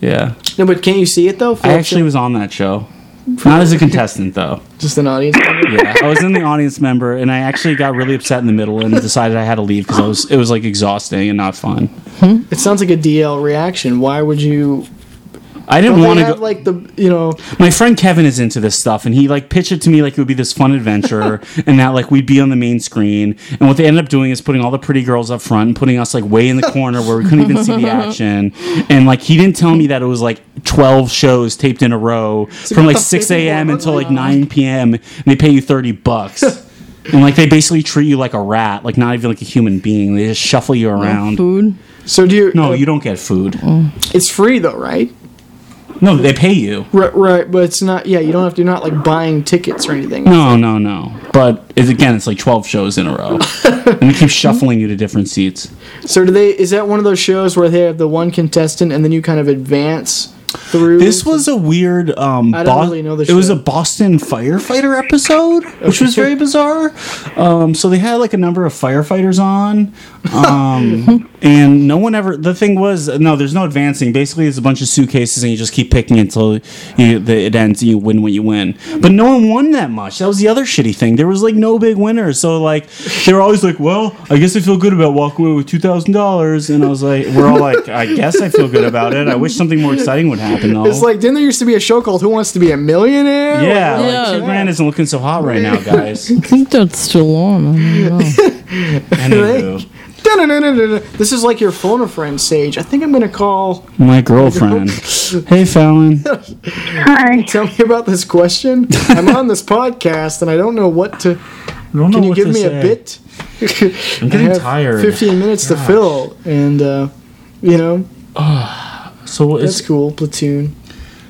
[SPEAKER 5] yeah.
[SPEAKER 4] No, but can't you see it though?
[SPEAKER 5] I
[SPEAKER 4] Philip
[SPEAKER 5] actually was on that show, not as a contestant though.
[SPEAKER 4] Just an audience. member?
[SPEAKER 5] Yeah, I was in the audience member, and I actually got really upset in the middle and decided I had to leave because it was it was like exhausting and not fun. Hmm?
[SPEAKER 4] It sounds like a DL reaction. Why would you?
[SPEAKER 5] I didn't want to go.
[SPEAKER 4] like the you know
[SPEAKER 5] My friend Kevin is into this stuff, and he like pitched it to me like it would be this fun adventure, and that like we'd be on the main screen. And what they ended up doing is putting all the pretty girls up front and putting us like way in the corner where we couldn't even see the action. And like he didn't tell me that it was like twelve shows taped in a row from like six a.m. until like nine p.m. and they pay you thirty bucks. And like they basically treat you like a rat, like not even like a human being. They just shuffle you around.
[SPEAKER 6] Food.
[SPEAKER 4] So do you?
[SPEAKER 5] No, uh, you don't get food.
[SPEAKER 4] It's free though, right?
[SPEAKER 5] No, they pay you.
[SPEAKER 4] Right, right. But it's not. Yeah, you don't have to. You're not like buying tickets or anything.
[SPEAKER 5] No, no, no. But it's, again, it's like 12 shows in a row. and they keep shuffling you to different seats.
[SPEAKER 4] So do they? Is that one of those shows where they have the one contestant and then you kind of advance through?
[SPEAKER 5] This was a weird. Um,
[SPEAKER 4] I don't
[SPEAKER 5] Bo-
[SPEAKER 4] really know the
[SPEAKER 5] It was a Boston firefighter episode, which was very bizarre. Um, so they had like a number of firefighters on, um, and no one ever. The thing was, no, there's no advancing. Basically, it's a bunch of suitcases, and you just keep picking until you, the, it ends. And you win what you win. But no one won that much. That was the other shitty thing. There was like no big winners. So like they were always like, well, I guess I feel good about walking away with two thousand dollars. And I was like, we're all like, I guess I feel good about it. I wish something more exciting would happen though.
[SPEAKER 4] It's like didn't there used to be a show called Who Wants to Be a Millionaire?
[SPEAKER 5] Yeah,
[SPEAKER 4] Like,
[SPEAKER 5] like two grand isn't looking so hot right now, guys.
[SPEAKER 6] I think that's still on. I don't know.
[SPEAKER 5] Anywho,
[SPEAKER 4] This is like your phone a friend, Sage. I think I'm gonna call.
[SPEAKER 5] My girlfriend. hey, Fallon.
[SPEAKER 4] Hi. Tell me about this question. I'm on this podcast and I don't know what to.
[SPEAKER 5] don't
[SPEAKER 4] Can you
[SPEAKER 5] what
[SPEAKER 4] give
[SPEAKER 5] to
[SPEAKER 4] me
[SPEAKER 5] say.
[SPEAKER 4] a bit?
[SPEAKER 5] I'm
[SPEAKER 4] I
[SPEAKER 5] getting
[SPEAKER 4] have
[SPEAKER 5] tired.
[SPEAKER 4] 15 minutes to fill, and uh, you know
[SPEAKER 5] So
[SPEAKER 4] that's cool. Platoon.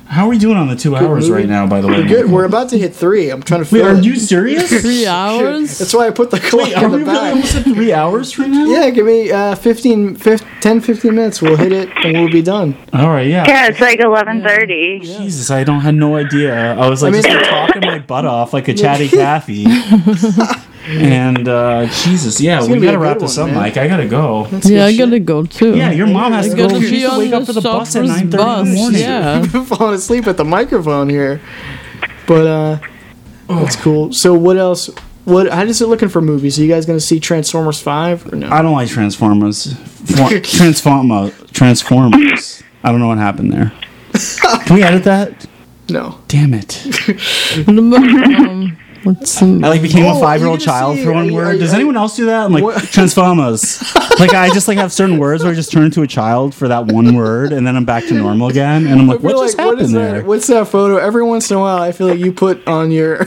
[SPEAKER 5] How are we doing on the two
[SPEAKER 4] Good
[SPEAKER 5] hours
[SPEAKER 4] movie.
[SPEAKER 5] right now? By the way,
[SPEAKER 4] We're good. We're about to hit three. I'm trying to
[SPEAKER 5] Wait,
[SPEAKER 4] fill
[SPEAKER 5] are
[SPEAKER 4] it.
[SPEAKER 5] you serious?
[SPEAKER 6] Three hours?
[SPEAKER 4] That's why I put the clock
[SPEAKER 5] Wait, are
[SPEAKER 4] in the
[SPEAKER 5] we really almost at three hours right now?
[SPEAKER 4] Yeah, give me uh, 15, 15, 10, 15 minutes. We'll hit it and we'll be done.
[SPEAKER 5] All right, yeah.
[SPEAKER 15] Yeah, it's like eleven thirty.
[SPEAKER 5] Jesus, I don't had no idea. I was like
[SPEAKER 4] I mean-
[SPEAKER 5] just like, talking my butt off like a chatty Cathy. and uh, Jesus, yeah, we gotta wrap this
[SPEAKER 4] one,
[SPEAKER 5] up,
[SPEAKER 4] man.
[SPEAKER 5] Mike. I gotta go.
[SPEAKER 6] yeah, I gotta go too.
[SPEAKER 5] Yeah, your mom has
[SPEAKER 6] I
[SPEAKER 5] to go.
[SPEAKER 6] gotta
[SPEAKER 5] She
[SPEAKER 6] be
[SPEAKER 5] has to wake up
[SPEAKER 6] the
[SPEAKER 5] for the bus at
[SPEAKER 6] Stoppers
[SPEAKER 5] nine thirty in the morning.
[SPEAKER 6] Yeah.
[SPEAKER 4] falling asleep at the microphone here. But uh that's cool. So what else? What? How is it looking for movies? Are you guys gonna see Transformers Five or no?
[SPEAKER 5] I don't like Transformers. For- Transforma Transformers. I don't know what happened there. Can we edit that?
[SPEAKER 4] No.
[SPEAKER 5] Damn it.
[SPEAKER 6] Um, what's
[SPEAKER 5] I like became
[SPEAKER 4] Oh,
[SPEAKER 5] a five year old child for one word. Does anyone else do that? I'm like? Transformers. like I just like have certain words where I just turn into a child for that one word, and then I'm back to normal again. And I'm like, what just
[SPEAKER 4] like, what is
[SPEAKER 5] happened
[SPEAKER 4] that?
[SPEAKER 5] there?
[SPEAKER 4] What's that photo? Every once in a while, I feel like you put on your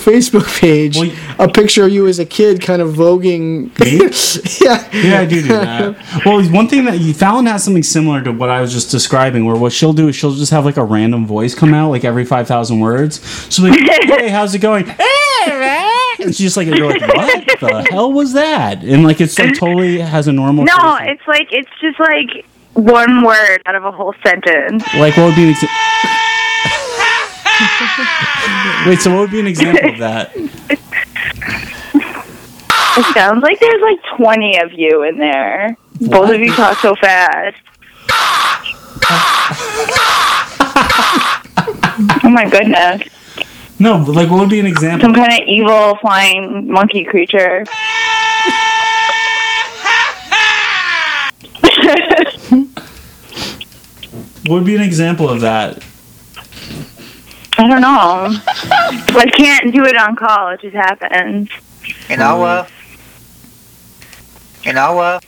[SPEAKER 4] Facebook page a picture of you as a kid, kind of voguing. yeah,
[SPEAKER 5] Yeah, I do do that. Well, one thing that you, Fallon has something similar to what I was just describing, where what she'll do is she'll just have like a random voice come out like every five thousand words. She'll be like, "Hey, how's it going?" And she's just like, you're like, "What the hell was that?" And like, it's like totally has a normal.
[SPEAKER 15] No,
[SPEAKER 5] face.
[SPEAKER 15] it's like it's just like one word out of a whole sentence.
[SPEAKER 5] Like, what would be an example? Wait, so what would be an example of that?
[SPEAKER 15] It sounds like there's like twenty of you in there. Both of you talk so fast. oh my goodness!
[SPEAKER 5] No, but like, what would be an example?
[SPEAKER 15] Some kind of evil flying monkey creature.
[SPEAKER 5] What would be an example of that?
[SPEAKER 15] I don't know. I can't do it on call. It just happens.
[SPEAKER 16] You know, uh, you know, uh,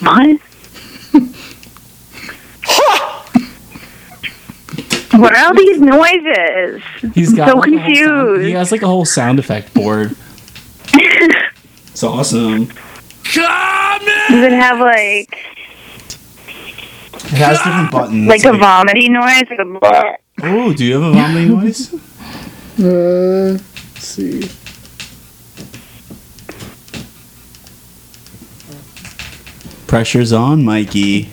[SPEAKER 15] What? what are all these noises?
[SPEAKER 5] He's got
[SPEAKER 15] so
[SPEAKER 5] like, a whole sound-
[SPEAKER 15] confused.
[SPEAKER 5] he has like a whole sound effect board. it's awesome.
[SPEAKER 15] Does it have like
[SPEAKER 5] It has different buttons.
[SPEAKER 15] like a vomiting noise? Like a?
[SPEAKER 5] Oh, do you have a vomiting noise?
[SPEAKER 4] Uh, let's see.
[SPEAKER 5] Pressure's on, Mikey.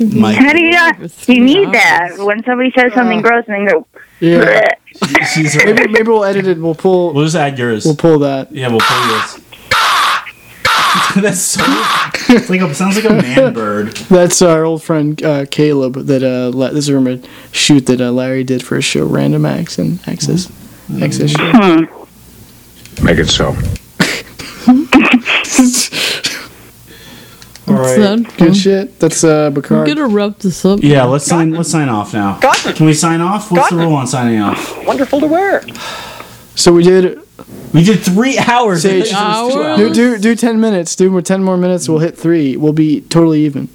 [SPEAKER 5] Mikey.
[SPEAKER 15] How do you not? You need that when somebody says something gross and then go.
[SPEAKER 4] Yeah.
[SPEAKER 15] bleh.
[SPEAKER 5] She's
[SPEAKER 4] maybe maybe we'll edit it. We'll pull.
[SPEAKER 5] We'll just add yours.
[SPEAKER 4] We'll pull that.
[SPEAKER 5] Yeah, we'll pull yours. That's so. It's like a, sounds like a man bird.
[SPEAKER 4] That's our old friend uh, Caleb. That uh, La- this is from a shoot that uh, Larry did for a show, Random Acts and Access. Access show.
[SPEAKER 15] Hmm.
[SPEAKER 1] Make it so.
[SPEAKER 4] All
[SPEAKER 6] What's
[SPEAKER 4] right. Good shit. That's uh,
[SPEAKER 6] I'm
[SPEAKER 4] Picard.
[SPEAKER 6] gonna wrap this up.
[SPEAKER 5] Yeah, let's sign. Let's sign off now. Can we sign off? What's the rule on signing off?
[SPEAKER 16] wonderful to wear.
[SPEAKER 4] So we did.
[SPEAKER 5] We did three hours.
[SPEAKER 4] Sage,
[SPEAKER 5] I thought you said it was two
[SPEAKER 6] Hours?
[SPEAKER 4] do, do do ten minutes. Do more ten more minutes. We'll hit three. We'll be totally even.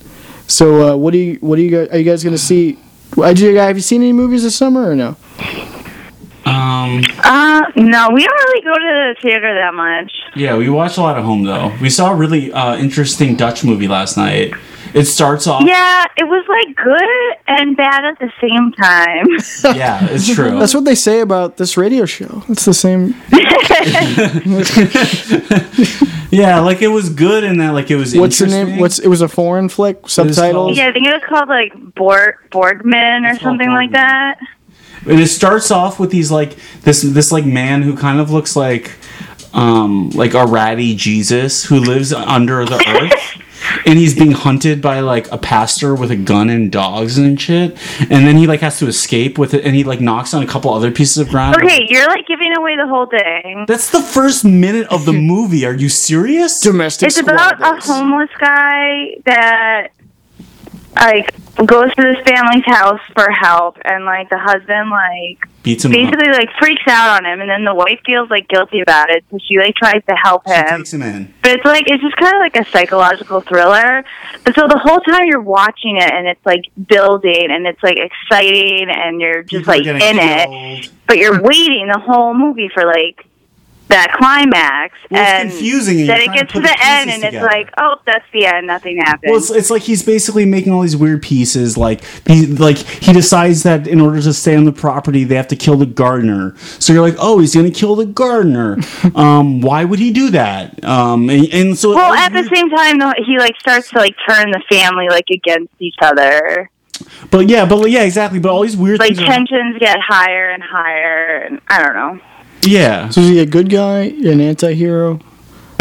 [SPEAKER 4] So uh, what do you what do you guys are you guys gonna see? do you guys- Have you seen any movies this summer or no?
[SPEAKER 5] Um.
[SPEAKER 15] Uh, no, we don't really go to the theater that much.
[SPEAKER 5] Yeah, we watch a lot at home though. We saw a really uh, interesting Dutch movie last night. It starts off.
[SPEAKER 15] Yeah, it was like good and bad at the same time.
[SPEAKER 5] Yeah, it's true.
[SPEAKER 4] That's what they say about this radio show. It's the same.
[SPEAKER 5] yeah, like it was good in that like it was.
[SPEAKER 4] What's the
[SPEAKER 5] interesting.
[SPEAKER 4] name? What's it was a foreign flick. Subtitles.
[SPEAKER 15] yeah, I think it was called like Board Borgman or something like that.
[SPEAKER 5] And it starts off with these like this this like man who kind of looks like um like a ratty Jesus who lives under the earth. And he's being hunted by like a pastor with a gun and dogs and shit. And then he like has to escape with it and he like knocks on a couple other pieces of ground.
[SPEAKER 15] Okay, you're like giving away the whole thing.
[SPEAKER 5] That's the first minute of the movie. Are you serious?
[SPEAKER 4] Domestic
[SPEAKER 15] It's about a homeless guy that like goes to this family's house for help, and like the husband like
[SPEAKER 5] Beats him up.
[SPEAKER 15] basically like freaks out on him, and then the wife feels like guilty about it, so she like tries to help him.
[SPEAKER 5] Takes him in.
[SPEAKER 15] But it's like it's just kind of like a psychological thriller. But so the whole time you're watching it, and it's like building, and it's like exciting, and you're just
[SPEAKER 5] People
[SPEAKER 15] like in
[SPEAKER 5] getting
[SPEAKER 15] it. But you're waiting the whole movie for like that climax,
[SPEAKER 5] Well,
[SPEAKER 15] and
[SPEAKER 5] confusing, and
[SPEAKER 15] then it
[SPEAKER 5] trying to
[SPEAKER 15] gets to
[SPEAKER 5] the
[SPEAKER 15] end, and
[SPEAKER 5] together.
[SPEAKER 15] it's like, oh, that's the end. Nothing happened.
[SPEAKER 5] Well, it's, it's like he's basically making all these weird pieces. Like he like he decides that in order to stay on the property, they have to kill the gardener. So you're like, oh, he's gonna kill the gardener. um, why would he do that? Um, and, and so
[SPEAKER 15] well, at the same time, though, he like starts to like turn the family like against each other.
[SPEAKER 5] but yeah, but yeah, exactly. But all these weird
[SPEAKER 15] Like
[SPEAKER 5] things. Are,
[SPEAKER 15] tensions get higher and higher, and I don't know.
[SPEAKER 5] Yeah,
[SPEAKER 4] So is he a good guy, an anti-hero?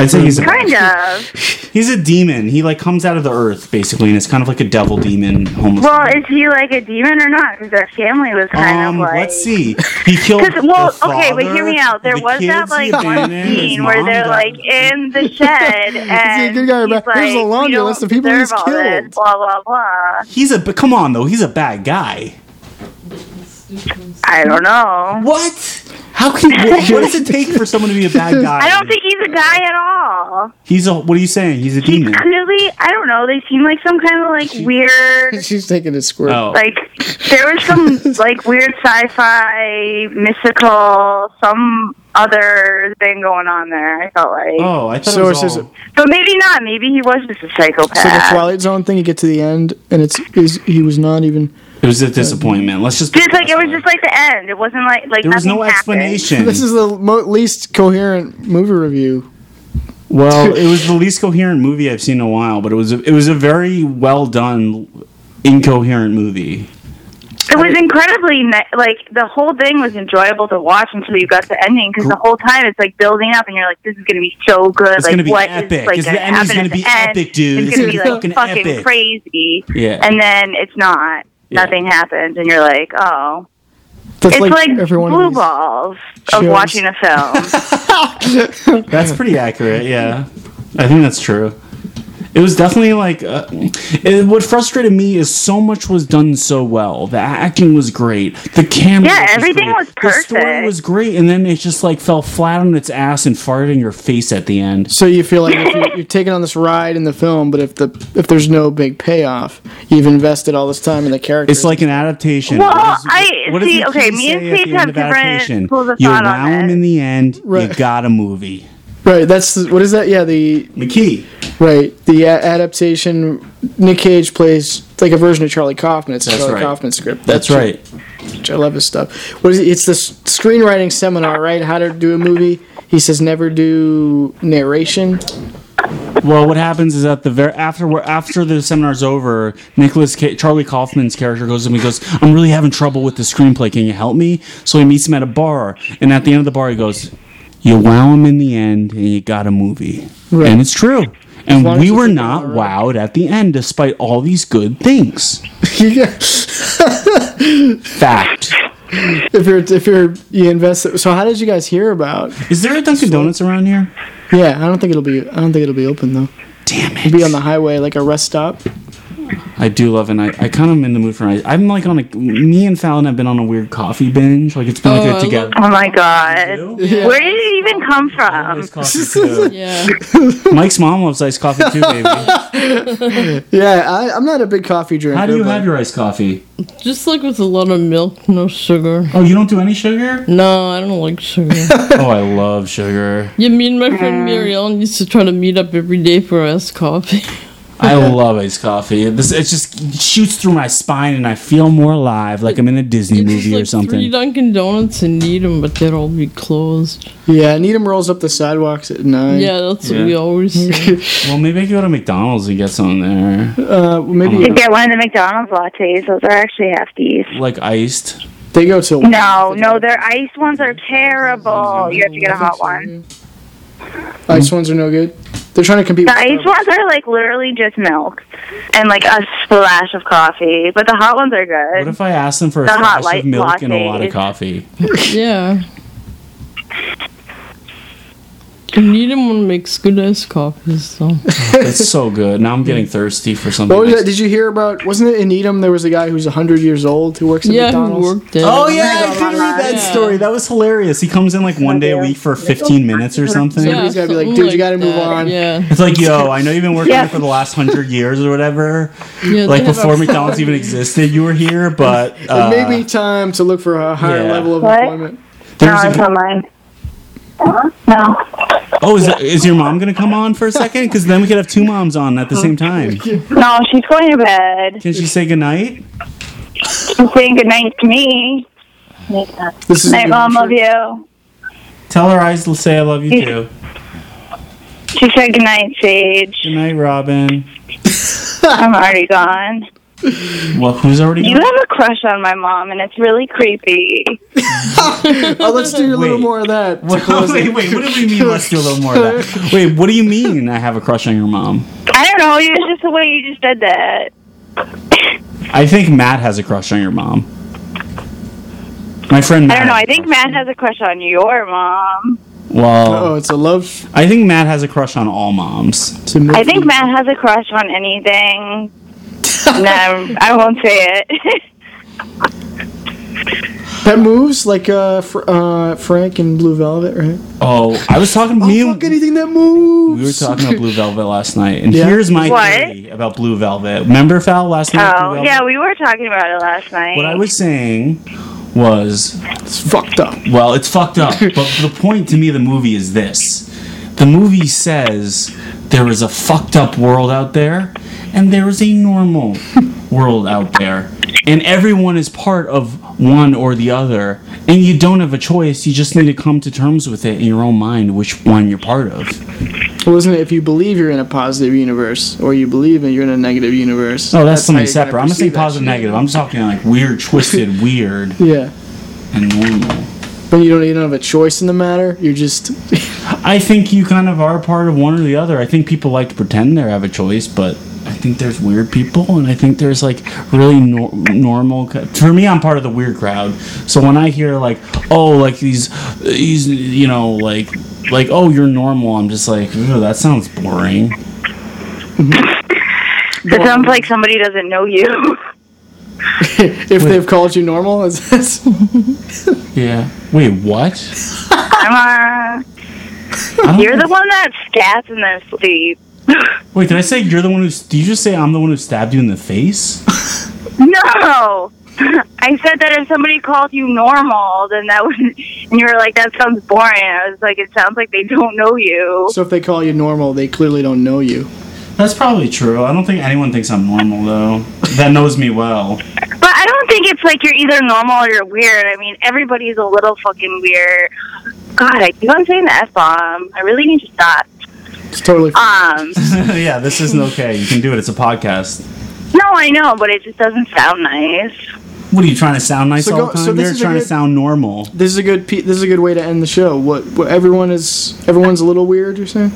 [SPEAKER 5] I'd say he's a,
[SPEAKER 15] Kind of.
[SPEAKER 5] he's a demon. He like comes out of the earth basically, and it's kind of like a devil demon, homeless.
[SPEAKER 15] Well, is he like a demon or not? Because their family was kind
[SPEAKER 5] um,
[SPEAKER 15] of like.
[SPEAKER 5] let's see. He killed.
[SPEAKER 15] 'Cause- well,
[SPEAKER 5] the
[SPEAKER 15] okay, but hear me
[SPEAKER 5] father,
[SPEAKER 15] out. There
[SPEAKER 5] the
[SPEAKER 15] was that
[SPEAKER 5] kids
[SPEAKER 15] like one
[SPEAKER 5] his
[SPEAKER 15] scene where
[SPEAKER 5] mom
[SPEAKER 15] they're
[SPEAKER 5] died.
[SPEAKER 15] like in the shed, and
[SPEAKER 4] he a good guy or
[SPEAKER 15] he's
[SPEAKER 4] bad? Here's the laundry list of people he's
[SPEAKER 15] deserve all this,
[SPEAKER 4] killed."
[SPEAKER 15] Blah blah blah.
[SPEAKER 5] He's a. But come on, though. He's a bad guy.
[SPEAKER 15] I don't know.
[SPEAKER 5] What? How can? What, what does it take for someone to be a bad guy?
[SPEAKER 15] I don't think he's a guy at all.
[SPEAKER 5] He's a. What are you saying? He's a demon.
[SPEAKER 15] Clearly, I don't know. They seem like some kind of like weird.
[SPEAKER 4] She's taking a squirt.
[SPEAKER 5] Oh.
[SPEAKER 15] Like there was some like weird sci-fi, mystical, some other thing going on there. I felt like.
[SPEAKER 5] Oh, I thought
[SPEAKER 4] So
[SPEAKER 5] it
[SPEAKER 4] it's
[SPEAKER 5] was
[SPEAKER 4] just-
[SPEAKER 5] all,
[SPEAKER 15] But maybe not. Maybe he was just a psychopath.
[SPEAKER 4] So the Twilight Zone thing, you get to the end, and it's is he was not even.
[SPEAKER 5] It was a disappointment. Let's just.
[SPEAKER 15] Just like it was just like the end. It wasn't like like
[SPEAKER 5] There was
[SPEAKER 15] nothing
[SPEAKER 5] no
[SPEAKER 15] happened.
[SPEAKER 5] explanation.
[SPEAKER 4] This is the mo- least coherent movie review.
[SPEAKER 5] Well, it was the least coherent movie I've seen in a while, but it was a, it was a very well done, incoherent movie.
[SPEAKER 15] It was incredibly ne- like the whole thing was enjoyable to watch until you got to the ending because the whole time it's like building up and you're like this is gonna be so good
[SPEAKER 5] It's
[SPEAKER 15] like
[SPEAKER 5] gonna be
[SPEAKER 15] what is,
[SPEAKER 5] epic.
[SPEAKER 15] like gonna
[SPEAKER 5] the ending's
[SPEAKER 15] happen
[SPEAKER 5] gonna
[SPEAKER 15] at the
[SPEAKER 5] be
[SPEAKER 15] end?
[SPEAKER 5] epic, dude.
[SPEAKER 15] It's
[SPEAKER 5] It's
[SPEAKER 15] gonna be
[SPEAKER 5] gonna
[SPEAKER 15] like
[SPEAKER 5] be
[SPEAKER 15] fucking,
[SPEAKER 5] fucking epic.
[SPEAKER 15] crazy.
[SPEAKER 5] Yeah.
[SPEAKER 15] And then it's not.
[SPEAKER 5] Yeah.
[SPEAKER 15] Nothing happens and you're like oh.
[SPEAKER 4] That's
[SPEAKER 15] it's
[SPEAKER 4] like
[SPEAKER 15] like,
[SPEAKER 4] every
[SPEAKER 15] blue
[SPEAKER 4] these
[SPEAKER 15] balls of watching a film.
[SPEAKER 5] That's pretty accurate. Yeah, I think that's true. It was definitely like uh, it, what frustrated me is so much was done so well. The acting was great. The camera,
[SPEAKER 15] Yeah,
[SPEAKER 5] work
[SPEAKER 15] everything
[SPEAKER 5] great.
[SPEAKER 15] was
[SPEAKER 5] The story was great, and then it just like fell flat on its ass and farted in your face at the end.
[SPEAKER 4] So you feel like if you, you're taking on this ride in the film, but if the if there's no big payoff, you've invested all this time in the character.
[SPEAKER 5] It's like an adaptation.
[SPEAKER 15] Well,
[SPEAKER 5] What
[SPEAKER 15] I-
[SPEAKER 5] what
[SPEAKER 15] see, okay, me and
[SPEAKER 5] say at
[SPEAKER 15] Steve
[SPEAKER 5] the end
[SPEAKER 15] have
[SPEAKER 5] of
[SPEAKER 15] different
[SPEAKER 5] adaptation?
[SPEAKER 15] schools of
[SPEAKER 5] You
[SPEAKER 15] thought on
[SPEAKER 5] wow him in the end.
[SPEAKER 4] Right.
[SPEAKER 5] You got a movie.
[SPEAKER 4] right. That's what is that? Yeah, the
[SPEAKER 5] The key.
[SPEAKER 4] Right the a- adaptation. Nick Cage plays like a version of Charlie Kaufman. It's a
[SPEAKER 5] That's
[SPEAKER 4] Charlie
[SPEAKER 5] right.
[SPEAKER 4] Kaufman script.
[SPEAKER 5] That's right.
[SPEAKER 4] Which I love his stuff. What is it? It's the s- screenwriting seminar, right? How to do a movie. He says never do narration.
[SPEAKER 5] Well, what happens is at the very after we're- after the seminar's over, Nicholas Ca- Charlie Kaufman's character goes to him. He goes, "I'm really having trouble with the screenplay. Can you help me?" So he meets him at a bar, and at the end of the bar, he goes, "You wow him in the end, and you got a movie."
[SPEAKER 4] Right.
[SPEAKER 5] And it's true. And we were not wowed at the end, despite all these good things. Fact.
[SPEAKER 4] If you're if you're you invest. So how did you guys hear about?
[SPEAKER 5] Is there a Dunkin' Donuts around here?
[SPEAKER 4] Yeah, I don't think it'll be. I don't think it'll be open though.
[SPEAKER 5] Damn it!
[SPEAKER 4] It'll be on the highway, like a rest stop.
[SPEAKER 5] I do love it. I, I kind of am in the mood for it. I'm like on a. Me and Fallon have been on a weird coffee binge. Like it's been like
[SPEAKER 6] Oh, I
[SPEAKER 5] a
[SPEAKER 6] love
[SPEAKER 5] together.
[SPEAKER 15] Oh my god. Where did it even come from?
[SPEAKER 5] Iced coffee too.
[SPEAKER 6] Yeah.
[SPEAKER 5] Mike's mom loves iced coffee too, baby.
[SPEAKER 4] Yeah, I, I'm not a big coffee drinker.
[SPEAKER 5] How do you have your iced coffee?
[SPEAKER 6] Just like with a lot of milk, no sugar.
[SPEAKER 5] Oh, you don't do any sugar?
[SPEAKER 6] No, I don't like sugar.
[SPEAKER 5] oh, I love sugar.
[SPEAKER 6] yeah, me and my friend mm. Mary Ellen used to try to meet up every day for iced coffee.
[SPEAKER 5] I love iced coffee. This it just shoots through my spine, and I feel more alive, like I'm in a Disney movie or something.
[SPEAKER 6] Three
[SPEAKER 5] something.
[SPEAKER 6] Dunkin' Donuts in Needham, but they'd all be closed.
[SPEAKER 4] Yeah, Needham rolls up the sidewalks at nine.
[SPEAKER 6] Yeah, that's
[SPEAKER 5] Yeah.
[SPEAKER 6] what we always say.
[SPEAKER 5] Well, maybe I could go to McDonald's and get something there,
[SPEAKER 4] Uh, maybe
[SPEAKER 15] You get one of the McDonald's lattes. Those are actually half decent.
[SPEAKER 5] like iced.
[SPEAKER 4] they go till
[SPEAKER 15] No, no, their iced ones are terrible. You have to get a hot one.
[SPEAKER 4] ice ones are no good. They're trying to compete.
[SPEAKER 15] The
[SPEAKER 4] with
[SPEAKER 15] iced ones are like literally just milk and like a splash of coffee, but the hot ones are good.
[SPEAKER 5] What if I asked them for a
[SPEAKER 15] The hot
[SPEAKER 5] splash of
[SPEAKER 15] light
[SPEAKER 5] milk and a lot of coffee?
[SPEAKER 6] yeah. Needham one makes good iced coffee, so.
[SPEAKER 5] it's so good. Now I'm getting thirsty for something.
[SPEAKER 4] What was that? Did you hear about? Wasn't it in Needham? There was a guy who's hundred years old who works at
[SPEAKER 6] Yeah, who
[SPEAKER 4] McDonald's.
[SPEAKER 6] worked there.
[SPEAKER 5] Oh yeah, I did read that
[SPEAKER 6] Yeah.
[SPEAKER 5] story. That was hilarious. He comes in like one day a week for 15 minutes or something.
[SPEAKER 4] Somebody's gotta be like, dude, you gotta move on.
[SPEAKER 6] Yeah.
[SPEAKER 5] It's like, yo, I know you've been working
[SPEAKER 4] Yeah.
[SPEAKER 5] here for the last hundred years or whatever.
[SPEAKER 6] Yeah,
[SPEAKER 5] like before
[SPEAKER 6] a-
[SPEAKER 5] McDonald's even existed, you were here, but uh,
[SPEAKER 4] it may be time to look for a higher
[SPEAKER 5] yeah.
[SPEAKER 4] level of
[SPEAKER 15] What?
[SPEAKER 4] employment.
[SPEAKER 5] There's
[SPEAKER 15] no,
[SPEAKER 5] a-
[SPEAKER 15] it's not mine. No.
[SPEAKER 5] oh, is, that, is your mom gonna come on for a second? Because then we could have two moms on at the same time.
[SPEAKER 15] No, she's going to bed.
[SPEAKER 5] Can she say goodnight?
[SPEAKER 15] She's saying good night to me.
[SPEAKER 5] This is
[SPEAKER 15] night,
[SPEAKER 5] good.
[SPEAKER 15] mom. Love you.
[SPEAKER 5] Tell her I s- say I love you too.
[SPEAKER 15] She said good night, Sage.
[SPEAKER 5] Good night, Robin.
[SPEAKER 15] I'm already gone.
[SPEAKER 5] Well, who's already?
[SPEAKER 15] You have a crush on my mom, and it's really creepy.
[SPEAKER 4] oh, let's do a little more of that. to
[SPEAKER 5] Wait, wait, wait, what do we mean? Let's do a little more of that. Wait, what do you mean? I have a crush on your mom?
[SPEAKER 15] I don't know. It's just the way you just said that.
[SPEAKER 5] I think Matt has a crush on your mom. My friend Matt.
[SPEAKER 15] I don't know. I think Matt has a crush on your mom.
[SPEAKER 5] Well,
[SPEAKER 4] oh, it's a love.
[SPEAKER 5] I think Matt has a crush on all moms.
[SPEAKER 15] I think Matt has a crush on anything. no, I won't say it.
[SPEAKER 4] That moves like uh, fr- uh, Frank and Blue Velvet, right?
[SPEAKER 5] Oh, I was talking to me.
[SPEAKER 4] Fuck anything that moves.
[SPEAKER 5] We were talking about Blue Velvet last night, and
[SPEAKER 4] Yeah.
[SPEAKER 5] here's my
[SPEAKER 15] What?
[SPEAKER 5] theory about Blue Velvet. Remember Fal last night? Blue
[SPEAKER 15] oh,
[SPEAKER 5] Velvet?
[SPEAKER 15] yeah, we were talking about it last night.
[SPEAKER 5] What I was saying was
[SPEAKER 4] it's fucked up.
[SPEAKER 5] Well, it's fucked up. but the point to me of the movie is this: the movie says there is a fucked up world out there, and there is a normal world out there, and everyone is part of one or the other, and you don't have a choice. You just need to come to terms with it in your own mind, which one you're part of.
[SPEAKER 4] Well, isn't it if you believe you're in a positive universe or you believe that you're in a negative universe?
[SPEAKER 5] Oh, that's,
[SPEAKER 4] how
[SPEAKER 5] something separate. I'm going to
[SPEAKER 4] perceive that
[SPEAKER 5] positive,
[SPEAKER 4] shit.
[SPEAKER 5] negative. I'm just talking like weird, twisted, weird,
[SPEAKER 4] Yeah,
[SPEAKER 5] and normal.
[SPEAKER 4] but you don't even have a choice in the matter. You're just.
[SPEAKER 5] I think you kind of are part of one or the other. I think people like to pretend they have a choice, but I think there's weird people, and I think there's like really nor- normal. For me, I'm part of the weird crowd. So when I hear like, oh, like these, these, you know, like, like, oh, you're normal, I'm just like, "Ew, that sounds boring.
[SPEAKER 15] that sounds like somebody doesn't know you.
[SPEAKER 4] if they've called you normal, is this?
[SPEAKER 5] Yeah. Wait, what?
[SPEAKER 15] I'm uh, You're the one that scats in their sleep.
[SPEAKER 5] Wait, did I say you're the one who? Did you just say I'm the one who stabbed you in the face?
[SPEAKER 15] No. I said that if somebody called you normal, then that would, and you were like, that sounds boring. I was like, it sounds like they don't know you.
[SPEAKER 4] So if they call you normal, they clearly don't know you.
[SPEAKER 5] That's probably true. I don't think anyone thinks I'm normal though. That knows me well.
[SPEAKER 15] But I don't think it's like you're either normal or you're weird. I mean, everybody's a little fucking weird. God, I keep on saying the F bomb. I really need to stop.
[SPEAKER 4] It's totally.
[SPEAKER 15] Um,
[SPEAKER 5] yeah, this isn't okay. You can do it. It's a podcast.
[SPEAKER 15] no, I know, but it just doesn't sound nice.
[SPEAKER 5] What are you trying to sound nice
[SPEAKER 4] So
[SPEAKER 5] all
[SPEAKER 4] go-
[SPEAKER 5] the
[SPEAKER 4] so
[SPEAKER 5] time?
[SPEAKER 4] this
[SPEAKER 5] You're
[SPEAKER 4] is a
[SPEAKER 5] trying to sound normal.
[SPEAKER 4] This is a good. This is a good way to end the show. What? what everyone is. Everyone's a little weird. You're saying?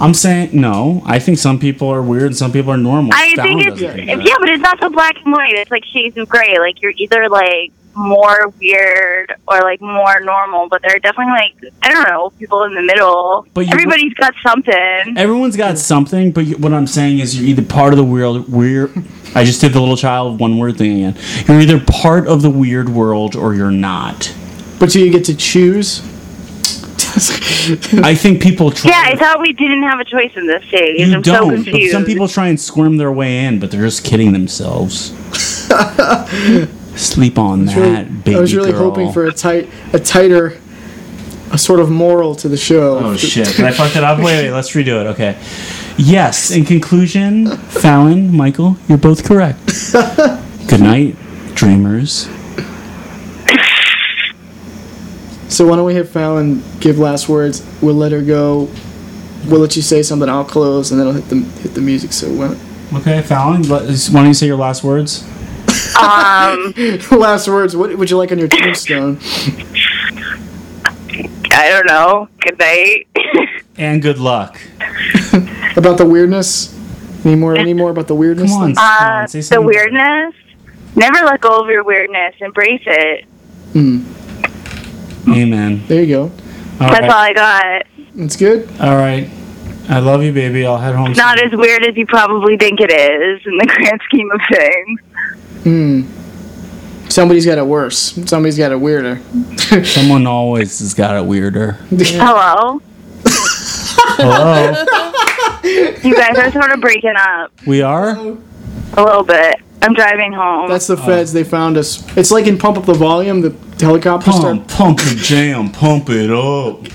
[SPEAKER 5] I'm saying no. I think some people are weird and some people are normal.
[SPEAKER 15] I
[SPEAKER 5] Sound
[SPEAKER 15] think it's
[SPEAKER 5] doesn't think
[SPEAKER 15] yeah, but it's not so black and white. It's like shades of gray. Like you're either like more weird or like more normal, but there are definitely like I don't know people in the middle.
[SPEAKER 5] But you-
[SPEAKER 15] Everybody's got something.
[SPEAKER 5] Everyone's got something, but you, what I'm saying is you're either part of the weird. Weird. I just did the little child one word thing again. You're either part of the weird world or you're not.
[SPEAKER 4] But do you get to choose?
[SPEAKER 5] I think people try.
[SPEAKER 15] Yeah, I thought we didn't have a choice in this stage.
[SPEAKER 5] You
[SPEAKER 15] I'm so
[SPEAKER 5] don't. but
[SPEAKER 15] confused.
[SPEAKER 5] some people try and squirm their way in, but they're just kidding themselves. Sleep on
[SPEAKER 4] I was
[SPEAKER 5] that,
[SPEAKER 4] really,
[SPEAKER 5] baby
[SPEAKER 4] I was really
[SPEAKER 5] girl.
[SPEAKER 4] hoping for a tight, a tighter, a sort of moral to the show.
[SPEAKER 5] Oh shit! Did I fuck it up? Wait, wait. Let's redo it. Okay. Yes. In conclusion, Fallon, Michael, you're both correct. Good night, dreamers.
[SPEAKER 4] So why don't we have Fallon give last words? We'll let her go. We'll let you say something. I'll close, and then I'll hit the hit the music. So when,
[SPEAKER 5] Okay, Fallon. let- Why don't you say your last words?
[SPEAKER 15] Um,
[SPEAKER 4] last words. What would you like on your tombstone?
[SPEAKER 15] I don't know. Good night.
[SPEAKER 5] And good luck.
[SPEAKER 4] about the weirdness? Any more? Any more about the weirdness?
[SPEAKER 5] Come on,
[SPEAKER 4] thing?
[SPEAKER 15] Uh, the weirdness. Never let go of your weirdness. Embrace it.
[SPEAKER 4] Mm,
[SPEAKER 5] Amen.
[SPEAKER 4] there you go.
[SPEAKER 5] All
[SPEAKER 15] That's
[SPEAKER 5] right.
[SPEAKER 15] all I got.
[SPEAKER 4] That's good.
[SPEAKER 5] All right. I love you, baby. I'll head home.
[SPEAKER 15] It's not as weird as you probably think it is in the grand scheme of things.
[SPEAKER 4] Hmm. Somebody's got it worse. Somebody's got it weirder.
[SPEAKER 5] Someone always has got it weirder.
[SPEAKER 15] Hello?
[SPEAKER 5] Hello.
[SPEAKER 15] You guys are sort of breaking up
[SPEAKER 5] We are.
[SPEAKER 15] a little bit. I'm driving home.
[SPEAKER 4] That's the feds. They found us. It's like in Pump Up the Volume. The helicopter start.
[SPEAKER 5] Pump, pump the jam, pump it up.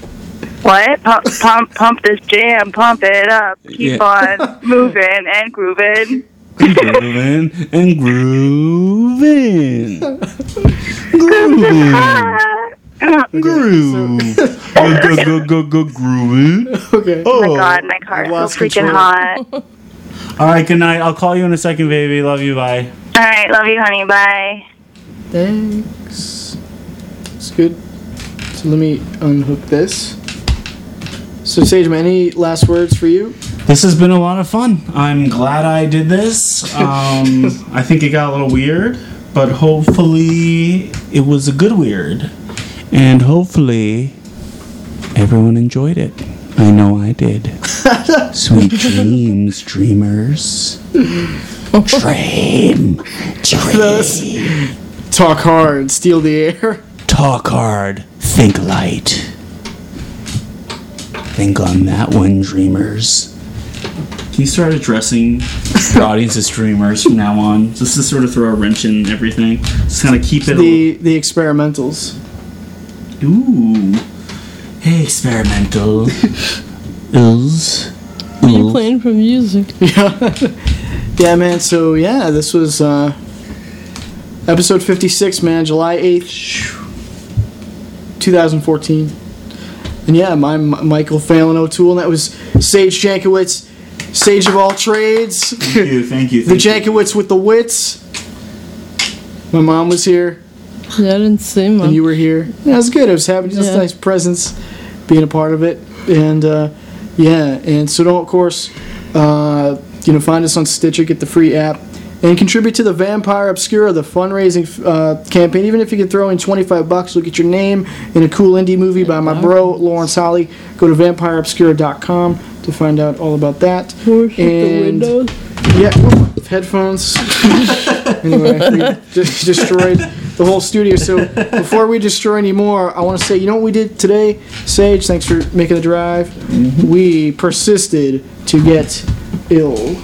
[SPEAKER 15] What? Pump, pump, pump this jam, pump it up, keep
[SPEAKER 5] Yeah.
[SPEAKER 15] on moving and grooving.
[SPEAKER 5] Grooving and grooving. Grooving. Groove. Go, go, go, go, go, grooving.
[SPEAKER 4] Okay.
[SPEAKER 15] Oh, oh my god, my car is so freaking
[SPEAKER 5] control.
[SPEAKER 15] hot.
[SPEAKER 5] All right, good night. I'll call you in a second, baby. Love you. Bye.
[SPEAKER 15] All right, love you, honey. Bye.
[SPEAKER 4] Thanks. It's good. So let me unhook this. So Sage, any last words for you?
[SPEAKER 5] This has been a lot of fun. I'm glad I did this. Um, I think it got a little weird, but hopefully it was a good weird. And hopefully everyone enjoyed it. I know I did. Sweet dreams, dreamers. Dream. Dream.
[SPEAKER 4] Talk hard, steal the air.
[SPEAKER 5] Talk hard, think light. Think on that one, dreamers. Can you start addressing the audience as dreamers from now on? Just to sort of throw a wrench in everything. Just kind of keep it.
[SPEAKER 4] The the experimentals.
[SPEAKER 5] Ooh. Hey, experimental. Ills.
[SPEAKER 6] What are you playing for music?
[SPEAKER 4] Yeah. yeah, man. So yeah, this was uh, episode fifty-six, man. July eighth, two thousand fourteen. And yeah, my M- Michael Phelan O'Toole, and that was Sage Jankowitz, Sage of all trades.
[SPEAKER 5] Thank you, thank you.
[SPEAKER 4] the
[SPEAKER 5] Thank you.
[SPEAKER 4] Jankowitz with the wits. My mom was here.
[SPEAKER 6] Yeah, I didn't see much.
[SPEAKER 4] And you were here. Yeah, it was good. It was having just
[SPEAKER 6] Yeah.
[SPEAKER 4] nice presence, being a part of it, and uh, yeah. And so don't, of course, uh, you know, find us on Stitcher, get the free app, and contribute to the Vampire Obscura, the fundraising uh, campaign. Even if you can throw in twenty five bucks, look at your name in a cool indie movie by my bro Lawrence Holly. Go to vampireobscura.com to find out all about that.
[SPEAKER 6] Worship the
[SPEAKER 4] And- yeah, whoop, headphones. anyway, we just destroyed the whole studio. So before we destroy any more, I want to say, you know what we did today, Sage? Thanks for making the drive. Mm-hmm. We persisted to get ill.